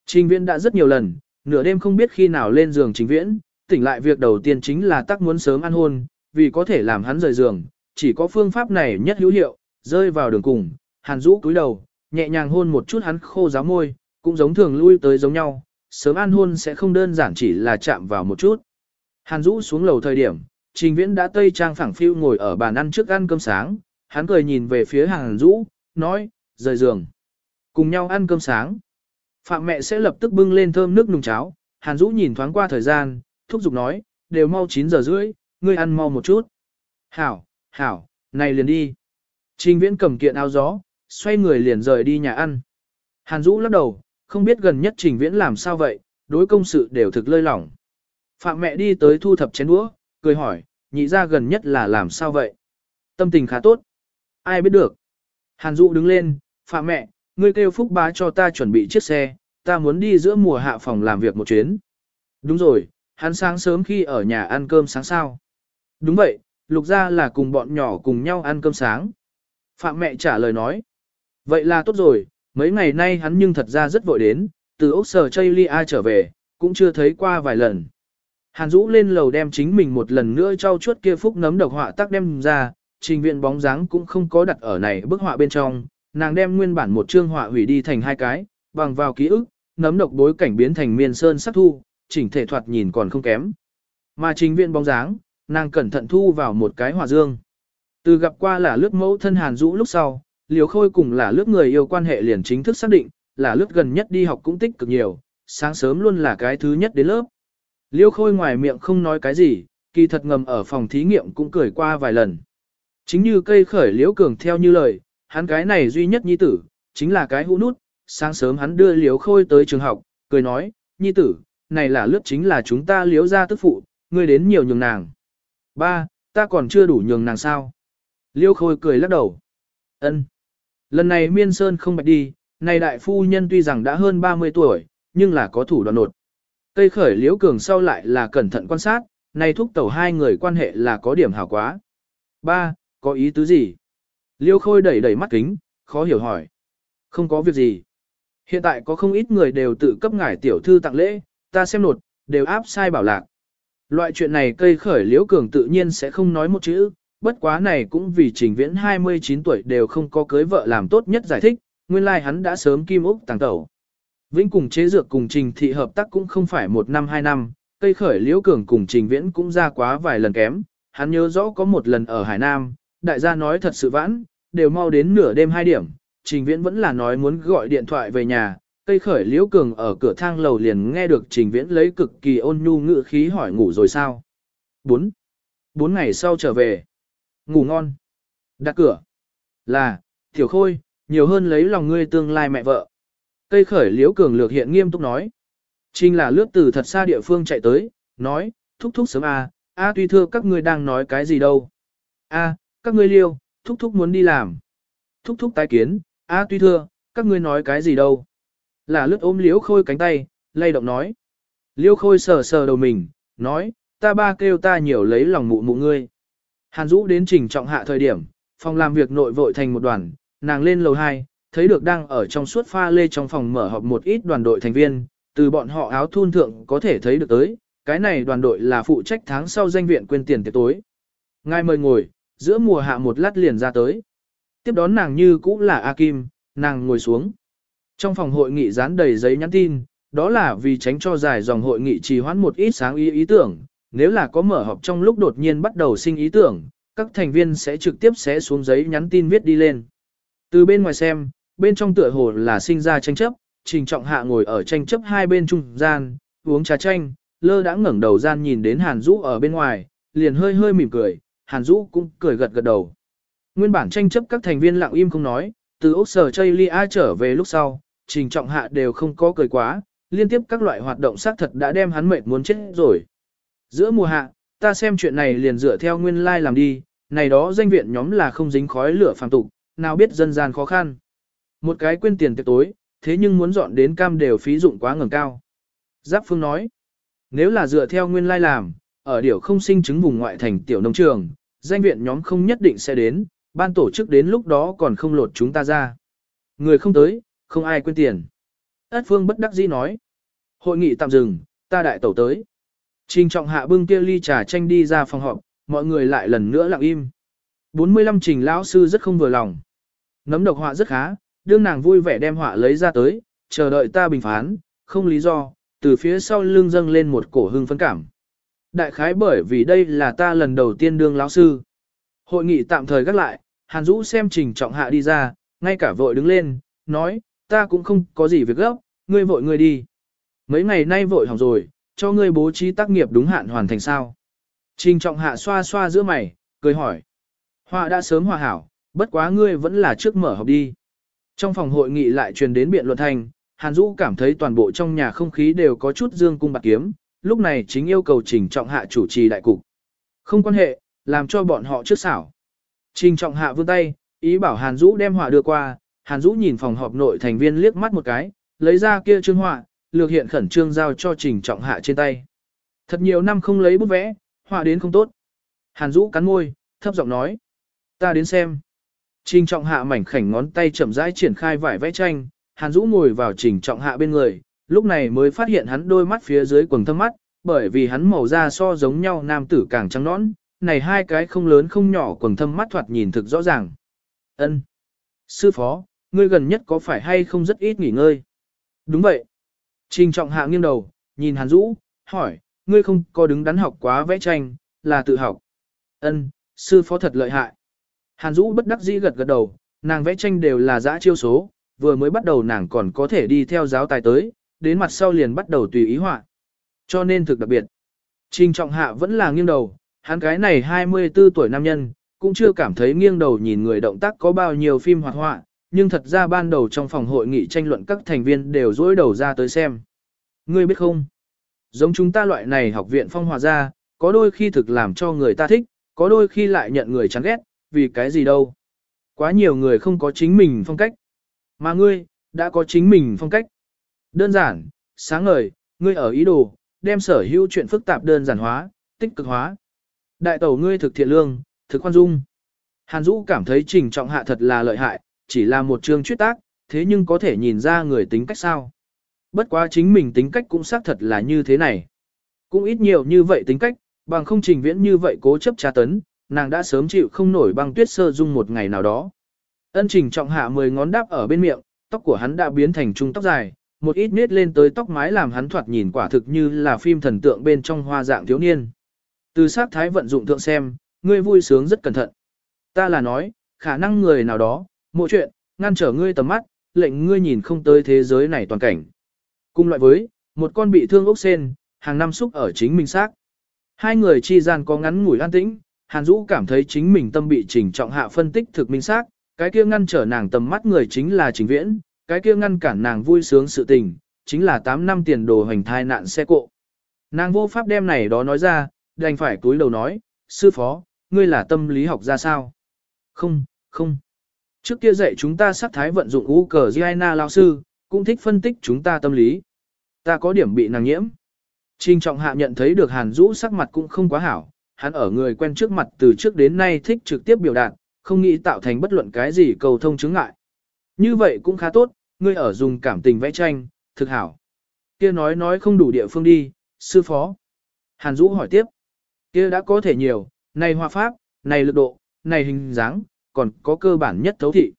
Trình viễn đã rất nhiều lần, nửa đêm không biết khi nào lên giường trình viễn, tỉnh lại việc đầu tiên chính là tắc muốn sớm ăn hôn, vì có thể làm hắn rời giường, chỉ có phương pháp này nhất hữu hiệu, rơi vào đường cùng, hàn rũ cúi đầu, nhẹ nhàng hôn một chút hắn khô giáo môi, cũng giống thường lui tới giống nhau, sớm ăn hôn sẽ không đơn giản chỉ là chạm vào một chút. Hàn rũ xuống lầu thời điểm, trình viễn đã tây trang phẳng phiu ngồi ở bàn ăn trước ăn cơm sáng, hắn cười nhìn về phía hàn rũ, nói, rời giường. Cùng nhau ăn cơm sáng. Phạm mẹ sẽ lập tức bưng lên thơm nước nùng cháo, hàn rũ nhìn thoáng qua thời gian, thúc giục nói, đều mau 9 giờ rưỡi, ngươi ăn mau một chút. Hảo, hảo, này liền đi. Trình viễn cầm kiện áo gió, xoay người liền rời đi nhà ăn. Hàn Dũ lắc đầu, không biết gần nhất trình viễn làm sao vậy, đối công sự đều thực lơi lỏng. Phạm mẹ đi tới thu thập chén đũa, cười hỏi, nhị ra gần nhất là làm sao vậy? Tâm tình khá tốt. Ai biết được. Hàn Dũ đứng lên, Phạm mẹ, ngươi kêu Phúc bá cho ta chuẩn bị chiếc xe, ta muốn đi giữa mùa hạ phòng làm việc một chuyến. Đúng rồi, hắn sáng sớm khi ở nhà ăn cơm sáng sao. Đúng vậy, lục ra là cùng bọn nhỏ cùng nhau ăn cơm sáng. Phạm mẹ trả lời nói. Vậy là tốt rồi, mấy ngày nay hắn nhưng thật ra rất vội đến, từ ốc sở chây lia trở về, cũng chưa thấy qua vài lần. Hàn Dũ lên lầu đem chính mình một lần nữa trao chuốt kia phúc nấm độc họa tác đem ra, trình viện bóng dáng cũng không có đặt ở này bức họa bên trong, nàng đem nguyên bản một chương họa hủy đi thành hai cái, bằng vào ký ức, nấm độc bối cảnh biến thành miền sơn sắc thu, chỉnh thể thoạt nhìn còn không kém. Mà trình viện bóng dáng, nàng cẩn thận thu vào một cái hỏa dương. Từ gặp qua là lướt mẫu thân Hàn Dũ lúc sau, Liều Khôi cùng là lướt người yêu quan hệ liền chính thức xác định, là lướt gần nhất đi học cũng tích cực nhiều, sáng sớm luôn là cái thứ nhất đến lớp. Liêu Khôi ngoài miệng không nói cái gì, kỳ thật ngầm ở phòng thí nghiệm cũng cười qua vài lần. Chính như cây khởi Liễu Cường theo như lời, hắn cái này duy nhất nhi tử, chính là cái hũ nút, sáng sớm hắn đưa Liễu Khôi tới trường học, cười nói, nhi tử, này là lướt chính là chúng ta liễu ra tức phụ, ngươi đến nhiều nhường nàng. Ba, ta còn chưa đủ nhường nàng sao. Liêu khôi cười lắc đầu. ân Lần này miên sơn không bạch đi, này đại phu nhân tuy rằng đã hơn 30 tuổi, nhưng là có thủ đoạn nột. Cây khởi liễu cường sau lại là cẩn thận quan sát, này thúc tẩu hai người quan hệ là có điểm hảo quá. Ba, có ý tứ gì? Liêu khôi đẩy đẩy mắt kính, khó hiểu hỏi. Không có việc gì. Hiện tại có không ít người đều tự cấp ngải tiểu thư tặng lễ, ta xem nột, đều áp sai bảo lạc. Loại chuyện này cây khởi liễu cường tự nhiên sẽ không nói một chữ, bất quá này cũng vì trình viễn 29 tuổi đều không có cưới vợ làm tốt nhất giải thích, nguyên lai like hắn đã sớm kim úc tàng tẩu. Vĩnh cùng chế dược cùng trình thị hợp tác cũng không phải một năm hai năm, cây khởi liễu cường cùng trình viễn cũng ra quá vài lần kém, hắn nhớ rõ có một lần ở Hải Nam, đại gia nói thật sự vãn, đều mau đến nửa đêm hai điểm, trình viễn vẫn là nói muốn gọi điện thoại về nhà, cây khởi liễu cường ở cửa thang lầu liền nghe được trình viễn lấy cực kỳ ôn nhu ngữ khí hỏi ngủ rồi sao. Bốn. Bốn ngày sau trở về. Ngủ ngon. Đặt cửa. Là, tiểu khôi, nhiều hơn lấy lòng ngươi tương lai mẹ vợ. Cây khởi liễu cường lược hiện nghiêm túc nói. Trình là lướt từ thật xa địa phương chạy tới, nói, thúc thúc sớm a, a tuy thưa các ngươi đang nói cái gì đâu. A, các ngươi liêu, thúc thúc muốn đi làm. Thúc thúc tái kiến, a tuy thưa, các ngươi nói cái gì đâu. Là lướt ôm liễu khôi cánh tay, lay động nói. Liễu khôi sờ sờ đầu mình, nói, ta ba kêu ta nhiều lấy lòng mụ mụ ngươi. Hàn Dũ đến trình trọng hạ thời điểm, phòng làm việc nội vội thành một đoàn, nàng lên lầu 2, thấy được đang ở trong suốt pha lê trong phòng mở họp một ít đoàn đội thành viên, từ bọn họ áo thun thượng có thể thấy được tới, cái này đoàn đội là phụ trách tháng sau danh viện quên tiền tiệc tối. Ngài mời ngồi, giữa mùa hạ một lát liền ra tới. Tiếp đón nàng như cũ là A Kim, nàng ngồi xuống. Trong phòng hội nghị dán đầy giấy nhắn tin, đó là vì tránh cho dài dòng hội nghị trì hoãn một ít sáng ý ý tưởng, nếu là có mở họp trong lúc đột nhiên bắt đầu sinh ý tưởng, các thành viên sẽ trực tiếp sẽ xuống giấy nhắn tin viết đi lên. Từ bên ngoài xem, bên trong tựa hồ là sinh ra tranh chấp, trình trọng hạ ngồi ở tranh chấp hai bên trung gian, uống trà chanh, lơ đã ngẩng đầu gian nhìn đến Hàn Dũ ở bên ngoài, liền hơi hơi mỉm cười, Hàn Dũ cũng cười gật gật đầu. Nguyên bản tranh chấp các thành viên lặng im không nói, từ Úc Sở Chây Lia trở về lúc sau, trình trọng hạ đều không có cười quá, liên tiếp các loại hoạt động xác thật đã đem hắn mệt muốn chết rồi. Giữa mùa hạ, ta xem chuyện này liền dựa theo nguyên lai like làm đi, này đó danh viện nhóm là không dính khói lửa phàm tục, nào biết dân gian khó khăn. Một cái quên tiền tiệc tối, thế nhưng muốn dọn đến cam đều phí dụng quá ngẩng cao. Giáp Phương nói, nếu là dựa theo nguyên lai like làm, ở điều không sinh chứng vùng ngoại thành tiểu nông trường, danh viện nhóm không nhất định sẽ đến, ban tổ chức đến lúc đó còn không lột chúng ta ra. Người không tới, không ai quên tiền. Ất Phương bất đắc dĩ nói, hội nghị tạm dừng, ta đại tẩu tới. Trình trọng hạ bưng kia ly trà tranh đi ra phòng họp, mọi người lại lần nữa lặng im. 45 trình lão sư rất không vừa lòng. Nấm độc họa rất khá, đương nàng vui vẻ đem họa lấy ra tới, chờ đợi ta bình phán, không lý do, từ phía sau lưng dâng lên một cổ hưng phấn cảm. Đại khái bởi vì đây là ta lần đầu tiên đương lão sư. Hội nghị tạm thời gác lại, Hàn Dũ xem trình trọng hạ đi ra, ngay cả vội đứng lên, nói, ta cũng không có gì việc gấp, ngươi vội ngươi đi. Mấy ngày nay vội hỏng rồi, cho ngươi bố trí tác nghiệp đúng hạn hoàn thành sao. Trình trọng hạ xoa xoa giữa mày, cười hỏi. Họa đã sớm hòa hảo, bất quá ngươi vẫn là trước mở học đi. Trong phòng hội nghị lại truyền đến biện luận thành, Hàn Dũ cảm thấy toàn bộ trong nhà không khí đều có chút dương cung bạc kiếm, lúc này chính yêu cầu trình trọng hạ chủ trì đại cục. Không quan hệ, làm cho bọn họ trước xảo. Trình trọng hạ vươn tay, ý bảo Hàn Dũ đem họa đưa qua, Hàn Dũ nhìn phòng họp nội thành viên liếc mắt một cái, lấy ra kia chương họa, lược hiện khẩn trương giao cho trình trọng hạ trên tay. Thật nhiều năm không lấy bút vẽ, họa đến không tốt. Hàn Dũ cắn môi, thấp giọng nói. Ta đến xem. Trình trọng hạ mảnh khảnh ngón tay chậm rãi triển khai vải vẽ tranh, Hàn Dũ ngồi vào trình trọng hạ bên người, lúc này mới phát hiện hắn đôi mắt phía dưới quầng thâm mắt, bởi vì hắn màu da so giống nhau nam tử càng trắng nõn, này hai cái không lớn không nhỏ quầng thâm mắt thoạt nhìn thực rõ ràng. Ân, Sư phó, ngươi gần nhất có phải hay không rất ít nghỉ ngơi? Đúng vậy. Trình trọng hạ nghiêng đầu, nhìn Hàn Dũ, hỏi, ngươi không có đứng đắn học quá vẽ tranh, là tự học. Ân, sư phó thật lợi hại. Hàn Dũ bất đắc dĩ gật gật đầu, nàng vẽ tranh đều là dã chiêu số, vừa mới bắt đầu nàng còn có thể đi theo giáo tài tới, đến mặt sau liền bắt đầu tùy ý họa. Cho nên thực đặc biệt. Trình trọng hạ vẫn là nghiêng đầu, hắn cái này 24 tuổi nam nhân, cũng chưa cảm thấy nghiêng đầu nhìn người động tác có bao nhiêu phim hoạt họa, nhưng thật ra ban đầu trong phòng hội nghị tranh luận các thành viên đều dối đầu ra tới xem. Ngươi biết không? Giống chúng ta loại này học viện phong hòa ra, có đôi khi thực làm cho người ta thích, có đôi khi lại nhận người chán ghét, vì cái gì đâu. Quá nhiều người không có chính mình phong cách. Mà ngươi, đã có chính mình phong cách. Đơn giản, sáng ngời, ngươi ở ý đồ, đem sở hữu chuyện phức tạp đơn giản hóa, tích cực hóa. Đại tẩu ngươi thực thiện lương, thực khoan dung. Hàn Dũ cảm thấy trình trọng hạ thật là lợi hại, chỉ là một chương chuyết tác, thế nhưng có thể nhìn ra người tính cách sao. Bất quá chính mình tính cách cũng xác thật là như thế này. Cũng ít nhiều như vậy tính cách, bằng không trình viễn như vậy cố chấp tra tấn, nàng đã sớm chịu không nổi băng tuyết sơ dung một ngày nào đó. Ân trình trọng hạ mười ngón đáp ở bên miệng, tóc của hắn đã biến thành trung tóc dài, một ít nết lên tới tóc mái làm hắn thoạt nhìn quả thực như là phim thần tượng bên trong hoa dạng thiếu niên. Từ sát thái vận dụng thượng xem, ngươi vui sướng rất cẩn thận. Ta là nói, khả năng người nào đó, mỗi chuyện, ngăn trở ngươi tầm mắt, lệnh ngươi nhìn không tới thế giới này toàn cảnh. Cùng loại với, một con bị thương ốc sen, hàng năm xúc ở chính mình xác. Hai người chi gian có ngắn ngủi an tĩnh, Hàn Dũ cảm thấy chính mình tâm bị chỉnh trọng hạ phân tích thực minh xác, cái kia ngăn trở nàng tầm mắt người chính là Trình Viễn, cái kia ngăn cản nàng vui sướng sự tình, chính là 8 năm tiền đồ hành thai nạn xe cộ. Nàng vô pháp đem này đó nói ra, đành phải túi đầu nói, sư phó, ngươi là tâm lý học ra sao? Không, không. Trước kia dạy chúng ta sắc thái vận dụng u cờ Giana lao sư, cũng thích phân tích chúng ta tâm lý. Ta có điểm bị nàng nhiễm. Trình trọng hạ nhận thấy được Hàn Dũ sắc mặt cũng không quá hảo, hắn ở người quen trước mặt từ trước đến nay thích trực tiếp biểu đạt, không nghĩ tạo thành bất luận cái gì cầu thông chứng ngại. Như vậy cũng khá tốt, ngươi ở dùng cảm tình vẽ tranh, thực hảo. Kia nói nói không đủ địa phương đi, sư phó. Hàn Dũ hỏi tiếp. Kia đã có thể nhiều, này hòa pháp, này lực độ, này hình dáng, còn có cơ bản nhất thấu thị.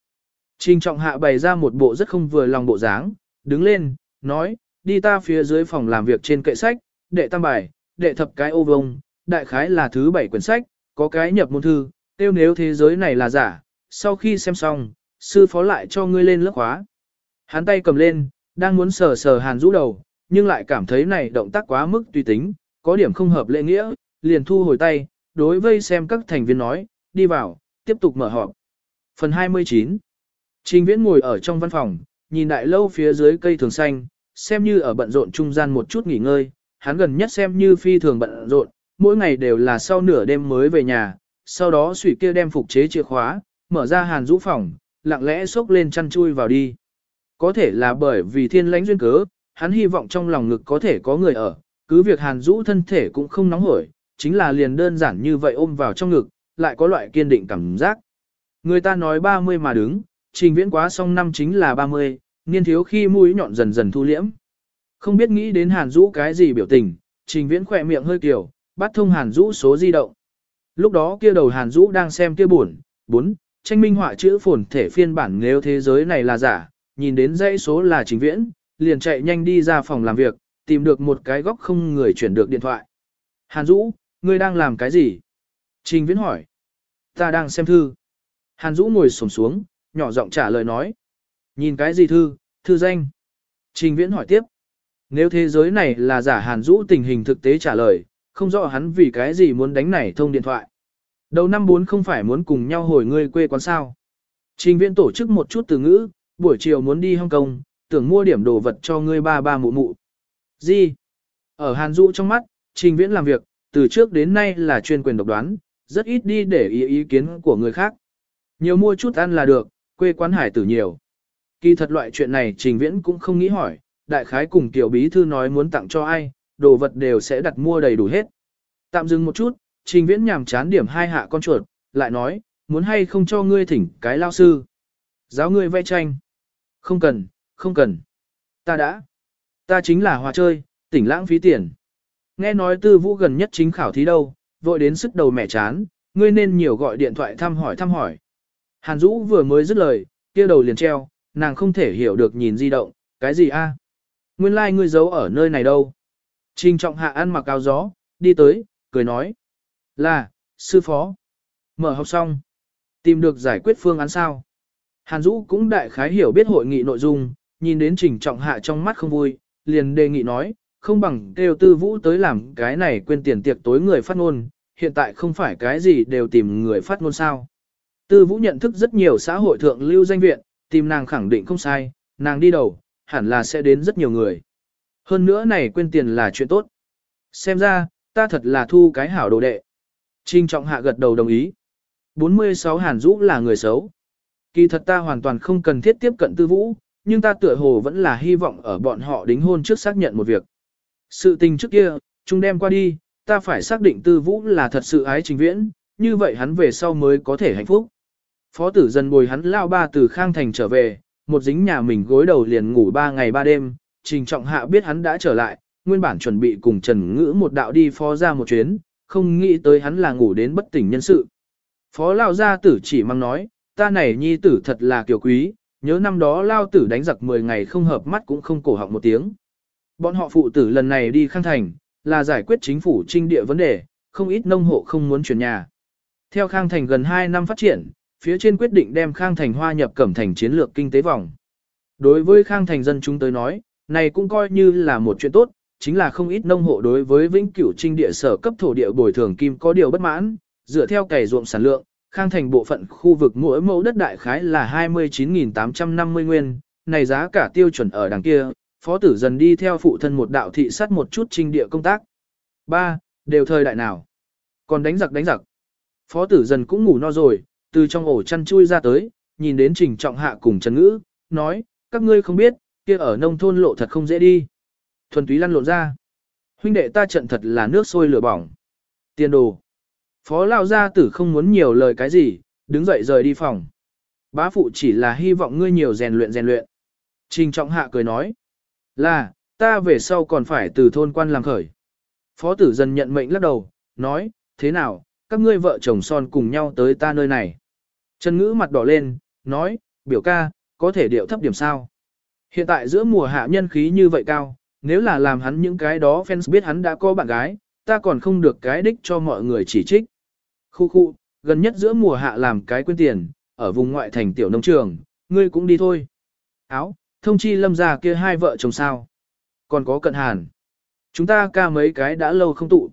Trình trọng hạ bày ra một bộ rất không vừa lòng bộ dáng, đứng lên, nói, đi ta phía dưới phòng làm việc trên kệ sách, đệ tam bài, đệ thập cái ô vông, đại khái là thứ bảy quyển sách, có cái nhập môn thư, tiêu nếu thế giới này là giả, sau khi xem xong, sư phó lại cho ngươi lên lớp khóa. Hắn tay cầm lên, đang muốn sờ sờ hàn rũ đầu, nhưng lại cảm thấy này động tác quá mức tùy tính, có điểm không hợp lệ nghĩa, liền thu hồi tay, đối vây xem các thành viên nói, đi vào, tiếp tục mở họp. Phần 29 Trình Viễn ngồi ở trong văn phòng, nhìn đại lâu phía dưới cây thường xanh, xem như ở bận rộn trung gian một chút nghỉ ngơi, hắn gần nhất xem như phi thường bận rộn, mỗi ngày đều là sau nửa đêm mới về nhà, sau đó sủy kia đem phục chế chìa khóa, mở ra hàn rũ phòng, lặng lẽ xốc lên chăn chui vào đi. Có thể là bởi vì thiên lãnh duyên cớ, hắn hy vọng trong lòng ngực có thể có người ở, cứ việc hàn rũ thân thể cũng không nóng hổi, chính là liền đơn giản như vậy ôm vào trong ngực, lại có loại kiên định cảm giác. Người ta nói 30 mà đứng, trình viễn quá xong năm chính là 30, niên thiếu khi mũi nhọn dần dần thu liễm. Không biết nghĩ đến hàn dũ cái gì biểu tình, trình viễn khỏe miệng hơi kiểu, bắt thông hàn dũ số di động. Lúc đó kia đầu hàn dũ đang xem kia buồn, 4, tranh minh họa chữ phồn thể phiên bản nếu thế giới này là giả, nhìn đến dãy số là trình viễn, liền chạy nhanh đi ra phòng làm việc, tìm được một cái góc không người chuyển được điện thoại. Hàn Dũ, ngươi đang làm cái gì? Trình Viễn hỏi. Ta đang xem thư. Hàn Dũ ngồi xổm xuống, nhỏ giọng trả lời nói. Nhìn cái gì thư, thư danh? Trình Viễn hỏi tiếp. Nếu thế giới này là giả Hàn Dũ tình hình thực tế trả lời, không rõ hắn vì cái gì muốn đánh này thông điện thoại. Đầu năm bốn không phải muốn cùng nhau hồi ngươi quê quán sao. Trình Viễn tổ chức một chút từ ngữ, buổi chiều muốn đi Hong Kong, tưởng mua điểm đồ vật cho ngươi ba ba mụ mụ. Gì? Ở Hàn Dũ trong mắt, Trình Viễn làm việc, từ trước đến nay là chuyên quyền độc đoán, rất ít đi để ý ý kiến của người khác. Nhiều mua chút ăn là được, quê quán hải tử nhiều. Kỳ thật loại chuyện này Trình Viễn cũng không nghĩ hỏi, đại khái cùng tiểu bí thư nói muốn tặng cho ai, đồ vật đều sẽ đặt mua đầy đủ hết. Tạm dừng một chút, Trình Viễn nhàm chán điểm hai hạ con chuột, lại nói, muốn hay không cho ngươi thỉnh cái lao sư. Giáo ngươi vẽ tranh. Không cần, không cần. Ta đã. Ta chính là hòa chơi, tỉnh lãng phí tiền. Nghe nói tư vũ gần nhất chính khảo thí đâu, vội đến sức đầu mẹ chán, ngươi nên nhiều gọi điện thoại thăm hỏi thăm hỏi. Hàn Dũ vừa mới dứt lời, kia đầu liền treo, nàng không thể hiểu được nhìn di động, cái gì a? Nguyên lai like ngươi giấu ở nơi này đâu? Trình trọng hạ ăn mặc áo gió, đi tới, cười nói. Là, sư phó. Mở học xong. Tìm được giải quyết phương án sao? Hàn Dũ cũng đại khái hiểu biết hội nghị nội dung, nhìn đến trình trọng hạ trong mắt không vui, liền đề nghị nói, không bằng kêu tư vũ tới làm cái này quên tiền tiệc tối người phát ngôn, hiện tại không phải cái gì đều tìm người phát ngôn sao. Tư vũ nhận thức rất nhiều xã hội thượng lưu danh viện, tìm nàng khẳng định không sai, nàng đi đầu, hẳn là sẽ đến rất nhiều người. Hơn nữa này quên tiền là chuyện tốt. Xem ra, ta thật là thu cái hảo đồ đệ. Trinh trọng hạ gật đầu đồng ý. 46 Hàn Dũ là người xấu. Kỳ thật ta hoàn toàn không cần thiết tiếp cận tư vũ, nhưng ta tựa hồ vẫn là hy vọng ở bọn họ đính hôn trước xác nhận một việc. Sự tình trước kia, chúng đem qua đi, ta phải xác định tư vũ là thật sự ái trình viễn, như vậy hắn về sau mới có thể hạnh phúc. Phó tử dần bồi hắn lao ba từ Khang Thành trở về, một dính nhà mình gối đầu liền ngủ ba ngày ba đêm, trình trọng hạ biết hắn đã trở lại, nguyên bản chuẩn bị cùng Trần Ngữ một đạo đi phó ra một chuyến, không nghĩ tới hắn là ngủ đến bất tỉnh nhân sự. Phó lao gia tử chỉ mang nói, ta này nhi tử thật là kiều quý, nhớ năm đó lao tử đánh giặc 10 ngày không hợp mắt cũng không cổ họng một tiếng. Bọn họ phụ tử lần này đi khang thành, là giải quyết chính phủ trinh địa vấn đề, không ít nông hộ không muốn chuyển nhà. Theo khang thành gần 2 năm phát triển, phía trên quyết định đem khang thành hoa nhập cẩm thành chiến lược kinh tế vòng. Đối với khang thành dân chúng tới nói, này cũng coi như là một chuyện tốt, chính là không ít nông hộ đối với vĩnh cửu trinh địa sở cấp thổ địa bồi thường kim có điều bất mãn, dựa theo cày ruộng sản lượng, khang thành bộ phận khu vực mỗi mẫu đất đại khái là 29.850 nguyên, này giá cả tiêu chuẩn ở đằng kia, phó tử dần đi theo phụ thân một đạo thị sát một chút trinh địa công tác. ba Đều thời đại nào? Còn đánh giặc đánh giặc. Phó tử dần cũng ngủ no rồi, từ trong ổ chăn chui ra tới, nhìn đến trình trọng hạ cùng Trần Ngữ, nói, các ngươi không biết, kia ở nông thôn lộ thật không dễ đi. Thuần túy lăn lộn ra. Huynh đệ ta trận thật là nước sôi lửa bỏng. Tiền đồ. Phó lao gia tử không muốn nhiều lời cái gì, đứng dậy rời đi phòng. Bá phụ chỉ là hy vọng ngươi nhiều rèn luyện rèn luyện. Trình trọng hạ cười nói. Là, ta về sau còn phải từ thôn quan làm khởi. Phó tử dần nhận mệnh lắc đầu, nói, thế nào, các ngươi vợ chồng son cùng nhau tới ta nơi này. Trần ngữ mặt đỏ lên, nói, biểu ca, có thể điệu thấp điểm sao. Hiện tại giữa mùa hạ nhân khí như vậy cao, nếu là làm hắn những cái đó fans biết hắn đã có bạn gái, ta còn không được cái đích cho mọi người chỉ trích. Khu khu, gần nhất giữa mùa hạ làm cái quên tiền, ở vùng ngoại thành tiểu nông trường, ngươi cũng đi thôi. Áo, thông chi lâm ra kia hai vợ chồng sao. Còn có cận hàn. Chúng ta ca mấy cái đã lâu không tụ.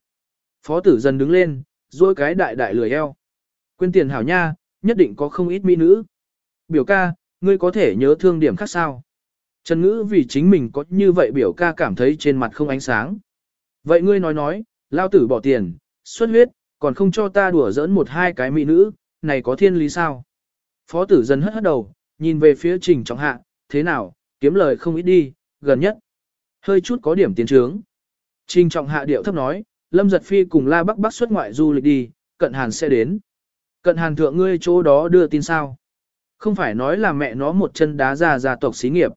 Phó tử dần đứng lên, dôi cái đại đại lười eo. Quên tiền hảo nha, nhất định có không ít mỹ nữ. Biểu ca, ngươi có thể nhớ thương điểm khác sao? Trần Ngữ vì chính mình có như vậy biểu ca cảm thấy trên mặt không ánh sáng. Vậy ngươi nói nói, lao tử bỏ tiền, xuất huyết, còn không cho ta đùa giỡn một hai cái mỹ nữ, này có thiên lý sao? Phó tử dần hất hất đầu, nhìn về phía trình trọng hạ, thế nào, kiếm lời không ít đi, gần nhất. Hơi chút có điểm tiến trướng. Trình trọng hạ điệu thấp nói, Lâm Giật Phi cùng La Bắc Bắc xuất ngoại du lịch đi, cận hàn sẽ đến. Cận hàn thượng ngươi chỗ đó đưa tin sao? Không phải nói là mẹ nó một chân đá ra gia tộc xí nghiệp.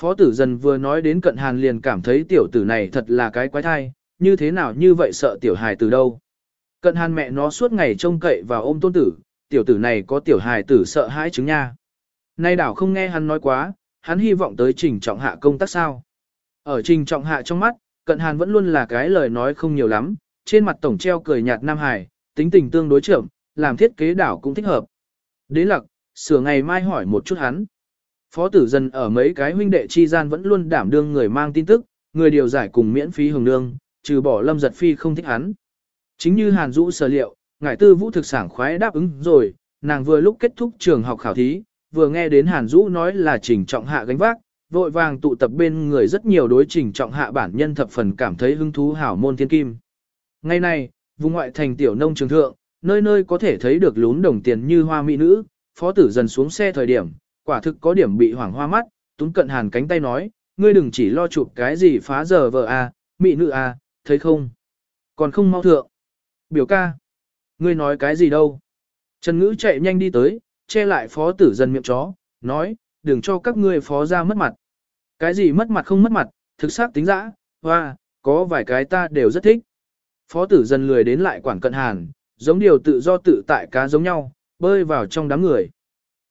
Phó tử dần vừa nói đến cận hàn liền cảm thấy tiểu tử này thật là cái quái thai, như thế nào như vậy sợ tiểu hài từ đâu. Cận hàn mẹ nó suốt ngày trông cậy vào ôm tôn tử, tiểu tử này có tiểu hài tử sợ hãi chứng nha. Nay đảo không nghe hắn nói quá, hắn hy vọng tới trình trọng hạ công tác sao. Ở trình trọng hạ trong mắt, cận hàn vẫn luôn là cái lời nói không nhiều lắm, trên mặt tổng treo cười nhạt Nam Hải, tính tình tương đối trưởng, làm thiết kế đảo cũng thích hợp. Đế lặc, sửa ngày mai hỏi một chút hắn. Phó tử dân ở mấy cái huynh đệ chi gian vẫn luôn đảm đương người mang tin tức, người điều giải cùng miễn phí hưởng lương trừ bỏ lâm giật phi không thích hắn. Chính như Hàn Dũ sở liệu, ngải tư vũ thực sản khoái đáp ứng rồi, nàng vừa lúc kết thúc trường học khảo thí, vừa nghe đến Hàn Dũ nói là trình trọng hạ gánh vác, vội vàng tụ tập bên người rất nhiều đối trình trọng hạ bản nhân thập phần cảm thấy hứng thú hảo môn thiên kim. Ngày nay, vùng ngoại thành tiểu nông trường thượng, nơi nơi có thể thấy được lún đồng tiền như hoa mỹ nữ, phó tử dần xuống xe thời điểm, quả thực có điểm bị hoảng hoa mắt, túng cận hàn cánh tay nói, ngươi đừng chỉ lo chụp cái gì phá giờ vợ a, à, mỹ nữ a, à, thấy không? Còn không mau thượng. Biểu ca. Ngươi nói cái gì đâu? Trần Ngữ chạy nhanh đi tới, che lại phó tử dần miệng chó, nói, đừng cho các ngươi phó ra mất mặt. Cái gì mất mặt không mất mặt, thực xác tính dã, hoa, có vài cái ta đều rất thích. Phó tử dần lười đến lại quản cận hàn, giống điều tự do tự tại cá giống nhau, bơi vào trong đám người.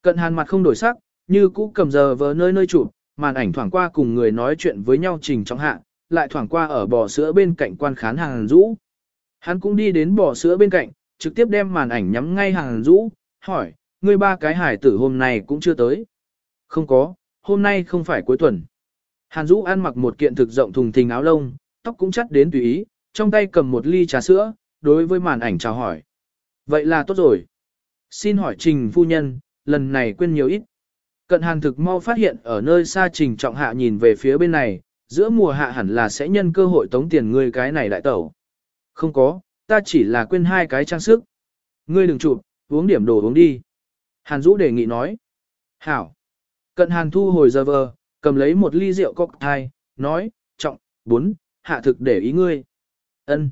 Cận hàn mặt không đổi sắc, như cũ cầm giờ vờ nơi nơi chụp, màn ảnh thoảng qua cùng người nói chuyện với nhau trình trong hạ, lại thoảng qua ở bò sữa bên cạnh quan khán hàng rũ. Hắn cũng đi đến bò sữa bên cạnh, trực tiếp đem màn ảnh nhắm ngay hàng rũ, hỏi, ngươi ba cái hải tử hôm nay cũng chưa tới. Không có, hôm nay không phải cuối tuần. Hàn Dũ ăn mặc một kiện thực rộng thùng thình áo lông, tóc cũng chắt đến tùy ý, trong tay cầm một ly trà sữa, đối với màn ảnh chào hỏi. Vậy là tốt rồi. Xin hỏi Trình phu nhân, lần này quên nhiều ít. Cận Hàn thực mau phát hiện ở nơi xa Trình Trọng Hạ nhìn về phía bên này, giữa mùa hạ hẳn là sẽ nhân cơ hội tống tiền ngươi cái này đại tẩu. Không có, ta chỉ là quên hai cái trang sức. Ngươi đừng chụp, uống điểm đồ uống đi. Hàn Dũ đề nghị nói. Hảo. Cận Hàn thu hồi giờ vờ, cầm lấy một ly rượu cocktail, nói, trọng, bốn, hạ thực để ý ngươi. ân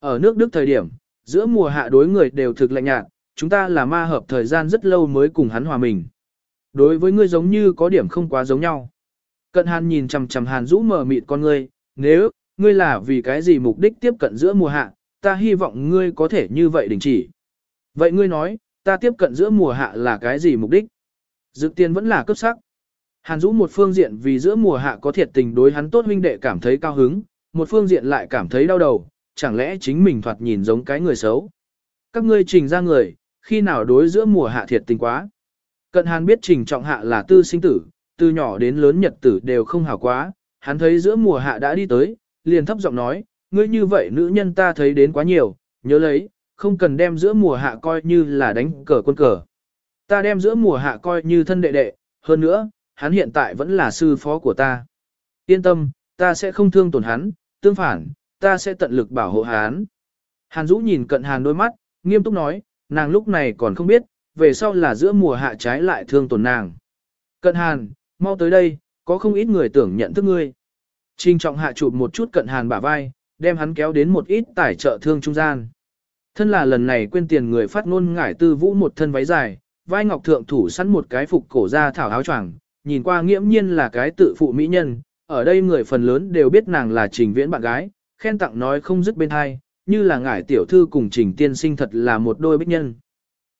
Ở nước Đức thời điểm, giữa mùa hạ đối người đều thực lạnh nhạt, chúng ta là ma hợp thời gian rất lâu mới cùng hắn hòa mình. Đối với ngươi giống như có điểm không quá giống nhau. Cận hàn nhìn chằm chằm hàn Dũ mở mịt con ngươi, nếu, ngươi là vì cái gì mục đích tiếp cận giữa mùa hạ, ta hy vọng ngươi có thể như vậy đình chỉ. Vậy ngươi nói, ta tiếp cận giữa mùa hạ là cái gì mục đích? Dự tiền vẫn là cấp sắc. Hàn Dũ một phương diện vì giữa mùa hạ có thiệt tình đối hắn tốt huynh đệ cảm thấy cao hứng, một phương diện lại cảm thấy đau đầu, chẳng lẽ chính mình thoạt nhìn giống cái người xấu. Các ngươi trình ra người, khi nào đối giữa mùa hạ thiệt tình quá. Cận Hàn biết trình trọng hạ là tư sinh tử, từ nhỏ đến lớn nhật tử đều không hảo quá, hắn thấy giữa mùa hạ đã đi tới, liền thấp giọng nói, ngươi như vậy nữ nhân ta thấy đến quá nhiều, nhớ lấy, không cần đem giữa mùa hạ coi như là đánh cờ quân cờ. Ta đem giữa mùa hạ coi như thân đệ đệ, hơn nữa, hắn hiện tại vẫn là sư phó của ta. Yên tâm, ta sẽ không thương tổn hắn, tương phản, ta sẽ tận lực bảo hộ hắn. Hàn Dũ nhìn cận Hàn đôi mắt, nghiêm túc nói, nàng lúc này còn không biết, về sau là giữa mùa hạ trái lại thương tổn nàng. Cận Hàn, mau tới đây, có không ít người tưởng nhận thức ngươi. Trình trọng hạ chụp một chút cận Hàn bả vai, đem hắn kéo đến một ít tải trợ thương trung gian. Thân là lần này quên tiền người phát ngôn ngải tư vũ một thân váy dài, vai ngọc thượng thủ sẵn một cái phục cổ ra thảo áo choàng, nhìn qua nghiễm nhiên là cái tự phụ mỹ nhân, ở đây người phần lớn đều biết nàng là trình viễn bạn gái, khen tặng nói không dứt bên hai, như là ngải tiểu thư cùng trình tiên sinh thật là một đôi bích nhân.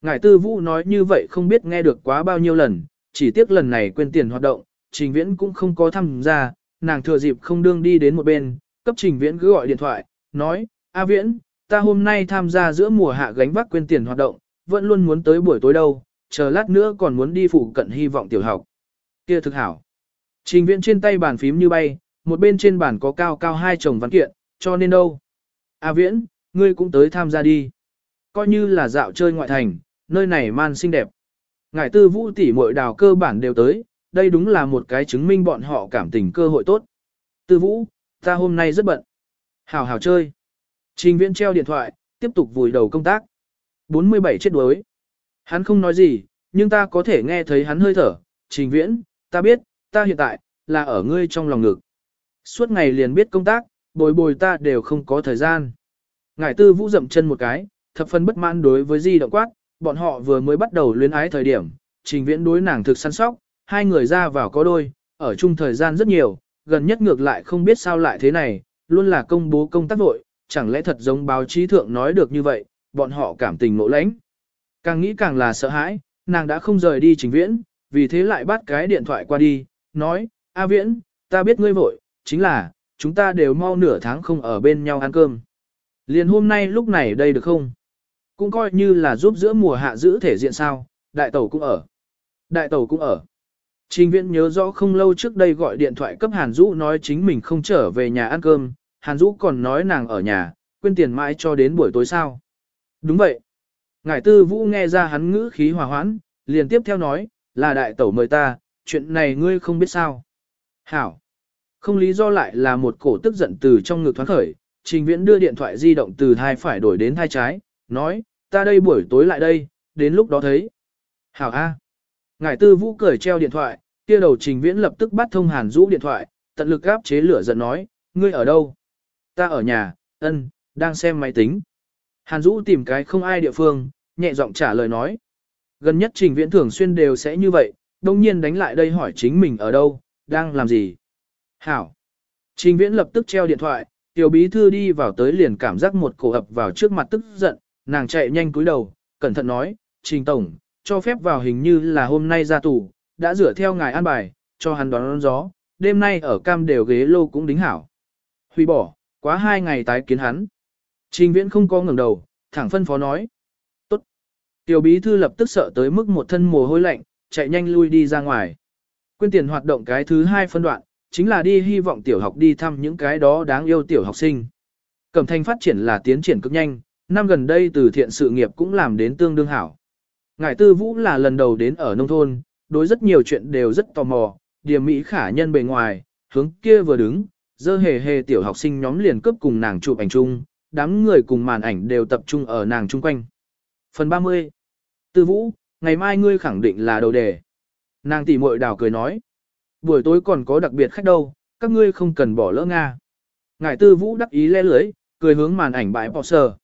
Ngải tư vũ nói như vậy không biết nghe được quá bao nhiêu lần, chỉ tiếc lần này quên tiền hoạt động, trình viễn cũng không có tham gia, nàng thừa dịp không đương đi đến một bên, cấp trình viễn cứ gọi điện thoại, nói, A viễn, ta hôm nay tham gia giữa mùa hạ gánh vác quên tiền hoạt động, vẫn luôn muốn tới buổi tối đâu, chờ lát nữa còn muốn đi phụ cận hy vọng tiểu học. Kia thực hảo. Trình viễn trên tay bàn phím như bay, một bên trên bàn có cao cao hai chồng văn kiện, cho nên đâu. A viễn, ngươi cũng tới tham gia đi. Coi như là dạo chơi ngoại thành, nơi này man xinh đẹp. Ngải tư vũ tỷ muội đào cơ bản đều tới, đây đúng là một cái chứng minh bọn họ cảm tình cơ hội tốt. Tư vũ, ta hôm nay rất bận. Hảo hảo chơi. Trình viễn treo điện thoại, tiếp tục vùi đầu công tác. 47 chết đuối. Hắn không nói gì, nhưng ta có thể nghe thấy hắn hơi thở. Trình viễn, ta biết, ta hiện tại, là ở ngươi trong lòng ngực. Suốt ngày liền biết công tác, bồi bồi ta đều không có thời gian. Ngải tư vũ dậm chân một cái, thập phân bất mãn đối với di động quát, bọn họ vừa mới bắt đầu luyến ái thời điểm, trình viễn đối nàng thực săn sóc, hai người ra vào có đôi, ở chung thời gian rất nhiều, gần nhất ngược lại không biết sao lại thế này, luôn là công bố công tác vội, chẳng lẽ thật giống báo chí thượng nói được như vậy, bọn họ cảm tình ngộ lãnh. Càng nghĩ càng là sợ hãi, nàng đã không rời đi trình viễn, vì thế lại bắt cái điện thoại qua đi, nói, A viễn, ta biết ngươi vội, chính là, chúng ta đều mau nửa tháng không ở bên nhau ăn cơm. Liền hôm nay lúc này đây được không? Cũng coi như là giúp giữa mùa hạ giữ thể diện sao, đại tẩu cũng ở. Đại tẩu cũng ở. Trình viễn nhớ rõ không lâu trước đây gọi điện thoại cấp Hàn Dũ nói chính mình không trở về nhà ăn cơm, Hàn Dũ còn nói nàng ở nhà, quên tiền mãi cho đến buổi tối sao. Đúng vậy. Ngải tư vũ nghe ra hắn ngữ khí hòa hoãn, liền tiếp theo nói, là đại tẩu mời ta, chuyện này ngươi không biết sao. Hảo. Không lý do lại là một cổ tức giận từ trong ngực thoáng khởi, trình viễn đưa điện thoại di động từ thai phải đổi đến thai trái, nói, ta đây buổi tối lại đây, đến lúc đó thấy. Hảo A. Ngải tư vũ cười treo điện thoại, kia đầu trình viễn lập tức bắt thông hàn rũ điện thoại, tận lực áp chế lửa giận nói, ngươi ở đâu? Ta ở nhà, ân, đang xem máy tính. Hàn Dũ tìm cái không ai địa phương, nhẹ giọng trả lời nói. Gần nhất trình viễn thường xuyên đều sẽ như vậy, đông nhiên đánh lại đây hỏi chính mình ở đâu, đang làm gì. Hảo. Trình viễn lập tức treo điện thoại, tiểu bí thư đi vào tới liền cảm giác một cổ ập vào trước mặt tức giận, nàng chạy nhanh cúi đầu, cẩn thận nói, trình tổng, cho phép vào hình như là hôm nay ra tù, đã rửa theo ngài an bài, cho hắn đón, đón gió, đêm nay ở cam đều ghế lô cũng đính hảo. Hủy bỏ, quá hai ngày tái kiến hắn. Trình viễn không có ngẩng đầu, thẳng phân phó nói. Tốt. Tiểu bí thư lập tức sợ tới mức một thân mồ hôi lạnh, chạy nhanh lui đi ra ngoài. Quyên tiền hoạt động cái thứ hai phân đoạn, chính là đi hy vọng tiểu học đi thăm những cái đó đáng yêu tiểu học sinh. Cẩm thanh phát triển là tiến triển cực nhanh, năm gần đây từ thiện sự nghiệp cũng làm đến tương đương hảo. Ngải tư vũ là lần đầu đến ở nông thôn, đối rất nhiều chuyện đều rất tò mò, điểm mỹ khả nhân bề ngoài, hướng kia vừa đứng, dơ hề hề tiểu học sinh nhóm liền cướp cùng nàng chụp ảnh chung, đám người cùng màn ảnh đều tập trung ở nàng chung quanh. Phần 30 Tư vũ, ngày mai ngươi khẳng định là đầu đề. Nàng tỉ muội đào cười nói. Buổi tối còn có đặc biệt khách đâu, các ngươi không cần bỏ lỡ Nga. Ngải tư vũ đắc ý le lưới, cười hướng màn ảnh bãi bỏ sờ.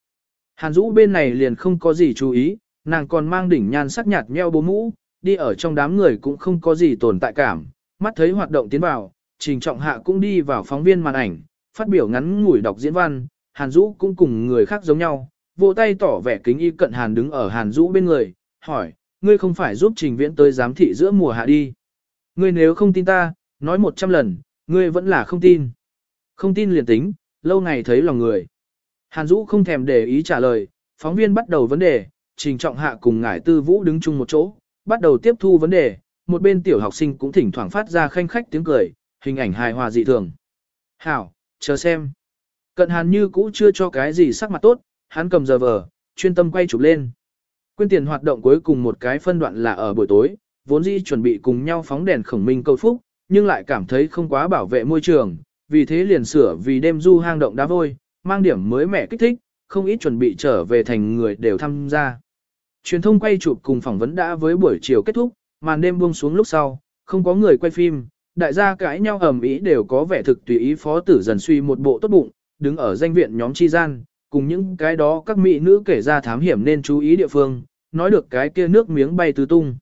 Hàn Dũ bên này liền không có gì chú ý, nàng còn mang đỉnh nhan sắc nhạt nheo bố mũ, đi ở trong đám người cũng không có gì tồn tại cảm, mắt thấy hoạt động tiến vào, trình trọng hạ cũng đi vào phóng viên màn ảnh, phát biểu ngắn ngủi đọc diễn văn, Hàn Dũ cũng cùng người khác giống nhau, vỗ tay tỏ vẻ kính y cận Hàn đứng ở Hàn Dũ bên người, hỏi, ngươi không phải giúp trình viễn tới giám thị giữa mùa hạ đi. Ngươi nếu không tin ta, nói một trăm lần, ngươi vẫn là không tin. Không tin liền tính, lâu ngày thấy lòng người. Hàn Dũ không thèm để ý trả lời, phóng viên bắt đầu vấn đề, trình trọng hạ cùng ngải tư vũ đứng chung một chỗ, bắt đầu tiếp thu vấn đề, một bên tiểu học sinh cũng thỉnh thoảng phát ra khanh khách tiếng cười, hình ảnh hài hòa dị thường. Hảo, chờ xem. Cận hàn như cũ chưa cho cái gì sắc mặt tốt, hắn cầm giờ vờ, chuyên tâm quay chụp lên. Quyên tiền hoạt động cuối cùng một cái phân đoạn là ở buổi tối, vốn dĩ chuẩn bị cùng nhau phóng đèn khổng minh cầu phúc, nhưng lại cảm thấy không quá bảo vệ môi trường, vì thế liền sửa vì đêm du hang động đá vôi, mang điểm mới mẻ kích thích, không ít chuẩn bị trở về thành người đều tham gia. Truyền thông quay chụp cùng phỏng vấn đã với buổi chiều kết thúc, màn đêm buông xuống lúc sau, không có người quay phim, đại gia cãi nhau ầm ĩ đều có vẻ thực tùy ý phó tử dần suy một bộ tốt bụng, đứng ở danh viện nhóm chi gian, cùng những cái đó các mỹ nữ kể ra thám hiểm nên chú ý địa phương, nói được cái kia nước miếng bay tứ tung.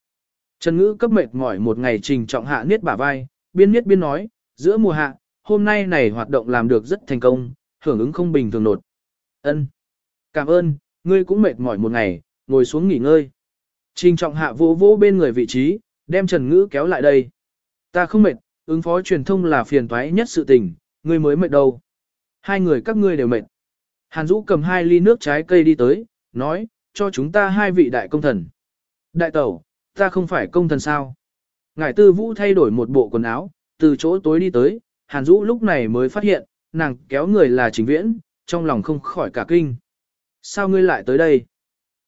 Trần Ngữ cấp mệt mỏi một ngày trình trọng hạ niết bả vai, biên niết biên nói, giữa mùa hạ, hôm nay này hoạt động làm được rất thành công, hưởng ứng không bình thường nột. Ân, Cảm ơn, ngươi cũng mệt mỏi một ngày, ngồi xuống nghỉ ngơi. Trình trọng hạ vô vô bên người vị trí, đem Trần Ngữ kéo lại đây. Ta không mệt, ứng phó truyền thông là phiền toái nhất sự tình, ngươi mới mệt đâu. Hai người các ngươi đều mệt. Hàn Dũ cầm hai ly nước trái cây đi tới, nói, cho chúng ta hai vị đại công thần. Đại tẩu, ta không phải công thần sao? Ngải tư vũ thay đổi một bộ quần áo, từ chỗ tối đi tới, Hàn Dũ lúc này mới phát hiện, nàng kéo người là chính viễn, trong lòng không khỏi cả kinh. Sao ngươi lại tới đây?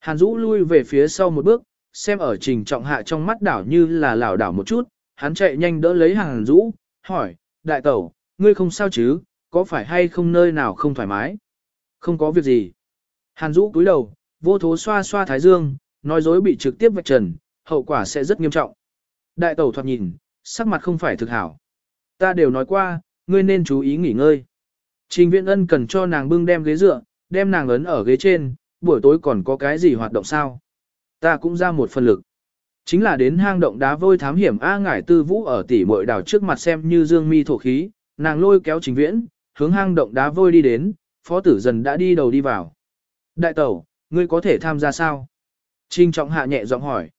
Hàn Dũ lui về phía sau một bước, xem ở trình trọng hạ trong mắt đảo như là lảo đảo một chút, hắn chạy nhanh đỡ lấy Hàn Dũ, hỏi, đại tẩu, ngươi không sao chứ, có phải hay không nơi nào không thoải mái? Không có việc gì. Hàn Dũ cúi đầu, vô thố xoa xoa thái dương, nói dối bị trực tiếp vạch trần, hậu quả sẽ rất nghiêm trọng. Đại tẩu thoạt nhìn, sắc mặt không phải thực hảo. Ta đều nói qua, ngươi nên chú ý nghỉ ngơi. Trình viện ân cần cho nàng bưng đem ghế dựa, đem nàng ấn ở ghế trên, buổi tối còn có cái gì hoạt động sao? Ta cũng ra một phần lực. Chính là đến hang động đá vôi thám hiểm A ngải tư vũ ở tỉ mội đảo trước mặt xem như dương mi thổ khí, nàng lôi kéo trình viễn, hướng hang động đá vôi đi đến, phó tử dần đã đi đầu đi vào. Đại tẩu, ngươi có thể tham gia sao? trinh trọng hạ nhẹ giọng hỏi.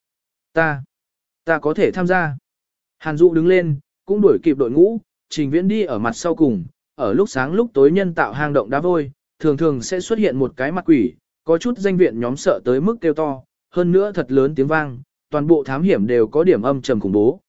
Ta, ta có thể tham gia. Hàn Dụ đứng lên, cũng đuổi kịp đội ngũ, trình viễn đi ở mặt sau cùng, ở lúc sáng lúc tối nhân tạo hang động đá vôi, thường thường sẽ xuất hiện một cái mặt quỷ, có chút danh viện nhóm sợ tới mức kêu to, hơn nữa thật lớn tiếng vang, toàn bộ thám hiểm đều có điểm âm trầm khủng bố.